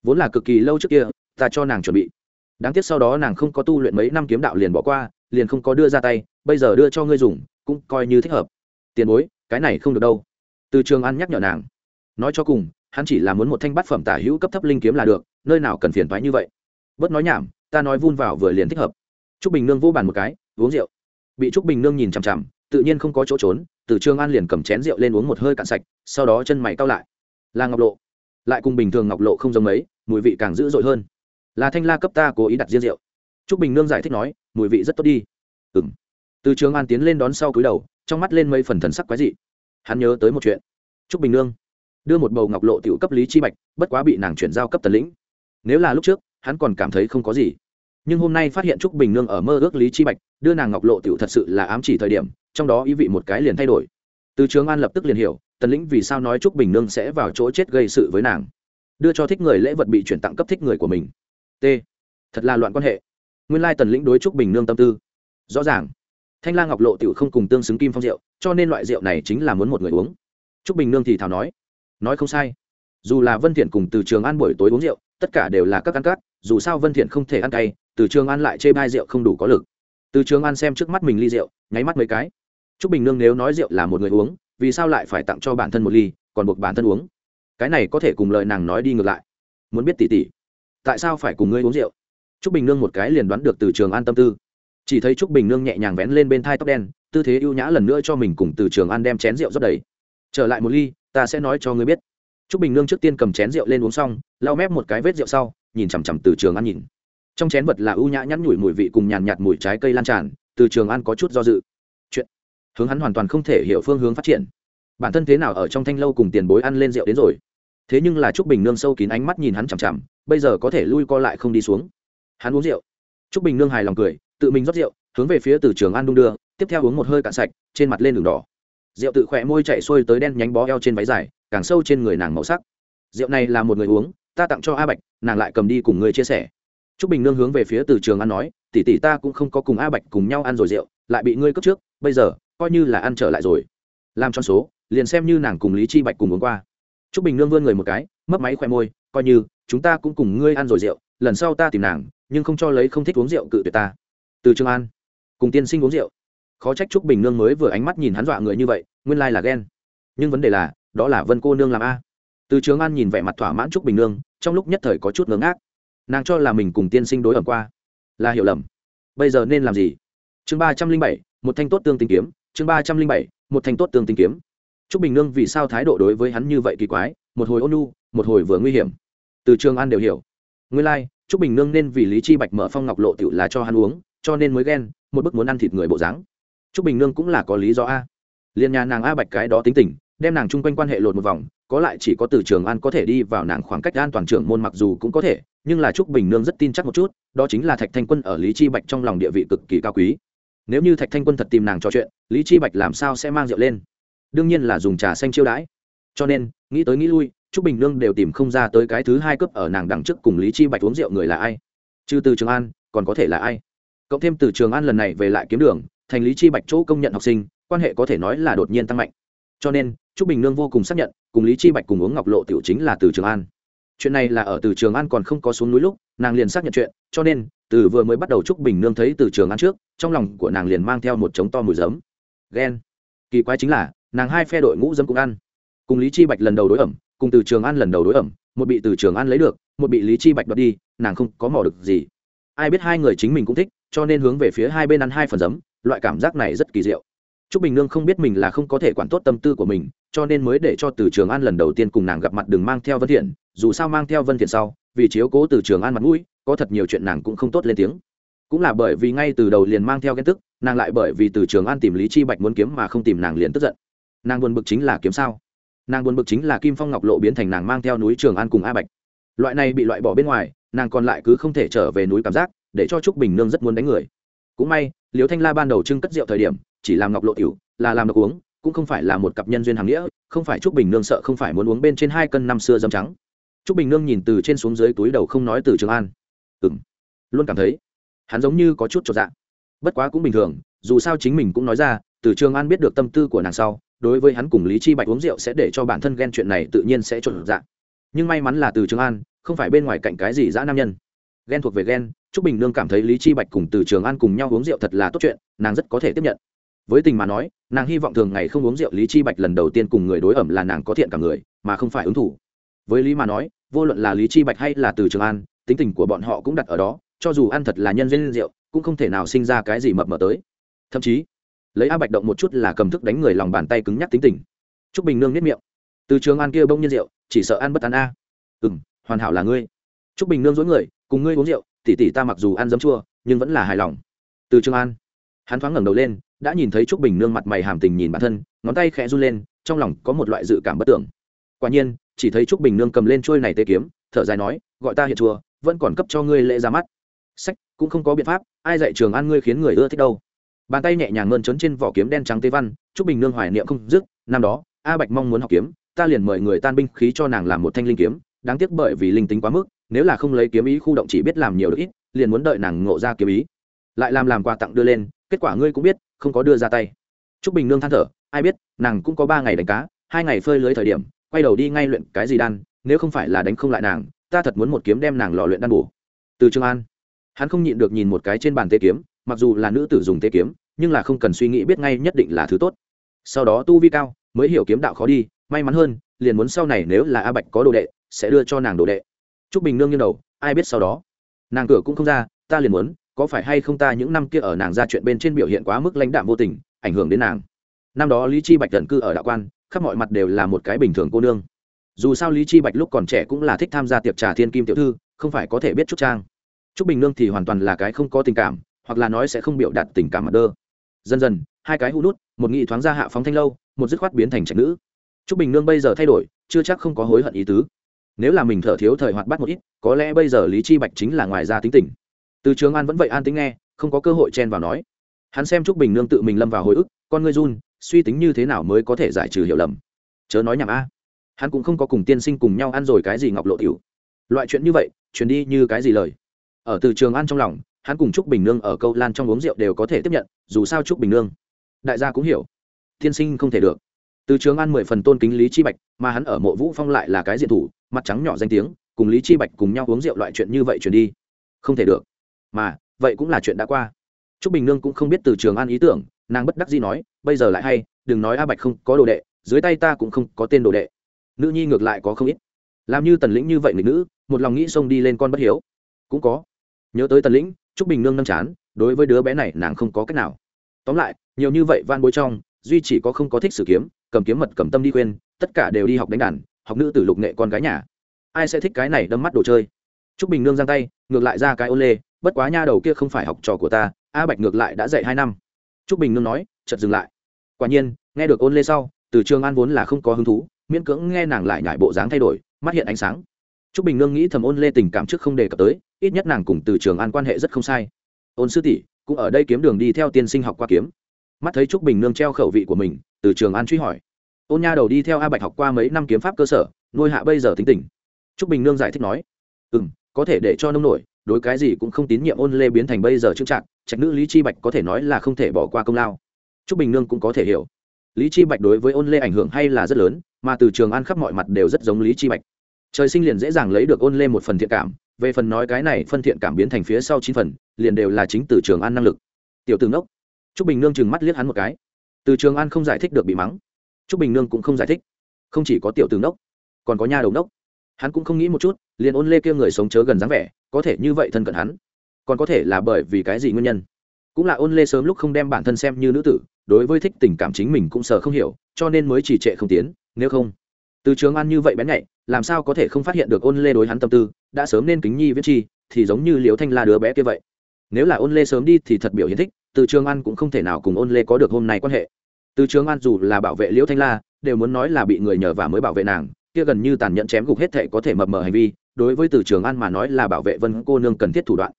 vốn là cực kỳ lâu trước kia, ta cho nàng chuẩn bị. Đáng tiếc sau đó nàng không có tu luyện mấy năm kiếm đạo liền bỏ qua, liền không có đưa ra tay, bây giờ đưa cho ngươi dùng, cũng coi như thích hợp. Tiền bối, cái này không được đâu. Từ trường an nhắc nhở nàng. Nói cho cùng, hắn chỉ là muốn một thanh bát phẩm tả hữu cấp thấp linh kiếm là được, nơi nào cần phiền thoái như vậy. Bớt nói nhảm, ta nói vun vào vừa liền thích hợp. Trúc bình nương vô bàn một cái, uống rượu. Bị trúc bình nương nhìn chằm chằm tự nhiên không có chỗ trốn, từ Trương an liền cầm chén rượu lên uống một hơi cạn sạch, sau đó chân mày cao lại. Là ngọc lộ. Lại cùng bình thường ngọc lộ không giống mấy, mùi vị càng dữ dội hơn. Là thanh la cấp ta cố ý đặt riêng rượu. Trúc bình nương giải thích nói, mùi vị rất tốt đi. Ừ m từ trường an tiến lên đón sau cúi đầu, trong mắt lên mấy phần thần sắc quái dị. Hắn nhớ tới một chuyện. Trúc bình nương đưa một bầu ngọc lộ t cấp lý chi bạch, bất quá bị nàng chuyển giao cấp tần lĩnh. Nếu là lúc trước, hắn còn cảm thấy không có gì. Nhưng hôm nay phát hiện trúc bình nương ở mơ ước lý chi bạch đưa nàng ngọc lộ t thật sự là ám chỉ thời điểm, trong đó ý vị một cái liền thay đổi. Từ trường an lập tức liền hiểu, tần lĩnh vì sao nói trúc bình nương sẽ vào chỗ chết gây sự với nàng. Đưa cho thích người lễ vật bị chuyển tặng cấp thích người của mình. T. Thật là loạn quan hệ. Nguyên lai tần lĩnh đối trúc bình nương tâm tư. Rõ ràng. Thanh la ngọc lộ t không cùng tương xứng kim phong rượu, cho nên loại rượu này chính là muốn một người uống. Trúc bình nương thì thảo nói. Nói không sai. Dù là vân thiện cùng từ trường an buổi tối uống rượu, tất cả đều là các ăn cát, dù sao vân thiện không thể ăn cay, từ trường an lại chê bai rượu không đủ có lực từ trường an xem trước mắt mình ly rượu nháy mắt mấy cái Trúc Bình Nương nếu nói rượu là một người uống, vì sao lại phải tặng cho bản thân một ly, còn buộc bản thân uống? Cái này có thể cùng lời nàng nói đi ngược lại. Muốn biết tỷ tỷ, tại sao phải cùng ngươi uống rượu? Trúc Bình Nương một cái liền đoán được từ Trường An tâm tư. Chỉ thấy Trúc Bình Nương nhẹ nhàng vén lên bên thai tóc đen, tư thế ưu nhã lần nữa cho mình cùng từ Trường An đem chén rượu rót đầy. Trở lại một ly, ta sẽ nói cho ngươi biết. Trúc Bình Nương trước tiên cầm chén rượu lên uống xong, lau mép một cái vết rượu sau, nhìn chằm chằm từ Trường An nhìn. Trong chén vật là ưu nhã nhắn nhủi mùi vị cùng nhàn nhạt mùi trái cây lan tràn, từ Trường An có chút do dự. Chuyện hướng hắn hoàn toàn không thể hiểu phương hướng phát triển. Bản thân thế nào ở trong thanh lâu cùng tiền bối ăn lên rượu đến rồi? Thế nhưng là trúc bình nương sâu kín ánh mắt nhìn hắn chằm chằm bây giờ có thể lui co lại không đi xuống. Hắn uống rượu. Trúc bình nương hài lòng cười tự mình rót rượu hướng về phía từ trường an đung đưa tiếp theo uống một hơi cạn sạch trên mặt lên đường đỏ. Rượu tự khỏe môi chạy xuôi tới đen nhánh bó eo trên váy dài càng sâu trên người nàng màu sắc. Rượu này là một người uống ta tặng cho a bạch nàng lại cầm đi cùng người chia sẻ trúc bình nương hướng về phía từ trường an nói, tỷ tỷ ta cũng không có cùng a bạch cùng nhau ăn rồi rượu, lại bị ngươi cướp trước, bây giờ, coi như là ăn trở lại rồi. Làm cho số, liền xem như nàng cùng lý chi bạch cùng uống qua. T r ú c bình nương vươn người một cái, mấp máy khoe môi, coi như, chúng ta cũng cùng ngươi ăn rồi rượu, lần sau ta tìm nàng, nhưng không cho lấy không thích uống rượu cự tuyệt ta. Từ trường an, cùng tiên sinh uống rượu. Khó trách trúc bình nương mới vừa ánh mắt nhìn hắn dọa người như vậy, nguyên lai là ghen. Nhưng vấn đề là, đó là vân cô nương làm a. Từ trường an nhìn vẻ mặt thỏa mãn trúc bình nương, trong lúc nhất thời có chút ngớ ngác nàng cho là mình cùng tiên sinh đối ẩm qua là hiểu lầm bây giờ nên làm gì chương ba trăm linh bảy một thanh tốt tương tình kiếm chương ba trăm linh bảy một thanh tốt tương tinh kiếm Trúc Bình Nương vì sao thái độ đối với hắn như vậy kỳ quái, một hồi ôn nhu, một hồi vừa nguy hiểm. Từ Trường An đều hiểu. Nguyên lai, ú Trúc Bình Nương nên vì Lý Chi Bạch mở phong ngọc lộ tiểu là cho hắn uống, cho nên mới ghen, một bức muốn ăn thịt người bộ dáng. Trúc Bình Nương cũng là có lý do a. Liên nhà nàng a Bạch cái đó tính tình, đem nàng chung quanh quan hệ lột một vòng, có lại chỉ có Từ Trường An có thể đi vào nàng khoảng cách an toàn trưởng môn mặc dù cũng có thể, nhưng là Trúc Bình Nương rất tin chắc một chút, đó chính là Thạch Thanh Quân ở Lý Chi Bạch trong lòng địa vị cực kỳ cao quý. Nếu như thạch thanh quân thật tìm nàng trò chuyện lý chi bạch làm sao sẽ mang rượu lên? Đương nhiên là dùng trà xanh chiêu đãi. Cho nên nghĩ tới nghĩ lui trúc bình nương đều tìm không ra tới cái thứ hai cướp ở nàng đằng trước cùng lý chi bạch uống rượu người là ai. Trừ từ trường an còn có thể là ai? Cộng thêm từ trường an lần này về lại kiếm đường thành lý chi bạch chỗ công nhận học sinh quan hệ có thể nói là đột nhiên tăng mạnh cho nên, trúc bình nương vô cùng xác nhận, cùng lý chi bạch cùng uống ngọc lộ tiểu chính là từ trường an. Chuyện này là ở từ trường an còn không có xuống núi lúc, nàng liền xác nhận chuyện, cho nên, từ vừa mới bắt đầu trúc bình nương thấy từ trường an trước, trong lòng của nàng liền mang theo một trống to mùi giấm. Ghen. Kỳ quái chính là, nàng hai phe đội ngũ dâm cũng ăn. Cùng lý chi bạch lần đầu đối ẩm, cùng từ trường an lần đầu đối ẩm, một bị từ trường an lấy được, một bị lý chi bạch đoạt đi, nàng không có mò được gì. Ai biết hai người chính mình cũng thích, cho nên hướng về phía hai bên ăn hai phần giấm, loại cảm giác này rất kỳ diệu. Trúc Bình Nương không biết mình là không có thể quản tốt tâm tư của mình, cho nên mới để cho Từ Trường An lần đầu tiên cùng nàng gặp mặt đừng mang theo Vân Thiện, dù sao mang theo Vân Thiện sau, vì chiếu cố Từ Trường An mặt mũi, có thật nhiều chuyện nàng cũng không tốt lên tiếng. Cũng là bởi vì ngay từ đầu liền mang theo ghen tức, nàng lại bởi vì Từ Trường An tìm Lý Chi Bạch muốn kiếm mà không tìm nàng liền tức giận. Nàng buồn bực chính là kiếm sao? Nàng buồn bực chính là Kim Phong Ngọc Lộ biến thành nàng mang theo núi Trường An cùng A Bạch. Loại này bị loại bỏ bên ngoài, nàng còn lại cứ không thể trở về núi cảm giác, để cho Trúc Bình Nương rất muốn đánh người. Cũng may, Liễu Thanh La ban đầu trưng cất rượu thời điểm, chỉ làm ngọc lộ tiểu là làm độc uống cũng không phải là một cặp nhân duyên hàng nghĩa không phải trúc bình nương sợ không phải muốn uống bên trên hai cân năm xưa dâm trắng. Trúc bình nương nhìn từ trên xuống dưới túi đầu không nói từ trường an. Ừng luôn cảm thấy hắn giống như có chút trọt dạng bất quá cũng bình thường dù sao chính mình cũng nói ra từ trường an biết được tâm tư của nàng sau đối với hắn cùng lý chi bạch uống rượu sẽ để cho bản thân ghen chuyện này tự nhiên sẽ trộn dạng nhưng may mắn là từ trường an không phải bên ngoài cạnh cái gì dã nam nhân ghen thuộc về ghen, trúc bình nương cảm thấy lý chi bạch cùng từ trường an cùng nhau uống rượu thật là tốt chuyện, nàng rất có thể tiếp nhận. Với tình mà nói, nàng hy vọng thường ngày không uống rượu lý chi bạch lần đầu tiên cùng người đối ẩm là nàng có thiện cả người, mà không phải ứng thủ. Với lý mà nói, vô luận là lý chi bạch hay là từ trường an, tính tình của bọn họ cũng đặt ở đó, cho dù ăn thật là nhân duyên rượu, cũng không thể nào sinh ra cái gì mập mờ tới. Thậm chí, lấy a bạch động một chút là cầm thức đánh người lòng bàn tay cứng nhắc tính tình. Trúc bình nương nếp miệng. Từ trường an kia bông nhân rượu, chỉ sợ ăn bất ăn a. À. ừ hoàn hảo là ngươi trúc bình nương dối người, cùng ngươi uống rượu tỉ tỉ ta mặc dù ăn dấm chua, nhưng vẫn là hài lòng. Từ trường an, hắn thoáng ngẩng đầu lên, đã nhìn thấy trúc bình nương mặt mày hàm tình nhìn bản thân, ngón tay khẽ run lên, trong lòng có một loại dự cảm bất tưởng. Quả nhiên, chỉ thấy trúc bình nương cầm lên trôi này tê kiếm, thở dài nói, gọi ta hiện chùa vẫn còn cấp cho ngươi lễ ra mắt. Sách, cũng không có biện pháp, ai dạy trường an ngươi khiến người ưa thích đâu. Bàn tay nhẹ nhàng ngơn trấn trên vỏ kiếm đen trắng tê văn, trúc bình nương hoài niệm không dứt, năm đó, a bạch mong muốn học kiếm, ta liền mời người tan binh khí cho nàng làm một thanh linh kiếm, đáng tiếc bởi vì linh tính quá mức nếu là không lấy kiếm ý khu động chỉ biết làm nhiều được ít, liền muốn đợi nàng ngộ ra kiếm ý. Lại làm làm quà tặng đưa lên, kết quả ngươi cũng biết, không có đưa ra tay. T r ú c bình nương than thở, ai biết, nàng cũng có ba ngày đánh cá, hai ngày phơi lưới thời điểm, quay đầu đi ngay luyện cái gì đan, nếu không phải là đánh không lại nàng, ta thật muốn một kiếm đem nàng lò luyện đan bổ. Từ trường an, hắn không nhịn được nhìn một cái trên bàn tê kiếm, mặc dù là nữ tử dùng tê kiếm, nhưng là không cần suy nghĩ biết ngay nhất định là thứ tốt. Sau đó tu vi cao, mới hiểu kiếm đạo khó đi, may mắn hơn, liền muốn sau này nếu là a bạch có đồ đệ, sẽ đưa cho nàng đồ đệ. Trúc bình nương như đầu, ai biết sau đó. Nàng cửa cũng không ra, ta liền muốn, có phải hay không ta những năm kia ở nàng ra chuyện bên trên biểu hiện quá mức lãnh đạm vô tình, ảnh hưởng đến nàng. Năm đó lý chi bạch tận cư ở đạo quan, khắp mọi mặt đều là một cái bình thường cô nương. Dù sao lý chi bạch lúc còn trẻ cũng là thích tham gia tiệc trà thiên kim tiểu thư, không phải có thể biết chút trang. Trúc bình nương thì hoàn toàn là cái không có tình cảm, hoặc là nói sẽ không biểu đạt tình cảm mà đơ. Dần dần, hai cái hú nút, một nghị thoáng ra hạ phóng thanh lâu, một dứt khoát biến thành trạch nữ. Trúc bình nương bây giờ thay đổi, chưa chắc không có hối hận ý tứ nếu là mình thở thiếu thời hoạt bắt một ít, có lẽ bây giờ lý chi bạch chính là ngoài ra tính tình. Từ trường an vẫn vậy an tính nghe, không có cơ hội chen vào nói. Hắn xem trúc bình nương tự mình lâm vào hồi ức, con ngươi run, suy tính như thế nào mới có thể giải trừ hiểu lầm. Chớ nói nhảm a. Hắn cũng không có cùng tiên sinh cùng nhau ăn rồi cái gì ngọc lộ tiểu. Loại chuyện như vậy, truyền đi như cái gì lời? Ở từ trường an trong lòng, hắn cùng trúc bình nương ở câu lan trong uống rượu đều có thể tiếp nhận, dù sao trúc bình nương, đại gia cũng hiểu. Tiên sinh không thể được. Từ trường an mười phần tôn kính lý chi bạch, mà hắn ở mộ vũ phong lại là cái diện thủ mặt trắng nhỏ danh tiếng, cùng lý chi bạch cùng nhau uống rượu loại chuyện như vậy chuyển đi. Không thể được. Mà, vậy cũng là chuyện đã qua. T r ú c bình nương cũng không biết từ trường an ý tưởng, nàng bất đắc gì nói, bây giờ lại hay, đừng nói a bạch không có đồ đệ, dưới tay ta cũng không có tên đồ đệ. Nữ nhi ngược lại có không ít. Làm như tần lĩnh như vậy người nữ, một lòng nghĩ xông đi lên con bất hiếu. Cũng có. Nhớ tới tần lĩnh t r ú c bình nương nâm chán, đối với đứa bé này nàng không có cách nào. Tóm lại, nhiều như vậy van bối trong, duy chỉ có không có thích sử kiếm, cầm kiếm mật cầm tâm đi khuyên, tất cả đều đi học đánh đàn học nữ tử lục nghệ con gái nhà. Ai sẽ thích cái này đâm mắt đồ chơi? T r ú c bình nương giang tay, ngược lại ra cái ô lê, bất quá nha đầu kia không phải học trò của ta, a bạch ngược lại đã dạy hai năm. T r ú c bình nương nói chật dừng lại. Quả nhiên, nghe được ôn lê sau, từ trường an vốn là không có hứng thú, miễn cưỡng nghe nàng lại nhải bộ dáng thay đổi, mắt hiện ánh sáng. T r ú c bình nương nghĩ thầm ôn lê tình cảm trước không đề cập tới, ít nhất nàng cùng từ trường an quan hệ rất không sai. Ôn sư tỷ, cũng ở đây kiếm đường đi theo tiên sinh học qua kiếm. Mắt thấy t r ú c bình nương treo khẩu vị của mình, từ trường an truy hỏi ôn nha đầu đi theo a bạch học qua mấy năm kiếm pháp cơ sở, nuôi hạ bây giờ tính tình. T r ú c bình nương giải thích nói ừ m có thể để cho nông nổi, đối cái gì cũng không tín nhiệm ôn lê biến thành bây giờ trưng trạng trạch nữ lý chi bạch có thể nói là không thể bỏ qua công lao. T r ú c bình nương cũng có thể hiểu. Lý chi bạch đối với ôn lê ảnh hưởng hay là rất lớn, mà từ trường an khắp mọi mặt đều rất giống lý chi bạch. Trời sinh liền dễ dàng lấy được ôn lê một phần thiện cảm, về phần nói cái này phân thiện cảm biến thành phía sau chín phần, liền đều là chính từ trường an năng lực. Tiểu tướng đốc trúc bình nương chừng mắt liếc hắn một cái. Từ trường an không giải thích được bị mắng t r ú c bình nương cũng không giải thích. Không chỉ có tiểu tướng đốc còn có nhà đầu đốc hắn cũng không nghĩ một chút, liền ôn lê kia người sống chớ gần dáng vẻ, có thể như vậy thân cận hắn. Còn có thể là bởi vì cái gì nguyên nhân? Cũng là ôn lê sớm lúc không đem bản thân xem như nữ tử, đối với thích tình cảm chính mình cũng sợ không hiểu, cho nên mới chỉ trệ không tiến, nếu không. Từ trường an như vậy bén nhạy, làm sao có thể không phát hiện được ôn lê đối hắn tâm tư, đã sớm nên kính nhi viết chi, thì giống như Liễu thanh la đứa bé kia vậy. Nếu là ôn lê sớm đi thì thật biểu hiện thích, từ trường an cũng không thể nào cùng ôn lê có được hôm nay quan hệ từ trường an dù là bảo vệ liễu thanh la, đều muốn nói là bị người nhờ và mới bảo vệ nàng, kia gần như tàn nhẫn chém gục hết thệ có thể mập mờ hành vi, đối với từ trường an mà nói là bảo vệ vân cô nương cần thiết thủ đoạn.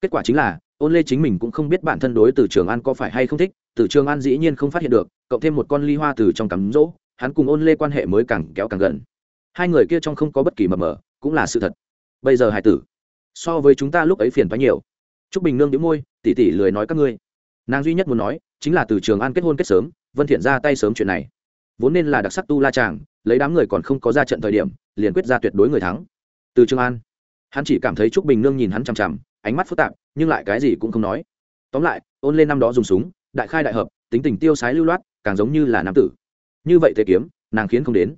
Kết quả chính là, ôn lê chính mình cũng không biết bản thân đối từ trường an có phải hay không thích, từ trường an dĩ nhiên không phát hiện được, cộng thêm một con ly hoa từ trong cắm rỗ, hắn cùng ôn lê quan hệ mới càng kéo càng gần. Hai người kia trong không có bất kỳ mập mờ, cũng là sự thật. Bây giờ hải tử, so với chúng ta lúc ấy phiền phái nhiều. T r ú c bình nương đĩu môi, tỉ tỉ lười nói các ngươi. Nàng duy nhất muốn nói chính là từ trường an kết hôn kết sớm, vân thiện ra tay sớm chuyện này. Vốn nên là đặc sắc tu la chàng, lấy đám người còn không có ra trận thời điểm, liền quyết ra tuyệt đối người thắng. Từ trường an, hắn chỉ cảm thấy trúc bình nương nhìn hắn chằm chằm, ánh mắt phức tạp, nhưng lại cái gì cũng không nói. Tóm lại, ôn lên năm đó dùng súng, đại khai đại hợp, tính tình tiêu sái lưu loát, càng giống như là nam tử. Như vậy thế kiếm, nàng khiến không đến.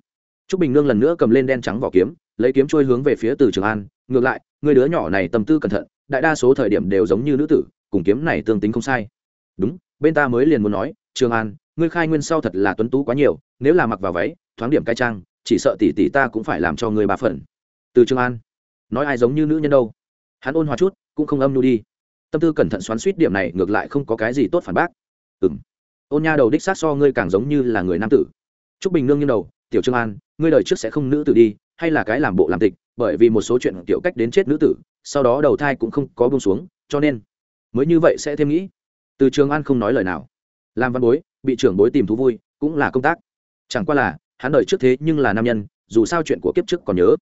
Trúc bình nương lần nữa cầm lên đen trắng vỏ kiếm, lấy kiếm trôi hướng về phía từ trường an, ngược lại, người đứa nhỏ này tâm tư cẩn thận, đại đa số thời điểm đều giống như nữ tử, cùng kiếm này tương tính không sai. Đúng bên ta mới liền muốn nói, trường an, ngươi khai nguyên sau thật là tuấn tú quá nhiều, nếu là mặc vào váy, thoáng điểm cai trang, chỉ sợ tỷ tỷ ta cũng phải làm cho ngươi bà phận từ trường an, nói ai giống như nữ nhân đâu. Hắn ôn hòa chút, cũng không âm nu đi. Tâm tư cẩn thận xoắn suýt điểm này, ngược lại không có cái gì tốt phản bác. Ừng ôn nha đầu đích sát so ngươi càng giống như là người nam tử. T r ú c bình nương như đầu, tiểu trương an, ngươi đời trước sẽ không nữ tử đi, hay là cái làm bộ làm tịch, bởi vì một số chuyện tiểu cách đến chết nữ tử, sau đó đầu thai cũng không có bông xuống, cho nên mới như vậy sẽ thêm nghĩ từ trường an không nói lời nào. Làm văn bối, bị trưởng bối tìm thú vui, cũng là công tác. Chẳng qua là, hắn đợi trước thế nhưng là nam nhân, dù sao chuyện của kiếp trước còn nhớ.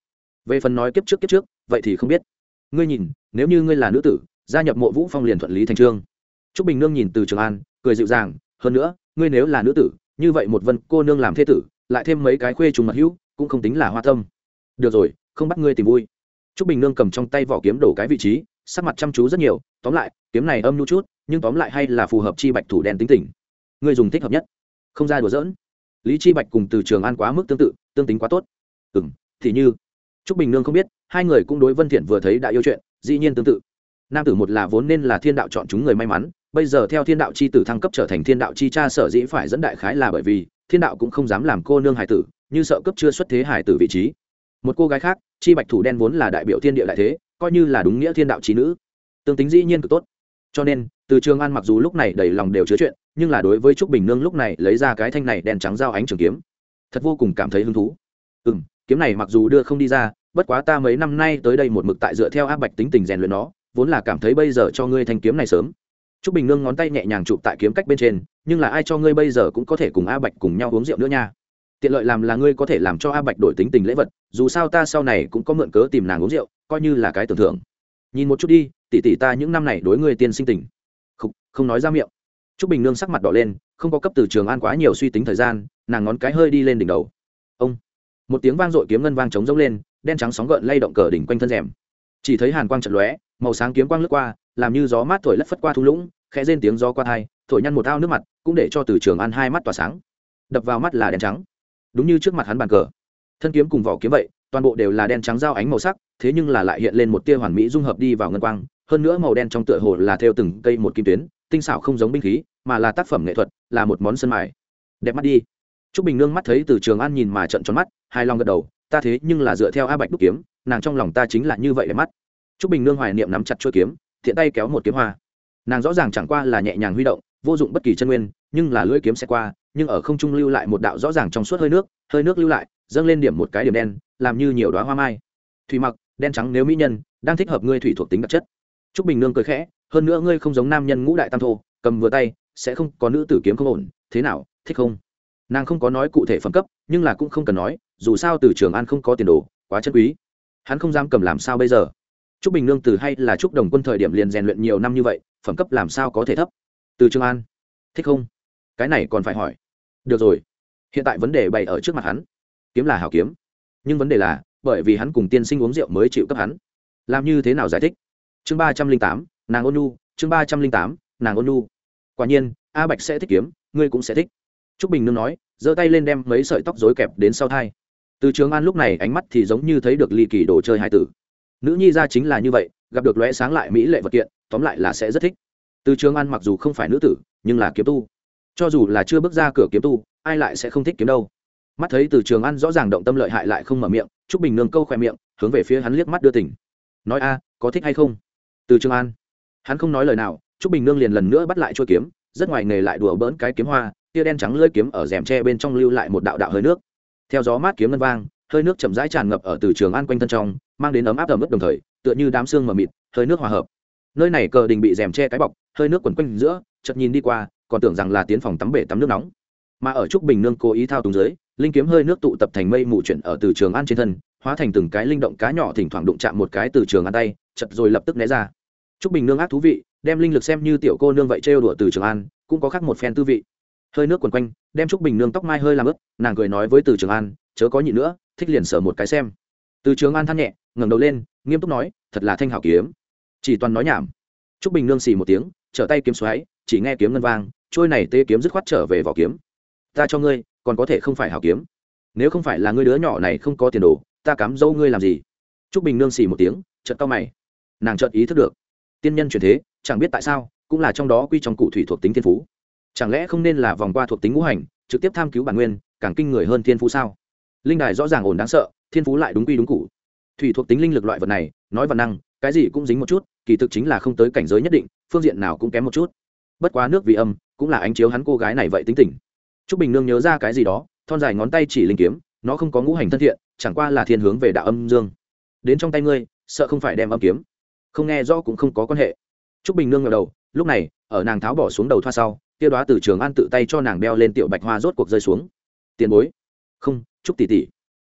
Về phần nói kiếp trước kiếp trước, vậy thì không biết. Ngươi nhìn, nếu như ngươi là nữ tử, gia nhập mộ vũ phong liền thuận lý thành trương. T r ú c bình nương nhìn từ trường an, cười dịu dàng, hơn nữa, ngươi nếu là nữ tử, như vậy một vân cô nương làm thế tử, lại thêm mấy cái khuê trùng mật hữu, cũng không tính là hoa tâm. Được rồi, không bắt ngươi tìm vui. T r ú c bình nương cầm trong tay vỏ kiếm đổ cái vị trí sắc mặt chăm chú rất nhiều, tóm lại, kiếm này âm nhu chút, nhưng tóm lại hay là phù hợp chi bạch thủ đen tính tình. Người dùng thích hợp nhất. Không ra đùa dỡn lý chi bạch cùng từ trường an quá mức tương tự, tương tính quá tốt. Ừ m thì như t r ú c bình nương không biết, hai người cũng đối vân thiện vừa thấy đã yêu chuyện, dĩ nhiên tương tự. Nam tử một là vốn nên là thiên đạo chọn chúng người may mắn, bây giờ theo thiên đạo c h i tử thăng cấp trở thành thiên đạo chi cha sở dĩ phải dẫn đại khái là bởi vì, thiên đạo cũng không dám làm cô nương hải tử, như sợ cấp chưa xuất thế hải tử vị trí. Một cô gái khác, chi bạch thủ đen vốn là đại biểu thiên địa đại thế coi như là đúng nghĩa thiên đạo trí nữ. Tương tính dĩ nhiên cực tốt. Cho nên, từ trường an mặc dù lúc này đầy lòng đều chứa chuyện, nhưng là đối với trúc bình nương lúc này lấy ra cái thanh này đèn trắng dao ánh trường kiếm, thật vô cùng cảm thấy hứng thú. Ừ m kiếm này mặc dù đưa không đi ra, bất quá ta mấy năm nay tới đây một mực tại dựa theo áp bạch tính tình rèn luyện nó, vốn là cảm thấy bây giờ cho ngươi thanh kiếm này sớm. Trúc bình nương ngón tay nhẹ nhàng chụp tại kiếm cách bên trên, nhưng là ai cho ngươi bây giờ cũng có thể cùng a bạch cùng nhau uống rượu nữa nha tiện lợi làm là ngươi có thể làm cho a bạch đổi tính tình lễ vật dù sao ta sau này cũng có mượn cớ tìm nàng uống rượu coi như là cái tưởng thưởng. Nhìn một chút đi tỷ tỷ ta những năm này đối ngươi tiên sinh tình. Không, không nói ra miệng. T r ú c bình nương sắc mặt đỏ lên không có cấp từ trường an quá nhiều suy tính thời gian nàng ngón cái hơi đi lên đỉnh đầu. Ông. Một tiếng vang dội kiếm ngân vang trống rỗng lên đen trắng sóng gợn lay động cờ đỉnh quanh thân rèm. Chỉ thấy hàn quang trận lóe màu sáng kiếm quang lướt qua làm như gió mát thổi lất phất qua thung lũng khẽ rên tiếng gió qua thai thổi nhăn một ao nước mặt cũng để cho từ trường an hai mắt tỏa sáng. Đập vào mắt là đen trắng đúng như trước mặt hắn bàn cờ. Thân kiếm cùng vỏ kiếm vậy, toàn bộ đều là đen trắng giao ánh màu sắc, thế nhưng là lại hiện lên một tia hoàn mỹ dung hợp đi vào ngân quang, hơn nữa màu đen trong tựa hồ là theo từng cây một kim tuyến, tinh xảo không giống binh khí, mà là tác phẩm nghệ thuật, là một món sân mài. Đẹp mắt đi. T r ú c bình nương mắt thấy từ trường an nhìn mà trận tròn mắt hai lòng gật đầu, ta thế nhưng là dựa theo a bạch đúc kiếm, nàng trong lòng ta chính là như vậy đẹp mắt. T r ú c bình nương hoài niệm nắm chặt chuôi kiếm, thiện tay kéo một kiếm hoa. Nàng rõ ràng chẳng qua là nhẹ nhàng huy động, vô dụng bất kỳ chân nguyên nhưng là lưỡi kiếm sẽ qua nhưng ở không trung lưu lại một đạo rõ ràng trong suốt hơi nước hơi nước lưu lại dâng lên điểm một cái điểm đen làm như nhiều đoá hoa mai thủy mặc đen trắng nếu mỹ nhân đang thích hợp ngươi thủy thuộc tính đặc chất Trúc Bình Nương cười khẽ, hơn nữa ngươi không giống nam nhân ngũ đại tam thô, cầm vừa tay, sẽ không có nữ tử kiếm không ổn, thế nào, thích không? Nàng không có nói cụ thể phẩm cấp, nhưng là cũng không cần nói, dù sao từ Trường An không có tiền đồ, quá chân quý. Hắn không dám cầm làm sao bây giờ? Trúc Bình Nương từ hay là Trúc Đồng Quân thời điểm liền rèn luyện nhiều năm như vậy, phẩm cấp làm sao có thể thấp? Từ Trường An, thích không? Cái này còn phải hỏi. Được rồi, hiện tại vấn đề bày ở trước mặt hắn. Kiếm là hảo kiếm, nhưng vấn đề là, bởi vì hắn cùng tiên sinh uống rượu mới chịu cấp hắn. Làm như thế nào giải thích? chương ba trăm linh tám nàng ôn nu chương ba trăm linh tám nàng ôn nu quả nhiên a bạch sẽ thích kiếm ngươi cũng sẽ thích. Trúc bình nương nói giơ tay lên đem mấy sợi tóc rối kẹp đến sau thai. Từ trường an lúc này ánh mắt thì giống như thấy được ly kỳ đồ chơi hai tử. Nữ nhi ra chính là như vậy gặp được lóe sáng lại mỹ lệ vật kiện tóm lại là sẽ rất thích. Từ trường an mặc dù không phải nữ tử nhưng là kiếm tu cho dù là chưa bước ra cửa kiếm tu, ai lại sẽ không thích kiếm đâu. Mắt thấy từ trường an rõ ràng động tâm lợi hại lại không mở miệng, trúc bình nương câu khoe miệng, hướng về phía hắn liếc mắt đưa tỉnh. Nói a, có thích hay không? Từ trường an hắn không nói lời nào, trúc bình nương liền lần nữa bắt lại chuôi kiếm, rất ngoài nghề lại đùa bỡn cái kiếm hoa, tia đen trắng lưỡi kiếm ở rèm tre bên trong lưu lại một đạo đạo hơi nước. Theo gió mát kiếm ngân vang, hơi nước chậm rãi tràn ngập ở từ trường an quanh thân trong, mang đến ấm áp ẩm ướt đồng thời, tựa như đám xương mờ mịt, hơi nước hòa hợp. Nơi này cờ đình bị rèm che cái bọc, hơi nước quần quanh giữa, chợt nhìn đi qua còn tưởng rằng là tiến phòng tắm bể tắm nước nóng. Mà ở trúc bình nương cố ý thao túng dưới, linh kiếm hơi nước tụ tập thành mây mù chuyển ở từ trường an trên thân, hóa thành từng cái linh động cá nhỏ thỉnh thoảng đụng chạm một cái từ trường an tay, chật rồi lập tức né ra. Trúc bình nương ác thú vị, đem linh lực xem như tiểu cô nương vậy trêu đùa từ trường an, cũng có khác một phen tư vị. Hơi nước quần quanh, đem trúc bình nương tóc mai hơi làm ướt, nàng cười nói với từ trường an, chớ có nhị nữa, thích liền sở một cái xem. Từ trường an than nhẹ, ngẩng đầu lên, nghiêm túc nói, thật là thanh hảo kiếm. Chỉ toàn nói nhảm. Trúc bình nương xì một tiếng, trở tay kiếm xoáy, chỉ nghe kiếm ngân vang trôi này tê kiếm dứt khoát trở về vỏ kiếm. Ta cho ngươi, còn có thể không phải hảo kiếm. Nếu không phải là ngươi đứa nhỏ này không có tiền đồ, ta cám dâu ngươi làm gì? Trúc bình nương xì một tiếng, chợt cao mày. Nàng chợt ý thức được. Tiên nhân truyền thế, chẳng biết tại sao, cũng là trong đó quy trong cụ thủy thuộc tính thiên phú. Chẳng lẽ không nên là vòng qua thuộc tính ngũ hành, trực tiếp tham cứu bản nguyên, càng kinh người hơn thiên phú sao? Linh đài rõ ràng ổn đáng sợ, thiên phú lại đúng quy đúng cụ. Thủy thuộc tính linh lực loại vật này, nói và năng, cái gì cũng dính một chút, kỳ thực chính là không tới cảnh giới nhất định, phương diện nào cũng kém một chút bất quá nước vì âm, cũng là ánh chiếu hắn cô gái này vậy tính tình. Trúc bình nương nhớ ra cái gì đó, thon dài ngón tay chỉ linh kiếm, nó không có ngũ hành thân thiện, chẳng qua là thiên hướng về đạo âm dương. Đến trong tay ngươi, sợ không phải đem âm kiếm. Không nghe rõ cũng không có quan hệ. Trúc bình nương ngờ đầu, lúc này, ở nàng tháo bỏ xuống đầu thoa sau tiêu đoá từ trường an tự tay cho nàng đeo lên tiểu bạch hoa rốt cuộc rơi xuống. Tiền bối. Không, Trúc tỷ tỷ.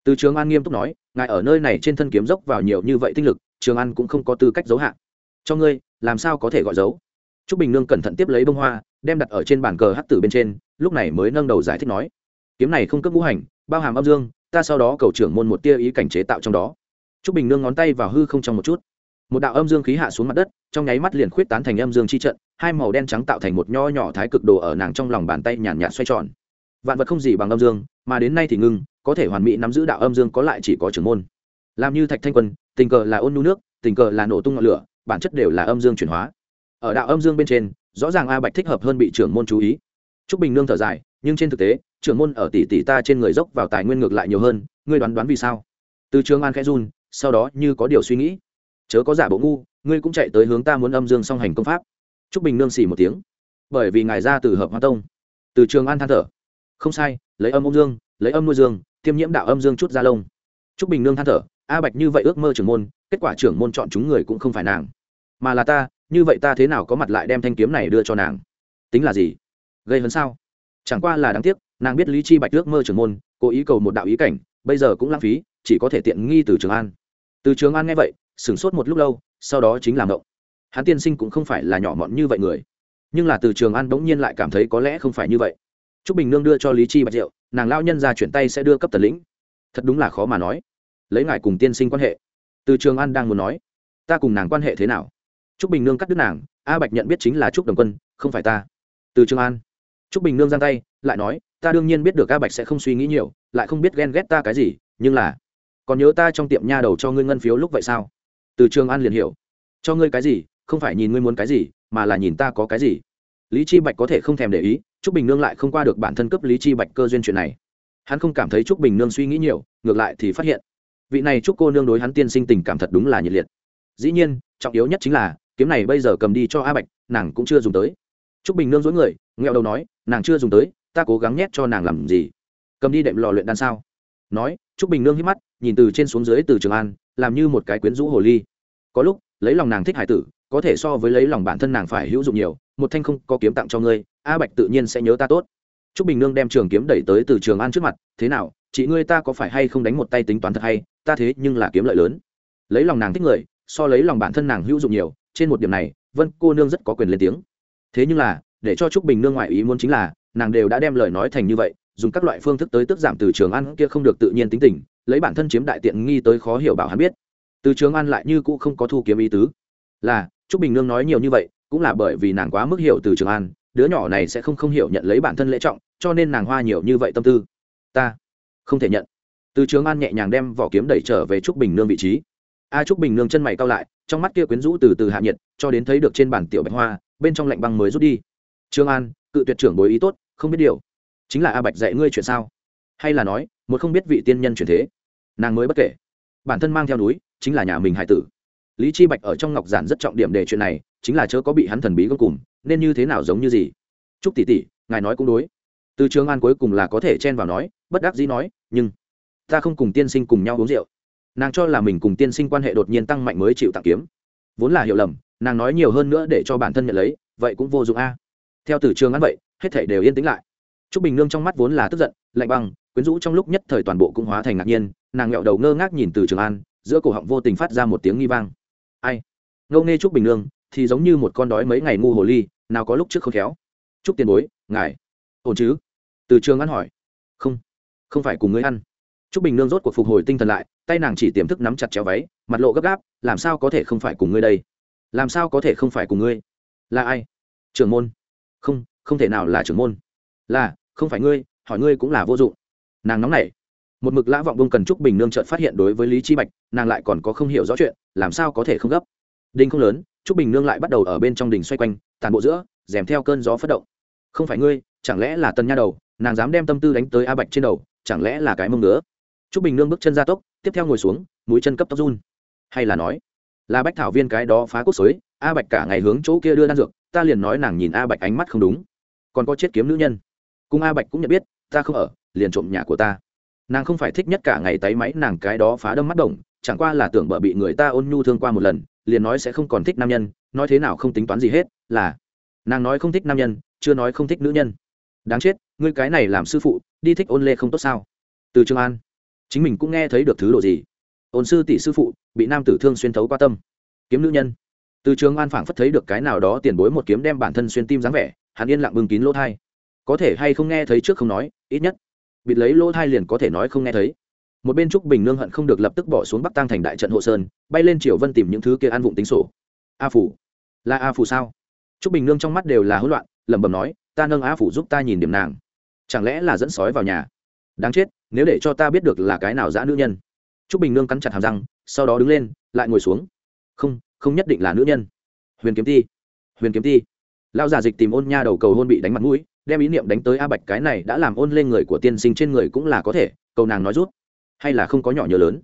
Từ trường an nghiêm túc nói, ngài ở nơi này trên thân kiếm dốc vào nhiều như vậy tinh lực, trường an cũng không có tư cách giấu hạn cho ngươi, làm sao có thể gọi giấu? T r ú c bình nương cẩn thận tiếp lấy bông hoa, đem đặt ở trên bàn cờ hát tử bên trên, lúc này mới nâng đầu giải thích nói, kiếm này không cấp ngũ hành, bao hàm âm dương, ta sau đó cầu trưởng môn một tia ý cảnh chế tạo trong đó. T r ú c bình nương ngón tay vào hư không trong một chút. Một đạo âm dương khí hạ xuống mặt đất, trong nháy mắt liền khuyết tán thành âm dương chi trận, hai màu đen trắng tạo thành một nho nhỏ thái cực đồ ở nàng trong lòng bàn tay nhàn nhạt xoay tròn. Vạn vật không gì bằng âm dương, mà đến nay thì ngưng, có thể hoàn mỹ nắm giữ đạo âm dương có lại chỉ có trưởng môn. Làm như thạch thanh quân, tình cờ là ôn nhu nước, tình cờ là nổ tung ngọn lửa, bản chất đều là âm dương chuyển hóa ở đạo âm dương bên trên, rõ ràng a bạch thích hợp hơn bị trưởng môn chú ý. Trúc bình nương thở dài, nhưng trên thực tế, trưởng môn ở tỷ tỷ ta trên người dốc vào tài nguyên ngược lại nhiều hơn, ngươi đoán đoán vì sao? Từ trường an khẽ run, sau đó như có điều suy nghĩ. Chớ có giả bộ ngu, ngươi cũng chạy tới hướng ta muốn âm dương song hành công pháp. Trúc bình nương xỉ một tiếng. Bởi vì ngài ra từ hợp hoa tông. Từ trường an than thở. Không sai, lấy âm âm dương, lấy âm nuôi dương tiêm nhiễm đạo âm dương chút ra lông. Trúc bình nương than thở. A bạch như vậy ước mơ trưởng môn, kết quả trưởng môn chọn chúng người cũng không phải nàng, mà là ta như vậy ta thế nào có mặt lại đem thanh kiếm này đưa cho nàng? Tính là gì? Gây hấn sao? Chẳng qua là đáng tiếc, nàng biết lý chi bạch ước mơ trưởng môn, cố ý cầu một đạo ý cảnh, bây giờ cũng lãng phí, chỉ có thể tiện nghi từ trường an. Từ trường an nghe vậy, sửng sốt một lúc lâu, sau đó chính là động. Hắn tiên sinh cũng không phải là nhỏ mọn như vậy người. Nhưng là từ trường an bỗng nhiên lại cảm thấy có lẽ không phải như vậy. T r ú c bình nương đưa cho lý chi bạch rượu, nàng lao nhân ra chuyển tay sẽ đưa cấp tần lĩnh. Thật đúng là khó mà nói. Lấy ngài cùng tiên sinh quan hệ. Từ trường an đang muốn nói, ta cùng nàng quan hệ thế nào? Trúc Bình Nương cắt đứt nàng, A Bạch nhận biết chính là Trúc Đồng Quân, không phải ta. Từ Trường An. Trúc Bình Nương giang tay, lại nói, ta đương nhiên biết được A Bạch sẽ không suy nghĩ nhiều, lại không biết ghen ghét ta cái gì, nhưng là, còn nhớ ta trong tiệm nha đầu cho ngươi ngân phiếu lúc vậy sao? Từ Trường An liền hiểu, cho ngươi cái gì, không phải nhìn ngươi muốn cái gì, mà là nhìn ta có cái gì. Lý Chi Bạch có thể không thèm để ý, Trúc Bình Nương lại không qua được bản thân cấp Lý Chi Bạch cơ duyên chuyện này. Hắn không cảm thấy Trúc Bình Nương suy nghĩ nhiều, ngược lại thì phát hiện, vị này Trúc cô nương đối hắn tiên sinh tình cảm thật đúng là nhiệt liệt. Dĩ nhiên, trọng yếu nhất chính là kiếm này bây giờ cầm đi cho a bạch, nàng cũng chưa dùng tới. T r ú c bình nương dối người, nghẹo đầu nói, nàng chưa dùng tới, ta cố gắng nhét cho nàng làm gì? Cầm đi đệm lò luyện đan sao? Nói t r ú c bình nương hít mắt, nhìn từ trên xuống dưới từ trường an, làm như một cái quyến rũ hồ ly. Có lúc, lấy lòng nàng thích hải tử, có thể so với lấy lòng bản thân nàng phải hữu dụng nhiều, một thanh không có kiếm tặng cho ngươi, a bạch tự nhiên sẽ nhớ ta tốt. T r ú c bình nương đem trường kiếm đẩy tới từ trường an trước mặt, thế nào, chị ngươi ta có phải hay không đánh một tay tính toán thật hay, ta thế nhưng là kiếm lợi lớn. Lấy lòng nàng thích người, so lấy lòng bản thân nàng hữu dụng nhiều trên một điểm này, vân cô nương rất có quyền lên tiếng. Thế nhưng là, để cho trúc bình nương ngoại ý muốn chính là, nàng đều đã đem lời nói thành như vậy, dùng các loại phương thức tới tức giảm từ trường ăn kia không được tự nhiên tính tình, lấy bản thân chiếm đại tiện nghi tới khó hiểu bảo hắn biết. Từ trường ăn lại như cũ không có thu kiếm ý tứ. Là, trúc bình nương nói nhiều như vậy, cũng là bởi vì nàng quá mức hiểu từ trường an đứa nhỏ này sẽ không không hiểu nhận lấy bản thân lễ trọng, cho nên nàng hoa nhiều như vậy tâm tư. Ta không thể nhận. Từ trường an nhẹ nhàng đem vỏ kiếm đẩy trở về trúc bình nương vị trí a trúc bình nương chân mày cao lại, trong mắt kia quyến rũ từ từ hạ nhiệt, cho đến thấy được trên bàn tiểu bạch hoa, bên trong lạnh băng mới rút đi. Trương an, cự tuyệt trưởng bối ý tốt, không biết điều. Chính là a bạch dạy ngươi chuyện sao? Hay là nói, một không biết vị tiên nhân chuyển thế. Nàng mới bất kể. Bản thân mang theo núi, chính là nhà mình hải tử. Lý chi bạch ở trong ngọc giản rất trọng điểm để chuyện này, chính là chớ có bị hắn thần bí gông cùng, nên như thế nào giống như gì. Trúc tỷ tỷ, ngài nói cũng đối. Từ trường an cuối cùng là có thể chen vào nói, bất đắc dĩ nói, nhưng, ta không cùng tiên sinh cùng nhau uống rượu nàng cho là mình cùng tiên sinh quan hệ đột nhiên tăng mạnh mới chịu tặng kiếm. Vốn là hiểu lầm, nàng nói nhiều hơn nữa để cho bản thân nhận lấy, vậy cũng vô dụng a. Theo từ trường ăn vậy, hết thể đều yên tĩnh lại. T r ú c bình nương trong mắt vốn là tức giận, lạnh băng, quyến rũ trong lúc nhất thời toàn bộ cũng hóa thành ngạc nhiên, nàng nghẹo đầu ngơ ngác nhìn từ trường an, giữa cổ họng vô tình phát ra một tiếng nghi vang. Ai? Ngâu nghe t bình nương, thì giống như một con đói mấy ngày ngu hồ ly, nào có lúc trước không khéo. T tiền bối, ngài, ổn chứ? Từ trường ăn hỏi. Không không phải cùng ngươi ăn. T bình nương rốt cuộc phục hồi tinh thần lại tay nàng chỉ tiềm thức nắm chặt chéo váy, mặt lộ gấp gáp, làm sao có thể không phải cùng ngươi đây? Làm sao có thể không phải cùng ngươi? Là ai? Trưởng môn. Không không thể nào là trưởng môn. Là, không phải ngươi, hỏi ngươi cũng là vô dụng. Nàng nóng nảy. Một mực lã vọng bông cần trúc bình nương trợt phát hiện đối với lý chi bạch, nàng lại còn có không hiểu rõ chuyện, làm sao có thể không gấp? Đinh không lớn, trúc bình nương lại bắt đầu ở bên trong đình xoay quanh tàn bộ giữa dèm theo cơn gió phất động. Không phải ngươi, chẳng lẽ là tân nha đầu, nàng dám đem tâm tư đánh tới a bạch trên đầu, chẳng lẽ là cái mông nữa trúc bình nương bước chân ra tốc tiếp theo ngồi xuống, mũi chân cấp tóc run. Hay là nói, là bách thảo viên cái đó phá cốt xới a bạch cả ngày hướng chỗ kia đưa đan dược, ta liền nói nàng nhìn a bạch ánh mắt không đúng. Còn có chết kiếm nữ nhân. Cùng a bạch cũng nhận biết, ta không ở, liền trộm nhà của ta. Nàng không phải thích nhất cả ngày tay máy, nàng cái đó phá đâm mắt đồng chẳng qua là tưởng bợ bị người ta ôn nhu thương qua một lần, liền nói sẽ không còn thích nam nhân, nói thế nào không tính toán gì hết, là, nàng nói không thích nam nhân, chưa nói không thích nữ nhân. Đáng chết, ngươi cái này làm sư phụ, đi thích ôn lê không tốt sao? Từ trường an chính mình cũng nghe thấy được thứ độ gì. Ôn sư tỷ sư phụ, bị nam tử thương xuyên thấu qua tâm. Kiếm nữ nhân. Từ trường an phảng phất thấy được cái nào đó tiền bối một kiếm đem bản thân xuyên tim dáng vẻ, hắn yên lặng bưng kín lỗ thai. Có thể hay không nghe thấy trước không nói, ít nhất. Bịt lấy lỗ thai liền có thể nói không nghe thấy. Một bên trúc bình nương hận không được lập tức bỏ xuống bắc tăng thành đại trận hộ sơn, bay lên triều vân tìm những thứ kia ăn vụng tính sổ. A phủ. Là a phủ sao? Trúc bình nương trong mắt đều là hỗn loạn, lẩm bẩm nói, ta nâng a phủ giúp ta nhìn điểm nàng. Chẳng lẽ là dẫn sói vào nhà? Đáng chết, nếu để cho ta biết được là cái nào dã nữ nhân. Trúc bình nương cắn chặt hàm răng, sau đó đứng lên, lại ngồi xuống. Không không nhất định là nữ nhân. Huyền kiếm ti, huyền kiếm ti. Lao già dịch tìm ôn nha đầu cầu hôn bị đánh mặt mũi, đem ý niệm đánh tới a bạch cái này đã làm ôn lên người của tiên sinh trên người cũng là có thể, cầu nàng nói rút. Hay là không có nhỏ nhớ lớn.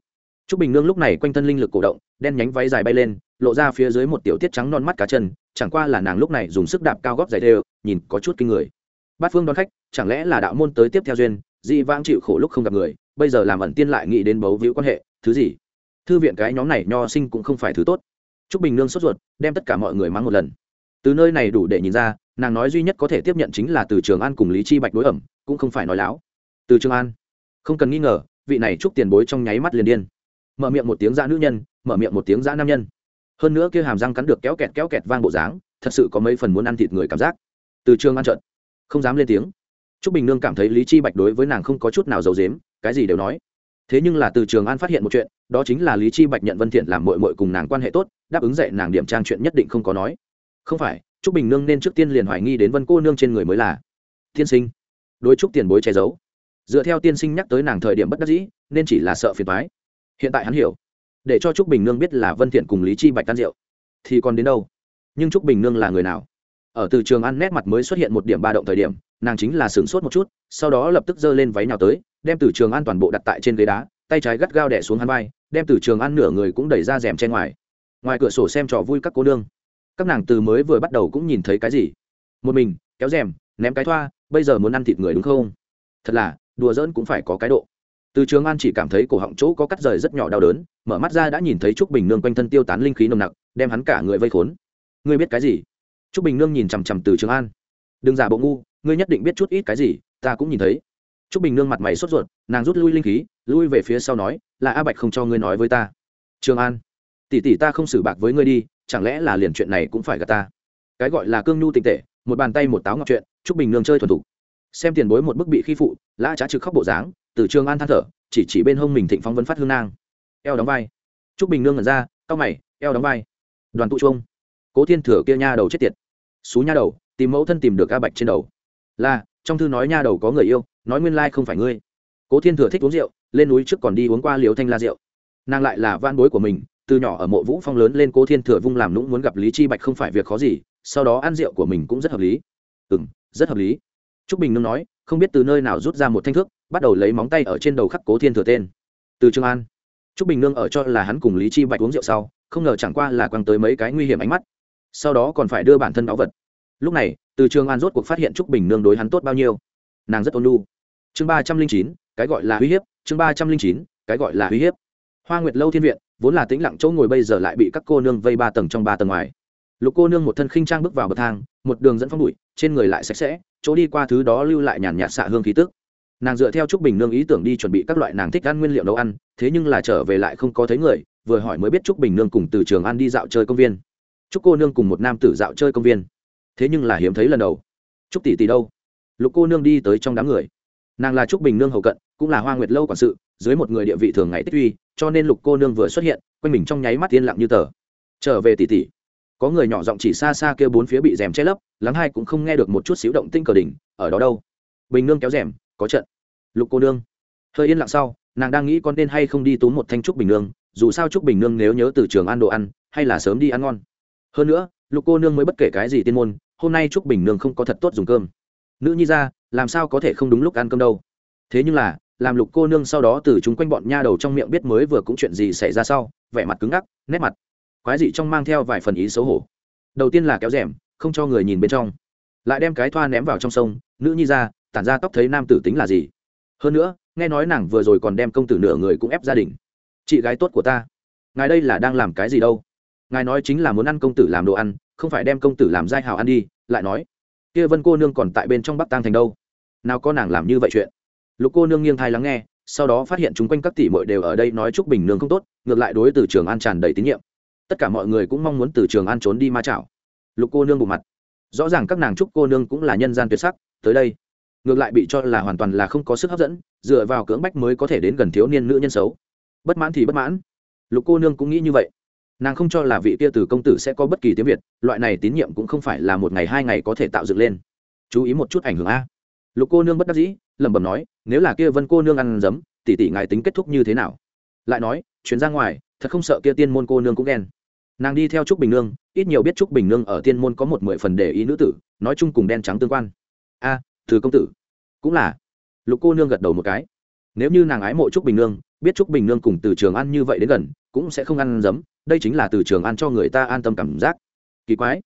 T r ú c bình nương lúc này quanh thân linh lực cổ động, đen nhánh váy dài bay lên, lộ ra phía dưới một tiểu tiết trắng non mắt cá chân, chẳng qua là nàng lúc này dùng sức đạp cao góp dày đều nhìn có chút kinh người. Bát phương đón khách, chẳng lẽ là đạo môn tới tiếp theo duyên dị vãng chịu khổ lúc không gặp người, bây giờ làm ẩn tiên lại nghĩ đến bấu víu quan hệ, thứ gì? Thư viện cái nhóm này nho sinh cũng không phải thứ tốt. T r ú c bình nương sốt ruột, đem tất cả mọi người mắng một lần. Từ nơi này đủ để nhìn ra, nàng nói duy nhất có thể tiếp nhận chính là từ trường an cùng lý chi bạch đối ẩm, cũng không phải nói láo. Từ trường an, không cần nghi ngờ, vị này chúc tiền bối trong nháy mắt liền điên. Mở miệng một tiếng dã nữ nhân, mở miệng một tiếng dã nam nhân. Hơn nữa kia hàm răng cắn được kéo kẹt kéo kẹt vang bộ dáng, thật sự có mấy phần muốn ăn thịt người cảm giác. Từ trường an trợn, không dám lên tiếng trúc bình nương cảm thấy lý chi bạch đối với nàng không có chút nào giấu dếm cái gì đều nói. Thế nhưng là từ trường an phát hiện một chuyện, đó chính là lý chi bạch nhận vân thiện làm mội mội cùng nàng quan hệ tốt, đáp ứng dạy nàng điểm trang chuyện nhất định không có nói. Không phải, trúc bình nương nên trước tiên liền hoài nghi đến vân cô nương trên người mới là. Tiên sinh. Đối trúc tiền bối che giấu. Dựa theo tiên sinh nhắc tới nàng thời điểm bất đắc dĩ, nên chỉ là sợ phiền thoái hiện tại hắn hiểu. Để cho trúc bình nương biết là vân thiện cùng lý chi bạch tan rượu, thì còn đến đâu? Nhưng trúc bình nương là người nào? Ở từ trường ăn nét mặt mới xuất hiện một điểm ba động thời điểm nàng chính là sửng sốt một chút, sau đó lập tức giơ lên váy nhào tới, đem từ trường an toàn bộ đặt tại trên ghế đá, tay trái gắt gao đẻ xuống hắn vai, đem từ trường an nửa người cũng đẩy ra rèm trên ngoài. Ngoài cửa sổ xem trò vui các cô nương. Các nàng từ mới vừa bắt đầu cũng nhìn thấy cái gì? Một mình, kéo rèm, ném cái thoa, bây giờ muốn ăn thịt người đúng không? Thật là, đùa giỡn cũng phải có cái độ. Từ trường an chỉ cảm thấy cổ họng chỗ có cắt rời rất nhỏ đau đớn, mở mắt ra đã nhìn thấy trúc bình nương quanh thân tiêu tán linh khí nồng nặc, đem hắn cả người vây khốn. Ngươi biết cái gì? Trúc bình nương nhìn chằm chằm từ trường an đừng giả bộ ngu, ngươi nhất định biết chút ít cái gì, ta cũng nhìn thấy. Trúc bình nương mặt mày sốt ruột, nàng rút lui linh khí, lui về phía sau nói, là a bạch không cho ngươi nói với ta. Trường an, tỷ tỷ ta không xử bạc với ngươi đi, chẳng lẽ là liền chuyện này cũng phải gạt ta? Cái gọi là cương nhu tịnh tệ, một bàn tay một táo ngọc chuyện chúc bình nương chơi thuần thục. Xem tiền bối một bức bị khi phụ, lã trá trực khóc bộ dáng, từ trường an than thở, chỉ chỉ bên hông mình thịnh phong vân phát hương nang. Eo đóng vai. Chúc bình nương ngẩn ra, cau mày, eo đóng vai. Đoàn tụ chuông. Cố thiên thừa kia nha đầu chết tiệt. Xú nha đầu tìm mẫu thân tìm được a bạch trên đầu. Là, trong thư nói nha đầu có người yêu, nói nguyên lai không phải ngươi. Cố thiên thừa thích uống rượu, lên núi trước còn đi uống qua liều thanh la rượu. Nàng lại là van bối của mình, từ nhỏ ở mộ vũ phong lớn lên cố thiên thừa vung làm lũng muốn gặp lý chi bạch không phải việc khó gì, sau đó ăn rượu của mình cũng rất hợp lý. Ừ m rất hợp lý. T r ú c bình nương nói, không biết từ nơi nào rút ra một thanh thước, bắt đầu lấy móng tay ở trên đầu khắc cố thiên thừa tên. Từ trường an. T r ú c bình nương ở cho là hắn cùng lý chi bạch uống rượu sau, không ngờ chẳng qua là quăng tới mấy cái nguy hiểm ánh mắt. Sau đó còn phải đưa bản thân báu vật lúc này, từ trường an rốt cuộc phát hiện trúc bình nương đối hắn tốt bao nhiêu. Nàng rất ôn lu chương ba trăm linh chín, cái gọi là uy hiếp. Chương ba trăm linh chín, cái gọi là uy hiếp. Hoa nguyệt lâu thiên viện, vốn là tĩnh lặng chỗ ngồi bây giờ lại bị các cô nương vây ba tầng trong ba tầng ngoài. Lục cô nương một thân khinh trang bước vào bậc thang, một đường dẫn phong bụi, trên người lại sạch sẽ, chỗ đi qua thứ đó lưu lại nhàn nhạt xạ hương khí tức. Nàng dựa theo trúc bình nương ý tưởng đi chuẩn bị các loại nàng thích ăn nguyên liệu nấu ăn, thế nhưng là trở về lại không có thấy người, vừa hỏi mới biết trúc bình nương cùng từ trường ăn đi dạo chơi công viên. Trúc cô nương cùng một nam tử dạo chơi công viên thế nhưng là hiếm thấy lần đầu. Trúc tỷ tỷ đâu? Lục cô nương đi tới trong đám người. Nàng là trúc bình nương hầu cận cũng là hoa nguyệt lâu quản sự dưới một người địa vị thường ngày tích uy cho nên lục cô nương vừa xuất hiện quanh mình trong nháy mắt yên lặng như tờ. Trở về tỷ tỷ, có người nhỏ giọng chỉ xa xa kêu bốn phía bị rèm che lấp lắng hai cũng không nghe được một chút xíu động tinh cờ đỉnh ở đó đâu? Bình nương kéo rèm có trận. Lục cô nương. Hơi yên lặng sau nàng đang nghĩ con nên hay không đi túm một thanh trúc bình nương dù sao trúc bình nương nếu nhớ từ trường ăn đồ ăn hay là sớm đi ăn ngon. Hơn nữa lục cô nương mới bất kể cái gì tiên môn, hôm nay trúc bình nương không có thật tốt dùng cơm. Nữ nhi ra, làm sao có thể không đúng lúc ăn cơm đâu? Thế nhưng là, làm lục cô nương sau đó từ chúng quanh bọn nha đầu trong miệng biết mới vừa cũng chuyện gì xảy ra sau, vẻ mặt cứng ngắc, nét mặt quái dị trong mang theo vài phần ý xấu hổ. Đầu tiên là kéo rèm, không cho người nhìn bên trong. Lại đem cái thoa ném vào trong sông, nữ nhi ra, tản ra tóc thấy nam tử tính là gì? Hơn nữa, nghe nói nàng vừa rồi còn đem công tử nửa người cũng ép gia đình. Chị gái tốt của ta, ngài đây là đang làm cái gì đâu? Ngài nói chính là muốn ăn công tử làm đồ ăn, không phải đem công tử làm giai hào ăn đi, lại nói, kia vân cô nương còn tại bên trong bắc tang thành đâu? Nào có nàng làm như vậy chuyện? Lục cô nương nghiêng thai lắng nghe, sau đó phát hiện chúng quanh các tỷ mội đều ở đây nói chúc bình nương không tốt, ngược lại đối từ trường an tràn đầy tín nhiệm. Tất cả mọi người cũng mong muốn từ trường an trốn đi ma chảo. Lục cô nương bộ mặt. Rõ ràng các nàng trúc cô nương cũng là nhân gian tuyệt sắc, tới đây. Ngược lại bị cho là hoàn toàn là không có sức hấp dẫn, dựa vào cưỡng bách mới có thể đến gần thiếu niên nữ nhân xấu. Bất mãn thì bất mãn. Lục cô nương cũng nghĩ như vậy nàng không cho là vị kia từ công tử sẽ có bất kỳ tiếng việt loại này tín nhiệm cũng không phải là một ngày hai ngày có thể tạo dựng lên. Chú ý một chút ảnh hưởng a. Lục cô nương bất đắc dĩ lẩm bẩm nói nếu là kia vân cô nương ăn dấm, tỷ tỷ ngài tính kết thúc như thế nào? Lại nói chuyến ra ngoài thật không sợ kia tiên môn cô nương cũng ghen. Nàng đi theo trúc bình nương ít nhiều biết trúc bình nương ở tiên môn có một mười phần để ý nữ tử nói chung cùng đen trắng tương quan. A từ công tử. Cũng là. Lục cô nương gật đầu một cái. Nếu như nàng ái mộ trúc bình nương biết trúc bình nương cùng từ trường ăn như vậy đến gần cũng sẽ không ăn giấm đây chính là từ trường ăn cho người ta an tâm cảm giác. Kỳ quái.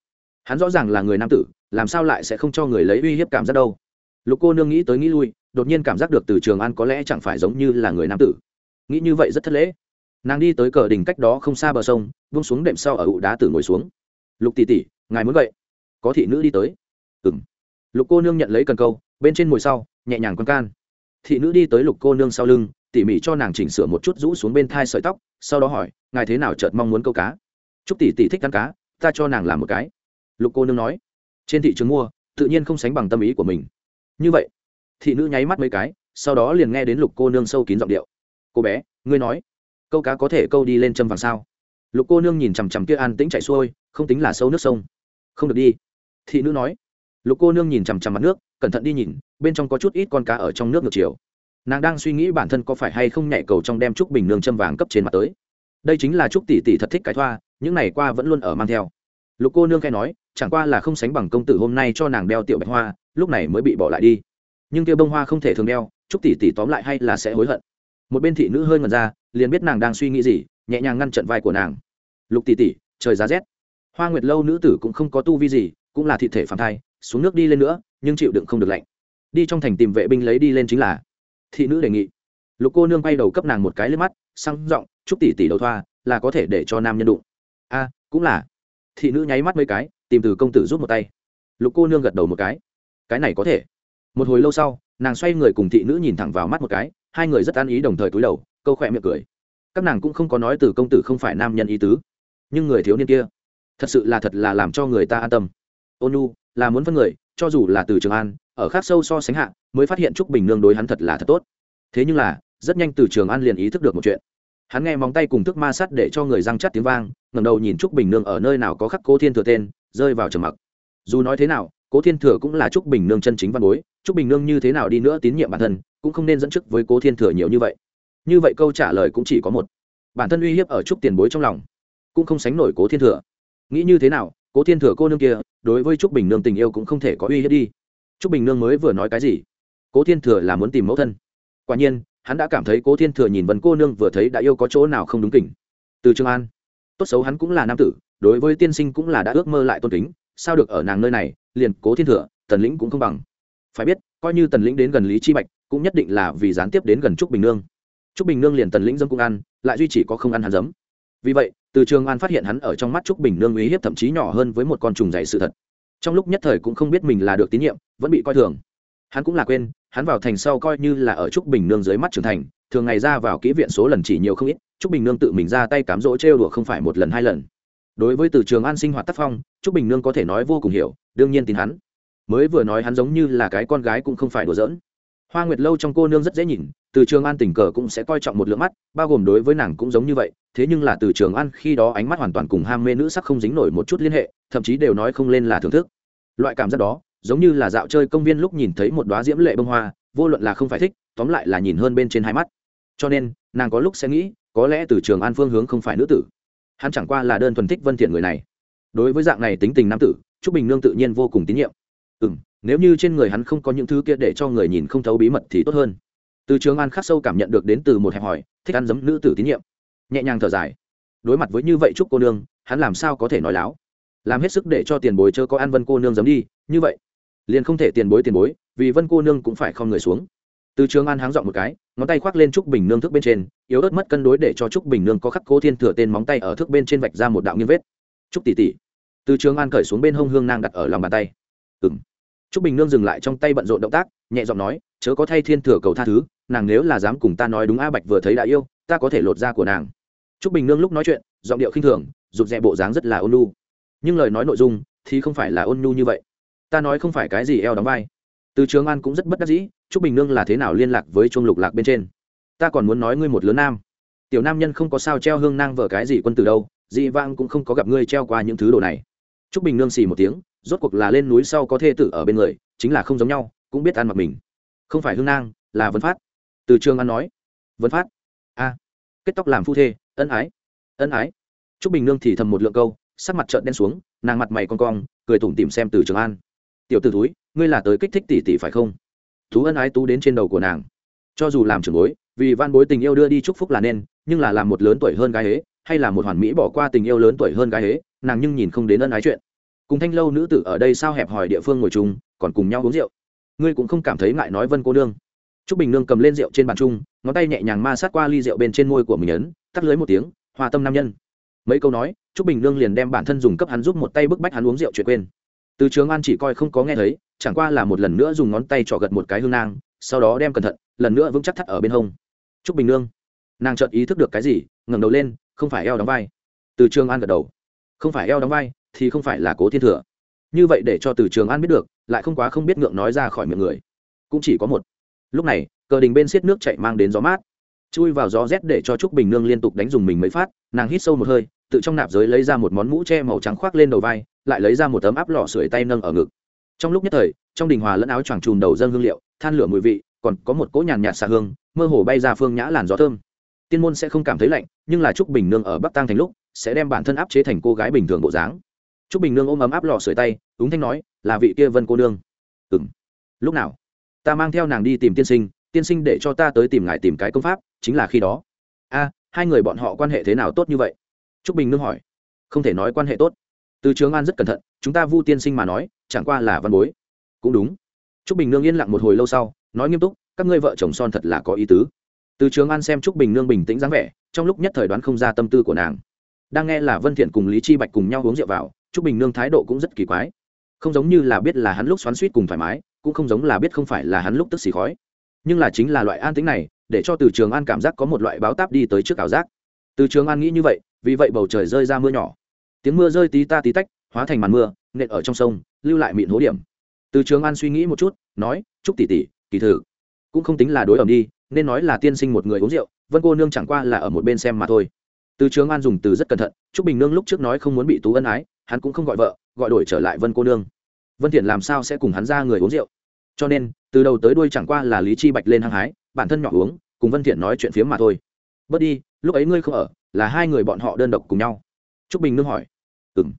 Hắn rõ ràng là người nam tử, làm sao lại sẽ không cho người lấy uy hiếp cảm giác đâu? Lục cô nương nghĩ tới nghĩ lui, đột nhiên cảm giác được từ trường an có lẽ chẳng phải giống như là người nam tử. Nghĩ như vậy rất thất lễ. Nàng đi tới cờ đỉnh cách đó không xa bờ sông vung xuống đệm sau ở ụ đá tử ngồi xuống. Lục tỷ tỷ, ngài muốn vậy có thị nữ đi tới. Ừng lục cô nương nhận lấy cần câu, bên trên mồi sau, nhẹ nhàng con can. Thị nữ đi tới lục cô nương sau lưng tỉ mỉ cho nàng chỉnh sửa một chút rũ xuống bên thai sợi tóc, sau đó hỏi, ngài thế nào chợt mong muốn câu cá? Chúc tỷ tỷ thích ăn cá, ta cho nàng làm một cái. Lục cô nương nói, trên thị trường mua, tự nhiên không sánh bằng tâm ý của mình. Như vậy, thị nữ nháy mắt mấy cái, sau đó liền nghe đến lục cô nương sâu kín giọng điệu. Cô bé, ngươi nói, câu cá có thể câu đi lên châm vàng sao? Lục cô nương nhìn chằm chằm kia an tĩnh chạy xuôi, không tính là sâu nước sông. Không được đi. Thị nữ nói. Lục cô nương nhìn chằm chằm mặt nước, cẩn thận đi nhìn, bên trong có chút ít con cá ở trong nước ngược chiều nàng đang suy nghĩ bản thân có phải hay không nhảy cầu trong đem trúc bình nương châm vàng cấp trên mặt tới. Đây chính là trúc tỷ tỷ thật thích cái thoa, những ngày qua vẫn luôn ở mang theo. Lục cô nương khai nói, chẳng qua là không sánh bằng công tử hôm nay cho nàng đeo tiểu bạch hoa, lúc này mới bị bỏ lại đi. Nhưng kia bông hoa không thể thường đeo chúc tỷ tỷ tóm lại hay là sẽ hối hận. Một bên thị nữ hơi ngần ra, liền biết nàng đang suy nghĩ gì, nhẹ nhàng ngăn trận vai của nàng. Lục tỷ tỷ, trời giá rét. Hoa nguyệt lâu nữ tử cũng không có tu vi gì, cũng là thị thể phàm thai, xuống nước đi lên nữa, nhưng chịu đựng không được lạnh. Đi trong thành tìm vệ binh lấy đi lên chính là thị nữ đề nghị. Lục cô nương quay đầu cấp nàng một cái lên mắt, sang giọng, chúc tỷ tỷ đầu thoa, là có thể để cho nam nhân đụng. A, cũng là. Thị nữ nháy mắt mấy cái, tìm từ công tử rút một tay. Lục cô nương gật đầu một cái. Cái này có thể. Một hồi lâu sau, nàng xoay người cùng thị nữ nhìn thẳng vào mắt một cái, hai người rất an ý đồng thời cúi đầu, câu khỏe miệng cười. Các nàng cũng không có nói từ công tử không phải nam nhân ý tứ, nhưng người thiếu niên kia, thật sự là thật là làm cho người ta an tâm. Ônu là muốn phân người, cho dù là từ trường an ở khác sâu so sánh hạ, mới phát hiện trúc bình nương đối hắn thật là thật tốt. Thế nhưng là, rất nhanh từ trường an liền ý thức được một chuyện. Hắn nghe móng tay cùng thức ma sắt để cho người răng chắt tiếng vang ngầm đầu nhìn trúc bình nương ở nơi nào có khắc cố thiên thừa tên, rơi vào trầm mặc. Dù nói thế nào, cố thiên thừa cũng là trúc bình nương chân chính văn bối, trúc bình nương như thế nào đi nữa tín nhiệm bản thân, cũng không nên dẫn chức với cố thiên thừa nhiều như vậy. Như vậy câu trả lời cũng chỉ có một. Bản thân uy hiếp ở trúc tiền bối trong lòng, cũng không sánh nổi cố thiên thừa. Nghĩ như thế nào, cố thiên thừa cô nương kia, đối với trúc bình nương tình yêu cũng không thể có uy hiếp đi trúc bình nương mới vừa nói cái gì? Cố thiên thừa là muốn tìm mẫu thân. Quả nhiên, hắn đã cảm thấy cố thiên thừa nhìn vân cô nương vừa thấy đã yêu có chỗ nào không đúng kỉnh. Từ trường an. Tốt xấu hắn cũng là nam tử, đối với tiên sinh cũng là đã ước mơ lại tôn kính, sao được ở nàng nơi này, liền cố thiên thừa, tần lĩnh cũng không bằng. Phải biết, coi như tần lĩnh đến gần lý chi bạch, cũng nhất định là vì gián tiếp đến gần trúc bình nương. Trúc bình nương liền tần lĩnh dâm cũng ăn, lại duy chỉ có không ăn hắn dấm. vì vậy, từ trường an phát hiện hắn ở trong mắt trúc bình nương uy hiếp thậm chí nhỏ hơn với một con trùng dạy sự thật trong lúc nhất thời cũng không biết mình là được tín nhiệm, vẫn bị coi thường. Hắn cũng là quên, hắn vào thành sau coi như là ở trúc bình nương dưới mắt trưởng thành, thường ngày ra vào kỹ viện số lần chỉ nhiều không ít, trúc bình nương tự mình ra tay cám dỗ trêu đùa không phải một lần hai lần. Đối với từ trường an sinh hoạt tác phong, trúc bình nương có thể nói vô cùng hiểu, đương nhiên tin hắn. Mới vừa nói hắn giống như là cái con gái cũng không phải đùa giỡn. Hoa nguyệt lâu trong cô nương rất dễ nhìn từ trường an tình cờ cũng sẽ coi trọng một lượng mắt, bao gồm đối với nàng cũng giống như vậy, thế nhưng là từ trường an khi đó ánh mắt hoàn toàn cùng ham mê nữ sắc không dính nổi một chút liên hệ, thậm chí đều nói không lên là thưởng thức. Loại cảm giác đó, giống như là dạo chơi công viên lúc nhìn thấy một đoá diễm lệ bông hoa, vô luận là không phải thích, tóm lại là nhìn hơn bên trên hai mắt. Cho nên, nàng có lúc sẽ nghĩ, có lẽ từ trường an phương hướng không phải nữ tử. Hắn chẳng qua là đơn thuần thích vân thiện người này. Đối với dạng này tính tình nam tử, trúc bình nương tự nhiên vô cùng tín nhiệm. Ừ nếu như trên người hắn không có những thứ kia để cho người nhìn không thấu bí mật thì tốt hơn từ trường an khắc sâu cảm nhận được đến từ một hẹp hỏi, thích ăn giấm nữ tử tín nhiệm. Nhẹ nhàng thở dài. Đối mặt với như vậy trúc cô nương, hắn làm sao có thể nói láo? Làm hết sức để cho tiền bối chớ có an vân cô nương giấm đi, như vậy, liền không thể tiền bối tiền bối, vì vân cô nương cũng phải không người xuống. Từ trường an háng dọn một cái, ngón tay khoác lên trúc bình nương thước bên trên, yếu ớt mất cân đối để cho trúc bình nương có khắc cố thiên thừa tên móng tay ở thước bên trên vạch ra một đạo nghiêng vết. Trúc tỷ tỷ. Từ trường an cởi xuống bên hông hương nang đặt ở lòng bàn tay. Ừng trúc bình nương dừng lại trong tay bận rộn động tác, nhẹ giọng nói, chớ có thay thiên thừa cầu tha thứ nàng nếu là dám cùng ta nói đúng a bạch vừa thấy đã yêu, ta có thể lột da của nàng. Trúc bình nương lúc nói chuyện, giọng điệu khinh thường, rụt rè bộ dáng rất là ôn nhu. Nhưng lời nói nội dung thì không phải là ôn nhu như vậy. Ta nói không phải cái gì eo đóng vai. Từ trường an cũng rất bất đắc dĩ, trúc bình nương là thế nào liên lạc với chuông lục lạc bên trên? Ta còn muốn nói ngươi một lớn nam. Tiểu nam nhân không có sao treo hương nang vở cái gì quân từ đâu, dị vang cũng không có gặp ngươi treo qua những thứ đồ này. Trúc bình nương xì một tiếng, rốt cuộc là lên núi sau có thê tử ở bên người, chính là không giống nhau, cũng biết ăn mặc mình. Không phải hương nang, là vấn phát từ trường an nói vấn phát, a, kết tóc làm phu thê, ân ái ân ái. Trúc bình nương thì thầm một lượng câu, sắc mặt trợn đen xuống, nàng mặt mày con cong, cười tủm tỉm xem từ trường an tiểu t ử túi ngươi là tới kích thích tỷ tỷ phải không? Thú ân ái tú đến trên đầu của nàng. Cho dù làm trường bối, vì van bối tình yêu đưa đi chúc phúc là nên, nhưng là làm một lớn tuổi hơn gái ấy hay là một hoàn mỹ bỏ qua tình yêu lớn tuổi hơn gái ấy nàng nhưng nhìn không đến ân ái chuyện. Cùng thanh lâu nữ tử ở đây sao hẹp hòi địa phương ngồi chung, còn cùng nhau uống rượu. Ngươi cũng không cảm thấy ngại nói vân cô nương t r ú c bình nương cầm lên rượu trên bàn chung, ngón tay nhẹ nhàng ma sát qua ly rượu bên trên môi của mình ấn, tắt lưới một tiếng hòa tâm nam nhân. Mấy câu nói t r ú c bình nương liền đem bản thân dùng cấp hắn giúp một tay bức bách hắn uống rượu chuyện quên. Từ trường an chỉ coi không có nghe thấy, chẳng qua là một lần nữa dùng ngón tay trỏ gật một cái hương nang, sau đó đem cẩn thận, lần nữa vững chắc thắt ở bên hông. T r ú c bình nương, nàng chợt ý thức được cái gì, ngẩng đầu lên, không phải eo đóng vai. Từ trường an gật đầu, không phải eo đóng vai, thì không phải là cố thiên thừa. Như vậy để cho từ trường an biết được, lại không quá không biết ngượng nói ra khỏi miệng người. Cũng chỉ có một lúc này, cờ đình bên xiết nước chạy mang đến gió mát. Chui vào gió rét để cho trúc bình nương liên tục đánh dùng mình mấy phát, nàng hít sâu một hơi, tự trong nạp giới lấy ra một món mũ tre màu trắng khoác lên đầu vai, lại lấy ra một tấm áp lọ sưởi tay nâng ở ngực. Trong lúc nhất thời, trong đình hòa lẫn áo choàng trùm đầu dân hương liệu, than lửa mùi vị, còn có một cỗ nhàn nhạt xạ hương, mơ hồ bay ra phương nhã làn gió thơm. Tiên môn sẽ không cảm thấy lạnh, nhưng là trúc bình nương ở bắc tăng thành lúc, sẽ đem bản thân áp chế thành cô gái bình thường bộ dáng. Trúc bình nương ôm ấm áp lọ sưởi tay ứng thanh nói, là vị kia vân cô nương. Ừ lúc nào? Ta mang theo nàng đi tìm tiên sinh tiên sinh để cho ta tới tìm ngài tìm cái công pháp, chính là khi đó. A, hai người bọn họ quan hệ thế nào tốt như vậy? Trúc bình nương hỏi. Không thể nói quan hệ tốt. Từ trường an rất cẩn thận, chúng ta vu tiên sinh mà nói, chẳng qua là văn bối. Cũng đúng. T r ú c bình nương yên lặng một hồi lâu sau, nói nghiêm túc, các ngươi vợ chồng son thật là có ý tứ. Từ trường an xem t r ú c bình nương bình tĩnh dáng vẻ, trong lúc nhất thời đoán không ra tâm tư của nàng. Đang nghe là vân thiện cùng lý chi bạch cùng nhau uống rượu vào t r ú c bình nương thái độ cũng rất kỳ quái. Không giống như là biết là hắn lúc xoắn suýt cùng thoải mái cũng không giống là biết không phải là hắn lúc tức xì khói. Nhưng là chính là loại an tính này, để cho từ trường an cảm giác có một loại báo táp đi tới trước ảo giác. Từ trường an nghĩ như vậy, vì vậy bầu trời rơi ra mưa nhỏ. Tiếng mưa rơi tí ta tí tách, hóa thành màn mưa, nện ở trong sông, lưu lại mịn hố điểm. Từ trường an suy nghĩ một chút, nói, chúc tỷ tỷ, kỳ thử. Cũng không tính là đối ẩm đi, nên nói là tiên sinh một người uống rượu, vân cô nương chẳng qua là ở một bên xem mà thôi. Từ trường an dùng từ rất cẩn thận chúc bình nương lúc trước nói không muốn bị tú ân ái, hắn cũng không gọi vợ, gọi đổi trở lại vân cô nương. Vân thiện làm sao sẽ cùng hắn ra người uống rượu? Cho nên, từ đầu tới đuôi chẳng qua là lý chi bạch lên hăng hái, bản thân nhỏ uống, cùng vân thiện nói chuyện phiếm mà thôi. Bớt đi, lúc ấy ngươi không ở, là hai người bọn họ đơn độc cùng nhau. Trúc bình nương hỏi. Ừm.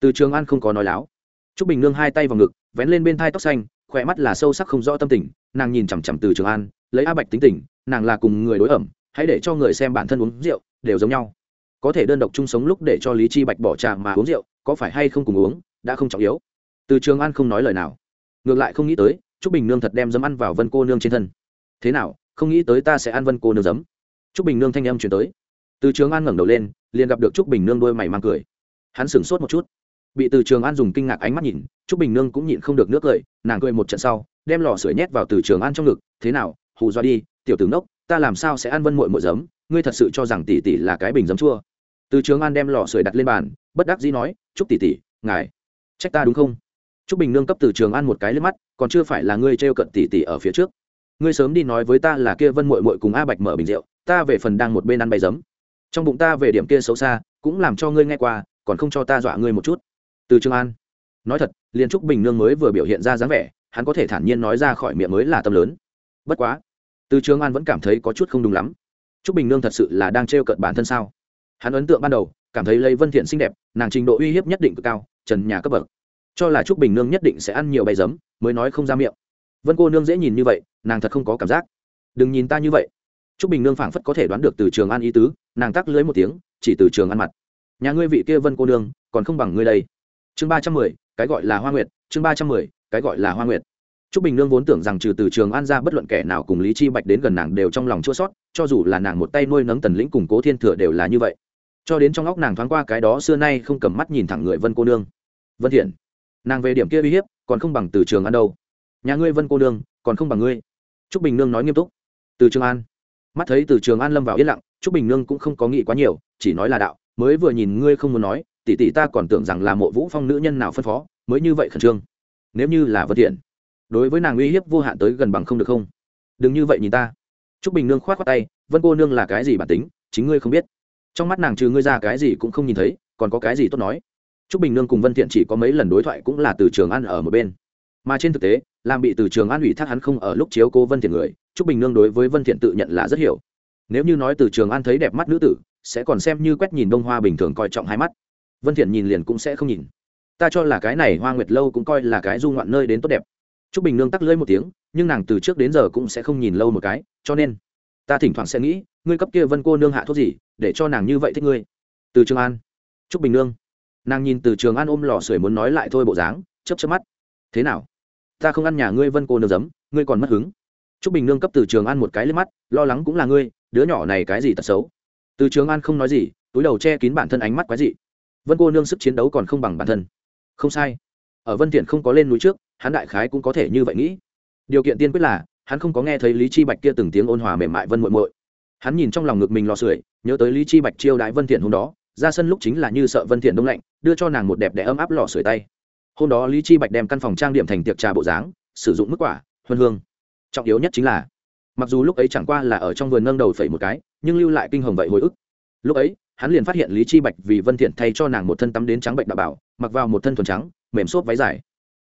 Từ trường an không có nói láo. Trúc bình nương hai tay vào ngực, vén lên bên thai tóc xanh, khỏe mắt là sâu sắc không rõ tâm tình, nàng nhìn chằm chằm từ trường an, lấy a bạch tính tình, nàng là cùng người đối ẩm, hãy để cho người xem bản thân uống rượu, đều giống nhau. Có thể đơn độc chung sống lúc để cho lý chi bạch bỏ trà mà uống rượu, có phải hay không cùng uống, đã không trọng yếu. Từ trường an không nói lời nào. Ngược lại không nghĩ tới trúc bình nương thật đem dấm ăn vào vân cô nương trên thân. Thế nào, không nghĩ tới ta sẽ ăn vân cô nương giấm? Trúc bình nương thanh âm chuyển tới. Từ trường an ngẩng đầu lên, liền gặp được trúc bình nương đôi mày mang cười. Hắn sửng sốt một chút. Bị từ trường an dùng kinh ngạc ánh mắt nhìn, trúc bình nương cũng nhịn không được nước cười, nàng cười một trận sau, đem lò sưởi nhét vào từ trường an trong ngực. Thế nào, hù do đi, tiểu tướng đốc ta làm sao sẽ ăn vân mội mội giấm? Ngươi thật sự cho rằng tỷ tỷ là cái bình giấm chua? Từ trường an đem lò sưởi đặt lên bàn, bất đắc dĩ nói chúc tỷ tỷ, ngài, trách ta đúng không? Chúc bình nương cấp từ trường an một cái lên mắt, còn chưa phải là ngươi treo cận tỷ tỷ ở phía trước. Ngươi sớm đi nói với ta là kia vân mội mội cùng a bạch mở bình rượu, ta về phần đang một bên ăn bay giấm. Trong bụng ta về điểm kia xấu xa, cũng làm cho ngươi nghe qua, còn không cho ta dọa ngươi một chút. Từ trường an nói thật, liền trúc bình nương mới vừa biểu hiện ra dáng vẻ, hắn có thể thản nhiên nói ra khỏi miệng mới là tâm lớn. Bất quá, từ trường an vẫn cảm thấy có chút không đúng lắm. Trúc bình nương thật sự là đang treo cận bản thân sao? Hắn ấn tượng ban đầu, cảm thấy lấy vân thiện xinh đẹp, nàng trình độ uy hiếp nhất định cực cao, trần nhà cấp bậc cho là trúc bình nương nhất định sẽ ăn nhiều bay giấm mới nói không ra miệng. Vân cô nương dễ nhìn như vậy nàng thật không có cảm giác. Đừng nhìn ta như vậy. Trúc bình nương phảng phất có thể đoán được từ trường an ý tứ nàng tắc lưới một tiếng chỉ từ trường ăn mặt. Nhà ngươi vị kia vân cô nương còn không bằng ngươi đây. Chương ba trăm mười cái gọi là hoa nguyệt chương ba trăm mười cái gọi là hoa nguyệt. Trúc Bình Nương vốn tưởng rằng trừ từ Trường An ra bất luận kẻ nào cùng Lý Chi Bạch đến gần nàng đều trong lòng chua sót, cho dù là nàng một tay nuôi nấng Tần Lĩnh cùng Cố Thiên Thừa đều là như vậy. Cho đến trong óc nàng thoáng qua cái đó xưa nay không cầm mắt nhìn thẳng người Vân cô nương. Vân Thiện, nàng về điểm kia uy hiếp, còn không bằng từ Trường An đâu. Nhà ngươi Vân cô nương, còn không bằng ngươi. Trúc Bình Nương nói nghiêm túc. Từ Trường An, mắt thấy từ Trường An lâm vào yên lặng, Trúc Bình Nương cũng không có nghĩ quá nhiều, chỉ nói là đạo, mới vừa nhìn ngươi không muốn nói, tỷ tỷ ta còn tưởng rằng là Mộ Vũ Phong nữ nhân nào phân phó, mới như vậy khẩn trương. Nếu như là vật Thiện, đối với nàng uy hiếp vô hạn tới gần bằng không được không đừng như vậy nhìn ta t r ú c bình nương k h o á t khoác tay vân cô nương là cái gì bản tính chính ngươi không biết trong mắt nàng trừ ngươi ra cái gì cũng không nhìn thấy còn có cái gì tốt nói Trúc bình nương cùng vân thiện chỉ có mấy lần đối thoại cũng là từ trường An ở một bên. Mà trên thực tế làm bị từ trường an ủy thác hắn không ở lúc chiếu cô vân thiện người Trúc bình nương đối với vân thiện tự nhận là rất hiểu. Nếu như nói từ trường an thấy đẹp mắt nữ tử sẽ còn xem như quét nhìn đông hoa bình thường coi trọng hai mắt. Vân thiện nhìn liền cũng sẽ không nhìn. Ta cho là cái này hoa nguyệt lâu cũng coi là cái du ngoạn nơi đến tốt đẹp. Trúc Bình Nương tắc lưỡi một tiếng, nhưng nàng từ trước đến giờ cũng sẽ không nhìn lâu một cái, cho nên ta thỉnh thoảng sẽ nghĩ, ngươi cấp kia Vân cô nương hạ thuốc gì, để cho nàng như vậy thích ngươi. Từ Trường An, Trúc Bình Nương, nàng nhìn Từ Trường An ôm lò sưởi muốn nói lại thôi bộ dáng, chớp chớp mắt. Thế nào? Ta không ăn nhà ngươi Vân cô nương giấm, ngươi còn mất hứng. Trúc Bình Nương cấp Từ Trường An một cái lên mắt, lo lắng cũng là ngươi, đứa nhỏ này cái gì tật xấu. Từ Trường An không nói gì, túi đầu che kín bản thân ánh mắt quái dị. Vân cô nương sức chiến đấu còn không bằng bản thân. Không sai. Ở Vân thiện không có lên núi trước, hắn đại khái cũng có thể như vậy nghĩ điều kiện tiên quyết là hắn không có nghe thấy lý chi bạch kia từng tiếng ôn hòa mềm mại vân muội muội hắn nhìn trong lòng ngực mình lò sưởi nhớ tới lý chi bạch chiêu đãi vân thiện hôm đó ra sân lúc chính là như sợ vân thiện đông lạnh, đưa cho nàng một đẹp đẽ ấm áp lò sưởi tay. Hôm đó lý chi bạch đem căn phòng trang điểm thành tiệc trà bộ dáng, sử dụng mức quả, huân hương. Trọng yếu nhất chính là, mặc dù lúc ấy chẳng qua là ở trong vườn nâng đầu phẩy một cái, nhưng lưu lại kinh hồng vậy hồi ức. Lúc ấy, hắn liền phát hiện lý chi bạch vì vân thiện thay cho nàng một thân tắm đến trắng bệnh đạo bảo, mặc vào một thân thuần trắng, mềm xốp váy dài.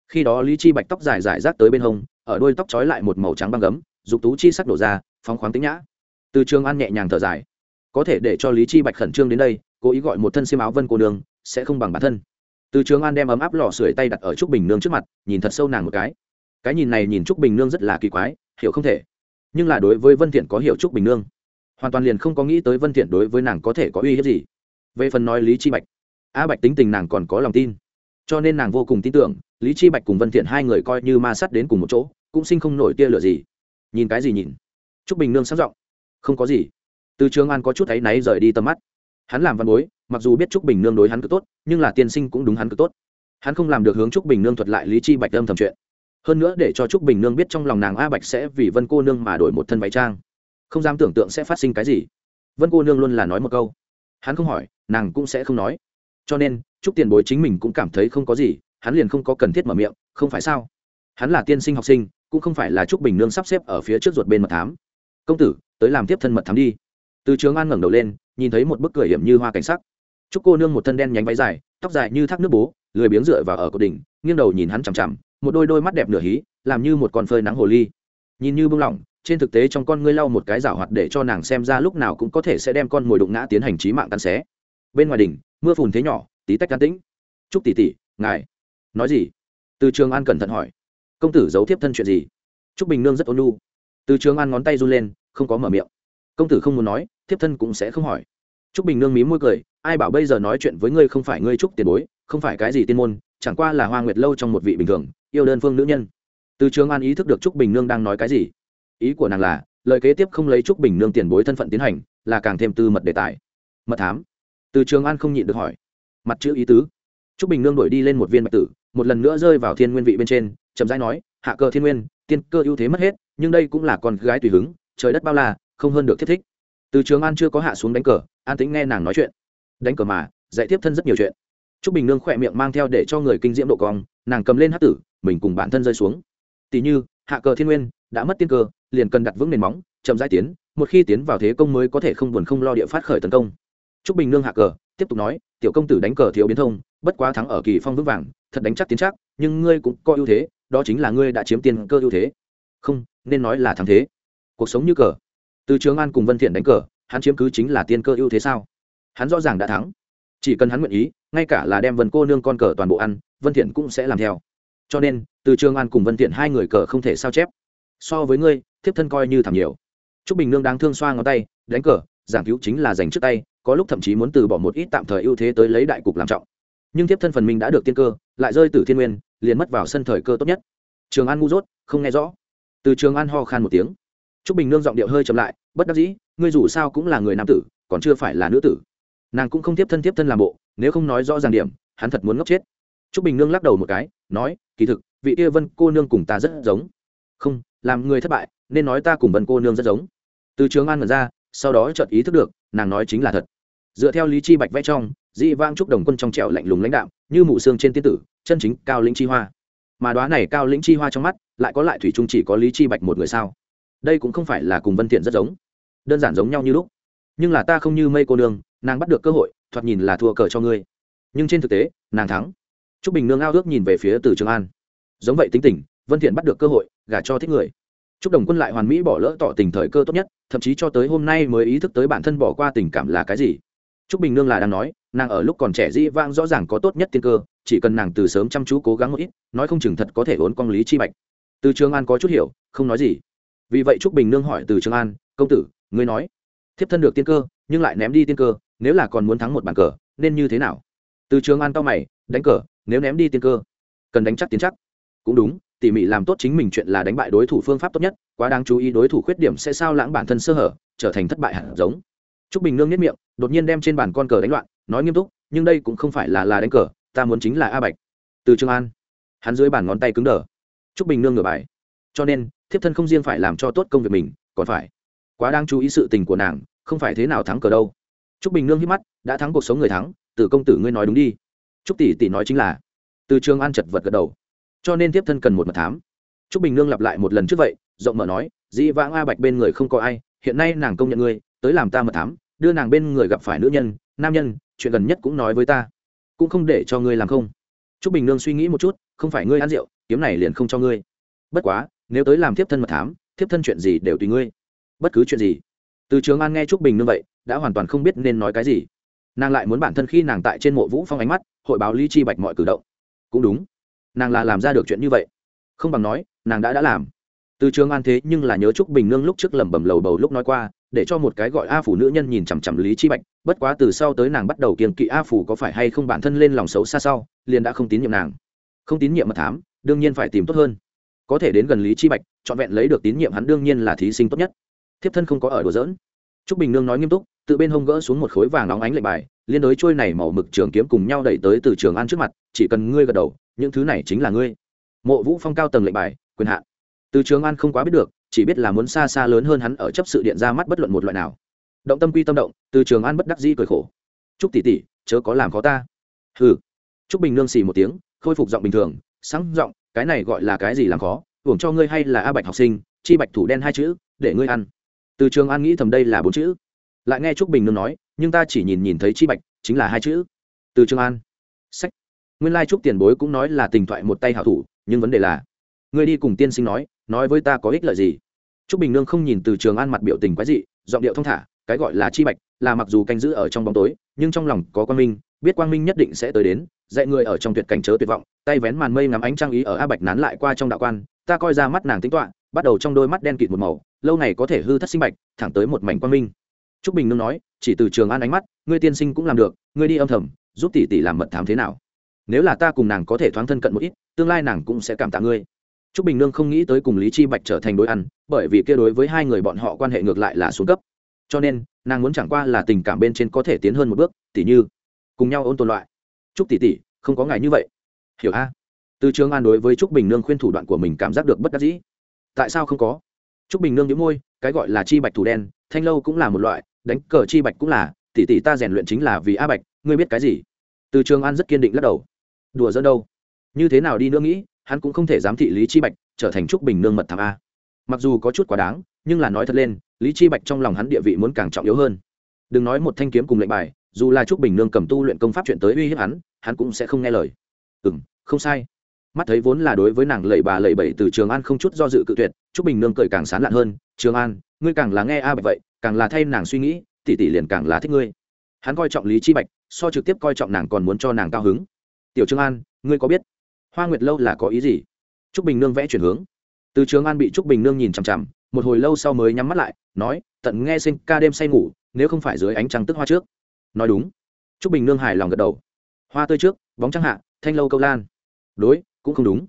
Khi đó lý chi bạch tóc dài dài rác tới bên hông, ở đuôi tóc trói lại một màu trắng băng gấm, dục tú chi sắc đổ ra, phóng khoáng tính nhã. Từ trường an nhẹ nhàng thở dài. Có thể để cho lý chi bạch khẩn trương đến đây cố ý gọi một thân xiêm áo vân cô nương, sẽ không bằng bản thân. Từ trường an đem ấm áp lò sưởi tay đặt ở trúc bình nương trước mặt, nhìn thật sâu nàng một cái. Cái nhìn này nhìn trúc bình nương rất là kỳ quái, hiểu không thể. Nhưng là đối với vân thiện có hiểu trúc bình nương. Hoàn toàn liền không có nghĩ tới vân thiện đối với nàng có thể có uy hiếp gì. Về phần nói lý chi bạch, a bạch tính tình nàng còn có lòng tin. Cho nên nàng vô cùng tin tưởng, lý chi bạch cùng vân thiện hai người coi như ma sát đến cùng một chỗ, cũng sinh không nổi tia lửa gì. Nhìn cái gì nhìn? Trúc bình nương sáng giọng. Không có gì. Từ trường an có chút thấy náy rời đi tầm mắt hắn làm văn bối, mặc dù biết trúc bình nương đối hắn cứ tốt, nhưng là tiên sinh cũng đúng hắn cứ tốt. Hắn không làm được hướng trúc bình nương thuật lại lý chi bạch âm thầm chuyện. Hơn nữa để cho trúc bình nương biết trong lòng nàng a bạch sẽ vì vân cô nương mà đổi một thân váy trang. Không dám tưởng tượng sẽ phát sinh cái gì. Vân cô nương luôn là nói một câu. Hắn không hỏi, nàng cũng sẽ không nói. Cho nên, trúc tiền bối chính mình cũng cảm thấy không có gì, hắn liền không có cần thiết mở miệng, không phải sao? Hắn là tiên sinh học sinh, cũng không phải là trúc bình nương sắp xếp ở phía trước ruột bên mật thám. Công tử, tới làm tiếp thân mật thám đi. Từ trường an ngẩng đầu lên nhìn thấy một bức cười hiểm như hoa cảnh sắc. Trúc cô nương một thân đen nhánh váy dài, tóc dài như thác nước bố, lười biếng dựa vào ở cột đỉnh, nghiêng đầu nhìn hắn chằm chằm, một đôi đôi mắt đẹp nửa hí, làm như một con phơi nắng hồ ly. Nhìn như bưng lỏng, trên thực tế trong con ngươi lau một cái rào hoạt để cho nàng xem ra lúc nào cũng có thể sẽ đem con ngồi đụng ngã tiến hành trí mạng tan xé. Bên ngoài đỉnh, mưa phùn thế nhỏ, tí tách can tĩnh. Chúc tỷ tỷ, ngài. Nói gì? Từ trường an cẩn thận hỏi. Công tử giấu tiếp thân chuyện gì? Trúc bình nương rất ôn nhu. Từ trường an ngón tay run lên, không có mở miệng. Công tử không muốn nói tiếp thân cũng sẽ không hỏi. Trúc bình nương mí môi cười, ai bảo bây giờ nói chuyện với ngươi không phải ngươi trúc tiền bối, không phải cái gì tiên môn, chẳng qua là hoa nguyệt lâu trong một vị bình thường, yêu đơn phương nữ nhân. Từ trường an ý thức được trúc bình nương đang nói cái gì. Ý của nàng là, lời kế tiếp không lấy trúc bình nương tiền bối thân phận tiến hành, là càng thêm tư mật đề tài. Mật thám. Từ trường an không nhịn được hỏi. Mặt chữ ý tứ. Trúc bình nương đổi đi lên một viên bạch tử, một lần nữa rơi vào thiên nguyên vị bên trên, chậm rãi nói, hạ cơ thiên nguyên, tiên cơ ưu thế mất hết, nhưng đây cũng là con gái tùy hứng, trời đất bao la, không hơn được thiết thích từ trường an chưa có hạ xuống đánh cờ, an tính nghe nàng nói chuyện. Đánh cờ mà, dạy tiếp thân rất nhiều chuyện. T r ú c bình nương khỏe miệng mang theo để cho người kinh diễm độ cong, nàng cầm lên hát tử, mình cùng bản thân rơi xuống. Tỷ như, hạ cờ thiên nguyên, đã mất tiên cơ, liền cần đặt vững nền móng, chậm giải tiến, một khi tiến vào thế công mới có thể không buồn không lo địa phát khởi tấn công. T r ú c bình nương hạ cờ, tiếp tục nói, tiểu công tử đánh cờ thiếu biến thông, bất quá thắng ở kỳ phong vững vàng, thật đánh chắc tiến chắc, nhưng ngươi cũng có ưu thế, đó chính là ngươi đã chiếm tiền cơ ưu thế. Không, nên nói là thắng thế. Cuộc sống như cờ từ trường an cùng vân thiện đánh cờ, hắn chiếm cứ chính là tiên cơ ưu thế sao? Hắn rõ ràng đã thắng. Chỉ cần hắn nguyện ý, ngay cả là đem vân cô nương con cờ toàn bộ ăn, vân thiện cũng sẽ làm theo. Cho nên, từ trường an cùng vân thiện hai người cờ không thể sao chép. So với ngươi, thiếp thân coi như thảm nhiều. Trúc bình nương đáng thương xoa ngón tay, đánh cờ, giảng cứu chính là giành trước tay, có lúc thậm chí muốn từ bỏ một ít tạm thời ưu thế tới lấy đại cục làm trọng. Nhưng thiếp thân phần mình đã được tiên cơ, lại rơi từ thiên nguyên, liền mất vào sân thời cơ tốt nhất. Trường an ngu dốt, không nghe rõ. Từ trường an ho khan một tiếng trúc bình nương giọng điệu hơi chậm lại, bất đắc dĩ, ngươi dù sao cũng là người nam tử, còn chưa phải là nữ tử. Nàng cũng không tiếp thân tiếp thân làm bộ, nếu không nói rõ ràng điểm, hắn thật muốn ngốc chết. T r ú c bình nương lắc đầu một cái, nói, kỳ thực, vị kia vân cô nương cùng ta rất giống. Không, làm người thất bại, nên nói ta cùng vân cô nương rất giống. Từ trường an mở ra, sau đó chợt ý thức được, nàng nói chính là thật. Dựa theo lý chi bạch vẽ trong, dị vang trúc đồng quân trong trẻo lạnh lùng lãnh đạm, như mụ xương trên tiên tử, chân chính cao lĩnh chi hoa. Mà đoá này cao lĩnh chi hoa trong mắt, lại có lại thủy trung chỉ có lý chi bạch một người sao? Đây cũng không phải là cùng vân thiện rất giống đơn giản giống nhau như lúc nhưng là ta không như mây cô nương nàng bắt được cơ hội thoạt nhìn là thua cờ cho ngươi nhưng trên thực tế nàng thắng Trúc bình nương ao ước nhìn về phía từ trường an giống vậy tính tình vân thiện bắt được cơ hội gả cho thích người Trúc đồng quân lại hoàn mỹ bỏ lỡ tỏ tình thời cơ tốt nhất thậm chí cho tới hôm nay mới ý thức tới bản thân bỏ qua tình cảm là cái gì Trúc bình nương là đang nói nàng ở lúc còn trẻ dĩ vang rõ ràng có tốt nhất tiên cơ chỉ cần nàng từ sớm chăm chú cố gắng một ít nói không chừng thật có thể uốn con lý chi bạch từ trường an có chút hiểu không nói gì vì vậy trúc bình nương hỏi từ trường an, công tử, ngươi nói, thiếp thân được tiên cơ, nhưng lại ném đi tiên cơ, nếu là còn muốn thắng một bàn cờ, nên như thế nào? Từ trường an to mày, đánh cờ, nếu ném đi tiên cơ, cần đánh chắc tiến chắc. Cũng đúng, tỉ mỉ làm tốt chính mình chuyện là đánh bại đối thủ phương pháp tốt nhất, quá đáng chú ý đối thủ khuyết điểm sẽ sao lãng bản thân sơ hở, trở thành thất bại hẳn giống. Trúc bình nương nhất miệng, đột nhiên đem trên bàn con cờ đánh loạn, nói nghiêm túc, nhưng đây cũng không phải là là đánh cờ, ta muốn chính là a bạch. Từ trường an, hắn dưới bàn ngón tay cứng đờ. Trúc bình nương ngửa bài. Cho nên thiếp thân không riêng phải làm cho tốt công việc mình, còn phải quá đang chú ý sự tình của nàng, không phải thế nào thắng cờ đâu. T r ú c bình nương hít mắt, đã thắng cuộc sống người thắng, từ công tử ngươi nói đúng đi. T r ú c tỷ tỷ nói chính là, từ trường an chật vật gật đầu. Cho nên tiếp thân cần một mật thám. T r ú c bình nương lặp lại một lần trước vậy, rộng mở nói, dĩ vãng a bạch bên người không có ai, hiện nay nàng công nhận ngươi, tới làm ta mật thám, đưa nàng bên người gặp phải nữ nhân, nam nhân, chuyện gần nhất cũng nói với ta. Cũng không để cho ngươi làm không. T r ú c bình nương suy nghĩ một chút, không phải ngươi ăn rượu, kiếm này liền không cho ngươi. Bất quá nếu tới làm tiếp thân mật thám tiếp thân chuyện gì đều tùy ngươi. Bất cứ chuyện gì. Từ trường an nghe trúc bình như vậy, đã hoàn toàn không biết nên nói cái gì. Nàng lại muốn bản thân khi nàng tại trên mộ vũ phong ánh mắt, hội báo lý chi bạch mọi cử động. Cũng đúng. Nàng là làm ra được chuyện như vậy. Không bằng nói, nàng đã đã làm. Từ trường an thế nhưng là nhớ trúc bình nương lúc trước lẩm bẩm lầu bầu lúc nói qua, để cho một cái gọi a phủ nữ nhân nhìn chằm chằm lý chi bạch, bất quá từ sau tới nàng bắt đầu kiêng kỵ a phủ có phải hay không bản thân lên lòng xấu xa sau, liền đã không tín nhiệm nàng. Không tín nhiệm mật thám, đương nhiên phải tìm tốt hơn có thể đến gần lý chi bạch, trọn vẹn lấy được tín nhiệm hắn đương nhiên là thí sinh tốt nhất. Thiếp thân không có ở đùa giỡn. Trúc bình nương nói nghiêm túc, tự bên hông gỡ xuống một khối vàng nóng ánh lệnh bài, liên đối trôi này màu mực trường kiếm cùng nhau đẩy tới từ trường an trước mặt, chỉ cần ngươi gật đầu, những thứ này chính là ngươi. Mộ vũ phong cao tầng lệnh bài, quyền hạn. Từ trường an không quá biết được, chỉ biết là muốn xa xa lớn hơn hắn ở chấp sự điện ra mắt bất luận một loại nào. Động tâm quy tâm động, từ trường an bất đắc dĩ cười khổ. Trúc tỷ tỷ, chớ có làm khó ta. Hừ. Trúc bình nương xì một tiếng, khôi phục giọng bình thường, sáng giọng cái này gọi là cái gì làm khó, hưởng cho ngươi hay là a bạch học sinh, chi bạch thủ đen hai chữ, để ngươi ăn. Từ trường an nghĩ thầm đây là bốn chữ. Lại nghe trúc bình nương nói, nhưng ta chỉ nhìn nhìn thấy chi bạch, chính là hai chữ. Từ trường an. Sách. Nguyên lai trúc tiền bối cũng nói là tình thoại một tay hảo thủ, nhưng vấn đề là, ngươi đi cùng tiên sinh nói nói với ta có ích lợi gì? Trúc bình nương không nhìn từ trường an mặt biểu tình quái dị, giọng điệu thông thả, cái gọi là chi bạch, là mặc dù canh giữ ở trong bóng tối, nhưng trong lòng có quang minh, biết quang minh nhất định sẽ tới đến dạy người ở trong tuyệt cảnh chớ tuyệt vọng, tay vén màn mây ngắm ánh trăng ý ở a bạch nán lại qua trong đạo quan, ta coi ra mắt nàng tính toạ bắt đầu trong đôi mắt đen kịt một màu, lâu này có thể hư thất sinh bạch, thẳng tới một mảnh quang minh. Trúc bình nương nói, chỉ từ trường an ánh mắt, ngươi tiên sinh cũng làm được, ngươi đi âm thầm, giúp tỷ tỷ làm mật thám thế nào? Nếu là ta cùng nàng có thể thoáng thân cận một ít, tương lai nàng cũng sẽ cảm tạ ngươi. Trúc bình nương không nghĩ tới cùng lý chi bạch trở thành đối ăn, bởi vì kia đối với hai người bọn họ quan hệ ngược lại là xuống cấp. Cho nên, nàng muốn chẳng qua là tình cảm bên trên có thể tiến hơn một bước, tỉ như, cùng nhau ôn tồn loại trúc tỷ tỷ, không có ngài như vậy. Hiểu a. Từ trường an đối với trúc bình nương khuyên thủ đoạn của mình cảm giác được bất đắc dĩ. Tại sao không có? Trúc bình nương nhíu môi, cái gọi là chi bạch thủ đen, thanh lâu cũng là một loại, đánh cờ chi bạch cũng là, tỷ tỷ ta rèn luyện chính là vì a bạch, ngươi biết cái gì? Từ trường an rất kiên định lắc đầu. Đùa dẫn đâu? Như thế nào đi nữa nghĩ, hắn cũng không thể dám thị lý chi bạch, trở thành trúc bình nương mật thảm a. Mặc dù có chút quá đáng, nhưng là nói thật lên, lý chi bạch trong lòng hắn địa vị muốn càng trọng yếu hơn. Đừng nói một thanh kiếm cùng lệnh bài, dù là trúc bình nương cầm tu luyện công pháp chuyện tới uy hiếp hắn hắn cũng sẽ không nghe lời. Ừ m không sai. Mắt thấy vốn là đối với nàng lẩy bà lẩy bẩy từ trường an không chút do dự cự tuyệt, trúc bình nương cười càng sán lạn hơn, trường an, ngươi càng là nghe a bạch vậy, càng là thay nàng suy nghĩ, tỷ tỷ liền càng là thích ngươi. Hắn coi trọng lý chi bạch, so trực tiếp coi trọng nàng còn muốn cho nàng cao hứng. Tiểu trường an, ngươi có biết hoa nguyệt lâu là có ý gì? Trúc bình nương vẽ chuyển hướng. Từ trường an bị trúc bình nương nhìn chằm chằm, một hồi lâu sau mới nhắm mắt lại, nói, tận nghe sinh ca đêm say ngủ, nếu không phải dưới ánh trăng tức hoa trước. Nói đúng. Trúc bình nương hài lòng gật đầu hoa tươi trước bóng trăng hạ thanh lâu câu lan. Đối cũng không đúng.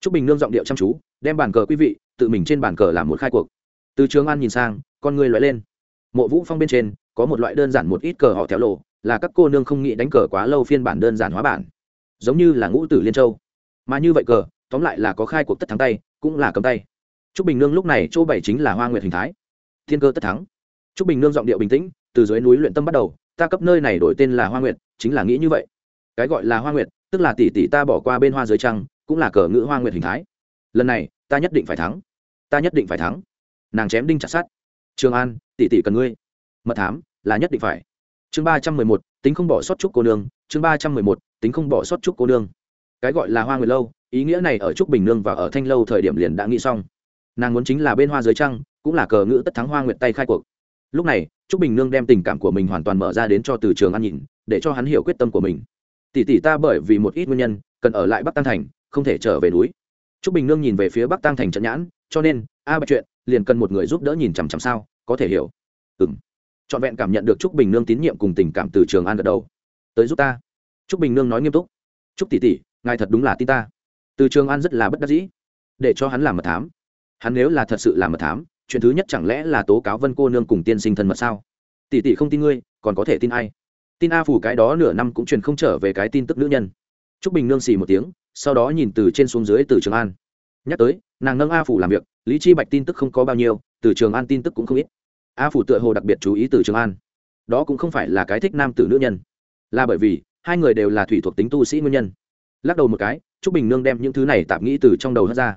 Trúc bình nương giọng điệu chăm chú đem bàn cờ quý vị tự mình trên bàn cờ làm một khai cuộc. Từ trường an nhìn sang con người loại lên. Mộ vũ phong bên trên có một loại đơn giản một ít cờ họ theo lộ là các cô nương không nghĩ đánh cờ quá lâu phiên bản đơn giản hóa bản. Giống như là ngũ tử liên châu. Mà như vậy cờ tóm lại là có khai cuộc tất thắng tay cũng là cầm tay. Trúc Bình Nương lúc này chỗ bảy chính là Hoa Nguyệt hình thái. Thiên cơ tất thắng. Trúc Bình Nương giọng điệu bình tĩnh, từ dưới núi luyện tâm bắt đầu, ta cấp nơi này đổi tên là Hoa Nguyệt, chính là nghĩ như vậy. Cái gọi là Hoa Nguyệt, tức là tỷ tỷ ta bỏ qua bên hoa dưới trăng, cũng là cờ ngữ Hoa Nguyệt hình thái. Lần này, ta nhất định phải thắng. Ta nhất định phải thắng. Nàng chém đinh chặt sắt. Trường An, tỷ tỷ cần ngươi. Mật thám, là nhất định phải. Chương ba trăm mười một, tính không bỏ sót chúc cô nương, chương ba trăm mười một, tính không bỏ sót chúc cô nương. Cái gọi là Hoa Nguyệt lâu, ý nghĩa này ở Trúc Bình Nương và ở Thanh lâu thời điểm liền đã nghĩ xong nàng muốn chính là bên hoa dưới trăng cũng là cờ ngữ tất thắng hoa nguyệt tay khai cuộc lúc này trúc bình nương đem tình cảm của mình hoàn toàn mở ra đến cho từ trường an nhìn để cho hắn hiểu quyết tâm của mình tỷ tỷ ta bởi vì một ít nguyên nhân, cần ở lại bắc tăng thành, không thể trở về núi. Trúc bình nương nhìn về phía bắc tăng thành trận nhãn, cho nên, a bạch chuyện, liền cần một người giúp đỡ nhìn chằm chằm sao, có thể hiểu. Ừng trọn vẹn cảm nhận được Trúc bình nương tín nhiệm cùng tình cảm từ trường an gật đầu. Tới giúp ta. Trúc bình nương nói nghiêm túc. Trúc tỷ tỷ, ngài thật đúng là tin ta. Từ trường an rất là bất đắc dĩ. Để cho hắn làm mật thám. Hắn nếu là thật sự làm mật thám, chuyện thứ nhất chẳng lẽ là tố cáo vân cô nương cùng tiên sinh thân mật sao? Tỷ tỷ không tin ngươi, còn có thể tin ai? Tin a phủ cái đó nửa năm cũng truyền không trở về cái tin tức nữ nhân. T r ú c bình nương xì một tiếng, sau đó nhìn từ trên xuống dưới từ trường an. Nhắc tới, nàng nâng a phủ làm việc, lý chi bạch tin tức không có bao nhiêu, từ trường an tin tức cũng không ít. A phủ tựa hồ đặc biệt chú ý từ trường an. Đó cũng không phải là cái thích nam tử nữ nhân. Là bởi vì, hai người đều là thủy thuộc tính tu sĩ nguyên nhân. Lắc đầu một cái t r ú c bình nương đem những thứ này tạm nghĩ từ trong đầu hất ra.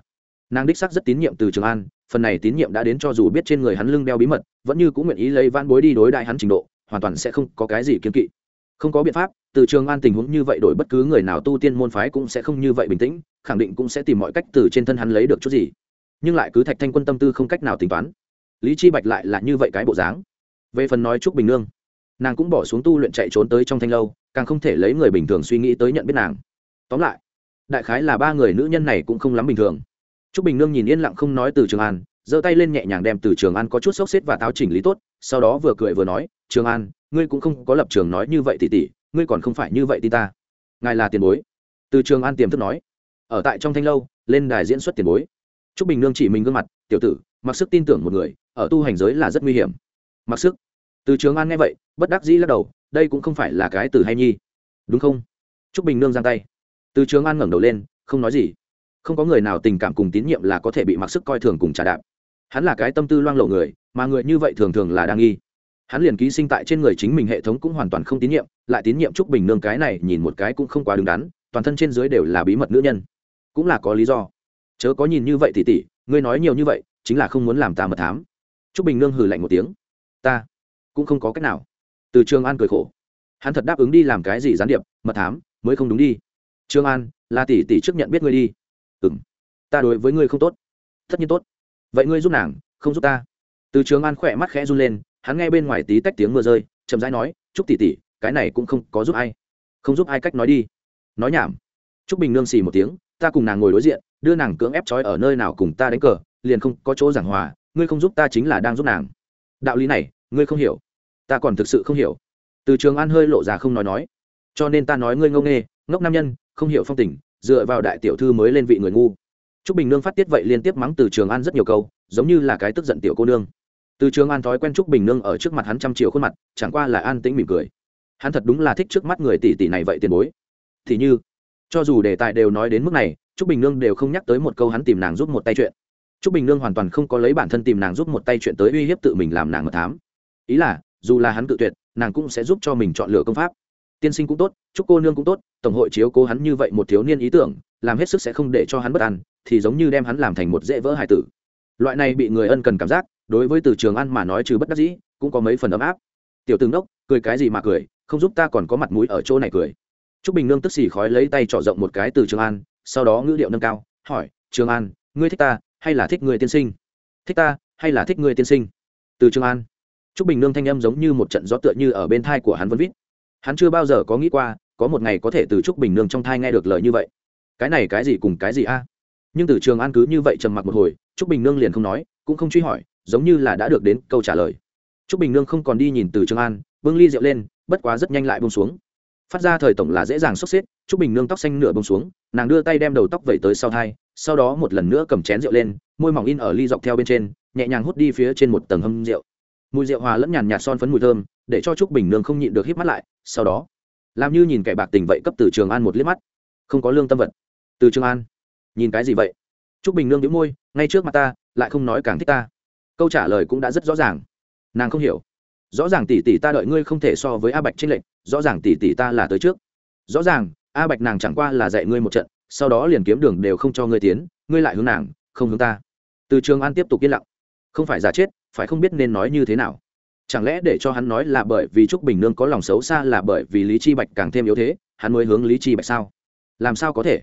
Nàng đích sắc rất tín nhiệm từ trường an, phần này tín nhiệm đã đến cho dù biết trên người hắn lưng đeo bí mật, vẫn như cũng nguyện ý lấy van bối đi đối đại hắn trình độ, hoàn toàn sẽ không có cái gì kiên kỵ không có biện pháp từ trường an tình huống như vậy đổi bất cứ người nào tu tiên môn phái cũng sẽ không như vậy bình tĩnh khẳng định cũng sẽ tìm mọi cách từ trên thân hắn lấy được chút gì. Nhưng lại cứ thạch thanh quân tâm tư không cách nào tính toán. Lý chi bạch lại là như vậy cái bộ dáng. Về phần nói trúc bình nương nàng cũng bỏ xuống tu luyện chạy trốn tới trong thanh lâu càng không thể lấy người bình thường suy nghĩ tới nhận biết nàng. Tóm lại đại khái là ba người nữ nhân này cũng không lắm bình thường. Trúc Bình Nương nhìn yên lặng không nói từ Trường An, giơ tay lên nhẹ nhàng đem từ Trường An có chút sốc xếp và táo chỉnh lý tốt, sau đó vừa cười vừa nói, "Trường An, ngươi cũng không có lập trường nói như vậy tỷ tỷ, ngươi còn không phải như vậy tin ta. Ngài là tiền bối." Từ Trường An tiềm thức nói. Ở tại trong thanh lâu, lên đài diễn xuất tiền bối. Trúc Bình Nương chỉ mình gương mặt, "Tiểu tử, mặc sức tin tưởng một người, ở tu hành giới là rất nguy hiểm." Mặc sức? Từ Trường An nghe vậy, bất đắc dĩ lắc đầu, đây cũng không phải là cái từ hay nhi. Đúng không? Trúc Bình Nương giang tay. Từ Trường An ngẩng đầu lên, không nói gì không có người nào tình cảm cùng tín nhiệm là có thể bị mặc sức coi thường cùng trả đạp hắn là cái tâm tư loang lộ người mà người như vậy thường thường là đang nghi hắn liền ký sinh tại trên người chính mình hệ thống cũng hoàn toàn không tín nhiệm, lại tín nhiệm trúc bình nương cái này nhìn một cái cũng không quá đứng đắn, toàn thân trên dưới đều là bí mật nữ nhân. Cũng là có lý do. Chớ có nhìn như vậy tỉ tỉ, ngươi nói nhiều như vậy, chính là không muốn làm ta mật thám. Trúc bình nương hừ lạnh một tiếng. Ta cũng không có cách nào. Từ trường an cười khổ. Hắn thật đáp ứng đi làm cái gì gián điệp, mật thám, mới không đúng đi. Trương an, là tỷ tỷ trước nhận biết ngươi đi. Ừ m ta đối với ngươi không tốt. Tất nhiên tốt. Vậy ngươi giúp nàng, không giúp ta. Từ trường an khỏe mắt khẽ run lên hắn nghe bên ngoài tí tách tiếng mưa rơi, chậm rãi nói chúc tỷ tỷ, cái này cũng không có giúp ai. Không giúp ai cách nói đi. Nói nhảm. Chúc bình nương xì một tiếng, ta cùng nàng ngồi đối diện, đưa nàng cưỡng ép trói ở nơi nào cùng ta đánh cờ, liền không có chỗ giảng hòa, ngươi không giúp ta chính là đang giúp nàng. Đạo lý này, ngươi không hiểu. Ta còn thực sự không hiểu. Từ trường an hơi lộ ra không nói nói. Cho nên ta nói ngươi ngông nghê, ngốc nam nhân, không hiểu phong tình, dựa vào đại tiểu thư mới lên vị người ngu. T r ú c bình nương phát tiết vậy liên tiếp mắng từ trường an rất nhiều câu, giống như là cái tức giận tiểu cô nương từ trường an thói quen trúc bình nương ở trước mặt hắn trăm triệu khuôn mặt, chẳng qua là an tĩnh mỉm cười. Hắn thật đúng là thích trước mắt người tỷ tỷ này vậy tiền bối. Thì như, cho dù đề tài đều nói đến mức này, trúc bình nương đều không nhắc tới một câu hắn tìm nàng giúp một tay chuyện. Trúc bình nương hoàn toàn không có lấy bản thân tìm nàng giúp một tay chuyện tới uy hiếp tự mình làm nàng mật thám. Ý là, dù là hắn tự tuyệt, nàng cũng sẽ giúp cho mình chọn lựa công pháp. Tiên sinh cũng tốt chúc cô nương cũng tốt, tổng hội chiếu cố hắn như vậy một thiếu niên ý tưởng, làm hết sức sẽ không để cho hắn bất an, thì giống như đem hắn làm thành một dễ vỡ hải tử. Loại này bị người ân cần cảm giác đối với từ trường ăn mà nói trừ bất đắc dĩ, cũng có mấy phần ấm áp. Tiểu tướng đốc, cười cái gì mà cười, không giúp ta còn có mặt mũi ở chỗ này cười. T r ú c bình nương tức xì khói lấy tay trỏ rộng một cái từ trường an sau đó ngữ điệu nâng cao, hỏi, trường an, ngươi thích ta hay là thích người tiên sinh? Thích ta hay là thích người tiên sinh? Từ trường an t r ú c bình nương thanh âm giống như một trận gió tựa như ở bên thai của hắn vân vít. Hắn chưa bao giờ có nghĩ qua, có một ngày có thể từ trúc bình nương trong thai nghe được lời như vậy. Cái này cái gì cùng cái gì a? Nhưng từ trường an cứ như vậy trầm mặc một hồi, trúc bình nương liền không nói, cũng không truy hỏi giống như là đã được đến câu trả lời. Trúc bình nương không còn đi nhìn từ trường an, bưng ly rượu lên, bất quá rất nhanh lại bông xuống. Phát ra thời tổng là dễ dàng sốc xếp, trúc bình nương tóc xanh nửa bông xuống, nàng đưa tay đem đầu tóc vẩy tới sau thai, sau đó một lần nữa cầm chén rượu lên, môi mỏng in ở ly dọc theo bên trên, nhẹ nhàng hút đi phía trên một tầng hâm rượu. Mùi rượu hòa lẫn nhàn nhạt son phấn mùi thơm, để cho trúc bình nương không nhịn được hít mắt lại, sau đó, làm như nhìn kẻ bạc tình vậy cấp từ trường an một liếc mắt. Không có lương tâm vật. Từ trường an, nhìn cái gì vậy? Trúc bình nương đĩu môi, ngay trước mặt ta, lại không nói càng thích ta câu trả lời cũng đã rất rõ ràng. Nàng không hiểu. Rõ ràng tỷ tỷ ta đợi ngươi không thể so với a bạch tranh lệch, rõ ràng tỷ tỷ ta là tới trước. Rõ ràng, a bạch nàng chẳng qua là dạy ngươi một trận, sau đó liền kiếm đường đều không cho ngươi tiến, ngươi lại hướng nàng, không hướng ta. Từ trường an tiếp tục yên lặng. Không phải giả chết, phải không biết nên nói như thế nào. Chẳng lẽ để cho hắn nói là bởi vì trúc bình nương có lòng xấu xa là bởi vì lý chi bạch càng thêm yếu thế, hắn mới hướng lý chi bạch sao? Làm sao có thể?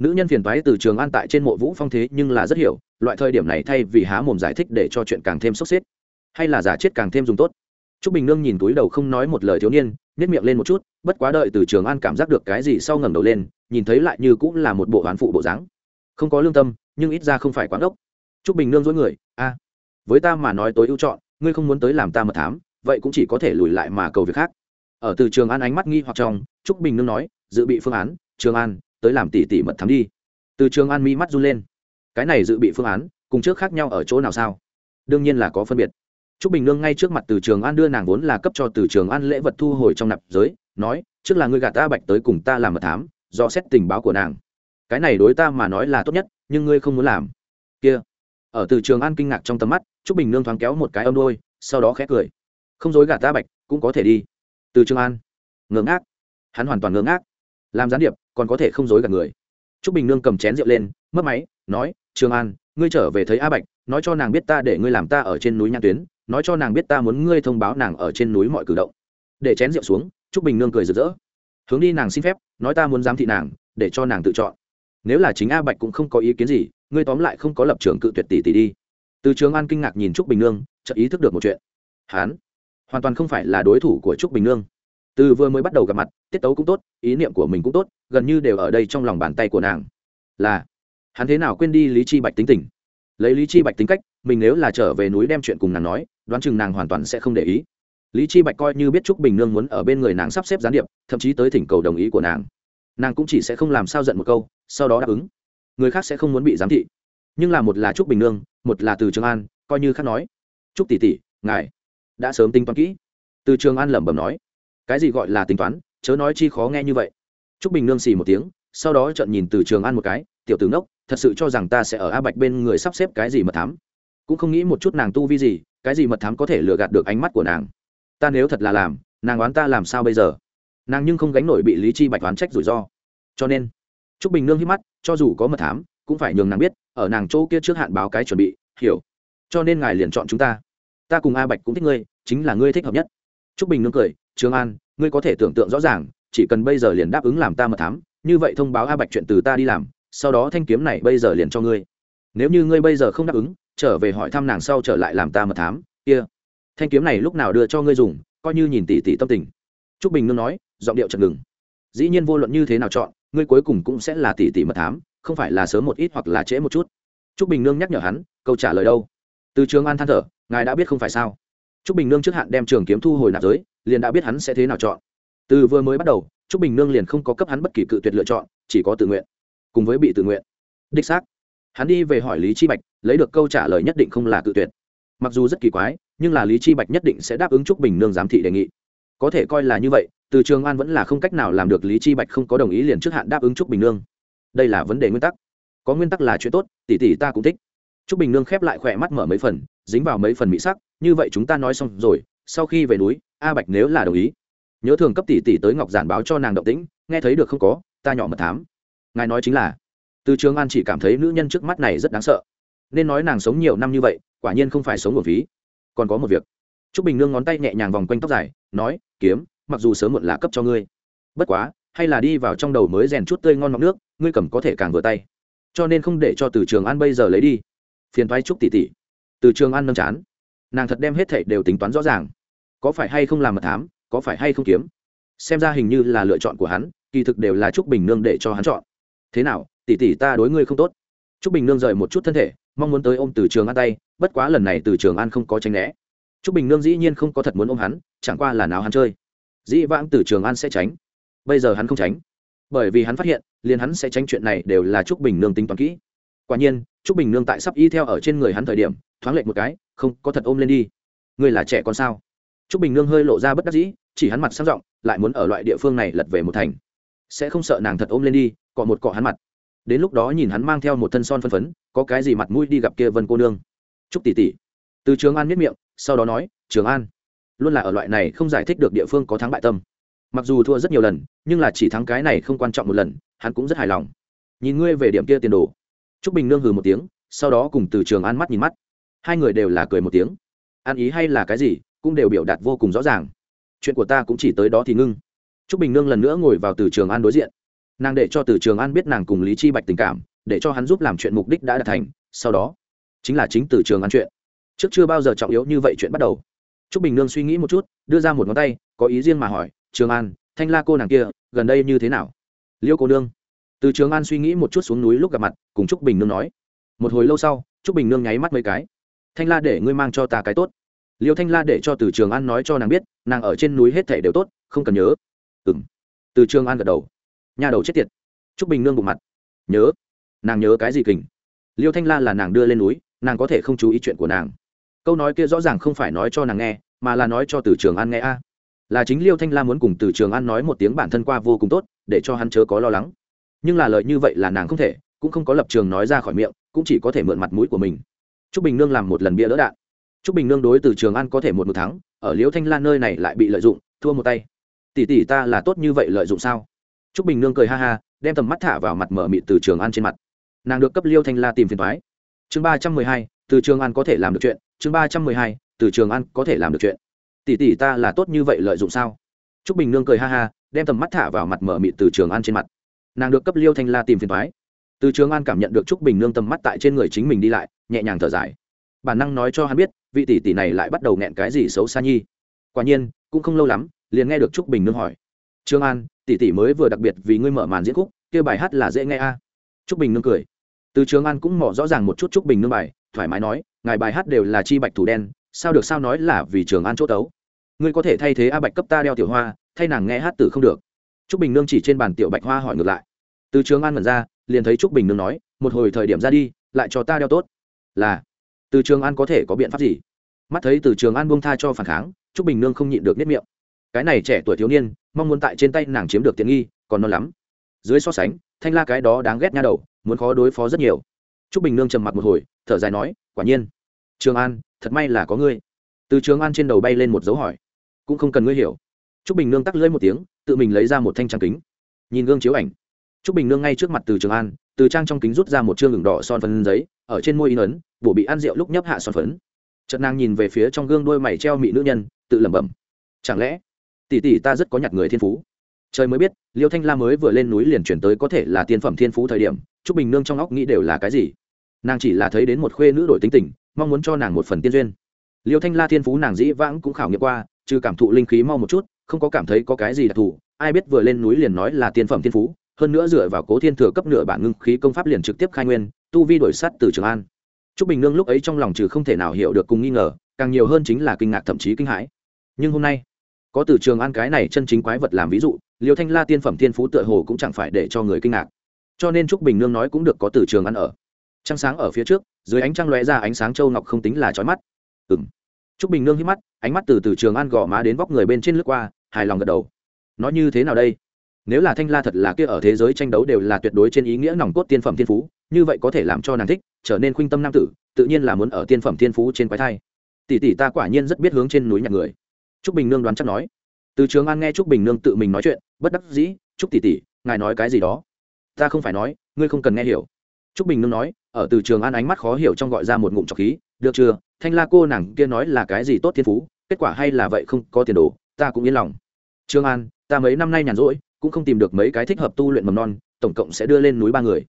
Nữ nhân phiền toái từ trường an tại trên mộ vũ phong thế nhưng là rất hiểu, loại thời điểm này thay vì há mồm giải thích để cho chuyện càng thêm sốc xếp, hay là giả chết càng thêm dùng tốt. Trúc bình nương nhìn túi đầu không nói một lời thiếu niên nhét miệng lên một chút, bất quá đợi từ trường an cảm giác được cái gì sau ngẩng đầu lên, nhìn thấy lại như cũng là một bộ hoán phụ bộ dáng. Không có lương tâm, nhưng ít ra không phải quán ốc. Trúc bình nương dối người, a, với ta mà nói tối ưu chọn, ngươi không muốn tới làm ta mật thám, vậy cũng chỉ có thể lùi lại mà cầu việc khác. Ở từ trường an ánh mắt nghi hoặc trong, trúc bình nương nói, dự bị phương án, trường an tới làm tỷ tỷ mật thám đi. Từ trường an mi mắt run lên. Cái này dự bị phương án, cùng trước khác nhau ở chỗ nào sao? Đương nhiên là có phân biệt. Trúc bình nương ngay trước mặt từ trường an đưa nàng vốn là cấp cho từ trường an lễ vật thu hồi trong nạp giới, nói, trước là ngươi gạt ta bạch tới cùng ta làm mật thám, do xét tình báo của nàng. Cái này đối ta mà nói là tốt nhất, nhưng ngươi không muốn làm. Kia. Ở từ trường an kinh ngạc trong tầm mắt, trúc bình nương thoáng kéo một cái âm đôi, sau đó khẽ cười. Không dối gạt ta bạch, cũng có thể đi. Từ trường an. Ngưỡng ác hắn hoàn toàn ngưỡng ác làm gián điệp, còn có thể không dối gạt người. Trúc bình nương cầm chén rượu lên mất máy, nói, trường an, ngươi trở về thấy a bạch, nói cho nàng biết ta để ngươi làm ta ở trên núi nhan tuyến, nói cho nàng biết ta muốn ngươi thông báo nàng ở trên núi mọi cử động. Để chén rượu xuống, trúc bình nương cười rực rỡ. Hướng đi nàng xin phép, nói ta muốn giám thị nàng, để cho nàng tự chọn. Nếu là chính a bạch cũng không có ý kiến gì, ngươi tóm lại không có lập trường cự tuyệt tỷ tỷ đi. Từ trường an kinh ngạc nhìn trúc bình nương, chợt ý thức được một chuyện. Hán hoàn toàn không phải là đối thủ của trúc bình nương từ vừa mới bắt đầu gặp mặt, tiết tấu cũng tốt, ý niệm của mình cũng tốt, gần như đều ở đây trong lòng bàn tay của nàng. Là, hắn thế nào quên đi lý chi bạch tính tình? Lấy lý chi bạch tính cách, mình nếu là trở về núi đem chuyện cùng nàng nói, đoán chừng nàng hoàn toàn sẽ không để ý. Lý chi bạch coi như biết trúc bình nương muốn ở bên người nàng sắp xếp gián điệp, thậm chí tới thỉnh cầu đồng ý của nàng. Nàng cũng chỉ sẽ không làm sao giận một câu, sau đó đáp ứng. Người khác sẽ không muốn bị giám thị. Nhưng là một là trúc bình nương, một là từ trường an, coi như khác nói. Trúc tỷ tỷ, ngài đã sớm tính toán kỹ. Từ trường an lẩm bẩm nói cái gì gọi là tính toán chớ nói chi khó nghe như vậy trúc bình nương xì một tiếng sau đó trận nhìn từ trường an một cái tiểu tướng đốc thật sự cho rằng ta sẽ ở a bạch bên người sắp xếp cái gì mật thám cũng không nghĩ một chút nàng tu vi gì cái gì mật thám có thể lừa gạt được ánh mắt của nàng ta nếu thật là làm nàng oán ta làm sao bây giờ nàng nhưng không gánh nổi bị lý chi bạch oán trách rủi ro cho nên Trúc Bình Nương hít mắt, cho dù có mật thám, cũng phải nhường nàng biết, ở nàng chỗ kia trước hạn báo cái chuẩn bị, hiểu. Cho nên ngài liền chọn chúng ta. Ta cùng A Bạch cũng thích ngươi, chính là ngươi thích hợp nhất. Trúc Bình Nương cười, Trương An, ngươi có thể tưởng tượng rõ ràng, chỉ cần bây giờ liền đáp ứng làm ta mật thám, như vậy thông báo a bạch chuyện từ ta đi làm sau đó thanh kiếm này bây giờ liền cho ngươi. Nếu như ngươi bây giờ không đáp ứng trở về hỏi thăm nàng sau trở lại làm ta mật thám kia. Thanh kiếm này lúc nào đưa cho ngươi dùng coi như nhìn tỷ tỷ tâm tình. T r ú c bình nương nói giọng điệu chật ngừng. Dĩ nhiên vô luận như thế nào chọn ngươi cuối cùng cũng sẽ là tỷ tỷ mật thám không phải là sớm một ít hoặc là trễ một chút. T r ú c bình nương nhắc nhở hắn câu trả lời đâu? Từ trường an than thở ngài đã biết không phải sao? Trúc bình nương trước hạn đem trường kiếm thu hồi nạp giới, liền đã biết hắn sẽ thế nào chọn. Từ vừa mới bắt đầu, Trúc bình nương liền không có cấp hắn bất kỳ cự tuyệt lựa chọn, chỉ có tự nguyện. Cùng với bị tự nguyện. Đích xác. Hắn đi về hỏi lý chi bạch, lấy được câu trả lời nhất định không là cự tuyệt. Mặc dù rất kỳ quái, nhưng là lý chi bạch nhất định sẽ đáp ứng trúc bình nương giám thị đề nghị. Có thể coi là như vậy, từ trường an vẫn là không cách nào làm được lý chi bạch không có đồng ý liền trước hạn đáp ứng trúc bình nương. Đây là vấn đề nguyên tắc. Có nguyên tắc là chuyện tốt, tỷ tỷ ta cũng thích. Trúc bình nương khép lại khỏe mắt mở mấy phần, dính vào mấy phần mỹ sắc như vậy chúng ta nói xong rồi, sau khi về núi, a bạch nếu là đồng ý. Nhớ thường cấp tỷ tỷ tới ngọc giản báo cho nàng động tĩnh, nghe thấy được không có, ta nhỏ mật thám. Ngài nói chính là, từ trường an chỉ cảm thấy nữ nhân trước mắt này rất đáng sợ. Nên nói nàng sống nhiều năm như vậy, quả nhiên không phải sống một phí còn có một việc. T r ú c bình nương ngón tay nhẹ nhàng vòng quanh tóc dài, nói, kiếm, mặc dù sớm muộn là cấp cho ngươi. Bất quá, hay là đi vào trong đầu mới rèn chút tươi ngon mọc nước, ngươi cầm có thể càng vừa tay. Cho nên không để cho từ trường an bây giờ lấy đi. Phiền thoái trúc tỉ tỉ từ trường an nâng chán nàng thật đem hết thảy đều tính toán rõ ràng. Có phải hay không làm mật thám, có phải hay không kiếm? Xem ra hình như là lựa chọn của hắn, kỳ thực đều là chúc bình nương để cho hắn chọn. Thế nào, tỷ tỷ ta đối ngươi không tốt? Trúc bình nương rời một chút thân thể, mong muốn tới ôm từ trường an tay, bất quá lần này từ trường an không có tranh né. Trúc bình nương dĩ nhiên không có thật muốn ôm hắn, chẳng qua là nào hắn chơi. Dĩ vãng từ trường an sẽ tránh. Bây giờ hắn không tránh. Bởi vì hắn phát hiện, liền hắn sẽ tránh chuyện này đều là Trúc bình nương tính toán kỹ. Quả nhiên, Trúc bình nương tại sắp y theo ở trên người hắn thời điểm thoáng lệch một cái, không, có thật ôm lên đi. Ngươi là trẻ con sao? T r ú c bình nương hơi lộ ra bất đắc dĩ, chỉ hắn mặt sang r ộ n g lại muốn ở loại địa phương này lật về một thành. Sẽ không sợ nàng thật ôm lên đi, cọ một cọ hắn mặt. Đến lúc đó nhìn hắn mang theo một thân son phân phấn, có cái gì mặt mũi đi gặp kia vân cô nương. Chúc tỷ tỷ. Từ trường an miết miệng, sau đó nói, trường an, luôn là ở loại này không giải thích được địa phương có thắng bại tâm. Mặc dù thua rất nhiều lần, nhưng là chỉ thắng cái này không quan trọng một lần, hắn cũng rất hài lòng. Nhìn ngươi về điểm kia tiền đồ. Trúc bình nương hừ một tiếng, sau đó cùng từ trường an mắt nhìn mắt hai người đều là cười một tiếng. An ý hay là cái gì, cũng đều biểu đạt vô cùng rõ ràng. Chuyện của ta cũng chỉ tới đó thì ngưng. Trúc bình nương lần nữa ngồi vào từ trường an đối diện. Nàng để cho từ trường an biết nàng cùng lý chi bạch tình cảm, để cho hắn giúp làm chuyện mục đích đã đạt thành, sau đó chính là chính từ trường an chuyện. Trước chưa bao giờ trọng yếu như vậy chuyện bắt đầu. T r ú c bình nương suy nghĩ một chút, đưa ra một ngón tay, có ý riêng mà hỏi, trường an, thanh la cô nàng kia, gần đây như thế nào? Liêu cô nương. Từ trường an suy nghĩ một chút xuống núi lúc gặp mặt, cùng t r ú c bình nương nói. Một hồi lâu sau t r ú c bình nương nháy mắt mấy cái thanh la để ngươi mang cho ta cái tốt. Liêu thanh la để cho từ trường an nói cho nàng biết, nàng ở trên núi hết thể đều tốt, không cần nhớ. Ừ m từ trường an gật đầu. Nhà đầu chết tiệt. T r ú c bình nương bụng mặt. Nhớ. Nàng nhớ cái gì kình? Liêu thanh la là nàng đưa lên núi, nàng có thể không chú ý chuyện của nàng. Câu nói kia rõ ràng không phải nói cho nàng nghe, mà là nói cho từ trường an nghe a. Là chính liêu thanh la muốn cùng từ trường an nói một tiếng bản thân qua vô cùng tốt, để cho hắn chớ có lo lắng. Nhưng là lời như vậy là nàng không thể, cũng không có lập trường nói ra khỏi miệng, cũng chỉ có thể mượn mặt mũi của mình. Trúc bình nương làm một lần bia đỡ đạn Trúc bình nương đối từ trường an có thể một một thắng. ở Liễu thanh Lan nơi này lại bị lợi dụng thua một tay tỷ tỷ ta là tốt như vậy lợi dụng sao Trúc Bình Nương cười ha ha, đem tầm mắt thả vào mặt mở mịt từ Trường An trên mặt. Nàng được cấp Liêu Thanh La tìm phiền toái. Chương ba trăm mười hai, từ Trường An có thể làm được chuyện, chương ba trăm mười hai, từ Trường An có thể làm được chuyện. Tỷ tỷ ta là tốt như vậy lợi dụng sao? Trúc Bình Nương cười ha ha, đem tầm mắt thả vào mặt mở mịt từ Trường An trên mặt. Nàng được cấp Liêu Thanh La tìm phiền toái. Từ Trường An cảm nhận được Trúc Bình Nương tầm mắt tại trên người chính mình đi lại, nhẹ nhàng thở dài. Bản năng nói cho hắn biết, vị tỷ tỷ này lại bắt đầu nghẹn cái gì xấu xa nhi. Quả nhiên, cũng không lâu lắm, liền nghe được Trúc Bình Nương hỏi: "Trương An, tỷ tỷ mới vừa đặc biệt vì ngươi mở màn diễn khúc kia bài hát là dễ nghe a à. trúc bình nương cười từ trường an cũng mỏ rõ ràng một chút trúc bình nương bài thoải mái nói ngài bài hát đều là chi bạch thủ đen sao được sao nói là vì trường an chỗ tấu ngươi có thể thay thế a bạch cấp ta đeo tiểu hoa thay nàng nghe hát từ không được trúc bình nương chỉ trên bàn tiểu bạch hoa hỏi ngược lại từ trường an mật ra liền thấy trúc bình nương nói, một hồi thời điểm ra đi, lại cho ta đeo tốt. Là. Từ trường an có thể có biện pháp gì? Mắt thấy từ trường an buông tha cho phản kháng, trúc bình nương không nhịn được nếp miệng. Cái này trẻ tuổi thiếu niên, mong muốn tại trên tay nàng chiếm được tiện nghi, còn non lắm. Dưới so sánh, thanh la cái đó đáng ghét nha đầu, muốn khó đối phó rất nhiều. Trúc bình nương trầm mặt một hồi, thở dài nói, quả nhiên. Trường an, thật may là có ngươi. Từ trường an trên đầu bay lên một dấu hỏi. Cũng không cần ngươi hiểu. Trúc bình nương tắc lưỡi một tiếng, tự mình lấy ra một thanh trang kính. Nhìn gương chiếu ảnh. Trúc bình nương ngay trước mặt từ trường an, từ trang trong kính rút ra một chương ngừng đỏ son phấn giấy, ở trên môi in ấn, bổ bị ăn rượu lúc nhấp hạ son phấn. Chợt nàng nhìn về phía trong gương đôi mày treo mị nữ nhân, tự lẩm bẩm. Chẳng lẽ, tỷ tỷ ta rất có nhặt người thiên phú? Trời mới biết, liêu thanh la mới vừa lên núi liền chuyển tới có thể là tiên phẩm thiên phú thời điểm, trúc bình nương trong óc nghĩ đều là cái gì? Nàng chỉ là thấy đến một khuê nữ đổi tính tình, mong muốn cho nàng một phần tiên duyên. Liêu thanh la thiên phú nàng dĩ vãng cũng khảo nghiệm qua, trừ cảm thụ linh khí mau một chút, không có cảm thấy có cái gì đặc thù, ai biết vừa lên núi liền nói là tiên phẩm thiên phú hơn nữa dựa vào cố thiên thừa cấp nửa bản ngưng khí công pháp liền trực tiếp khai nguyên, tu vi đổi sắt từ trường an. Trúc bình nương lúc ấy trong lòng trừ không thể nào hiểu được cùng nghi ngờ, càng nhiều hơn chính là kinh ngạc thậm chí kinh hãi. Nhưng hôm nay, có từ trường an cái này chân chính quái vật làm ví dụ liều thanh la tiên phẩm thiên phú tựa hồ cũng chẳng phải để cho người kinh ngạc. Cho nên trúc bình nương nói cũng được có từ trường an ở. Trăng sáng ở phía trước, dưới ánh trăng lóe ra ánh sáng châu ngọc không tính là trói mắt. Ừng trúc bình nương hít mắt, ánh mắt từ từ trường an gõ má đến vóc người bên trên lướt qua, hài lòng gật đầu. Nói như thế nào đây? Nếu là thanh la thật là kia ở thế giới tranh đấu đều là tuyệt đối trên ý nghĩa nòng cốt tiên phẩm thiên phú, như vậy có thể làm cho nàng thích, trở nên khuynh tâm nam tử, tự nhiên là muốn ở tiên phẩm thiên phú trên quái thai. Tỷ tỷ ta quả nhiên rất biết hướng trên núi nhặt người. Trúc bình nương đoán chắc nói. Từ trường an nghe trúc bình nương tự mình nói chuyện, bất đắc dĩ, trúc tỷ tỷ, ngài nói cái gì đó? Ta không phải nói, ngươi không cần nghe hiểu. Trúc bình nương nói, ở từ trường an ánh mắt khó hiểu trong gọi ra một ngụm trọc khí, được chưa? Thanh la cô nàng kia nói là cái gì tốt thiên phú, kết quả hay là vậy không có tiền đồ, ta cũng yên lòng. Trương an, ta mấy năm nay nhàn rỗi cũng không tìm được mấy cái thích hợp tu luyện mầm non, tổng cộng sẽ đưa lên núi ba người.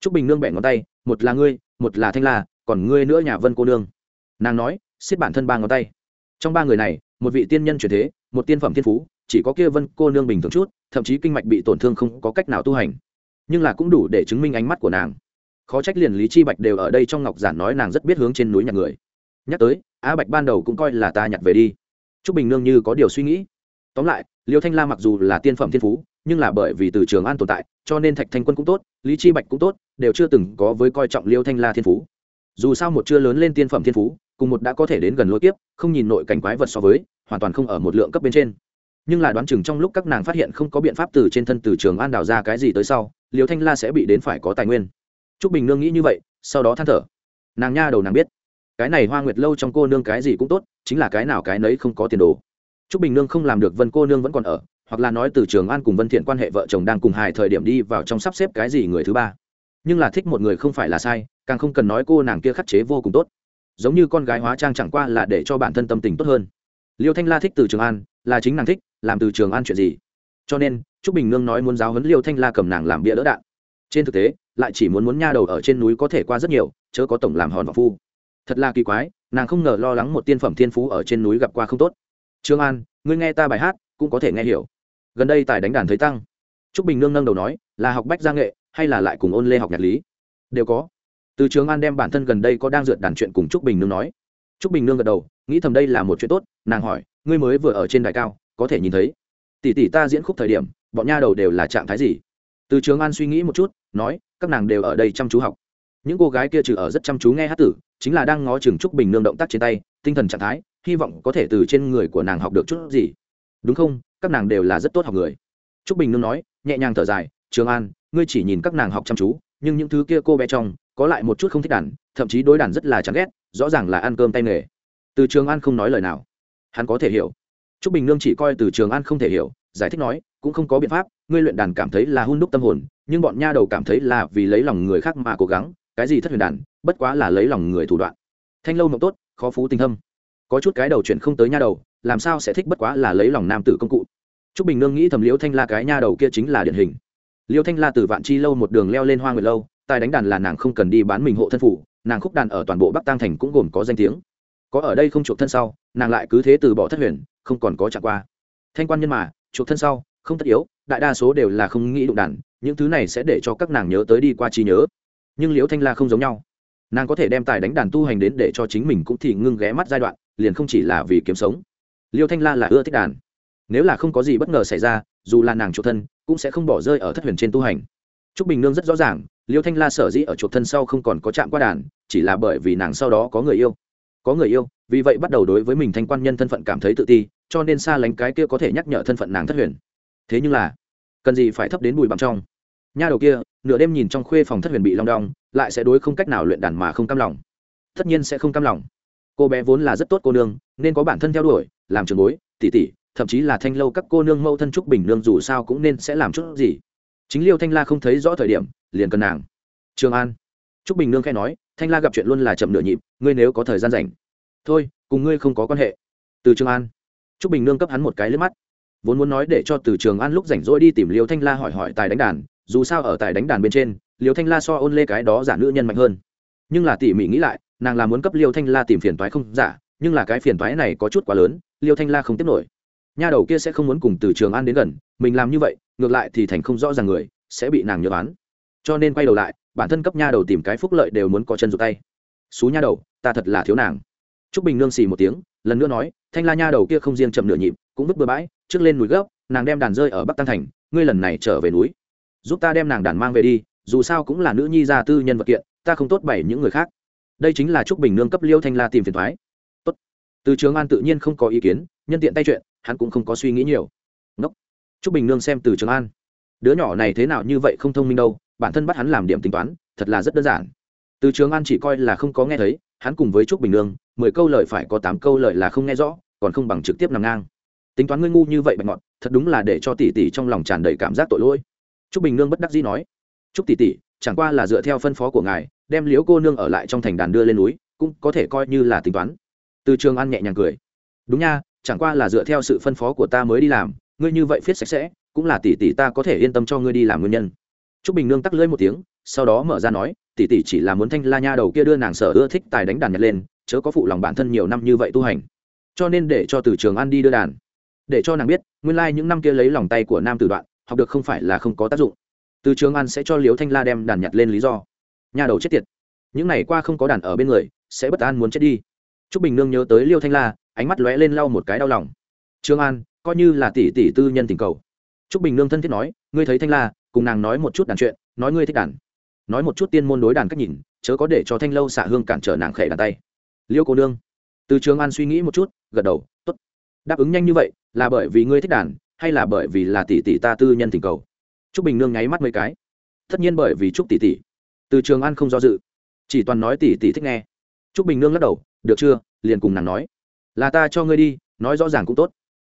Trúc bình nương bẻ ngón tay, một là ngươi, một là thanh la, còn ngươi nữa nhà vân cô nương. Nàng nói xiết bản thân ba ngón tay. Trong ba người này, một vị tiên nhân truyền thế, một tiên phẩm thiên phú, chỉ có kia vân cô nương bình thường chút, thậm chí kinh mạch bị tổn thương không có cách nào tu hành. Nhưng là cũng đủ để chứng minh ánh mắt của nàng. Khó trách liền lý chi bạch đều ở đây trong ngọc giản nói nàng rất biết hướng trên núi nhặt người. Nhắc tới, á bạch ban đầu cũng coi là ta nhặt về đi. T r ú c bình nương như có điều suy nghĩ. Tóm lại, liêu thanh la mặc dù là tiên phẩm thiên phú nhưng là bởi vì từ trường an tồn tại, cho nên thạch thanh quân cũng tốt, lý chi bạch cũng tốt, đều chưa từng có với coi trọng liêu thanh la thiên phú. Dù sao một chưa lớn lên tiên phẩm thiên phú, cùng một đã có thể đến gần lối tiếp không nhìn nội cảnh quái vật so với, hoàn toàn không ở một lượng cấp bên trên. Nhưng là đoán chừng trong lúc các nàng phát hiện không có biện pháp từ trên thân từ trường an đào ra cái gì tới sau, liêu thanh la sẽ bị đến phải có tài nguyên. Trúc bình nương nghĩ như vậy, sau đó than thở. Nàng nha đầu nàng biết, cái này hoa nguyệt lâu trong cô nương cái gì cũng tốt, chính là cái nào cái nấy không có tiền đồ. Trúc bình nương không làm được vân cô nương vẫn còn ở hoặc là nói từ trường an cùng vân thiện quan hệ vợ chồng đang cùng hài thời điểm đi vào trong sắp xếp cái gì người thứ ba. Nhưng là thích một người không phải là sai, càng không cần nói cô nàng kia khắc chế vô cùng tốt. Giống như con gái hóa trang chẳng qua là để cho bản thân tâm tình tốt hơn. Liêu thanh la thích từ trường an, là chính nàng thích, làm từ trường an chuyện gì? Cho nên, Trúc bình nương nói muốn giáo huấn liêu thanh la cầm nàng làm bia đỡ đạn. Trên thực tế, lại chỉ muốn muốn nha đầu ở trên núi có thể qua rất nhiều, chớ có tổng làm hòn vào phu. Thật là kỳ quái, nàng không ngờ lo lắng một tiên phẩm thiên phú ở trên núi gặp qua không tốt. Trương an, ngươi nghe ta bài hát, cũng có thể nghe hiểu gần đây tài đánh đàn thấy tăng. T r ú c bình nương nâng đầu nói, là học bách gia nghệ, hay là lại cùng ôn lê học nhạc lý? Đều có. Từ trường an đem bản thân gần đây có đang dượt đàn chuyện cùng t r ú c bình nương nói. T r ú c bình nương gật đầu, nghĩ thầm đây là một chuyện tốt, nàng hỏi, ngươi mới vừa ở trên đài cao, có thể nhìn thấy. Tỷ tỷ ta diễn khúc thời điểm, bọn nha đầu đều là trạng thái gì? Từ trường an suy nghĩ một chút, nói, các nàng đều ở đây chăm chú học. Những cô gái kia trừ ở rất chăm chú nghe hát tử, chính là đang ngó chừng trúc bình nương động tác trên tay, tinh thần trạng thái, hy vọng có thể từ trên người của nàng học được chút gì. Đúng không? Các nàng đều là rất tốt học người. Trúc bình nương nói, nhẹ nhàng thở dài, trường an, ngươi chỉ nhìn các nàng học chăm chú, nhưng những thứ kia cô bé trong, có lại một chút không thích đàn, thậm chí đối đàn rất là chán ghét, rõ ràng là ăn cơm tay nghề. Từ trường an không nói lời nào. Hắn có thể hiểu. Trúc bình nương chỉ coi từ trường an không thể hiểu, giải thích nói, cũng không có biện pháp, ngươi luyện đàn cảm thấy là hôn đúc tâm hồn, nhưng bọn nha đầu cảm thấy là vì lấy lòng người khác mà cố gắng, cái gì thất huyền đàn, bất quá là lấy lòng người thủ đoạn. Thanh lâu mộng tốt, khó phú tình thâm có chút cái đầu chuyện không tới nha đầu, làm sao sẽ thích bất quá là lấy lòng nam tử công cụ. T r ú c bình nương nghĩ thầm liễu thanh la cái nha đầu kia chính là điển hình. Liễu thanh la từ vạn chi lâu một đường leo lên hoa nguyệt lâu, tài đánh đàn là nàng không cần đi bán mình hộ thân phủ, nàng khúc đàn ở toàn bộ bắc tăng thành cũng gồm có danh tiếng. Có ở đây không chuộc thân sau, nàng lại cứ thế từ bỏ thất huyền, không còn có chạm qua. Thanh quan nhân mà, chuộc thân sau, không tất yếu, đại đa số đều là không nghĩ đụng đàn, những thứ này sẽ để cho các nàng nhớ tới đi qua trí nhớ. Nhưng liễu thanh la không giống nhau. Nàng có thể đem tài đánh đàn tu hành đến để cho chính mình cũng thì ngưng ghé mắt giai đoạn liền không chỉ là vì kiếm sống. Liêu thanh la là ưa thích đàn. Nếu là không có gì bất ngờ xảy ra, dù là nàng chuộc thân, cũng sẽ không bỏ rơi ở thất huyền trên tu hành. T r ú c bình nương rất rõ ràng, liêu thanh la sở dĩ ở chuộc thân sau không còn có chạm qua đàn, chỉ là bởi vì nàng sau đó có người yêu. Có người yêu, vì vậy bắt đầu đối với mình thanh quan nhân thân phận cảm thấy tự ti, cho nên xa lánh cái kia có thể nhắc nhở thân phận nàng thất huyền. Thế nhưng là, cần gì phải thấp đến bùi bằng trong? Nha đầu kia, nửa đêm nhìn trong khuê phòng thất huyền bị long đong, lại sẽ đối không cách nào luyện đàn mà không cam lòng. Tất nhiên sẽ không cam lòng cô bé vốn là rất tốt cô nương, nên có bản thân theo đuổi, làm trường bối, tỉ tỉ, thậm chí là thanh lâu các cô nương mâu thân trúc bình nương dù sao cũng nên sẽ làm chút gì. Chính liêu thanh la không thấy rõ thời điểm, liền cần nàng. Trường an. Trúc bình nương khai nói, thanh la gặp chuyện luôn là chậm nửa nhịp, ngươi nếu có thời gian rảnh. Thôi, cùng ngươi không có quan hệ. Từ trường an. Trúc bình nương cấp hắn một cái lướt mắt. Vốn muốn nói để cho từ trường an lúc rảnh rỗi đi tìm liêu thanh la hỏi hỏi tài đánh đàn, dù sao ở tài đánh đàn bên trên, liêu thanh la so ôn lê cái đó giả nữ nhân mạnh hơn. Nhưng là tỉ mỉ nghĩ lại nàng là muốn cấp liêu thanh la tìm phiền toái không? Giả nhưng là cái phiền toái này có chút quá lớn, liêu thanh la không tiếp nổi. Nha đầu kia sẽ không muốn cùng từ trường an đến gần, mình làm như vậy, ngược lại thì thành không rõ ràng người, sẽ bị nàng nhớ bán cho nên quay đầu lại, bản thân cấp nha đầu tìm cái phúc lợi đều muốn có chân rụt tay. Xú nha đầu, ta thật là thiếu nàng. T r ú c bình nương xì một tiếng, lần nữa nói, thanh la nha đầu kia không riêng chậm nửa nhịp, cũng vứt bừa bãi, trước lên núi gấp nàng đem đàn rơi ở bắc tăng thành, ngươi lần này trở về núi. Giúp ta đem nàng đàn mang về đi, dù sao cũng là nữ nhi gia tư nhân vật kiện, ta không tốt bày những người khác đây chính là trúc bình nương cấp liêu thanh la tìm phiền thoái. Tốt. từ trường an tự nhiên không có ý kiến, nhân tiện tay chuyện, hắn cũng không có suy nghĩ nhiều. Ngốc. Trúc bình nương xem từ trường an. Đứa nhỏ này thế nào như vậy không thông minh đâu, bản thân bắt hắn làm điểm tính toán, thật là rất đơn giản. Từ trường an chỉ coi là không có nghe thấy, hắn cùng với trúc bình nương, mười câu lời phải có tám câu lời là không nghe rõ, còn không bằng trực tiếp nằm ngang. Tính toán ngươi ngu như vậy bạch ngọt thật đúng là để cho tỷ tỷ trong lòng tràn đầy cảm giác tội lỗi. Trúc bình nương bất đắc dĩ nói. Trúc tỷ tỷ, chẳng qua là dựa theo phân phó của ngài đem liễu cô nương ở lại trong thành đàn đưa lên núi, cũng có thể coi như là tính toán. Từ trường an nhẹ nhàng cười. Đúng nha, chẳng qua là dựa theo sự phân phó của ta mới đi làm, ngươi như vậy viết sạch sẽ, cũng là tỷ tỷ ta có thể yên tâm cho ngươi đi làm nguyên nhân. T r ú c bình nương tắc lưỡi một tiếng, sau đó mở ra nói, tỷ tỷ chỉ là muốn thanh la nha đầu kia đưa nàng sở ưa thích tài đánh đàn nhật lên, chớ có phụ lòng bản thân nhiều năm như vậy tu hành. Cho nên để cho từ trường ăn đi đưa đàn. Để cho nàng biết, nguyên lai、like、những năm kia lấy lòng tay của nam tử đoạn, học được không phải là không có tác dụng. Từ trường ăn sẽ cho liếu thanh la đem đàn nhặt lên lý do. Nhà đầu chết tiệt những ngày qua không có đàn ở bên người sẽ bất an muốn chết đi t r ú c bình nương nhớ tới liêu thanh la ánh mắt lóe lên lau một cái đau lòng trương an coi như là tỷ tỷ tư nhân tình cầu Trúc Bình Nương thân thiết nói, ngươi thấy Thanh La, cùng nàng nói một chút đàn chuyện, nói ngươi thích đàn. Nói một chút tiên môn đối đàn cách nhìn, chớ có để cho Thanh Lâu xạ hương cản trở nàng khẽ đàn tay. Liêu cô nương. Từ Trường An suy nghĩ một chút, gật đầu, tốt. Đáp ứng nhanh như vậy, là bởi vì ngươi thích đàn, hay là bởi vì là tỷ tỷ ta tư nhân tình cầu? Trúc Bình Nương nháy mắt mấy cái. Tất nhiên bởi vì Trúc tỷ tỷ. Từ Trường An không do dự, chỉ toàn nói tỷ tỷ thích nghe. Trúc Bình Nương lắc đầu, được chưa, liền cùng nàng nói, là ta cho ngươi đi, nói rõ ràng cũng tốt.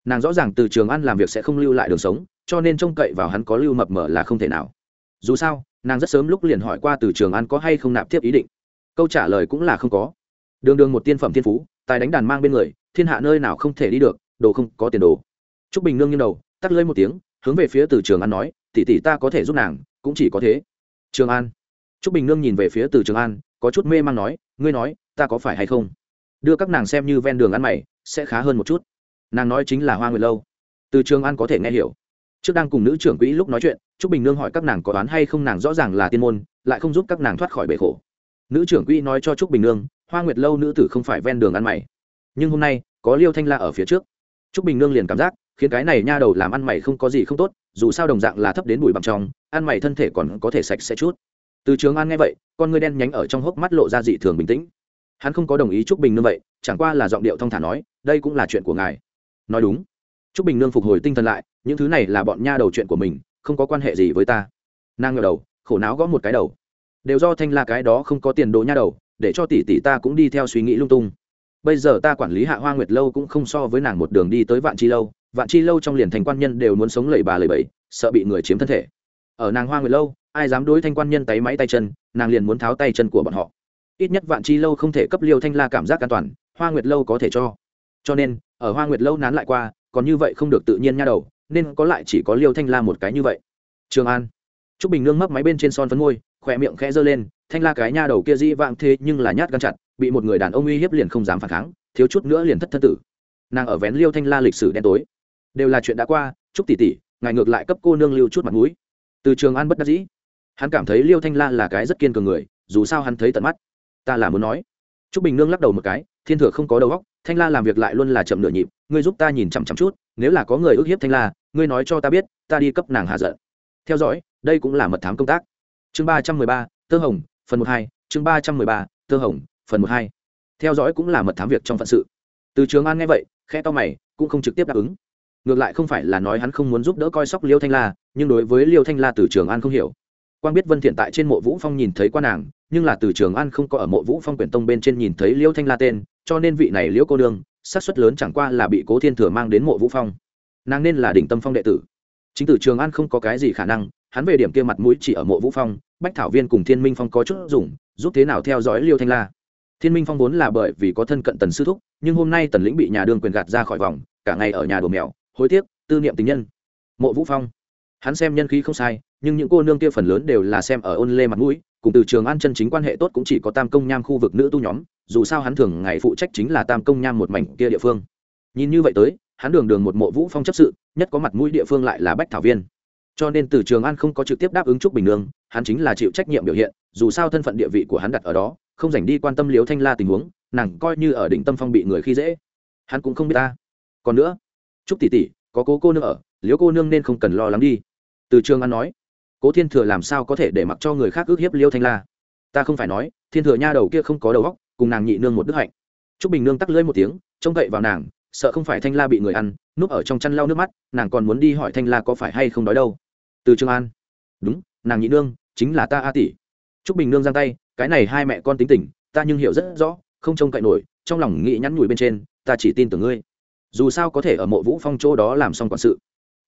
Nàng rõ ràng từ Trường An làm việc sẽ không lưu lại đường sống, cho nên trông cậy vào hắn có lưu mập mở là không thể nào. Dù sao nàng rất sớm lúc liền hỏi qua từ trường an có hay không nạp tiếp ý định. Câu trả lời cũng là không có. Đường đường một tiên phẩm thiên phú tài đánh đàn mang bên người thiên hạ nơi nào không thể đi được đồ không có tiền đồ. T r ú c bình nương như đầu tắt lơi một tiếng hướng về phía từ trường an nói tỉ tỉ ta có thể giúp nàng cũng chỉ có thế. Trường an Trúc bình nương nhìn về phía từ trường an, có chút mê mang nói, ngươi nói, ta có phải hay không? Đưa các nàng xem như ven đường ăn mày, sẽ khá hơn một chút. Nàng nói chính là hoa nguyệt lâu. Từ trường an có thể nghe hiểu. Trước đang cùng nữ trưởng quỹ lúc nói chuyện, trúc bình nương hỏi các nàng có đoán hay không nàng rõ ràng là tiên môn, lại không giúp các nàng thoát khỏi bể khổ. Nữ trưởng quỹ nói cho trúc bình nương, hoa nguyệt lâu nữ tử không phải ven đường ăn mày. Nhưng hôm nay, có liêu thanh la ở phía trước. Trúc bình nương liền cảm giác, khiến cái này nha đầu làm ăn mày không có gì không tốt, dù sao đồng dạng là thấp đến bụi bằng trong, ăn mày thân thể còn có thể sạch sẽ chút từ trường an nghe vậy, con ngươi đen nhánh ở trong hốc mắt lộ ra dị thường bình tĩnh. Hắn không có đồng ý trúc bình nương vậy, chẳng qua là giọng điệu thong thả nói, đây cũng là chuyện của ngài. Nói đúng. Trúc bình nương phục hồi tinh thần lại, những thứ này là bọn nha đầu chuyện của mình, không có quan hệ gì với ta. Nàng ngờ đầu, khổ não gõ một cái đầu. Đều do thanh la cái đó không có tiền đồ nha đầu, để cho tỷ tỷ ta cũng đi theo suy nghĩ lung tung. Bây giờ ta quản lý hạ hoa nguyệt lâu cũng không so với nàng một đường đi tới vạn chi lâu, vạn chi lâu trong liền thành quan nhân đều muốn sống lầy bà lầy bẫy sợ bị người chiếm thân thể. Ở nàng hoa nguyệt lâu ai dám đối thanh quan nhân tay máy tay chân, nàng liền muốn tháo tay chân của bọn họ. Ít nhất vạn chi lâu không thể cấp liêu thanh la cảm giác an toàn, hoa nguyệt lâu có thể cho. Cho nên, ở hoa nguyệt lâu nán lại qua, còn như vậy không được tự nhiên nha đầu, nên có lại chỉ có liêu thanh la một cái như vậy. Trường an. T r ú c bình nương mấp máy bên trên son phấn ngôi, khỏe miệng khẽ giơ lên, thanh la cái nha đầu kia dĩ vãng thế nhưng là nhát gan chặt, bị một người đàn ông uy hiếp liền không dám phản kháng, thiếu chút nữa liền thất thân tử. Nàng ở vén liêu thanh la lịch sử đen tối. Đều là chuyện đã qua chúc tỷ tỷ, ngài ngược lại cấp cô nương lưu chút mặt mũi. Từ trường an bất đắc dĩ hắn cảm thấy liêu thanh la là cái rất kiên cường người, dù sao hắn thấy tận mắt. Ta là muốn nói. T r ú c bình nương lắc đầu một cái, thiên thừa không có đầu óc, thanh la làm việc lại luôn là chậm nửa nhịp, ngươi giúp ta nhìn chằm chằm chút, nếu là có người ức hiếp thanh la, ngươi nói cho ta biết, ta đi cấp nàng hạ giận. Theo dõi, đây cũng là mật thám công tác. Chương ba trăm mười ba, tơ hồng, phần một hai, chương ba trăm mười ba, tơ hồng, phần một hai. Theo dõi cũng là mật thám việc trong phận sự. Từ trường an nghe vậy khe to mày, cũng không trực tiếp đáp ứng. Ngược lại không phải là nói hắn không muốn giúp đỡ coi sóc liêu thanh la, nhưng đối với liêu thanh la từ trường an không hiểu quan biết vân thiện tại trên mộ vũ phong nhìn thấy qua nàng, nhưng là từ trường an không có ở mộ vũ phong quyển tông bên trên nhìn thấy liễu thanh la tên, cho nên vị này liễu cô đương xác suất lớn chẳng qua là bị cố thiên thừa mang đến mộ vũ phong. Nàng nên là đỉnh tâm phong đệ tử. Chính tử trường an không có cái gì khả năng, hắn về điểm kia mặt mũi chỉ ở mộ vũ phong, bách thảo viên cùng thiên minh phong có chút dùng, giúp thế nào theo dõi liêu thanh la. Thiên minh phong vốn là bởi vì có thân cận tần sư thúc, nhưng hôm nay tần lĩnh bị nhà đương quyền gạt ra khỏi vòng, cả ngày ở nhà đồ mèo, hối tiếc, tư niệm tình nhân. Mộ vũ phong hắn xem nhân khí không sai, nhưng những cô nương kia phần lớn đều là xem ở ôn lê mặt mũi, cùng từ trường an chân chính quan hệ tốt cũng chỉ có tam công nham khu vực nữ tu nhóm, dù sao hắn thường ngày phụ trách chính là tam công nham một mảnh kia địa phương. Nhìn như vậy tới, hắn đường đường một mộ vũ phong chấp sự, nhất có mặt mũi địa phương lại là bách thảo viên. Cho nên từ trường an không có trực tiếp đáp ứng trúc bình nương, hắn chính là chịu trách nhiệm biểu hiện, dù sao thân phận địa vị của hắn đặt ở đó, không dành đi quan tâm liếu thanh la tình huống, nàng coi như ở đỉnh tâm phong bị người khi dễ. Hắn cũng không biết ta. Còn nữa, trúc tỷ tỷ, có cố cô nương ở liếu cô nương nên không cần lo lắng đi từ trường an nói, cố thiên thừa làm sao có thể để mặc cho người khác ước hiếp liêu thanh la? Ta không phải nói, thiên thừa nha đầu kia không có đầu óc, cùng nàng nhị nương một đức hạnh. T r ú c bình nương tắc lưỡi một tiếng, trông cậy vào nàng, sợ không phải thanh la bị người ăn, núp ở trong chăn lau nước mắt, nàng còn muốn đi hỏi thanh la có phải hay không đói đâu. Từ trường an, đúng, nàng nhị nương, chính là ta a tỷ. T r ú c bình nương giang tay, cái này hai mẹ con tính tình, ta nhưng hiểu rất rõ, không trông cậy nổi, trong lòng nghĩ nhắn nhủi bên trên, ta chỉ tin tưởng ngươi. Dù sao có thể ở mộ vũ phong chỗ đó làm xong quản sự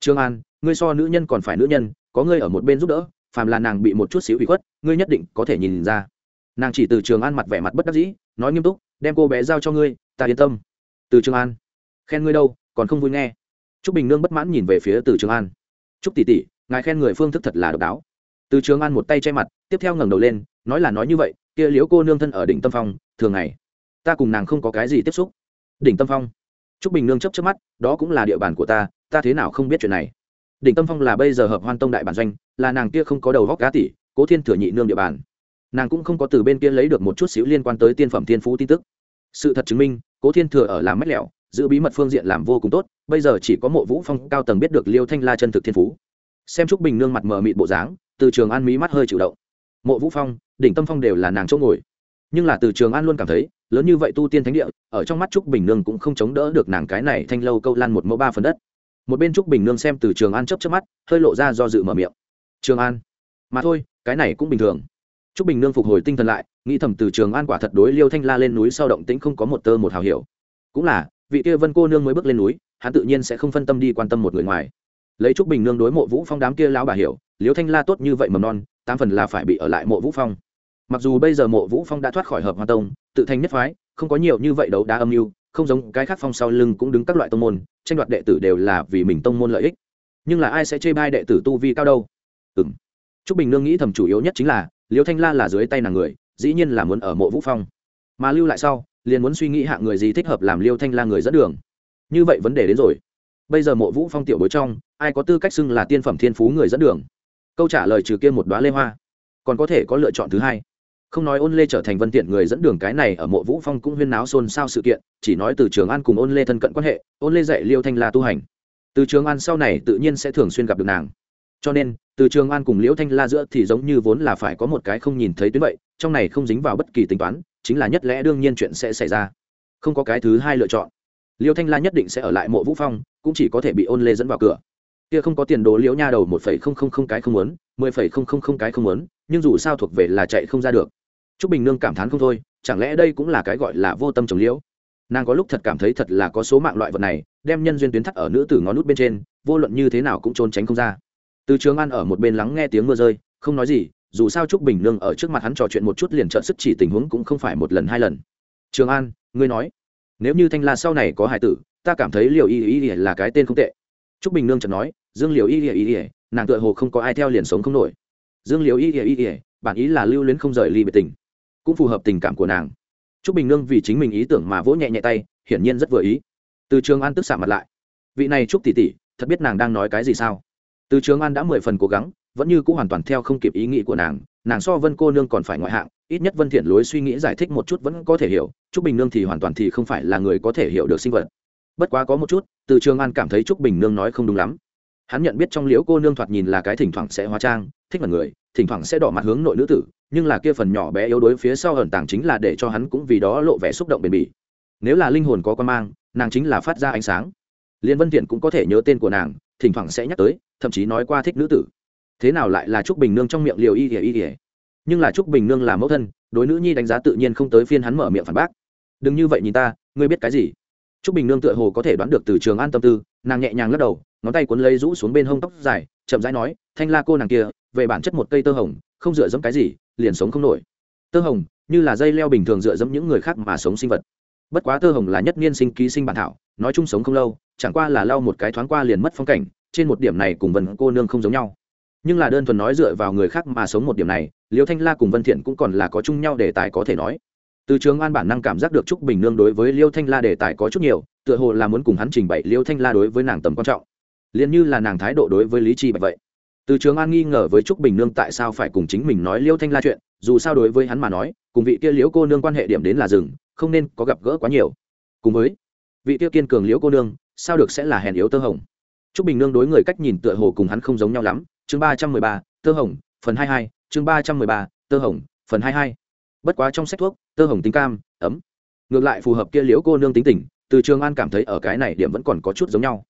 trương an, ngươi so nữ nhân còn phải nữ nhân, có ngươi ở một bên giúp đỡ, phàm là nàng bị một chút xíu bị khuất, ngươi nhất định có thể nhìn ra. Nàng chỉ từ trường an mặt vẻ mặt bất đắc dĩ, nói nghiêm túc, đem cô bé giao cho ngươi, ta yên tâm. Từ trường an, khen ngươi đâu, còn không vui nghe. T r ú c bình nương bất mãn nhìn về phía từ trường an. T r ú c tỷ tỷ, ngài khen người phương thức thật là độc đáo. Từ trường an một tay che mặt, tiếp theo ngẩng đầu lên, nói là nói như vậy, kia liếu cô nương thân ở đỉnh tâm phong, thường ngày, ta cùng nàng không có cái gì tiếp xúc. Đỉnh tâm phong. T r ú c bình nương chấp chấp mắt, đó cũng là địa bàn của ta ta thế nào không biết chuyện này? Đỉnh tâm phong là bây giờ hợp hoan tông đại bản doanh, là nàng kia không có đầu góc cá tỷ cố thiên thừa nhị nương địa bàn. Nàng cũng không có từ bên kia lấy được một chút xíu liên quan tới tiên phẩm thiên phú tin tức. Sự thật chứng minh, cố thiên thừa ở làm mách lẹo, giữ bí mật phương diện làm vô cùng tốt, bây giờ chỉ có mộ vũ phong cao tầng biết được liêu thanh la chân thực thiên phú. Xem trúc bình nương mặt mờ mịt bộ dáng, từ trường an mí mắt hơi chịu động. Mộ vũ phong, đỉnh tâm phong đều là nàng chỗ ngồi. Nhưng là từ trường an luôn cảm thấy, lớn như vậy tu tiên thánh địa, ở trong mắt trúc bình nương cũng không chống đỡ được nàng cái này thanh lâu câu lan một mẫu ba phần đất một bên trúc bình nương xem từ trường an chấp chấp mắt, hơi lộ ra do dự mở miệng. Trường an? Mà thôi, cái này cũng bình thường. Trúc bình nương phục hồi tinh thần lại, nghĩ thầm từ trường an quả thật đối liêu thanh la lên núi sau động tĩnh không có một tơ một hào hiểu. Cũng là, vị kia vân cô nương mới bước lên núi, hắn tự nhiên sẽ không phân tâm đi quan tâm một người ngoài. Lấy trúc bình nương đối mộ vũ phong đám kia lão bà hiểu, liêu thanh la tốt như vậy mầm non, tám phần là phải bị ở lại mộ vũ phong. Mặc dù bây giờ mộ vũ phong đã thoát khỏi hợp hoa tông, tự thành nhất phái, không có nhiều như vậy đấu đá âm mưu không giống cái khác phong sau lưng cũng đứng các loại tông môn, tranh đoạt đệ tử đều là vì mình tông môn lợi ích. Nhưng là ai sẽ chê bai đệ tử tu vi cao đâu? Ừ m t r ú c bình nương nghĩ thầm chủ yếu nhất chính là, liêu thanh la là dưới tay nàng người, dĩ nhiên là muốn ở mộ vũ phong. Mà lưu lại sau, liền muốn suy nghĩ hạ người gì thích hợp làm liêu thanh la người dẫn đường. Như vậy vấn đề đến rồi. Bây giờ mộ vũ phong tiểu bối trong, ai có tư cách xưng là tiên phẩm thiên phú người dẫn đường? Câu trả lời trừ kia một đoá lê hoa. Còn có thể có lựa chọn thứ hai không nói ôn lê trở thành vân tiện người dẫn đường cái này ở mộ vũ phong cũng huyên náo xôn xao sự kiện, chỉ nói từ trường an cùng ôn lê thân cận quan hệ, ôn lê dạy liêu thanh la tu hành. Từ trường an sau này tự nhiên sẽ thường xuyên gặp được nàng. Cho nên, từ trường an cùng liễu thanh la giữa thì giống như vốn là phải có một cái không nhìn thấy tuyến vậy, trong này không dính vào bất kỳ tính toán, chính là nhất lẽ đương nhiên chuyện sẽ xảy ra. Không có cái thứ hai lựa chọn. Liêu thanh la nhất định sẽ ở lại mộ vũ phong, cũng chỉ có thể bị ôn lê dẫn vào cửa. Kia không có tiền đồ liễu nha đầu một phẩy không không không cái không muốn, mười phẩy không không không cái không muốn, nhưng dù sao thuộc về là chạy không ra được. Trúc Bình Nương cảm thán không thôi, chẳng lẽ đây cũng là cái gọi là vô tâm trồng liễu? Nàng có lúc thật cảm thấy thật là có số mạng loại vật này, đem nhân duyên tuyến thắt ở nữ tử ngón nút bên trên, vô luận như thế nào cũng trốn tránh không ra. Từ Trường An ở một bên lắng nghe tiếng mưa rơi, không nói gì, dù sao Trúc Bình Nương ở trước mặt hắn trò chuyện một chút liền trợn sức chỉ tình huống cũng không phải một lần hai lần. Trường An, ngươi nói, nếu như Thanh La sau này có hải tử, ta cảm thấy Liễu Y Y là cái tên không tệ. Trúc Bình Nương chợt nói, Dương Liễu Y Y nàng tựa hồ không có ai theo liền sống không nổi. Dương Liễu Y Y Y, bản ý là lưu luyến không rời ly biệt tình cũng phù hợp tình cảm của nàng. T r ú c bình nương vì chính mình ý tưởng mà vỗ nhẹ nhẹ tay, hiển nhiên rất vừa ý. Từ trường an tức xạ mặt lại. Vị này t r ú c tỷ tỷ, thật biết nàng đang nói cái gì sao? Từ trường an đã mười phần cố gắng, vẫn như cũng hoàn toàn theo không kịp ý nghĩ của nàng nàng so vân cô nương còn phải ngoại hạng, ít nhất vân thiện lối suy nghĩ giải thích một chút vẫn có thể hiểu t r ú c bình nương thì hoàn toàn thì không phải là người có thể hiểu được sinh vật. Bất quá có một chút, từ trường an cảm thấy t r ú c bình nương nói không đúng lắm hắn nhận biết trong liễu cô nương thoạt nhìn là cái thỉnh thoảng sẽ hóa trang, thích mật người, thỉnh thoảng sẽ đỏ mặt hướng nội nữ tử, nhưng là kia phần nhỏ bé yếu đuối phía sau ẩn tàng chính là để cho hắn cũng vì đó lộ vẻ xúc động bền bỉ. Nếu là linh hồn có con mang, nàng chính là phát ra ánh sáng. Liên vân thiện cũng có thể nhớ tên của nàng, thỉnh thoảng sẽ nhắc tới, thậm chí nói qua thích nữ tử. Thế nào lại là trúc bình nương trong miệng liều y ỉa y ỉa nhưng là trúc bình nương là mẫu thân, đối nữ nhi đánh giá tự nhiên không tới phiên hắn mở miệng phản bác. Đừng như vậy nhìn ta, ngươi biết cái gì? Trúc bình nương tựa hồ có thể đoán được từ trường an tâm tư, nàng nhẹ nhàng lắc đầu ngón tay cuốn lấy rũ xuống bên hông tóc dài, chậm rãi nói, thanh la cô nàng kia, về bản chất một cây tơ hồng, không dựa dẫm cái gì, liền sống không nổi. Tơ hồng, như là dây leo bình thường dựa dẫm những người khác mà sống sinh vật. Bất quá tơ hồng là nhất niên sinh ký sinh bản thảo, nói chung sống không lâu, chẳng qua là lau một cái thoáng qua liền mất phong cảnh, trên một điểm này cùng vân cô nương không giống nhau. Nhưng là đơn thuần nói dựa vào người khác mà sống một điểm này, liêu thanh la cùng vân thiện cũng còn là có chung nhau đề tài có thể nói. Từ trường an bản năng cảm giác được trúc bình nương đối với liêu thanh la đề tài có chút nhiều, tựa hồ là muốn cùng hắn trình bày liêu thanh la đối với nàng tầm quan trọng liền như là nàng thái độ đối với lý chi bạch vậy. Từ trường an nghi ngờ với trúc bình nương tại sao phải cùng chính mình nói liêu thanh la chuyện, dù sao đối với hắn mà nói, cùng vị kia liễu cô nương quan hệ điểm đến là rừng không nên có gặp gỡ quá nhiều. Cùng với vị kia kiên cường liễu cô nương, sao được sẽ là hèn yếu tơ hồng? Trúc bình nương đối người cách nhìn tựa hồ cùng hắn không giống nhau lắm. Chương ba trăm mười ba, tơ hồng, phần hai hai. Chương ba trăm mười ba, tơ hồng, phần hai hai. Bất quá trong sách thuốc, tơ hồng tính cam, ấm. Ngược lại phù hợp kia liễu cô nương tính tình, từ trường an cảm thấy ở cái này điểm vẫn còn có chút giống nhau.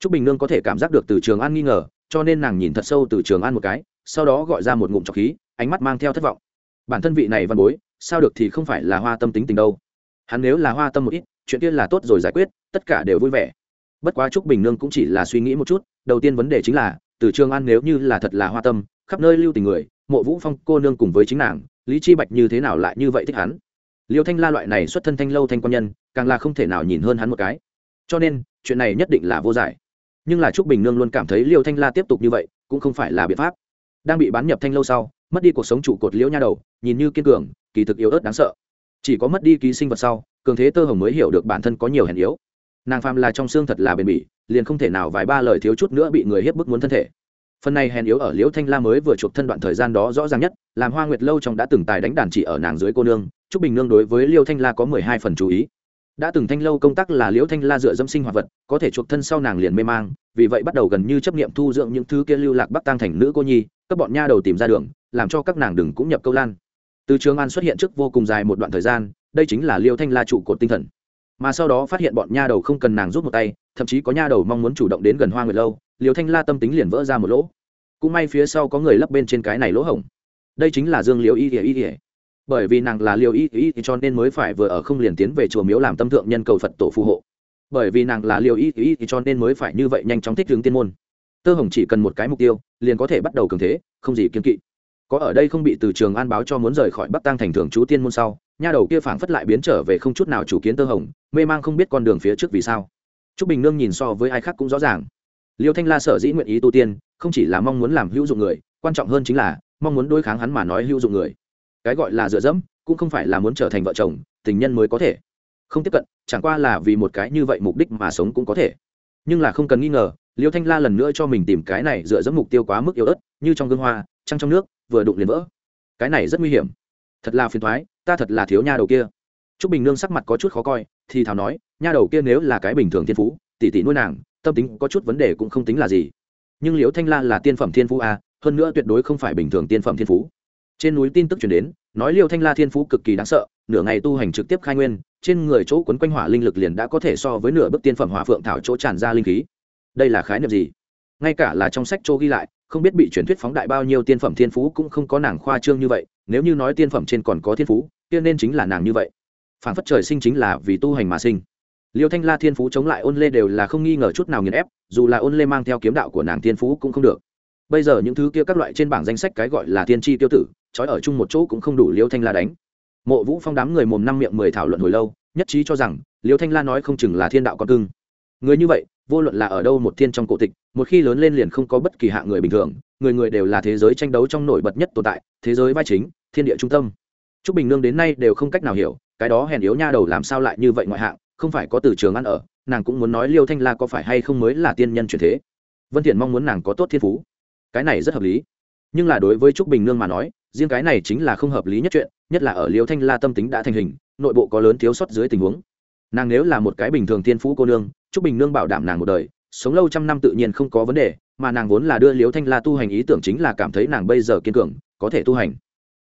Trúc bình nương có thể cảm giác được từ trường an nghi ngờ, cho nên nàng nhìn thật sâu từ trường an một cái, sau đó gọi ra một ngụm trọc khí, ánh mắt mang theo thất vọng. Bản thân vị này văn bối, sao được thì không phải là hoa tâm tính tình đâu. Hắn nếu là hoa tâm một ít, chuyện kia là tốt rồi giải quyết, tất cả đều vui vẻ. Bất quá trúc bình nương cũng chỉ là suy nghĩ một chút, đầu tiên vấn đề chính là, từ trường an nếu như là thật là hoa tâm, khắp nơi lưu tình người, mộ vũ phong cô nương cùng với chính nàng, lý chi bạch như thế nào lại như vậy thích hắn? Liêu thanh la loại này xuất thân thanh lâu thanh quan nhân, càng là không thể nào nhìn hơn hắn một cái. Cho nên, chuyện này nhất định là vô giải nhưng là trúc bình nương luôn cảm thấy liêu thanh la tiếp tục như vậy, cũng không phải là biện pháp. Đang bị bán nhập thanh lâu sau, mất đi cuộc sống trụ cột liễu nha đầu, nhìn như kiên cường, kỳ thực yếu ớt đáng sợ. Chỉ có mất đi ký sinh vật sau, cường thế tơ hồng mới hiểu được bản thân có nhiều hèn yếu. Nàng phàm là trong xương thật là bền bỉ, liền không thể nào vài ba lời thiếu chút nữa bị người hiếp bức muốn thân thể. Phần này hèn yếu ở liễu thanh la mới vừa chuộc thân đoạn thời gian đó rõ ràng nhất, làm hoa nguyệt lâu trong đã từng tài đánh đàn chỉ ở nàng dưới cô nương, trúc bình nương đối với liễu thanh la có mười hai phần chú ý đã từng thanh lâu công tác là liễu thanh la dựa dâm sinh hoạt vật, có thể chuộc thân sau nàng liền mê mang, vì vậy bắt đầu gần như chấp nghiệm thu dưỡng những thứ kia lưu lạc bắc tăng thành nữ cô nhi, các bọn nha đầu tìm ra đường, làm cho các nàng đừng cũng nhập câu lan. Từ trường an xuất hiện trước vô cùng dài một đoạn thời gian, đây chính là liêu thanh la trụ cột tinh thần. Mà sau đó phát hiện bọn nha đầu không cần nàng rút một tay, thậm chí có nha đầu mong muốn chủ động đến gần hoa người lâu, liễu thanh la tâm tính liền vỡ ra một lỗ. Cũng may phía sau có người lấp bên trên cái này lỗ hổng. Đây chính là dương liễu y ỉa y ỉa bởi vì nàng là liều y y cho nên mới phải vừa ở không liền tiến về chùa miếu làm tâm thượng nhân cầu phật tổ phù hộ. Bởi vì nàng là liều y y cho nên mới phải như vậy nhanh chóng thích hướng tiên môn. Tơ hồng chỉ cần một cái mục tiêu, liền có thể bắt đầu cường thế, không gì kiên kỵ. Có ở đây không bị từ trường an báo cho muốn rời khỏi bắc tăng thành thường chú tiên môn sau, nha đầu kia phảng phất lại biến trở về không chút nào chủ kiến tơ hồng, mê mang không biết con đường phía trước vì sao. T r ú c bình nương nhìn so với ai khác cũng rõ ràng. Liêu thanh la sở dĩ nguyện ý tu tiên, không chỉ là mong muốn làm hữu dụng người, quan trọng hơn chính là mong muốn đối kháng hắn mà nói hữu dụng người cái gọi là dựa dẫm cũng không phải là muốn trở thành vợ chồng tình nhân mới có thể. Không tiếp cận chẳng qua là vì một cái như vậy mục đích mà sống cũng có thể. Nhưng là không cần nghi ngờ liêu thanh la lần nữa cho mình tìm cái này dựa dẫm mục tiêu quá mức yếu ớt như trong gương hoa trăng trong nước vừa đụng liền vỡ. Cái này rất nguy hiểm. Thật là phiền thoái ta thật là thiếu nha đầu kia. T r ú c bình nương sắc mặt có chút khó coi thì thảo nói nha đầu kia nếu là cái bình thường thiên phú tỷ tỷ nuôi nàng tâm tính có chút vấn đề cũng không tính là gì. Nhưng liễu thanh la là tiên phẩm thiên phú a à, hơn nữa tuyệt đối không phải bình thường tiên phẩm thiên phú trên núi tin tức chuyển đến, nói liêu thanh la thiên phú cực kỳ đáng sợ, nửa ngày tu hành trực tiếp khai nguyên, trên người chỗ quấn quanh hỏa linh lực liền đã có thể so với nửa bước tiên phẩm hỏa phượng thảo chỗ tràn ra linh khí. Đây là khái niệm gì? Ngay cả là trong sách chỗ ghi lại, không biết bị truyền thuyết phóng đại bao nhiêu tiên phẩm thiên phú cũng không có nàng khoa trương như vậy, nếu như nói tiên phẩm trên còn có thiên phú tiên nên chính là nàng như vậy. Phản phất trời sinh chính là vì tu hành mà sinh. Liêu thanh la thiên phú chống lại ôn lê đều là không nghi ngờ chút nào nghiền ép, dù là ôn lê mang theo kiếm đạo của nàng thiên phú cũng không được. Bây giờ những thứ kia các loại trên bảng danh sách cái gọi là tiên tri tiêu tử trói ở chung một chỗ cũng không đủ liêu thanh la đánh. Mộ vũ phong đám người mồm năm miệng mười thảo luận hồi lâu, nhất trí cho rằng, liêu thanh la nói không chừng là thiên đạo con cưng. Người như vậy, vô luận là ở đâu một thiên trong cổ tịch, một khi lớn lên liền không có bất kỳ hạng người bình thường, người người đều là thế giới tranh đấu trong nổi bật nhất tồn tại, thế giới vai chính, thiên địa trung tâm. T r ú c bình nương đến nay đều không cách nào hiểu, cái đó hèn yếu nha đầu làm sao lại như vậy ngoại hạng, không phải có từ trường ăn ở, nàng cũng muốn nói liêu thanh la có phải hay không mới là tiên nhân truyền thế. Vân thiện mong muốn nàng có tốt thiên phú. Cái này rất hợp lý. Nhưng là đối với trúc bình nương mà nói riêng cái này chính là không hợp lý nhất chuyện, nhất là ở liêu thanh la tâm tính đã thành hình, nội bộ có lớn thiếu sót dưới tình huống. Nàng nếu là một cái bình thường tiên phú cô nương chúc bình nương bảo đảm nàng một đời, sống lâu trăm năm tự nhiên không có vấn đề, mà nàng vốn là đưa liêu thanh la tu hành ý tưởng chính là cảm thấy nàng bây giờ kiên cường, có thể tu hành.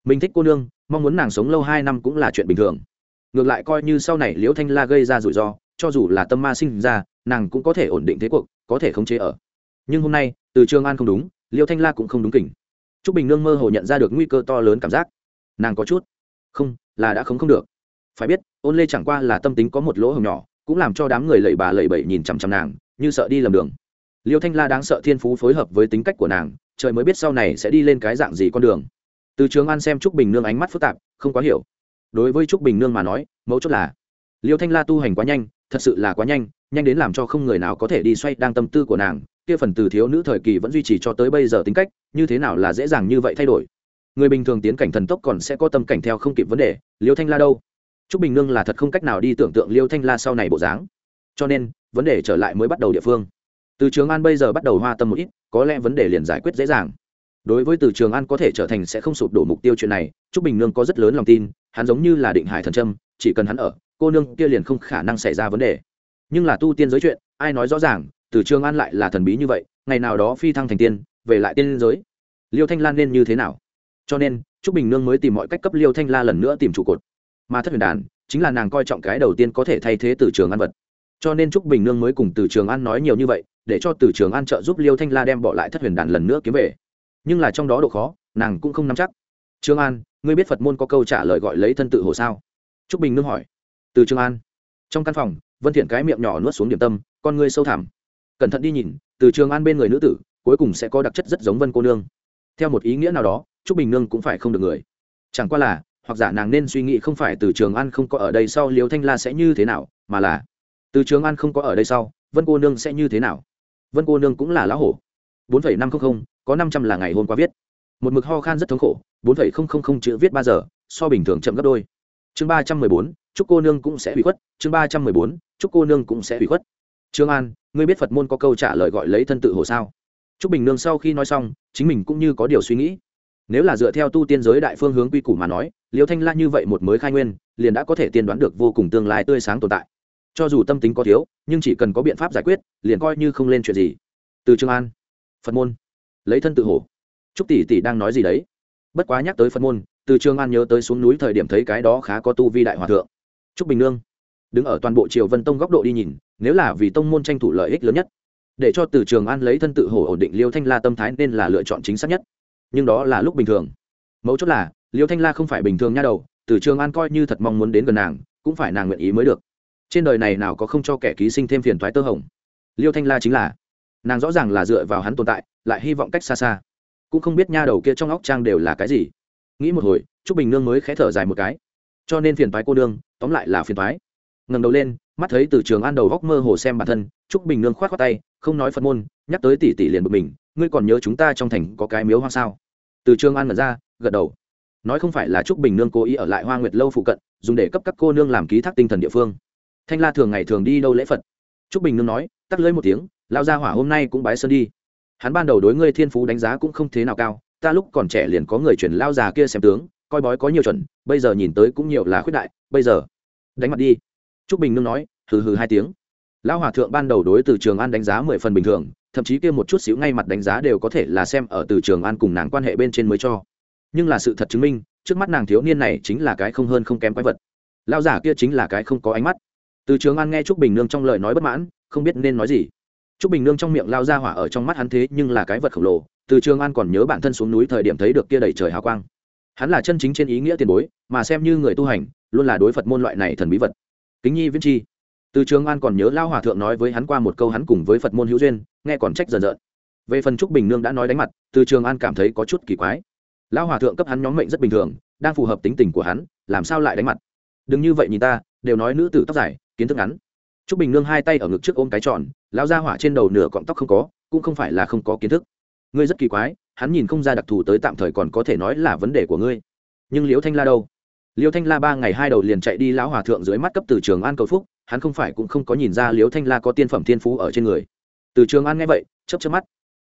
Mình thích cô nương, mong muốn nàng sống lâu hai năm cũng là chuyện bình thường. Ngược lại coi như sau này liễu thanh la gây ra rủi ro, cho dù là tâm ma sinh ra, nàng cũng có thể ổn định thế cuộc, có thể khống chế ở. Nhưng hôm nay, từ trường an không đúng liễu thanh la cũng không đúng kỉnh t r ú c bình nương mơ hồ nhận ra được nguy cơ to lớn cảm giác. Nàng có chút. Không, là đã không không được. Phải biết, ôn lê chẳng qua là tâm tính có một lỗ hồng nhỏ, cũng làm cho đám người lẩy bà lẩy bẩy nhìn chằm chằm nàng, như sợ đi lầm đường. Liêu thanh la đáng sợ thiên phú phối hợp với tính cách của nàng, trời mới biết sau này sẽ đi lên cái dạng gì con đường. Từ trường an xem trúc bình nương ánh mắt phức tạp, không quá hiểu. Đối với trúc bình nương mà nói, mấu chốt là, liêu thanh la tu hành quá nhanh, thật sự là quá nhanh nhanh đến làm cho không người nào có thể đi xoay đang tâm tư của nàng kia phần từ thiếu nữ thời kỳ vẫn duy trì cho tới bây giờ tính cách, như thế nào là dễ dàng như vậy thay đổi? Người bình thường tiến cảnh thần tốc còn sẽ có tâm cảnh theo không kịp vấn đề, liêu thanh la đâu? T r ú c bình nương là thật không cách nào đi tưởng tượng liêu thanh la sau này bộ dáng. Cho nên, vấn đề trở lại mới bắt đầu địa phương. Từ trường an bây giờ bắt đầu hoa tâm một ít, có lẽ vấn đề liền giải quyết dễ dàng. Đối với từ trường an có thể trở thành sẽ không sụp đổ mục tiêu chuyện này t r ú c bình nương có rất lớn lòng tin, hắn giống như là định hải thần trâm chỉ cần hắn ở, cô nương kia liền không khả năng xảy ra vấn đề. Nhưng là tu tiên giới chuyện, ai nói rõ ràng từ trường an lại là thần bí như vậy, ngày nào đó phi thăng thành tiên, về lại tiên giới. Liêu thanh lan nên như thế nào? Cho nên, trúc bình nương mới tìm mọi cách cấp liêu thanh la lần nữa tìm trụ cột. Mà thất huyền đàn chính là nàng coi trọng cái đầu tiên có thể thay thế từ trường an vật. Cho nên trúc bình nương mới cùng từ trường an nói nhiều như vậy, để cho từ trường an trợ giúp liêu thanh la đem bỏ lại thất huyền đàn lần nữa kiếm về. Nhưng là trong đó độ khó, nàng cũng không nắm chắc. Trương an, ngươi biết phật môn có câu trả lời gọi lấy thân tự hồ sao? Trúc bình nương hỏi. Từ trường an. Trong căn phòng, vân thiện cái miệng nhỏ nuốt xuống điểm tâm, con ngươi sâu thẳm cẩn thận đi nhìn, từ trường an bên người nữ tử, cuối cùng sẽ có đặc chất rất giống vân cô nương. Theo một ý nghĩa nào đó, trúc bình nương cũng phải không được người. Chẳng qua là, hoặc giả nàng nên suy nghĩ không phải từ trường an không có ở đây sau liều thanh la sẽ như thế nào, mà là, từ trường an không có ở đây sau, vân cô nương sẽ như thế nào? Vân cô nương cũng là lão hổ. bốn phẩy năm trăm linh có năm trăm là ngày hôm qua viết. Một mực ho khan rất thống khổ, bốn phẩy không không không chữ viết ba giờ, so bình thường chậm gấp đôi. Chương ba trăm mười bốn chúc cô nương cũng sẽ bị khuất. Chương ba trăm mười bốn chúc cô nương cũng sẽ bị khuất trương an, ngươi biết phật môn có câu trả lời gọi lấy thân tự hồ sao? T bình nương sau khi nói xong, chính mình cũng như có điều suy nghĩ. Nếu là dựa theo tu tiên giới đại phương hướng quy củ mà nói, liêu thanh la như vậy một mới khai nguyên, liền đã có thể tiên đoán được vô cùng tương lai tươi sáng tồn tại. Cho dù tâm tính có thiếu, nhưng chỉ cần có biện pháp giải quyết, liền coi như không lên chuyện gì. Từ trương an, phật môn, lấy thân tự hổ trúc tỷ tỷ đang nói gì đấy? Bất quá nhắc tới phật môn, từ trương an nhớ tới xuống núi thời điểm thấy cái đó khá có tu vi đại hòa thượng. Trúc bình nương đứng ở toàn bộ triều vân tông góc độ đi nhìn, nếu là vì tông môn tranh thủ lợi ích lớn nhất, để cho từ trường an lấy thân tự hổ ổn định liêu thanh la tâm thái nên là lựa chọn chính xác nhất. Nhưng đó là lúc bình thường. Mấu chốt là, liêu thanh la không phải bình thường nha đầu, từ trường an coi như thật mong muốn đến gần nàng, cũng phải nàng nguyện ý mới được. Trên đời này nào có không cho kẻ ký sinh thêm phiền thoái tơ hồng. Liêu thanh la chính là, nàng rõ ràng là dựa vào hắn tồn tại, lại hy vọng cách xa xa. Cũng không biết nha đầu kia trong óc trang đều là cái gì. Nghĩ một hồi t r ú c bình nương mới khé thở dài một cái. Cho nên phiền thoái cô nương, tóm lại là phiền thoái ngẩng đầu lên, mắt thấy từ trường an đầu góc mơ hồ xem bản thân, trúc bình nương khoát qua tay, không nói phật môn, nhắc tới tỷ tỷ liền bực mình, ngươi còn nhớ chúng ta trong thành có cái miếu hoa sao? Từ trường an mật ra, gật đầu. Nói không phải là trúc bình nương cố ý ở lại hoa nguyệt lâu phụ cận, dùng để cấp các cô nương làm ký thác tinh thần địa phương. Thanh la thường ngày thường đi đâu lễ phật? Trúc bình nương nói, tắt lưỡi một tiếng lao ra hỏa hôm nay cũng bái sơn đi. Hắn ban đầu đối ngươi thiên phú đánh giá cũng không thế nào cao, ta lúc còn trẻ liền có người chuyển lao già kia xem tướng, coi bói có nhiều chuẩn, bây giờ nhìn tới cũng nhiều là khuyết đại, bây giờ, đánh mặt đi. Trúc Bình Nương nói, hừ hừ hai tiếng. Lão hòa thượng ban đầu đối từ Trường An đánh giá mười phần bình thường, thậm chí kia một chút xíu ngay mặt đánh giá đều có thể là xem ở từ Trường An cùng nàng quan hệ bên trên mới cho. Nhưng là sự thật chứng minh, trước mắt nàng thiếu niên này chính là cái không hơn không kém quái vật. Lão giả kia chính là cái không có ánh mắt. Từ Trường An nghe Trúc Bình Nương trong lời nói bất mãn, không biết nên nói gì. Trúc Bình Nương trong miệng lao ra hỏa ở trong mắt hắn thế nhưng là cái vật khổng lồ, từ Trường An còn nhớ bản thân xuống núi thời điểm thấy được kia đầy trời hào quang. Hắn là chân chính trên ý nghĩa tiền bối, mà xem như người tu hành, luôn là đối Phật môn loại này thần bí vật kính nhi viễn chi. Từ trường an còn nhớ lao hòa thượng nói với hắn qua một câu hắn cùng với phật môn hữu duyên, nghe còn trách dần dợn về phần trúc bình nương đã nói đánh mặt, từ trường an cảm thấy có chút kỳ quái. Lao hòa thượng cấp hắn nhóm mệnh rất bình thường, đang phù hợp tính tình của hắn, làm sao lại đánh mặt? Đừng như vậy nhìn ta, đều nói nữ tử tóc dài, kiến thức ngắn. Trúc bình nương hai tay ở ngực trước ôm cái tròn lao ra hỏa trên đầu nửa cọng tóc không có, cũng không phải là không có kiến thức. Ngươi rất kỳ quái, hắn nhìn không ra đặc thù tới tạm thời còn có thể nói là vấn đề của ngươi. Nhưng liễu thanh la đâu? Liêu thanh la ba ngày hai đầu liền chạy đi lão hòa thượng dưới mắt cấp từ trường an cầu phúc, hắn không phải cũng không có nhìn ra liêu thanh la có tiên phẩm thiên phú ở trên người. Từ trường an nghe vậy chấp chấp mắt.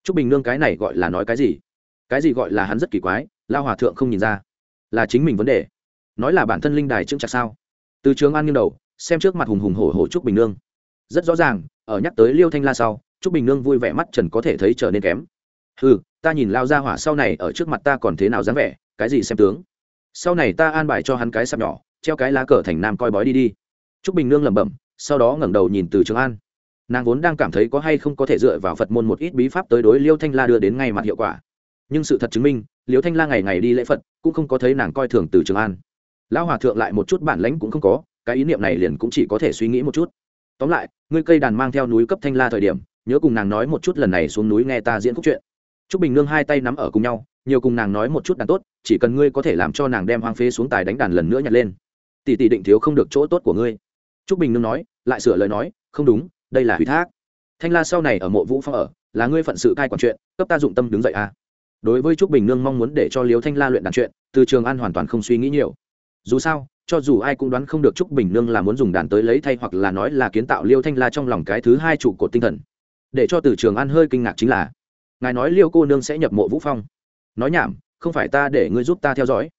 T r ú c bình nương cái này gọi là nói cái gì? Cái gì gọi là hắn rất kỳ quái lao hòa thượng không nhìn ra. Là chính mình vấn đề. Nói là bản thân linh đài chững chặt sao? Từ trường an nghiêng đầu, xem trước mặt hùng hùng hổ hổ trúc bình nương. Rất rõ ràng, ở nhắc tới liêu thanh la sau, trúc bình nương vui vẻ mắt trần có thể thấy trở nên kém. Ừ ta nhìn lao ra hỏa sau này ở trước mặt ta còn thế nào dám vẻ, cái gì xem tướng? Sau này ta an bài cho hắn cái sạp nhỏ, treo cái lá cờ thành nam coi bói đi đi. T r ú c bình nương lẩm bẩm, sau đó ngẩng đầu nhìn từ trường an. Nàng vốn đang cảm thấy có hay không có thể dựa vào phật môn một ít bí pháp tới đối liêu thanh la đưa đến ngay mặt hiệu quả. Nhưng sự thật chứng minh, liêu thanh la ngày ngày đi lễ phật, cũng không có thấy nàng coi thường từ trường an. Lão hòa thượng lại một chút bản lãnh cũng không có, cái ý niệm này liền cũng chỉ có thể suy nghĩ một chút. Tóm lại, ngươi cây đàn mang theo núi cấp thanh la thời điểm, nhớ cùng nàng nói một chút lần này xuống núi nghe ta diễn khúc chuyện. Trúc bình nương hai tay nắm ở cùng nhau, nhiều cùng nàng nói một chút đàn tốt, chỉ cần ngươi có thể làm cho nàng đem hoang phế xuống tài đánh đàn lần nữa nhặt lên. Tỷ tỷ định thiếu không được chỗ tốt của ngươi. Trúc bình nương nói, lại sửa lời nói, không đúng, đây là ủy thác. Thanh la sau này ở mộ vũ phong ở, là ngươi phận sự cai quản chuyện, cấp ta dụng tâm đứng dậy a à. đối với trúc bình nương mong muốn để cho liêu thanh la luyện đàn chuyện, từ trường an hoàn toàn không suy nghĩ nhiều. Dù sao, cho dù ai cũng đoán không được trúc bình nương là muốn dùng đàn tới lấy thay hoặc là nói là kiến tạo liêu thanh la trong lòng cái thứ hai trụ cột tinh thần. Để cho từ trường an hơi kinh ngạc chính là ngài nói liêu cô nương sẽ nhập mộ vũ phong nói nhảm không phải ta để ngươi giúp ta theo dõi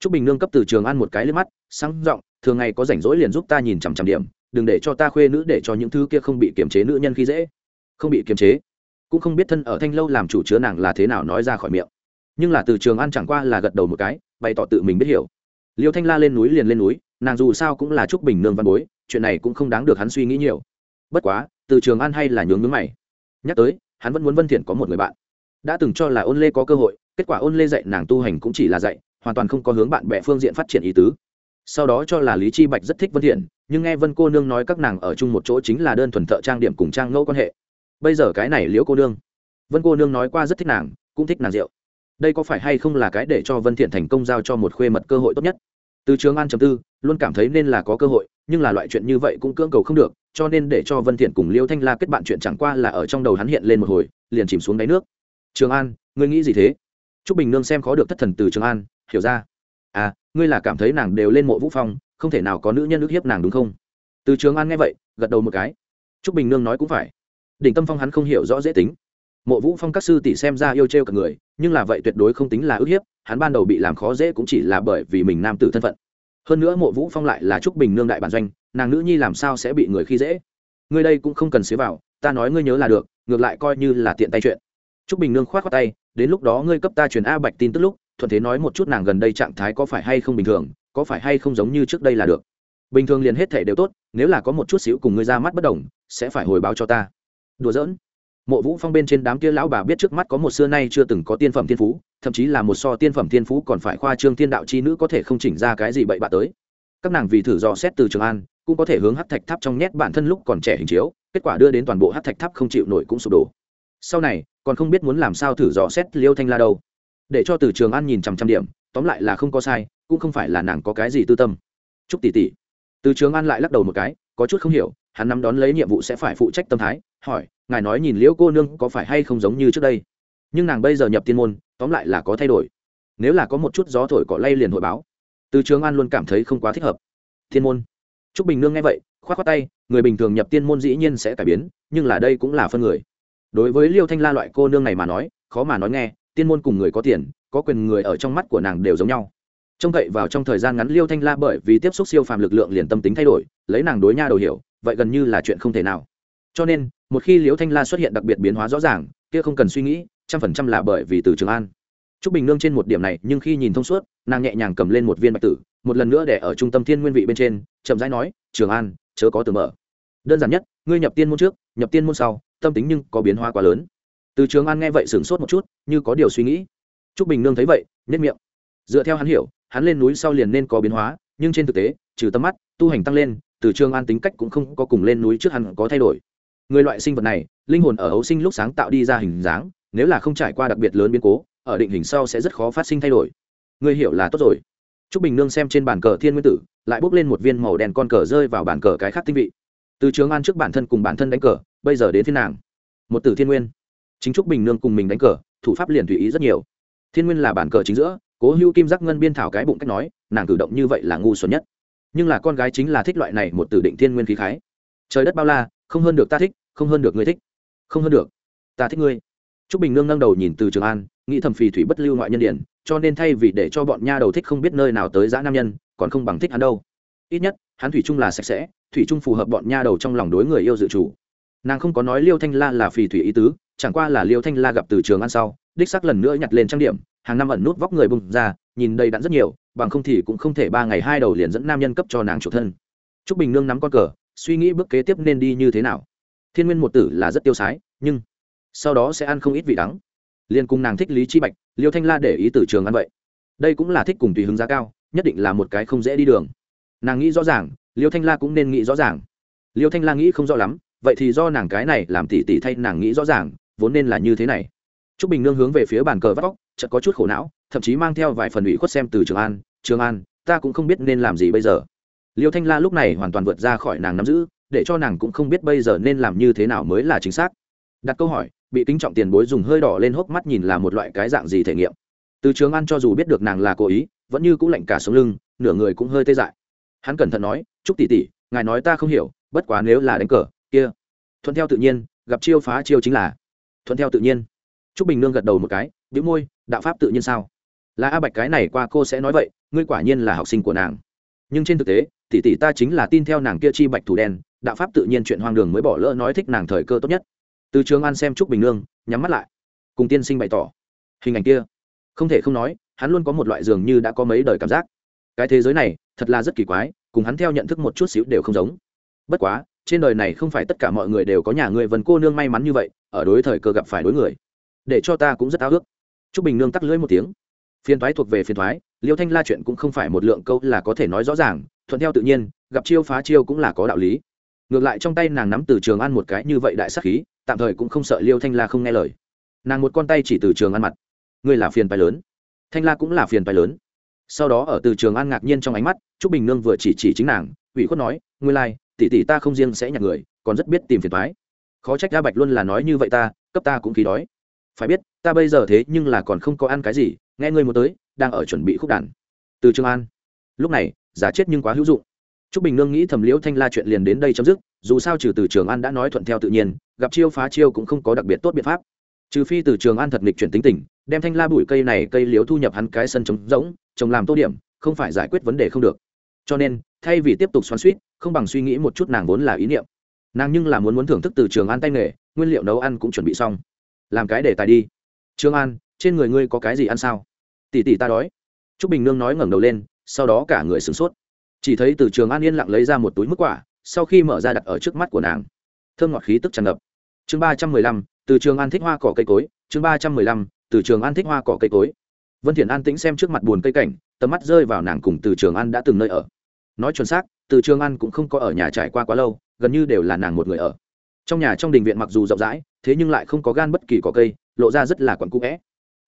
trúc bình nương cấp từ trường an một cái lên mắt sang giọng thường ngày có rảnh rỗi liền giúp ta nhìn chằm chằm điểm đừng để cho ta khuê nữ để cho những thứ kia không bị kiềm chế nữ nhân khi dễ không bị kiềm chế cũng không biết thân ở thanh lâu làm chủ chứa nàng là thế nào nói ra khỏi miệng nhưng là từ trường an chẳng qua là gật đầu một cái bày tỏ tự mình biết hiểu liêu thanh la lên núi liền lên núi nàng dù sao cũng là trúc bình nương văn bối chuyện này cũng không đáng được hắn suy nghĩ nhiều bất quá từ trường an hay là nhướng nhướng mày nhắc tới hắn vẫn muốn vân thiện có một người bạn. Đã từng cho là ôn lê có cơ hội, kết quả ôn lê dạy nàng tu hành cũng chỉ là dạy, hoàn toàn không có hướng bạn bè phương diện phát triển ý tứ. Sau đó cho là lý chi bạch rất thích vân thiện, nhưng nghe vân cô nương nói các nàng ở chung một chỗ chính là đơn thuần thợ trang điểm cùng trang ngẫu quan hệ. Bây giờ cái này liễu cô nương. Vân cô nương nói qua rất thích nàng, cũng thích nàng rượu. Đây có phải hay không là cái để cho vân thiện thành công giao cho một khuê mật cơ hội tốt nhất? Từ trường an trầm tư, luôn cảm thấy nên là có cơ hội, nhưng là loại chuyện như vậy cũng cưỡng cầu không được, cho nên để cho vân thiện cùng liêu thanh la kết bạn chuyện chẳng qua là ở trong đầu hắn hiện lên một hồi, liền chìm xuống đáy nước. Trường an, ngươi nghĩ gì thế? Trúc bình nương xem khó được thất thần từ trường an, hiểu ra. À ngươi là cảm thấy nàng đều lên mộ vũ phong, không thể nào có nữ nhân ức hiếp nàng đúng không? Từ trường an nghe vậy, gật đầu một cái. Trúc bình nương nói cũng phải. Đỉnh tâm phong hắn không hiểu rõ dễ tính mộ vũ phong các sư tỷ xem ra yêu trêu cả người, nhưng là vậy tuyệt đối không tính là ức hiếp, hắn ban đầu bị làm khó dễ cũng chỉ là bởi vì mình nam tử thân phận. Hơn nữa mộ vũ phong lại là trúc bình nương đại bản doanh, nàng nữ nhi làm sao sẽ bị người khi dễ? Ngươi đây cũng không cần xế vào, ta nói ngươi nhớ là được, ngược lại coi như là tiện tay chuyện. Trúc bình nương khoát khoát tay, đến lúc đó ngươi cấp ta truyền a bạch tin tức lúc, thuận thế nói một chút nàng gần đây trạng thái có phải hay không bình thường, có phải hay không giống như trước đây là được. Bình thường liền hết thể đều tốt, nếu là có một chút xíu cùng ngươi ra mắt bất đồng, sẽ phải hồi báo cho ta. Đùa giỡn mộ vũ phong bên trên đám kia lão bà biết trước mắt có một xưa nay chưa từng có tiên phẩm thiên phú, thậm chí là một so tiên phẩm thiên phú còn phải khoa trương thiên đạo chi nữ có thể không chỉnh ra cái gì bậy bạ tới. Các nàng vì thử dò xét từ trường an, cũng có thể hướng hát thạch tháp trong nhét bản thân lúc còn trẻ hình chiếu, kết quả đưa đến toàn bộ hát thạch tháp không chịu nổi cũng sụp đổ. Sau này, còn không biết muốn làm sao thử dò xét liêu thanh la đâu. Để cho từ trường an nhìn chằm chằm điểm, tóm lại là không có sai, cũng không phải là nàng có cái gì tư tâm. Chúc tỷ tỷ. Từ trường an lại lắc đầu một cái, có chút không hiểu hắn nắm đón lấy nhiệm vụ sẽ phải phụ trách tâm thái, hỏi, ngài nói nhìn liễu cô nương có phải hay không giống như trước đây? Nhưng nàng bây giờ nhập tiên môn, tóm lại là có thay đổi. Nếu là có một chút gió thổi cỏ lay liền hội báo. Từ trường an luôn cảm thấy không quá thích hợp. Thiên môn. T r ú c bình nương nghe vậy k h o á t k tay, người bình thường nhập tiên môn dĩ nhiên sẽ cải biến, nhưng là đây cũng là phân người. Đối với liêu thanh la loại cô nương này mà nói, khó mà nói nghe, tiên môn cùng người có tiền, có quyền người ở trong mắt của nàng đều giống nhau. Trông cậy vào trong thời gian ngắn liêu thanh la bởi vì tiếp xúc siêu phàm lực lượng liền tâm tính thay đổi, lấy nàng đối nha đầu hiểu vậy gần như là chuyện không thể nào. Cho nên, một khi liễu thanh la xuất hiện đặc biệt biến hóa rõ ràng, kia không cần suy nghĩ, trăm phần trăm là bởi vì từ trường an. T r ú c bình nương trên một điểm này, nhưng khi nhìn thông suốt, nàng nhẹ nhàng cầm lên một viên bạch tử, một lần nữa để ở trung tâm thiên nguyên vị bên trên, chậm rãi nói, trường an, chớ có từ mở. Đơn giản nhất, ngươi nhập tiên môn trước, nhập tiên môn sau, tâm tính nhưng có biến hóa quá lớn. Từ trường an nghe vậy sửng sốt một chút, như có điều suy nghĩ. T r ú c bình nương thấy vậy nhất miệng. Dựa theo hắn hiểu, hắn lên núi sau liền nên có biến hóa, nhưng trên thực tế, trừ tâm mắt, tu hành tăng lên từ trường an tính cách cũng không có cùng lên núi trước hắn có thay đổi. Người loại sinh vật này, linh hồn ở ấu sinh lúc sáng tạo đi ra hình dáng, nếu là không trải qua đặc biệt lớn biến cố, ở định hình sau sẽ rất khó phát sinh thay đổi. Người hiểu là tốt rồi. T r ú c bình nương xem trên bàn cờ thiên nguyên tử, lại bốc lên một viên màu đen con cờ rơi vào bàn cờ cái khác tinh vị. Từ trường an trước bản thân cùng bản thân đánh cờ, bây giờ đến thiên nàng. Một tử thiên nguyên. Chính trúc bình nương cùng mình đánh cờ, thủ pháp liền tùy ý rất nhiều. Thiên nguyên là bản cờ chính giữa, cố hữu kim giác ngân biên thảo cái bụng cách nói, nàng cử động như vậy là ngu xuẩn nhất nhưng là con gái chính là thích loại này một từ định thiên nguyên khí khái. Trời đất bao la, không hơn được ta thích, không hơn được ngươi thích. Không hơn được. Ta thích ngươi. T r ú c bình nương nâng đầu nhìn từ trường an, nghĩ thầm phì thủy bất lưu ngoại nhân điển, cho nên thay vì để cho bọn nha đầu thích không biết nơi nào tới giã nam nhân, còn không bằng thích hắn đâu. Ít nhất, hắn thủy chung là sạch sẽ, thủy chung phù hợp bọn nha đầu trong lòng đối người yêu dự chủ nàng không có nói liêu thanh la là phì thủy ý tứ chẳng qua là liêu thanh la gặp từ trường an sau, đích sắc lần nữa nhặt lên trang điểm, hàng năm ẩn nút vóc người bùng ra, nhìn đầy đặn rất nhiều, bằng không thì cũng không thể ba ngày hai đầu liền dẫn nam nhân cấp cho nàng chủ thân. T r ú c bình nương nắm con cờ, suy nghĩ bước kế tiếp nên đi như thế nào. Thiên nguyên một tử là rất tiêu sái, nhưng sau đó sẽ ăn không ít vị đắng. Liên cùng nàng thích lý chi bạch, liêu thanh la để ý từ trường ăn vậy. Đây cũng là thích cùng tùy hứng giá cao, nhất định là một cái không dễ đi đường. Nàng nghĩ rõ ràng, liêu thanh la cũng nên nghĩ rõ ràng. Liêu thanh la nghĩ không rõ lắm, vậy thì do nàng cái này làm tỉ tỉ thay nàng nghĩ rõ ràng vốn nên là như thế này. T r ú c bình nương hướng về phía bàn cờ vắt vóc chợt có chút khổ não, thậm chí mang theo vài phần ủy khuất xem từ trường an trường an, ta cũng không biết nên làm gì bây giờ. Liêu thanh la lúc này hoàn toàn vượt ra khỏi nàng nắm giữ, để cho nàng cũng không biết bây giờ nên làm như thế nào mới là chính xác. Đặt câu hỏi, bị kính trọng tiền bối dùng hơi đỏ lên hốc mắt nhìn là một loại cái dạng gì thể nghiệm? Từ trường an cho dù biết được nàng là cố ý, vẫn như cũng lạnh cả sống lưng, nửa người cũng hơi tê dại. Hắn cẩn thận nói chúc tỷ tỷ, ngài nói ta không hiểu, bất quá nếu là đánh cờ, kia. Thuận theo tự nhiên, gặp chiêu phá chiêu chính là thuận theo tự nhiên. Trúc bình nương gật đầu một cái, bĩu môi, đạo pháp tự nhiên sao? Là a bạch cái này qua cô sẽ nói vậy, ngươi quả nhiên là học sinh của nàng. Nhưng trên thực tế, tỷ tỷ ta chính là tin theo nàng kia chi bạch thủ đen, đạo pháp tự nhiên chuyện hoang đường mới bỏ lỡ nói thích nàng thời cơ tốt nhất. Từ trường an xem trúc bình nương, nhắm mắt lại, cùng tiên sinh bày tỏ. Hình ảnh kia, không thể không nói, hắn luôn có một loại giường như đã có mấy đời cảm giác. Cái thế giới này, thật là rất kỳ quái, cùng hắn theo nhận thức một chút xíu đều không giống. Bất quá trên đời này không phải tất cả mọi người đều có nhà người vần cô nương may mắn như vậy ở đối thời cơ gặp phải đối người để cho ta cũng rất ao ước. T r ú c bình nương tắt lưỡi một tiếng. Phiền thoái thuộc về phiền thoái liêu thanh la chuyện cũng không phải một lượng câu là có thể nói rõ ràng thuận theo tự nhiên gặp chiêu phá chiêu cũng là có đạo lý. Ngược lại trong tay nàng nắm từ trường ăn một cái như vậy đại sắc khí tạm thời cũng không sợ liêu thanh la không nghe lời. Nàng một con tay chỉ từ trường ăn mặt. Ngươi là phiền bài lớn. Thanh la cũng là phiền bài lớn. Sau đó ở từ trường an ngạc nhiên trong ánh mắt trúc bình nương vừa chỉ chỉ chính nàng ủy khuất nói ngươi lai、like, tỷ tỷ ta không riêng sẽ nhặt người còn rất biết tìm phiền thoái khó trách a bạch luôn là nói như vậy ta cấp ta cũng khí đói. Phải biết ta bây giờ thế nhưng là còn không có ăn cái gì nghe ngươi một tới đang ở chuẩn bị khúc đàn. Từ trường an. Lúc này giả chết nhưng quá hữu dụng. Trúc Bình Nương nghĩ thầm liễu thanh la chuyện liền đến đây chấm dứt, dù sao trừ từ Trường An đã nói thuận theo tự nhiên, gặp chiêu phá chiêu cũng không có đặc biệt tốt biện pháp. Trừ phi từ Trường An thật nghịch chuyển tính tình, đem thanh la bụi cây này cây liễu thu nhập hắn cái sân trống rỗng, trồng làm tô điểm không phải giải quyết vấn đề không được. Cho nên thay vì tiếp tục xoắn suýt, không bằng suy nghĩ một chút nàng vốn là ý niệm. Nàng nhưng là muốn muốn thưởng thức từ trường an tay nghề, nguyên liệu nấu ăn cũng chuẩn bị xong. Làm cái để tài đi. Trương an, trên người ngươi có cái gì ăn sao? Tỷ tỷ ta đói. T r ú c bình nương nói ngẩng đầu lên, sau đó cả người sửng sốt. Chỉ thấy từ trường an yên lặng lấy ra một túi mức quả, sau khi mở ra đặt ở trước mắt của nàng. Thơm ngọt khí tức tràn ngập. Chương ba trăm mười lăm, từ trường an thích hoa cỏ cây cối. Chương ba trăm mười lăm, từ trường an thích hoa cỏ cây cối. Vân thiện an tĩnh xem trước mặt buồn cây cảnh, tầm mắt rơi vào nàng cùng từ trường an đã từng nơi ở nói chuẩn xác, từ trường an cũng không có ở nhà trải qua quá lâu, gần như đều là nàng một người ở. Trong nhà trong đình viện mặc dù rộng rãi, thế nhưng lại không có gan bất kỳ cỏ cây, lộ ra rất là quặn cũ vẽ.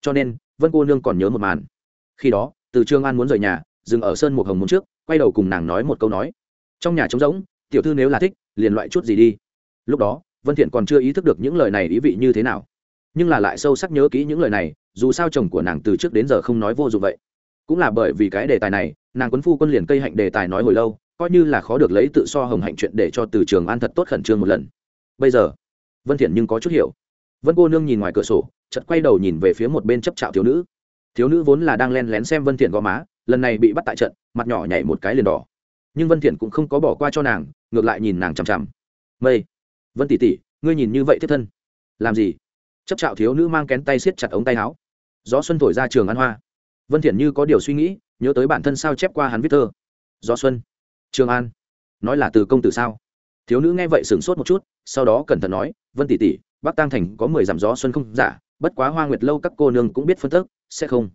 Cho nên, vân cô nương còn nhớ một màn. Khi đó, từ trường an muốn rời nhà, dừng ở sơn một hồng muốn trước, quay đầu cùng nàng nói một câu nói. Trong nhà trống rỗng, tiểu thư nếu là thích, liền loại chút gì đi. Lúc đó, vân thiện còn chưa ý thức được những lời này ý vị như thế nào. Nhưng là lại sâu sắc nhớ kỹ những lời này, dù sao chồng của nàng từ trước đến giờ không nói vô dụng vậy. Cũng là bởi vì cái đề tài này nàng quấn phu quân liền cây hạnh đề tài nói hồi lâu, coi như là khó được lấy tự so hồng hạnh chuyện để cho từ trường an thật tốt khẩn trương một lần. Bây giờ, vân thiện nhưng có chút hiểu. Vân cô nương nhìn ngoài cửa sổ, chợt quay đầu nhìn về phía một bên chấp trạo thiếu nữ. Thiếu nữ vốn là đang len lén xem vân thiện gò má, lần này bị bắt tại trận, mặt nhỏ nhảy một cái liền đỏ. Nhưng vân thiện cũng không có bỏ qua cho nàng, ngược lại nhìn nàng chằm chằm. Mây, vân tỷ tỷ, ngươi nhìn như vậy thiết thân, làm gì? Chấp trạo thiếu nữ mang kén tay siết chặt ống tay áo. Gió xuân thổi ra trường an hoa. Vân thiện như có điều suy nghĩ nhớ tới bản thân sao chép qua hắn viết thơ. Gió xuân. Trường an. Nói là từ công tử sao? Thiếu nữ nghe vậy sửng sốt một chút, sau đó cẩn thận nói, vân tỷ tỷ, bắc tăng thành có mười dặm gió xuân không giả, bất quá hoa nguyệt lâu các cô nương cũng biết phân tức, sẽ không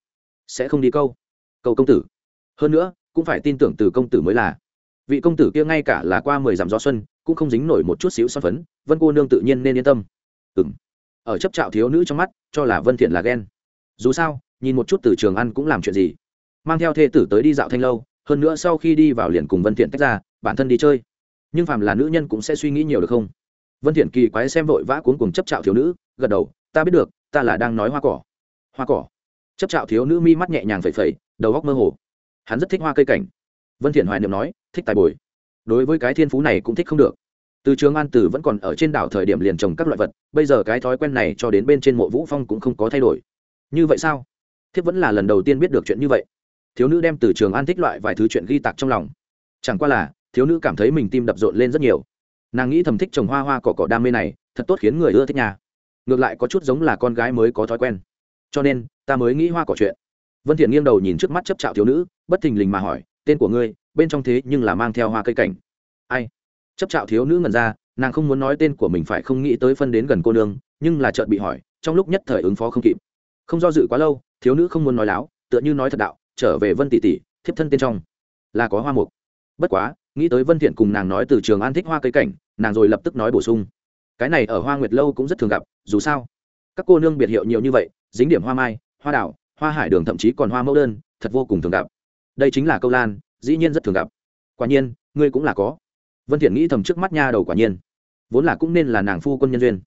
sẽ không đi câu. Câu công tử. Hơn nữa, cũng phải tin tưởng từ công tử mới là. Vị công tử kia ngay cả là qua mười dặm gió xuân, cũng không dính nổi một chút xíu son phấn, vân cô nương tự nhiên nên yên tâm. Ừm. Ở chấp trạo thiếu nữ trong mắt, cho là vân thiện là ghen. Dù sao, nhìn một chút từ trường ăn cũng làm chuyện gì? Mang theo thê tử tới đi dạo thanh lâu, hơn nữa sau khi đi vào liền cùng vân thiện tách ra, bản thân đi chơi. Nhưng phàm là nữ nhân cũng sẽ suy nghĩ nhiều được không? Vân thiện kỳ quái xem vội vã cuốn cùng chấp trạo thiếu nữ, gật đầu, ta biết được, ta là đang nói hoa cỏ. Hoa cỏ? Chấp trạo thiếu nữ mi mắt nhẹ nhàng phẩy phẩy, đầu óc mơ hồ. Hắn rất thích hoa cây cảnh. Vân thiện hoài niệm nói, thích tài bồi. Đối với cái thiên phú này cũng thích không được. Từ trường an tử vẫn còn ở trên đảo thời điểm liền trồng các loại vật, bây giờ cái thói quen này cho đến bên trên mộ vũ phong cũng không có thay đổi. Như vậy sao? Thiếp vẫn là lần đầu tiên biết được chuyện như vậy thiếu nữ đem từ trường an thích loại vài thứ chuyện ghi tạc trong lòng. Chẳng qua là, thiếu nữ cảm thấy mình tim đập rộn lên rất nhiều. Nàng nghĩ thầm thích trồng hoa hoa cỏ cỏ đam mê này, thật tốt khiến người ưa thích nhà. Ngược lại có chút giống là con gái mới có thói quen. Cho nên, ta mới nghĩ hoa cỏ chuyện. Vân thiện nghiêng đầu nhìn trước mắt chấp trạo thiếu nữ, bất thình lình mà hỏi, tên của ngươi, bên trong thế nhưng là mang theo hoa cây cảnh? Ai? Chấp trạo thiếu nữ ngẩn ra, nàng không muốn nói tên của mình phải không nghĩ tới phân đến gần cô nương, nhưng là chợt bị hỏi, trong lúc nhất thời ứng phó không kịp. Không do dự quá lâu, thiếu nữ không muốn nói láo, tựa như nói thật đạo trở về vân tỷ tỷ, thiếp thân tên trong. Là có hoa mục. Bất quá, nghĩ tới vân thiện cùng nàng nói từ trường an thích hoa cây cảnh, nàng rồi lập tức nói bổ sung. Cái này ở hoa nguyệt lâu cũng rất thường gặp, dù sao, các cô nương biệt hiệu nhiều như vậy, dính điểm hoa mai, hoa đảo, hoa hải đường thậm chí còn hoa mẫu đơn, thật vô cùng thường gặp. Đây chính là câu lan, dĩ nhiên rất thường gặp. Quả nhiên, ngươi cũng là có. Vân thiện nghĩ thầm trước mắt nha đầu quả nhiên. Vốn là cũng nên là nàng phu quân nhân duyên.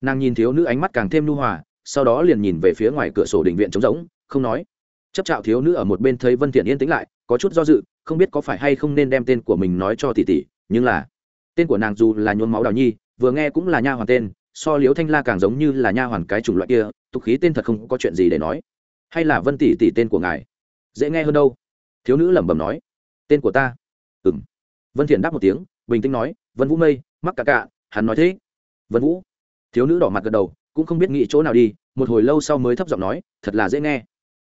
Nàng nhìn thiếu nữ ánh mắt càng thêm nu hòa, sau đó liền nhìn về phía ngoài cửa sổ đình viện trống rỗng, không nói chấp trạo thiếu nữ ở một bên thấy vân thiện yên tĩnh lại, có chút do dự, không biết có phải hay không nên đem tên của mình nói cho tỷ tỷ, nhưng là, tên của nàng dù là nhuốm máu đào nhi, vừa nghe cũng là nha hoàn tên, so liếu thanh la càng giống như là nha hoàn cái chủng loại kia, tục khí tên thật không có chuyện gì để nói. Hay là vân tỷ tỷ tên của ngài? Dễ nghe hơn đâu. Thiếu nữ lẩm bẩm nói. Tên của ta? Ừm. Vân thiện đáp một tiếng, bình tĩnh nói, vân vũ mây, mắc cả cả, hắn nói thế. Vân vũ. Thiếu nữ đỏ mặt gật đầu, cũng không biết nghĩ chỗ nào đi, một hồi lâu sau mới thấp giọng nói, thật là dễ nghe.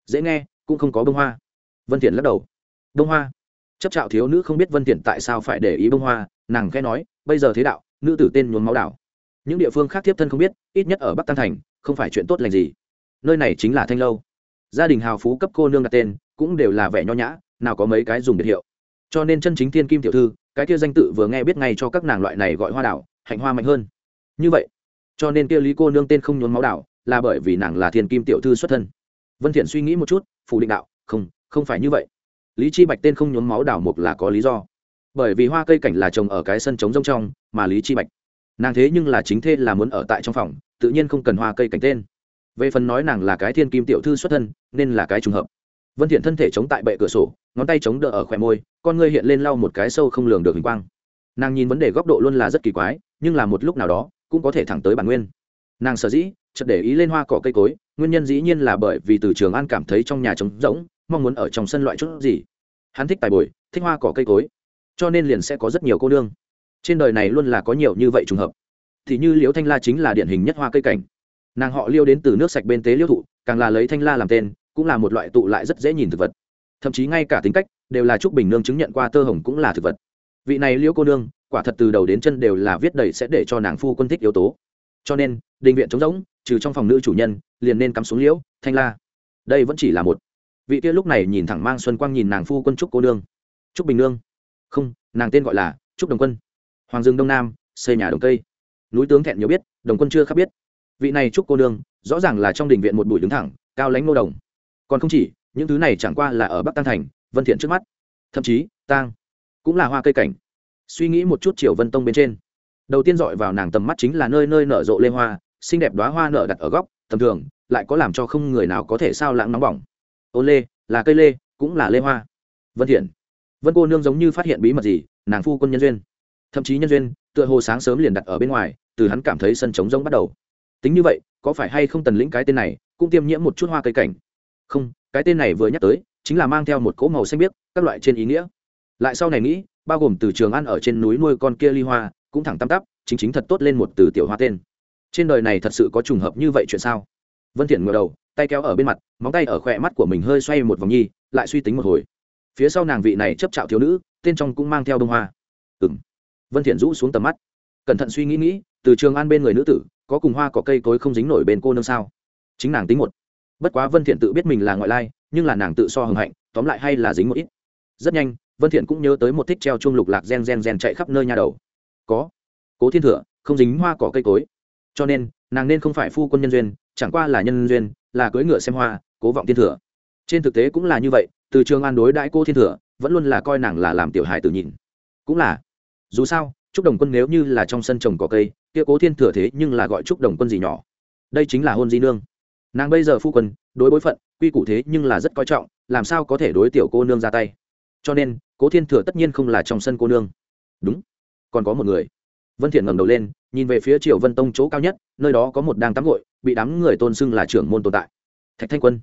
Dễ nghe cũng không có bông hoa. Vân thiện lắc đầu. Bông hoa? Chấp trạo thiếu nữ không biết vân thiện tại sao phải để ý bông hoa, nàng khẽ nói, bây giờ thế đạo, nữ tử tên nhuốm máu đảo. Những địa phương khác tiếp thân không biết, ít nhất ở bắc tăng thành, không phải chuyện tốt lành gì. Nơi này chính là thanh lâu. Gia đình hào phú cấp cô nương đặt tên, cũng đều là vẻ nho nhã, nào có mấy cái dùng biệt hiệu. Cho nên chân chính thiên kim tiểu thư, cái kia danh tự vừa nghe biết ngay cho các nàng loại này gọi hoa đảo, hạnh hoa mạnh hơn. Như vậy, cho nên kia lý cô nương tên không nhốn máu đảo, là bởi vì nàng là thiên kim tiểu thư xuất thân vân thiện suy nghĩ một chút, phủ định đạo, không không phải như vậy. Lý chi bạch tên không nhuốm máu đảo mục là có lý do. Bởi vì hoa cây cảnh là trồng ở cái sân trống rông trong, mà lý chi bạch, nàng thế nhưng là chính thê là muốn ở tại trong phòng, tự nhiên không cần hoa cây cảnh tên. Về phần nói nàng là cái thiên kim tiểu thư xuất thân, nên là cái trùng hợp. Vân thiện thân thể chống tại bệ cửa sổ, ngón tay chống đỡ ở khỏe môi, con ngươi hiện lên lau một cái sâu không lường được hình quang. Nàng nhìn vấn đề góc độ luôn là rất kỳ quái, nhưng là một lúc nào đó, cũng có thể thẳng tới bản nguyên. Nàng sở dĩ chợt để ý lên hoa cỏ cây cối, nguyên nhân dĩ nhiên là bởi vì từ trường an cảm thấy trong nhà trống rỗng, mong muốn ở trong sân loại chút gì. Hắn thích tài bồi, thích hoa cỏ cây cối, cho nên liền sẽ có rất nhiều cô nương. Trên đời này luôn là có nhiều như vậy trùng hợp. Thì như liễu thanh la chính là điển hình nhất hoa cây cảnh. Nàng họ liêu đến từ nước sạch bên tế liêu thụ, càng là lấy thanh la làm tên, cũng là một loại tụ lại rất dễ nhìn thực vật. Thậm chí ngay cả tính cách, đều là trúc bình nương chứng nhận qua tơ hồng cũng là thực vật. Vị này liễu cô nương, quả thật từ đầu đến chân đều là viết đầy sẽ để cho nàng phu quân thích yếu tố cho nên, đình viện trống rỗng, trừ trong phòng nữ chủ nhân, liền nên cắm xuống liễu, thanh la. Đây vẫn chỉ là một. Vị kia lúc này nhìn thẳng mang xuân quang nhìn nàng phu quân trúc cô nương. Trúc bình nương. Không, nàng tên gọi là trúc đồng quân. Hoàng dương đông nam, xây nhà đồng cây. Núi tướng thẹn nhớ biết, đồng quân chưa khắp biết. Vị này trúc cô nương, rõ ràng là trong đình viện một bụi đứng thẳng, cao lãnh nô đồng. Còn không chỉ, những thứ này chẳng qua là ở bắc tăng thành, vân thiện trước mắt. Thậm chí, tang, cũng là hoa cây cảnh. Suy nghĩ một chút triều vân tông bên trên đầu tiên dọi vào nàng tầm mắt chính là nơi nơi nở rộ lê hoa, xinh đẹp đoá hoa nở đặt ở góc, tầm thường, lại có làm cho không người nào có thể sao lãng nóng bỏng. Ô lê, là cây lê, cũng là lê hoa. Vân thiện. Vân cô nương giống như phát hiện bí mật gì, nàng phu quân nhân duyên. Thậm chí nhân duyên, tựa hồ sáng sớm liền đặt ở bên ngoài, từ hắn cảm thấy sân trống rỗng bắt đầu. Tính như vậy, có phải hay không tần lĩnh cái tên này, cũng tiêm nhiễm một chút hoa cây cảnh? Không, cái tên này vừa nhắc tới, chính là mang theo một cỗ màu xanh biếc, các loại trên ý nghĩa. Lại sau này nghĩ, bao gồm từ trường ăn ở trên núi nuôi con kia ly hoa cũng thẳng tăm tắp, chính chính thật tốt lên một từ tiểu hoa tên. Trên đời này thật sự có trùng hợp như vậy chuyện sao? Vân thiện ngửa đầu, tay kéo ở bên mặt, móng tay ở khỏe mắt của mình hơi xoay một vòng nhi, lại suy tính một hồi. Phía sau nàng vị này chấp chạo thiếu nữ, tên trong cũng mang theo đông hoa. Ừm. Vân thiện rũ xuống tầm mắt. Cẩn thận suy nghĩ nghĩ, từ trường an bên người nữ tử, có cùng hoa có cây cối không dính nổi bên cô nương sao? Chính nàng tính một. Bất quá vân thiện tự biết mình là ngoại lai, nhưng là nàng tự so hưng hạnh, tóm lại hay là dính một ít. Rất nhanh, vân thiện cũng nhớ tới một thích treo chuông lục lạc gen gen gen chạy khắp nơi nhà đầu có. Cố thiên thừa, không dính hoa cỏ cây cối. Cho nên, nàng nên không phải phu quân nhân duyên, chẳng qua là nhân duyên, là cưỡi ngựa xem hoa, cố vọng thiên thừa. Trên thực tế cũng là như vậy, từ trường an đối đãi cô thiên thừa, vẫn luôn là coi nàng là làm tiểu hài tử nhìn. Cũng là. Dù sao, trúc đồng quân nếu như là trong sân trồng cỏ cây, kia cố thiên thừa thế nhưng là gọi trúc đồng quân gì nhỏ. Đây chính là hôn di nương. Nàng bây giờ phu quân, đối bối phận, quy củ thế nhưng là rất coi trọng, làm sao có thể đối tiểu cô nương ra tay? Cho nên, cố thiên thừa tất nhiên không là trong sân cô nương. Đúng còn có một người. Vân thiện ngẩng đầu lên, nhìn về phía triều vân tông chỗ cao nhất, nơi đó có một đang tắm gội, bị đám người tôn xưng là trưởng môn tồn tại. Thạch thanh quân.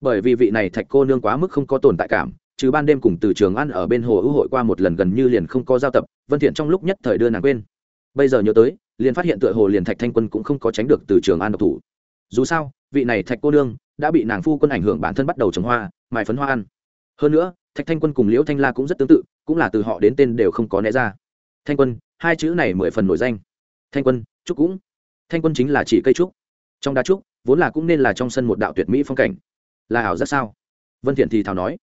Bởi vì vị này thạch cô nương quá mức không có tồn tại cảm, trừ ban đêm cùng từ trường ăn ở bên hồ ưu hội qua một lần gần như liền không có giao tập, vân thiện trong lúc nhất thời đưa nàng quên. Bây giờ nhớ tới, liền phát hiện tựa hồ liền thạch thanh quân cũng không có tránh được từ trường an độc thủ. Dù sao, vị này thạch cô nương đã bị nàng phu quân ảnh hưởng bản thân bắt đầu trồng hoa, mài phấn hoa ăn. Hơn nữa, thạch thanh quân cùng liễu thanh la cũng rất tương tự, cũng là từ họ đến tên đều không có né ra thanh quân, hai chữ này mười phần nổi danh. Thanh quân, trúc cũng. Thanh quân chính là chỉ cây trúc. Trong đá trúc, vốn là cũng nên là trong sân một đạo tuyệt mỹ phong cảnh. Là ảo rất sao? Vân thiện thì thào nói.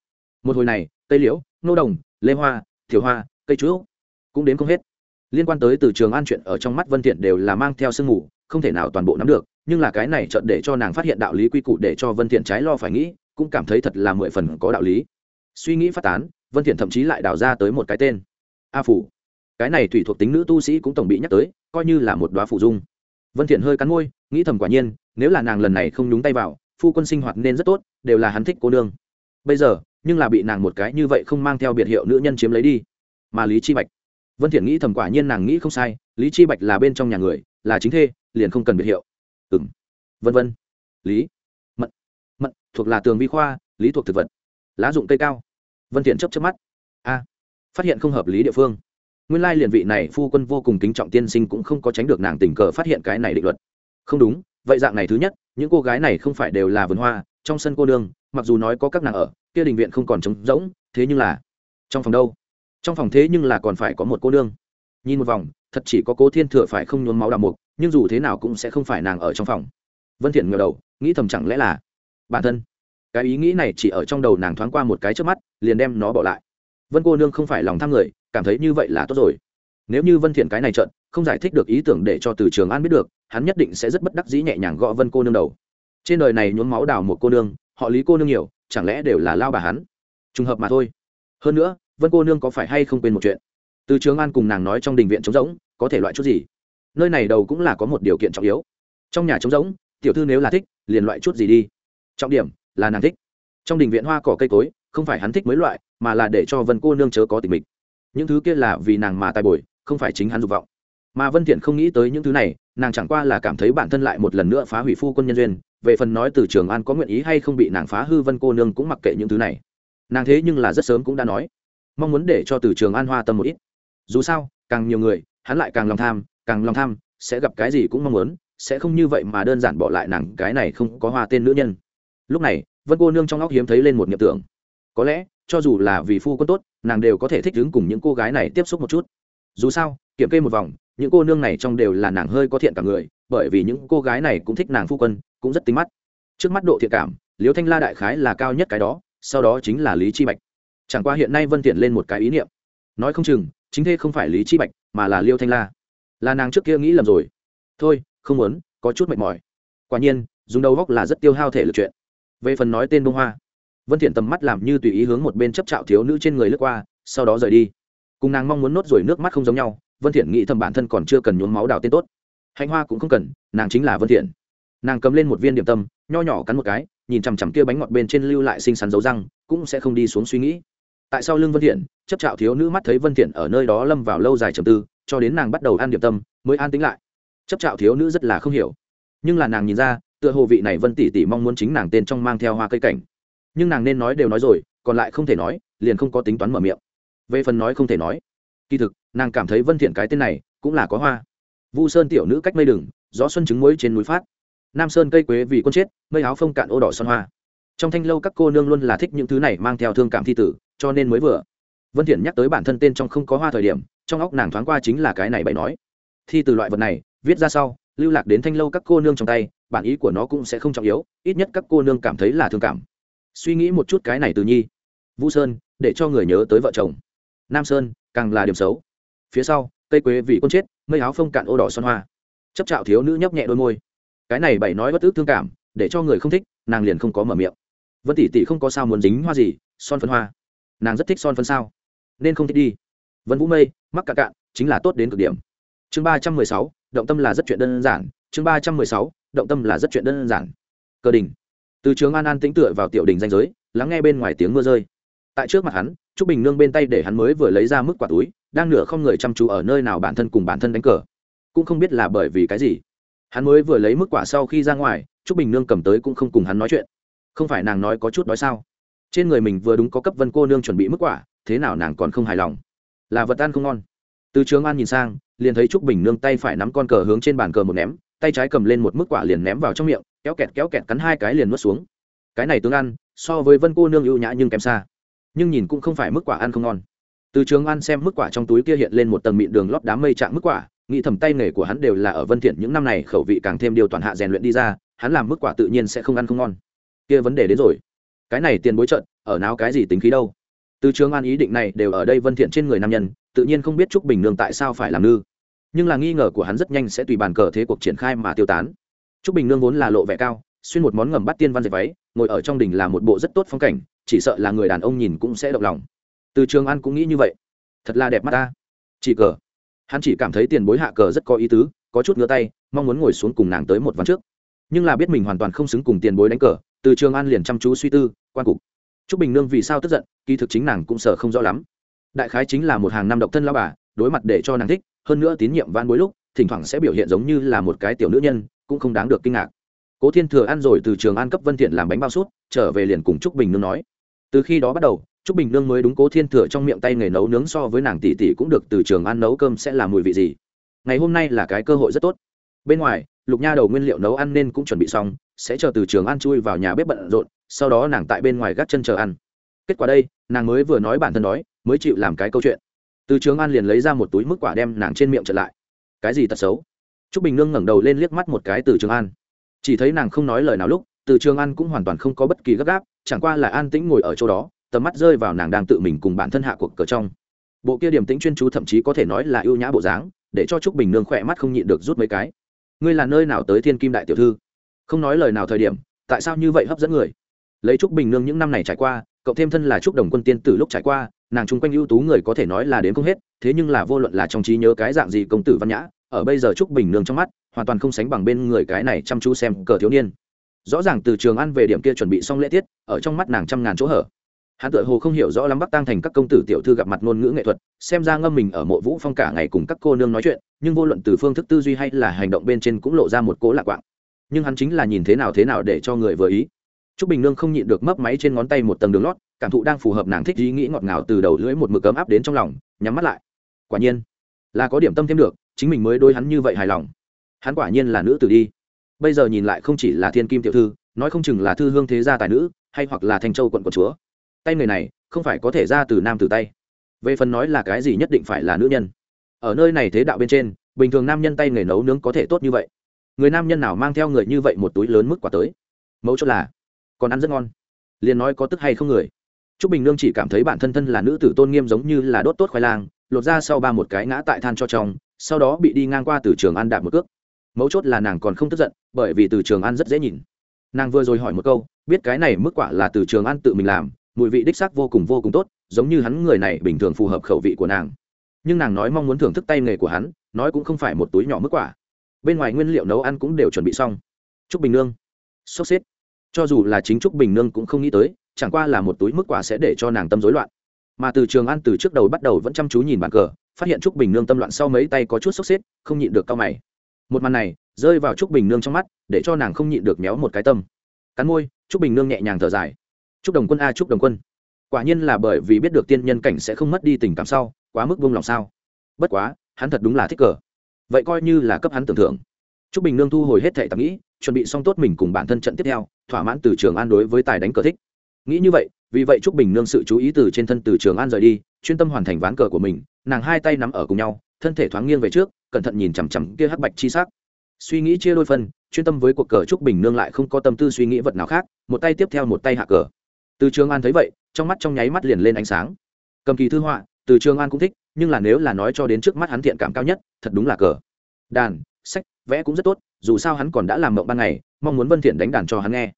Một hồi này, cây liễu, nô đồng, lê hoa, thiểu hoa, cây trúc cũng đến không hết. Liên quan tới từ trường an chuyện ở trong mắt vân thiện đều là mang theo sương mù, không thể nào toàn bộ nắm được, nhưng là cái này chợt để cho nàng phát hiện đạo lý quy củ để cho vân thiện trái lo phải nghĩ, cũng cảm thấy thật là mười phần có đạo lý. Suy nghĩ phát tán, vân thiện thậm chí lại đào ra tới một cái tên. A phủ cái này thủy thuộc tính nữ tu sĩ cũng tổng bị nhắc tới, coi như là một đoá phụ dung. Vân thiện hơi cắn môi, nghĩ thầm quả nhiên, nếu là nàng lần này không nhúng tay vào, phu quân sinh hoạt nên rất tốt, đều là hắn thích cô nương. Bây giờ, nhưng là bị nàng một cái như vậy không mang theo biệt hiệu nữ nhân chiếm lấy đi. Mà lý chi bạch. Vân thiện nghĩ thầm quả nhiên nàng nghĩ không sai, lý chi bạch là bên trong nhà người, là chính thê, liền không cần biệt hiệu. Ừm. Vân vân. Lý. Mận. Mận, thuộc là tường vi khoa, lý thuộc thực vật. Lá dụng cây cao. Vân thiện chớp chớp mắt. A. Phát hiện không hợp lý địa phương nguyên lai liền vị này phu quân vô cùng kính trọng tiên sinh cũng không có tránh được nàng tình cờ phát hiện cái này định luật. Không đúng, vậy dạng này thứ nhất, những cô gái này không phải đều là vườn hoa, trong sân cô đương. mặc dù nói có các nàng ở, kia đình viện không còn trống rỗng, thế nhưng là trong phòng đâu? Trong phòng thế nhưng là còn phải có một cô nương. Nhìn một vòng, thật chỉ có cố thiên thừa phải không nhuốm máu đào mục, nhưng dù thế nào cũng sẽ không phải nàng ở trong phòng. Vân thiện ngờ đầu, nghĩ thầm chẳng lẽ là bản thân. Cái ý nghĩ này chỉ ở trong đầu nàng thoáng qua một cái trước mắt, liền đem nó bỏ lại. Vân cô nương không phải lòng tham người cảm thấy như vậy là tốt rồi. Nếu như vân thiện cái này trận không giải thích được ý tưởng để cho từ trường an biết được, hắn nhất định sẽ rất bất đắc dĩ nhẹ nhàng gõ vân cô nương đầu. Trên đời này nhuốm máu đào một cô nương, họ lý cô nương nhiều, chẳng lẽ đều là lao bà hắn? Trùng hợp mà thôi. Hơn nữa, vân cô nương có phải hay không quên một chuyện? Từ trường an cùng nàng nói trong đình viện trống rỗng, có thể loại chút gì? Nơi này đầu cũng là có một điều kiện trọng yếu. Trong nhà trống rỗng, tiểu thư nếu là thích, liền loại chút gì đi. Trọng điểm là nàng thích. Trong đình viện hoa cỏ cây cối, không phải hắn thích mới loại, mà là để cho vân cô nương chớ có tình mình những thứ kia là vì nàng mà tài bồi, không phải chính hắn dục vọng. Mà vân thiện không nghĩ tới những thứ này, nàng chẳng qua là cảm thấy bản thân lại một lần nữa phá hủy phu quân nhân duyên, về phần nói từ trường an có nguyện ý hay không bị nàng phá hư vân cô nương cũng mặc kệ những thứ này. Nàng thế nhưng là rất sớm cũng đã nói, mong muốn để cho từ trường an hoa tâm một ít. Dù sao, càng nhiều người, hắn lại càng lòng tham, càng lòng tham, sẽ gặp cái gì cũng mong muốn, sẽ không như vậy mà đơn giản bỏ lại nàng cái này không có hoa tên nữ nhân. Lúc này, vân cô nương trong óc hiếm thấy lên một niệm tưởng. Có lẽ cho dù là vì phu quân tốt, nàng đều có thể thích đứng cùng những cô gái này tiếp xúc một chút. Dù sao, kiểm kê một vòng, những cô nương này trong đều là nàng hơi có thiện cả người, bởi vì những cô gái này cũng thích nàng phu quân, cũng rất tính mắt. Trước mắt độ thiện cảm liêu thanh la đại khái là cao nhất cái đó, sau đó chính là lý chi bạch. Chẳng qua hiện nay vân thiện lên một cái ý niệm. Nói không chừng, chính thế không phải lý chi bạch, mà là liêu thanh la. Là nàng trước kia nghĩ lầm rồi. Thôi, không muốn, có chút mệt mỏi. Quả nhiên, dùng đầu góc là rất tiêu hao thể lực chuyện. Về phần nói tên bông hoa vân thiện tầm mắt làm như tùy ý hướng một bên chấp trạo thiếu nữ trên người lướt qua, sau đó rời đi. Cùng nàng mong muốn nốt rồi nước mắt không giống nhau, vân thiện nghĩ thầm bản thân còn chưa cần nhuốm máu đào tên tốt. Hạnh hoa cũng không cần, nàng chính là vân thiện. Nàng cầm lên một viên điểm tâm, nho nhỏ cắn một cái, nhìn chằm chằm kia bánh ngọt bên trên lưu lại xinh xắn dấu răng, cũng sẽ không đi xuống suy nghĩ. Tại sao lưng vân thiện, chấp trạo thiếu nữ mắt thấy vân thiện ở nơi đó lâm vào lâu dài trầm tư, cho đến nàng bắt đầu ăn điểm tâm, mới an tĩnh lại. Chấp trạo thiếu nữ rất là không hiểu. Nhưng là nàng nhìn ra, tựa hồ vị này vân tỷ tỷ mong muốn chính nàng tên trong mang theo hoa cây cảnh nhưng nàng nên nói đều nói rồi, còn lại không thể nói, liền không có tính toán mở miệng. Về phần nói không thể nói, kỳ thực, nàng cảm thấy vân thiện cái tên này cũng là có hoa. Vu sơn tiểu nữ cách mây đừng gió xuân trứng muối trên núi phát. Nam sơn cây quế vì quân chết, mây áo phông cạn ô đỏ son hoa. Trong thanh lâu các cô nương luôn là thích những thứ này mang theo thương cảm thi tử, cho nên mới vừa. Vân thiện nhắc tới bản thân tên trong không có hoa thời điểm, trong óc nàng thoáng qua chính là cái này bày nói. Thi từ loại vật này, viết ra sau, lưu lạc đến thanh lâu các cô nương trong tay, bản ý của nó cũng sẽ không trọng yếu, ít nhất các cô nương cảm thấy là thương cảm suy nghĩ một chút cái này từ nhi. Vũ sơn, để cho người nhớ tới vợ chồng. Nam sơn, càng là điểm xấu. Phía sau, cây quế vì con chết, mây áo phông cạn ô đỏ son hoa. Chấp trạo thiếu nữ nhấp nhẹ đôi môi. Cái này bảy nói bất ước thương cảm, để cho người không thích, nàng liền không có mở miệng. Vân tỷ tỷ không có sao muốn dính hoa gì, son phấn hoa. Nàng rất thích son phấn sao? Nên không thích đi. Vân vũ mây, mắc cạn cạn, chính là tốt đến cực điểm. Chương ba trăm mười sáu, động tâm là rất chuyện đơn giản. Chương ba trăm mười sáu, động tâm là rất chuyện đơn giản. Cơ đình từ trường an an tĩnh tựa vào tiểu đình danh giới, lắng nghe bên ngoài tiếng mưa rơi. Tại trước mặt hắn, trúc bình nương bên tay để hắn mới vừa lấy ra mức quả túi, đang nửa không người chăm chú ở nơi nào bản thân cùng bản thân đánh cờ. Cũng không biết là bởi vì cái gì. Hắn mới vừa lấy mức quả sau khi ra ngoài, trúc bình nương cầm tới cũng không cùng hắn nói chuyện. Không phải nàng nói có chút đói sao? Trên người mình vừa đúng có cấp vân cô nương chuẩn bị mức quả, thế nào nàng còn không hài lòng? Là vật ăn không ngon. Từ trường an nhìn sang, liền thấy trúc bình nương tay phải nắm con cờ hướng trên bàn cờ một ném, tay trái cầm lên một mức quả liền ném vào trong miệng kéo kẹt kéo kẹt cắn hai cái liền nuốt xuống. Cái này tương ăn, so với vân cô nương ưu nhã nhưng kém xa. Nhưng nhìn cũng không phải mức quả ăn không ngon. Từ trường ăn xem mức quả trong túi kia hiện lên một tầng mịn đường lót đám mây trạng mức quả, nghĩ thầm tay nghề của hắn đều là ở vân thiện những năm này khẩu vị càng thêm điều toàn hạ rèn luyện đi ra, hắn làm mức quả tự nhiên sẽ không ăn không ngon. Kia vấn đề đến rồi. Cái này tiền bối trận ở nào cái gì tính khí đâu? Từ trường an ý định này đều ở đây vân thiện trên người nam nhân, tự nhiên không biết trúc bình nương tại sao phải làm nư nhưng là nghi ngờ của hắn rất nhanh sẽ tùy bàn cờ thế cuộc triển khai mà tiêu tán trúc bình nương vốn là lộ vẻ cao, xuyên một món ngầm bắt tiên văn dệt váy, ngồi ở trong đình là một bộ rất tốt phong cảnh, chỉ sợ là người đàn ông nhìn cũng sẽ động lòng. Từ trường an cũng nghĩ như vậy. Thật là đẹp mắt ta. Chỉ cờ. Hắn chỉ cảm thấy tiền bối hạ cờ rất có ý tứ, có chút ngửa tay, mong muốn ngồi xuống cùng nàng tới một ván trước. Nhưng là biết mình hoàn toàn không xứng cùng tiền bối đánh cờ, từ trường an liền chăm chú suy tư, quan cục. Trúc bình nương vì sao tức giận, kỳ thực chính nàng cũng sợ không rõ lắm. Đại khái chính là một hàng năm độc thân lão bà, đối mặt để cho nàng thích, hơn nữa tín nhiệm van bối lúc, thỉnh thoảng sẽ biểu hiện giống như là một cái tiểu nữ nhân cũng không đáng được kinh ngạc. Cố thiên thừa ăn rồi từ trường an cấp vân thiện làm bánh bao sút trở về liền cùng trúc bình nương nói. Từ khi đó bắt đầu, trúc bình nương mới đúng cố thiên thừa trong miệng tay nghề nấu nướng so với nàng tỷ tỷ cũng được từ trường an nấu cơm sẽ là mùi vị gì. Ngày hôm nay là cái cơ hội rất tốt. Bên ngoài, lục nha đầu nguyên liệu nấu ăn nên cũng chuẩn bị xong, sẽ chờ từ trường ăn chui vào nhà bếp bận rộn, sau đó nàng tại bên ngoài gác chân chờ ăn. Kết quả đây, nàng mới vừa nói bản thân nói, mới chịu làm cái câu chuyện. Từ trường an liền lấy ra một túi mức quả đem nàng trên miệng trở lại. Cái gì tật xấu? T r ú c bình nương ngẩng đầu lên liếc mắt một cái từ trường an. Chỉ thấy nàng không nói lời nào lúc, từ trường an cũng hoàn toàn không có bất kỳ gấp gáp, chẳng qua là an tĩnh ngồi ở chỗ đó, tầm mắt rơi vào nàng đang tự mình cùng bản thân hạ cuộc cờ trong. Bộ kia điểm tĩnh chuyên chú thậm chí có thể nói là ưu nhã bộ dáng, để cho trúc bình nương khỏe mắt không nhịn được rút mấy cái. Ngươi là nơi nào tới thiên kim đại tiểu thư? Không nói lời nào thời điểm, tại sao như vậy hấp dẫn người? Lấy trúc bình nương những năm này trải qua cậu thêm thân là trúc đồng quân tiên từ lúc trải qua, nàng chung quanh ưu tú người có thể nói là đến không hết, thế nhưng là vô luận là trong trí nhớ cái dạng gì công tử văn nhã ở bây giờ trúc bình nương trong mắt, hoàn toàn không sánh bằng bên người cái này chăm chú xem cờ thiếu niên. Rõ ràng từ trường ăn về điểm kia chuẩn bị xong lễ tiết, ở trong mắt nàng trăm ngàn chỗ hở. Hắn tự hồ không hiểu rõ lắm bắc tăng thành các công tử tiểu thư gặp mặt ngôn ngữ nghệ thuật, xem ra ngâm mình ở mộ vũ phong cả ngày cùng các cô nương nói chuyện, nhưng vô luận từ phương thức tư duy hay là hành động bên trên cũng lộ ra một cố lạc quạng. Nhưng hắn chính là nhìn thế nào thế nào để cho người vừa ý. Trúc bình nương không nhịn được mấp máy trên ngón tay một tầng đường lót, cảm thụ đang phù hợp nàng thích ý nghĩ ngọt ngào từ đầu lưỡi một mực ấm áp đến trong lòng, nhắm mắt lại. Quả nhiên, là có điểm tâm thêm được chính mình mới đôi hắn như vậy hài lòng. Hắn quả nhiên là nữ tử đi. Bây giờ nhìn lại không chỉ là thiên kim tiểu thư, nói không chừng là thư hương thế gia tài nữ, hay hoặc là thanh châu quận của chúa. Tay người này, không phải có thể ra từ nam từ tay. Về phần nói là cái gì nhất định phải là nữ nhân. Ở nơi này thế đạo bên trên, bình thường nam nhân tay nghề nấu nướng có thể tốt như vậy. Người nam nhân nào mang theo người như vậy một túi lớn mức quả tới? Mẫu chốt là, còn ăn rất ngon. Liền nói có tức hay không người. T r ú c bình nương chỉ cảm thấy bản thân thân là nữ tử tôn nghiêm giống như là đốt tốt khoai lang, lột ra sau ba một cái ngã tại than cho trong sau đó bị đi ngang qua từ trường ăn đạp một cước. Mấu chốt là nàng còn không tức giận, bởi vì từ trường ăn rất dễ nhìn. Nàng vừa rồi hỏi một câu, biết cái này mức quả là từ trường ăn tự mình làm, mùi vị đích xác vô cùng vô cùng tốt, giống như hắn người này bình thường phù hợp khẩu vị của nàng. Nhưng nàng nói mong muốn thưởng thức tay nghề của hắn, nói cũng không phải một túi nhỏ mức quả. Bên ngoài nguyên liệu nấu ăn cũng đều chuẩn bị xong. Trúc bình nương. Sốc xếp. Cho dù là chính trúc bình nương cũng không nghĩ tới, chẳng qua là một túi mức quả sẽ để cho nàng tâm rối loạn. Mà từ trường ăn từ trước đầu bắt đầu vẫn chăm chú nhìn bàn cờ phát hiện trúc bình nương tâm loạn sau mấy tay có chút sốc xếp, không nhịn được cao mày. Một màn này, rơi vào trúc bình nương trong mắt, để cho nàng không nhịn được méo một cái tâm. Cắn môi, trúc bình nương nhẹ nhàng thở dài. Trúc đồng quân a, trúc đồng quân, quả nhiên là bởi vì biết được tiên nhân cảnh sẽ không mất đi tình cảm sau, quá mức vung lòng sao? Bất quá, hắn thật đúng là thích cờ. Vậy coi như là cấp hắn tưởng thưởng. Trúc bình nương thu hồi hết thệ tạm nghĩ, chuẩn bị xong tốt mình cùng bản thân trận tiếp theo, thỏa mãn từ trường an đối với tài đánh cờ thích. Nghĩ như vậy, vì vậy trúc bình nương sự chú ý từ trên thân từ trường an rời đi, chuyên tâm hoàn thành ván cờ của mình nàng hai tay nắm ở cùng nhau, thân thể thoáng nghiêng về trước, cẩn thận nhìn chằm chằm kia hắc bạch chi s c suy nghĩ chia đôi phân chuyên tâm với cuộc cờ trúc bình nương lại không có tâm tư suy nghĩ vật nào khác, một tay tiếp theo một tay hạ cờ. Từ trường an thấy vậy, trong mắt trong nháy mắt liền lên ánh sáng. Cầm kỳ thư họa, từ trường an cũng thích, nhưng là nếu là nói cho đến trước mắt hắn thiện cảm cao nhất, thật đúng là cờ. Đàn, sách, vẽ cũng rất tốt, dù sao hắn còn đã làm mộng ban ngày, mong muốn vân thiện đánh đàn cho hắn nghe.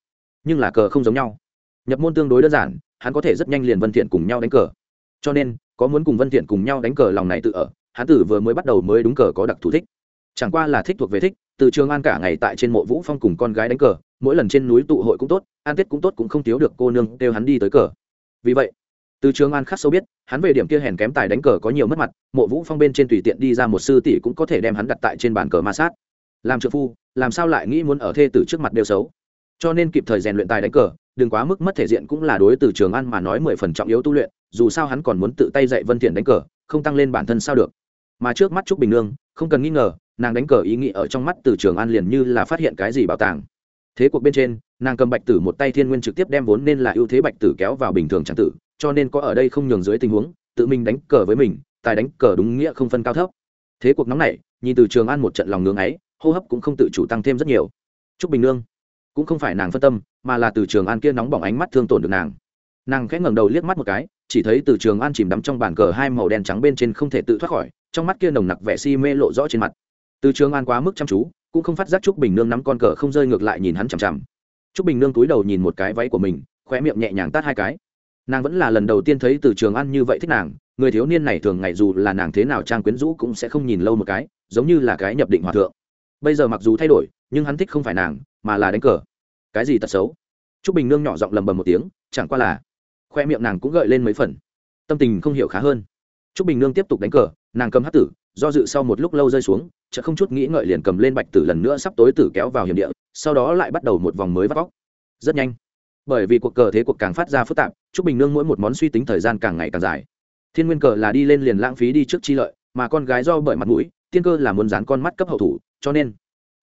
Nhưng là cờ không giống nhau. Nhập môn tương đối đơn giản, hắn có thể rất nhanh liền vân thiện cùng nhau đánh cờ. Cho nên có muốn cùng vân thiện cùng nhau đánh cờ lòng này tự ở hắn tử vừa mới bắt đầu mới đúng cờ có đặc thù thích. Chẳng qua là thích thuộc về thích, từ trường an cả ngày tại trên mộ vũ phong cùng con gái đánh cờ, mỗi lần trên núi tụ hội cũng tốt an tết cũng tốt cũng không thiếu được cô nương kêu hắn đi tới cờ. Vì vậy, từ trường an khắc sâu biết, hắn về điểm kia hèn kém tài đánh cờ có nhiều mất mặt, mộ vũ phong bên trên tùy tiện đi ra một sư tỷ cũng có thể đem hắn đặt tại trên bàn cờ ma sát. Làm trợ phu, làm sao lại nghĩ muốn ở thê tử trước mặt đều xấu? Cho nên kịp thời rèn luyện tài đánh cờ, đừng quá mức mất thể diện cũng là đối từ trường an mà nói mười phần trọng yếu tu luyện dù sao hắn còn muốn tự tay dạy vân thiện đánh cờ, không tăng lên bản thân sao được. Mà trước mắt trúc bình nương, không cần nghi ngờ, nàng đánh cờ ý nghĩ ở trong mắt từ trường an liền như là phát hiện cái gì bảo tàng. Thế cuộc bên trên, nàng cầm bạch tử một tay thiên nguyên trực tiếp đem vốn nên là ưu thế bạch tử kéo vào bình thường trạng tử, cho nên có ở đây không nhường dưới tình huống, tự mình đánh cờ với mình, tài đánh cờ đúng nghĩa không phân cao thấp. Thế cuộc nóng này nhìn từ trường an một trận lòng ngưỡng ấy, hô hấp cũng không tự chủ tăng thêm rất nhiều. Trúc bình nương, cũng không phải nàng phân tâm, mà là từ trường an kia nóng bỏng ánh mắt thương tổn được nàng. Nàng khẽ ngẩng đầu liếc mắt một cái chỉ thấy từ trường an chìm đắm trong bàn cờ hai màu đen trắng bên trên không thể tự thoát khỏi, trong mắt kia nồng nặc vẻ si mê lộ rõ trên mặt. Từ trường an quá mức chăm chú, cũng không phát giác trúc bình nương nắm con cờ không rơi ngược lại nhìn hắn chằm chằm. Trúc bình nương túi đầu nhìn một cái váy của mình, khóe miệng nhẹ nhàng tát hai cái. Nàng vẫn là lần đầu tiên thấy từ trường an như vậy thích nàng, người thiếu niên này thường ngày dù là nàng thế nào trang quyến rũ cũng sẽ không nhìn lâu một cái, giống như là cái nhập định hòa thượng. Bây giờ mặc dù thay đổi, nhưng hắn thích không phải nàng, mà là đánh cờ. Cái gì tật xấu? T r ú c bình nương nhỏ giọng lầm bầm một tiếng, chẳng qua là khoe miệng nàng cũng gợi lên mấy phần. Tâm tình không hiểu khá hơn. T r ú c bình nương tiếp tục đánh cờ, nàng cầm hát tử, do dự sau một lúc lâu rơi xuống chợ không chút nghĩ ngợi liền cầm lên bạch tử lần nữa sắp tối tử kéo vào hiểm địa, sau đó lại bắt đầu một vòng mới vắt vóc rất nhanh. Bởi vì cuộc cờ thế cuộc càng phát ra phức tạp t r ú c bình nương mỗi một món suy tính thời gian càng ngày càng dài. Thiên nguyên cờ là đi lên liền lãng phí đi trước chi lợi, mà con gái do bởi mặt mũi, tiên cơ là muốn dán con mắt cấp hậu thủ, cho nên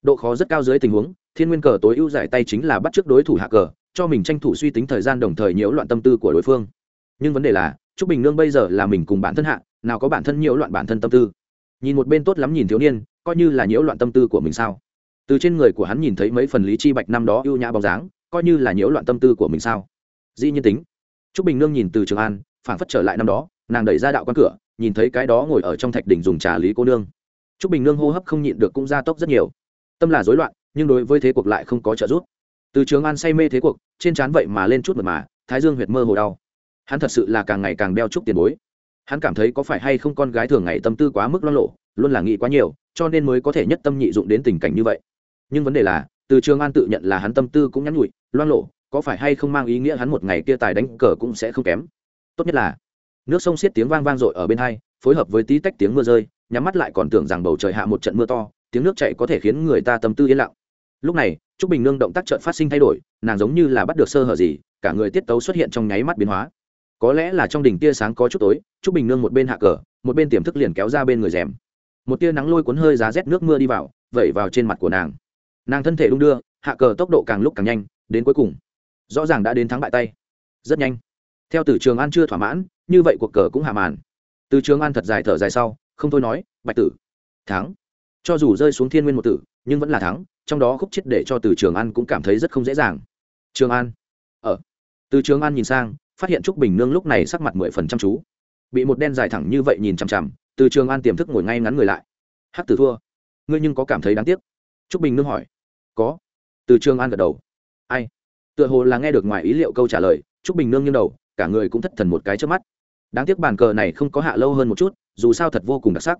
độ khó rất cao dưới tình huống, thiên nguyên cờ tối ưu giải tay chính là bắt trước đối thủ hạ cờ cho mình tranh thủ suy tính thời gian đồng thời nhiễu loạn tâm tư của đối phương. Nhưng vấn đề là, trúc bình nương bây giờ là mình cùng bản thân hạ, nào có bản thân nhiễu loạn bản thân tâm tư. Nhìn một bên tốt lắm nhìn thiếu niên, coi như là nhiễu loạn tâm tư của mình sao? Từ trên người của hắn nhìn thấy mấy phần lý chi bạch năm đó ưu nhã bóng dáng, coi như là nhiễu loạn tâm tư của mình sao? Dĩ nhiên tính. Trúc bình nương nhìn từ trường an phản phất trở lại năm đó, nàng đẩy ra đạo quan cửa, nhìn thấy cái đó ngồi ở trong thạch đỉnh dùng trà lý cô nương. Trúc bình nương hô hấp không nhịn được cũng gia tốc rất nhiều. Tâm là rối loạn, nhưng đối với thế cuộc lại không có trợ giúp từ trường an say mê thế cuộc, trên trán vậy mà lên chút mật mà, thái dương huyệt mơ hồ đau. Hắn thật sự là càng ngày càng đeo chút tiền bối. Hắn cảm thấy có phải hay không con gái thường ngày tâm tư quá mức lo lộ, luôn là nghĩ quá nhiều, cho nên mới có thể nhất tâm nhị dụng đến tình cảnh như vậy. Nhưng vấn đề là, từ trường an tự nhận là hắn tâm tư cũng nhắn nhụi loan lộ, có phải hay không mang ý nghĩa hắn một ngày kia tài đánh cờ cũng sẽ không kém. Tốt nhất là, nước sông xiết tiếng vang vang dội ở bên hai, phối hợp với tí tách tiếng mưa rơi, nhắm mắt lại còn tưởng rằng bầu trời hạ một trận mưa to, tiếng nước chảy có thể khiến người ta tâm tư yên lặng. Lúc này trúc bình nương động tác chợt phát sinh thay đổi, nàng giống như là bắt được sơ hở gì, cả người tiết tấu xuất hiện trong nháy mắt biến hóa. Có lẽ là trong đỉnh tia sáng có chút tối, trúc bình nương một bên hạ cờ, một bên tiềm thức liền kéo ra bên người rèm. Một tia nắng lôi cuốn hơi giá rét nước mưa đi vào, vẩy vào trên mặt của nàng. Nàng thân thể đung đưa, hạ cờ tốc độ càng lúc càng nhanh, đến cuối cùng, rõ ràng đã đến thắng bại tay. Rất nhanh. Theo tử trường an chưa thỏa mãn, như vậy cuộc cờ cũng hạ màn. Từ trường an thật dài thở dài sau, không thôi nói, bạch tử, thắng. Cho dù rơi xuống thiên nguyên một tử nhưng vẫn là thắng, trong đó khúc chết để cho từ trường an cũng cảm thấy rất không dễ dàng. Trường an? Ở từ trường an nhìn sang, phát hiện trúc bình nương lúc này sắc mặt mười phần chăm chú. Bị một đen dài thẳng như vậy nhìn chằm chằm, từ trường an tiềm thức ngồi ngay ngắn người lại. Hắc tử thua. Ngươi nhưng có cảm thấy đáng tiếc? Trúc bình nương hỏi. Có. Từ trường an gật đầu. Ai? Tựa hồ là nghe được ngoài ý liệu câu trả lời, trúc bình nương nghiêng đầu, cả người cũng thất thần một cái trước mắt. Đáng tiếc bàn cờ này không có hạ lâu hơn một chút, dù sao thật vô cùng đặc sắc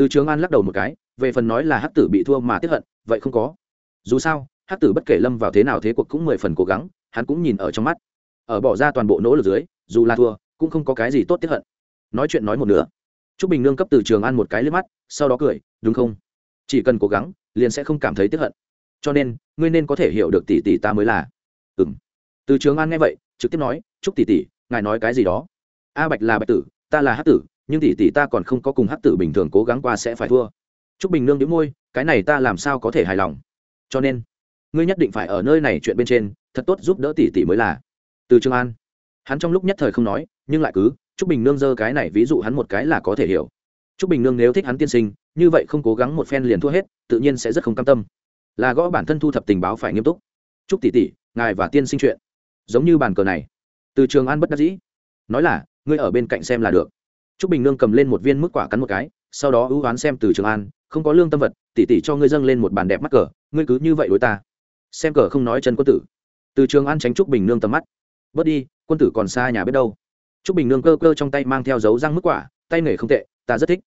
từ trường an lắc đầu một cái, về phần nói là hắc tử bị thua mà tiếp hận, vậy không có. Dù sao, hắc tử bất kể lâm vào thế nào thế cuộc cũng mười phần cố gắng, hắn cũng nhìn ở trong mắt. Ở bỏ ra toàn bộ nỗ lực dưới, dù là thua, cũng không có cái gì tốt tiếp hận. Nói chuyện nói một nửa. T r ú c bình nương cấp từ trường an một cái lên mắt, sau đó cười, đúng không? Chỉ cần cố gắng, liền sẽ không cảm thấy tiếp hận. Cho nên, ngươi nên có thể hiểu được tỷ tỷ ta mới là. Ừ m từ trường an nghe vậy, trực tiếp nói chúc tỷ tỷ, ngài nói cái gì đó? A bạch là bạch tử, ta là hát tử nhưng tỷ tỷ ta còn không có cùng hắc tử bình thường cố gắng qua sẽ phải thua. T r ú c bình nương đĩu môi, cái này ta làm sao có thể hài lòng? Cho nên, ngươi nhất định phải ở nơi này chuyện bên trên, thật tốt giúp đỡ tỷ tỷ mới là. Từ trường an, hắn trong lúc nhất thời không nói, nhưng lại cứ t r ú c bình nương giơ cái này ví dụ hắn một cái là có thể hiểu. T r ú c bình nương nếu thích hắn tiên sinh, như vậy không cố gắng một phen liền thua hết, tự nhiên sẽ rất không cam tâm. Là gõ bản thân thu thập tình báo phải nghiêm túc. Chúc tỷ tỷ, ngài và tiên sinh chuyện. Giống như bàn cờ này. Từ trường an bất đắc dĩ. Nói là, ngươi ở bên cạnh xem là được. Trúc bình nương cầm lên một viên mức quả cắn một cái, sau đó ưu oán xem từ trường an, không có lương tâm vật tỷ tỷ cho ngươi dâng lên một bàn đẹp mắt cờ, ngươi cứ như vậy đối ta. Xem cờ không nói chân quân tử. Từ trường an tránh trúc bình nương tầm mắt. Bớt đi, quân tử còn xa nhà biết đâu. Trúc bình nương cơ cơ trong tay mang theo dấu răng mức quả, tay nghề không tệ, ta rất thích.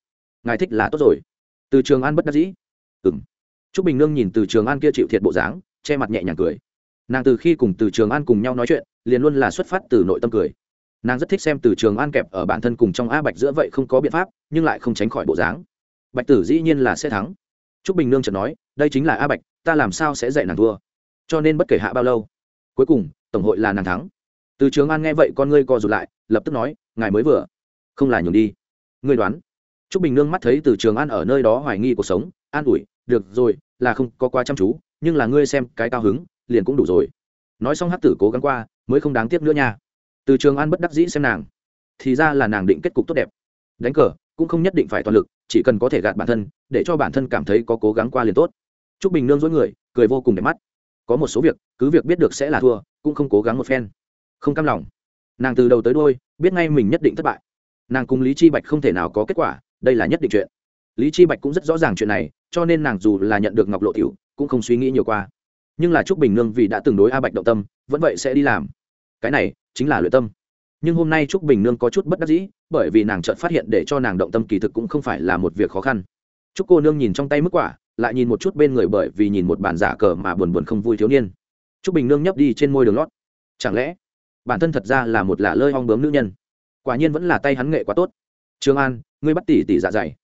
Ngài thích là tốt rồi. Từ trường an bất đắc dĩ. Ừm. Trúc bình nương nhìn từ trường an kia chịu thiệt bộ dáng, che mặt nhẹ nhàng cười. Nàng từ khi cùng từ trường an cùng nhau nói chuyện, liền luôn là xuất phát từ nội tâm cười nàng rất thích xem từ trường an kẹp ở bản thân cùng trong a bạch giữa vậy không có biện pháp, nhưng lại không tránh khỏi bộ dáng. Bạch tử dĩ nhiên là sẽ thắng. T r ú c bình nương chợt nói, đây chính là a bạch, ta làm sao sẽ dạy nàng thua? Cho nên bất kể hạ bao lâu, cuối cùng, tổng hội là nàng thắng. Từ trường an nghe vậy con ngươi co rụt lại, lập tức nói, ngài mới vừa, không là nhường đi. Ngươi đoán. T r ú c bình nương mắt thấy từ trường an ở nơi đó hoài nghi cuộc sống, an ủi, được rồi, là không có quá chăm chú, nhưng là ngươi xem cái cao hứng, liền cũng đủ rồi. Nói xong hát tử cố gắng qua, mới không đáng tiếc nữa nha từ trường an bất đắc dĩ xem nàng, thì ra là nàng định kết cục tốt đẹp. Đánh cờ, cũng không nhất định phải toàn lực, chỉ cần có thể gạt bản thân, để cho bản thân cảm thấy có cố gắng qua liền tốt. T r ú c bình nương dối người, cười vô cùng đẹp mắt. Có một số việc, cứ việc biết được sẽ là thua, cũng không cố gắng một phen. Không cam lòng. Nàng từ đầu tới đôi biết ngay mình nhất định thất bại. Nàng cùng lý chi bạch không thể nào có kết quả, đây là nhất định chuyện. Lý chi bạch cũng rất rõ ràng chuyện này, cho nên nàng dù là nhận được ngọc lộ tiểu, cũng không suy nghĩ nhiều qua. Nhưng là trúc bình nương vì đã từng đối a bạch động tâm, vẫn vậy sẽ đi làm. Cái này chính là luyện tâm. Nhưng hôm nay trúc bình nương có chút bất đắc dĩ, bởi vì nàng chợt phát hiện để cho nàng động tâm kỳ thực cũng không phải là một việc khó khăn. Trúc cô nương nhìn trong tay mức quả, lại nhìn một chút bên người bởi vì nhìn một bản giả cờ mà buồn buồn không vui thiếu niên. Trúc bình nương nhấp đi trên môi đường lót. Chẳng lẽ, bản thân thật ra là một lạ lơi hong bướm nữ nhân? Quả nhiên vẫn là tay hắn nghệ quá tốt. Trương an, ngươi bắt tỷ tỷ dạ dày.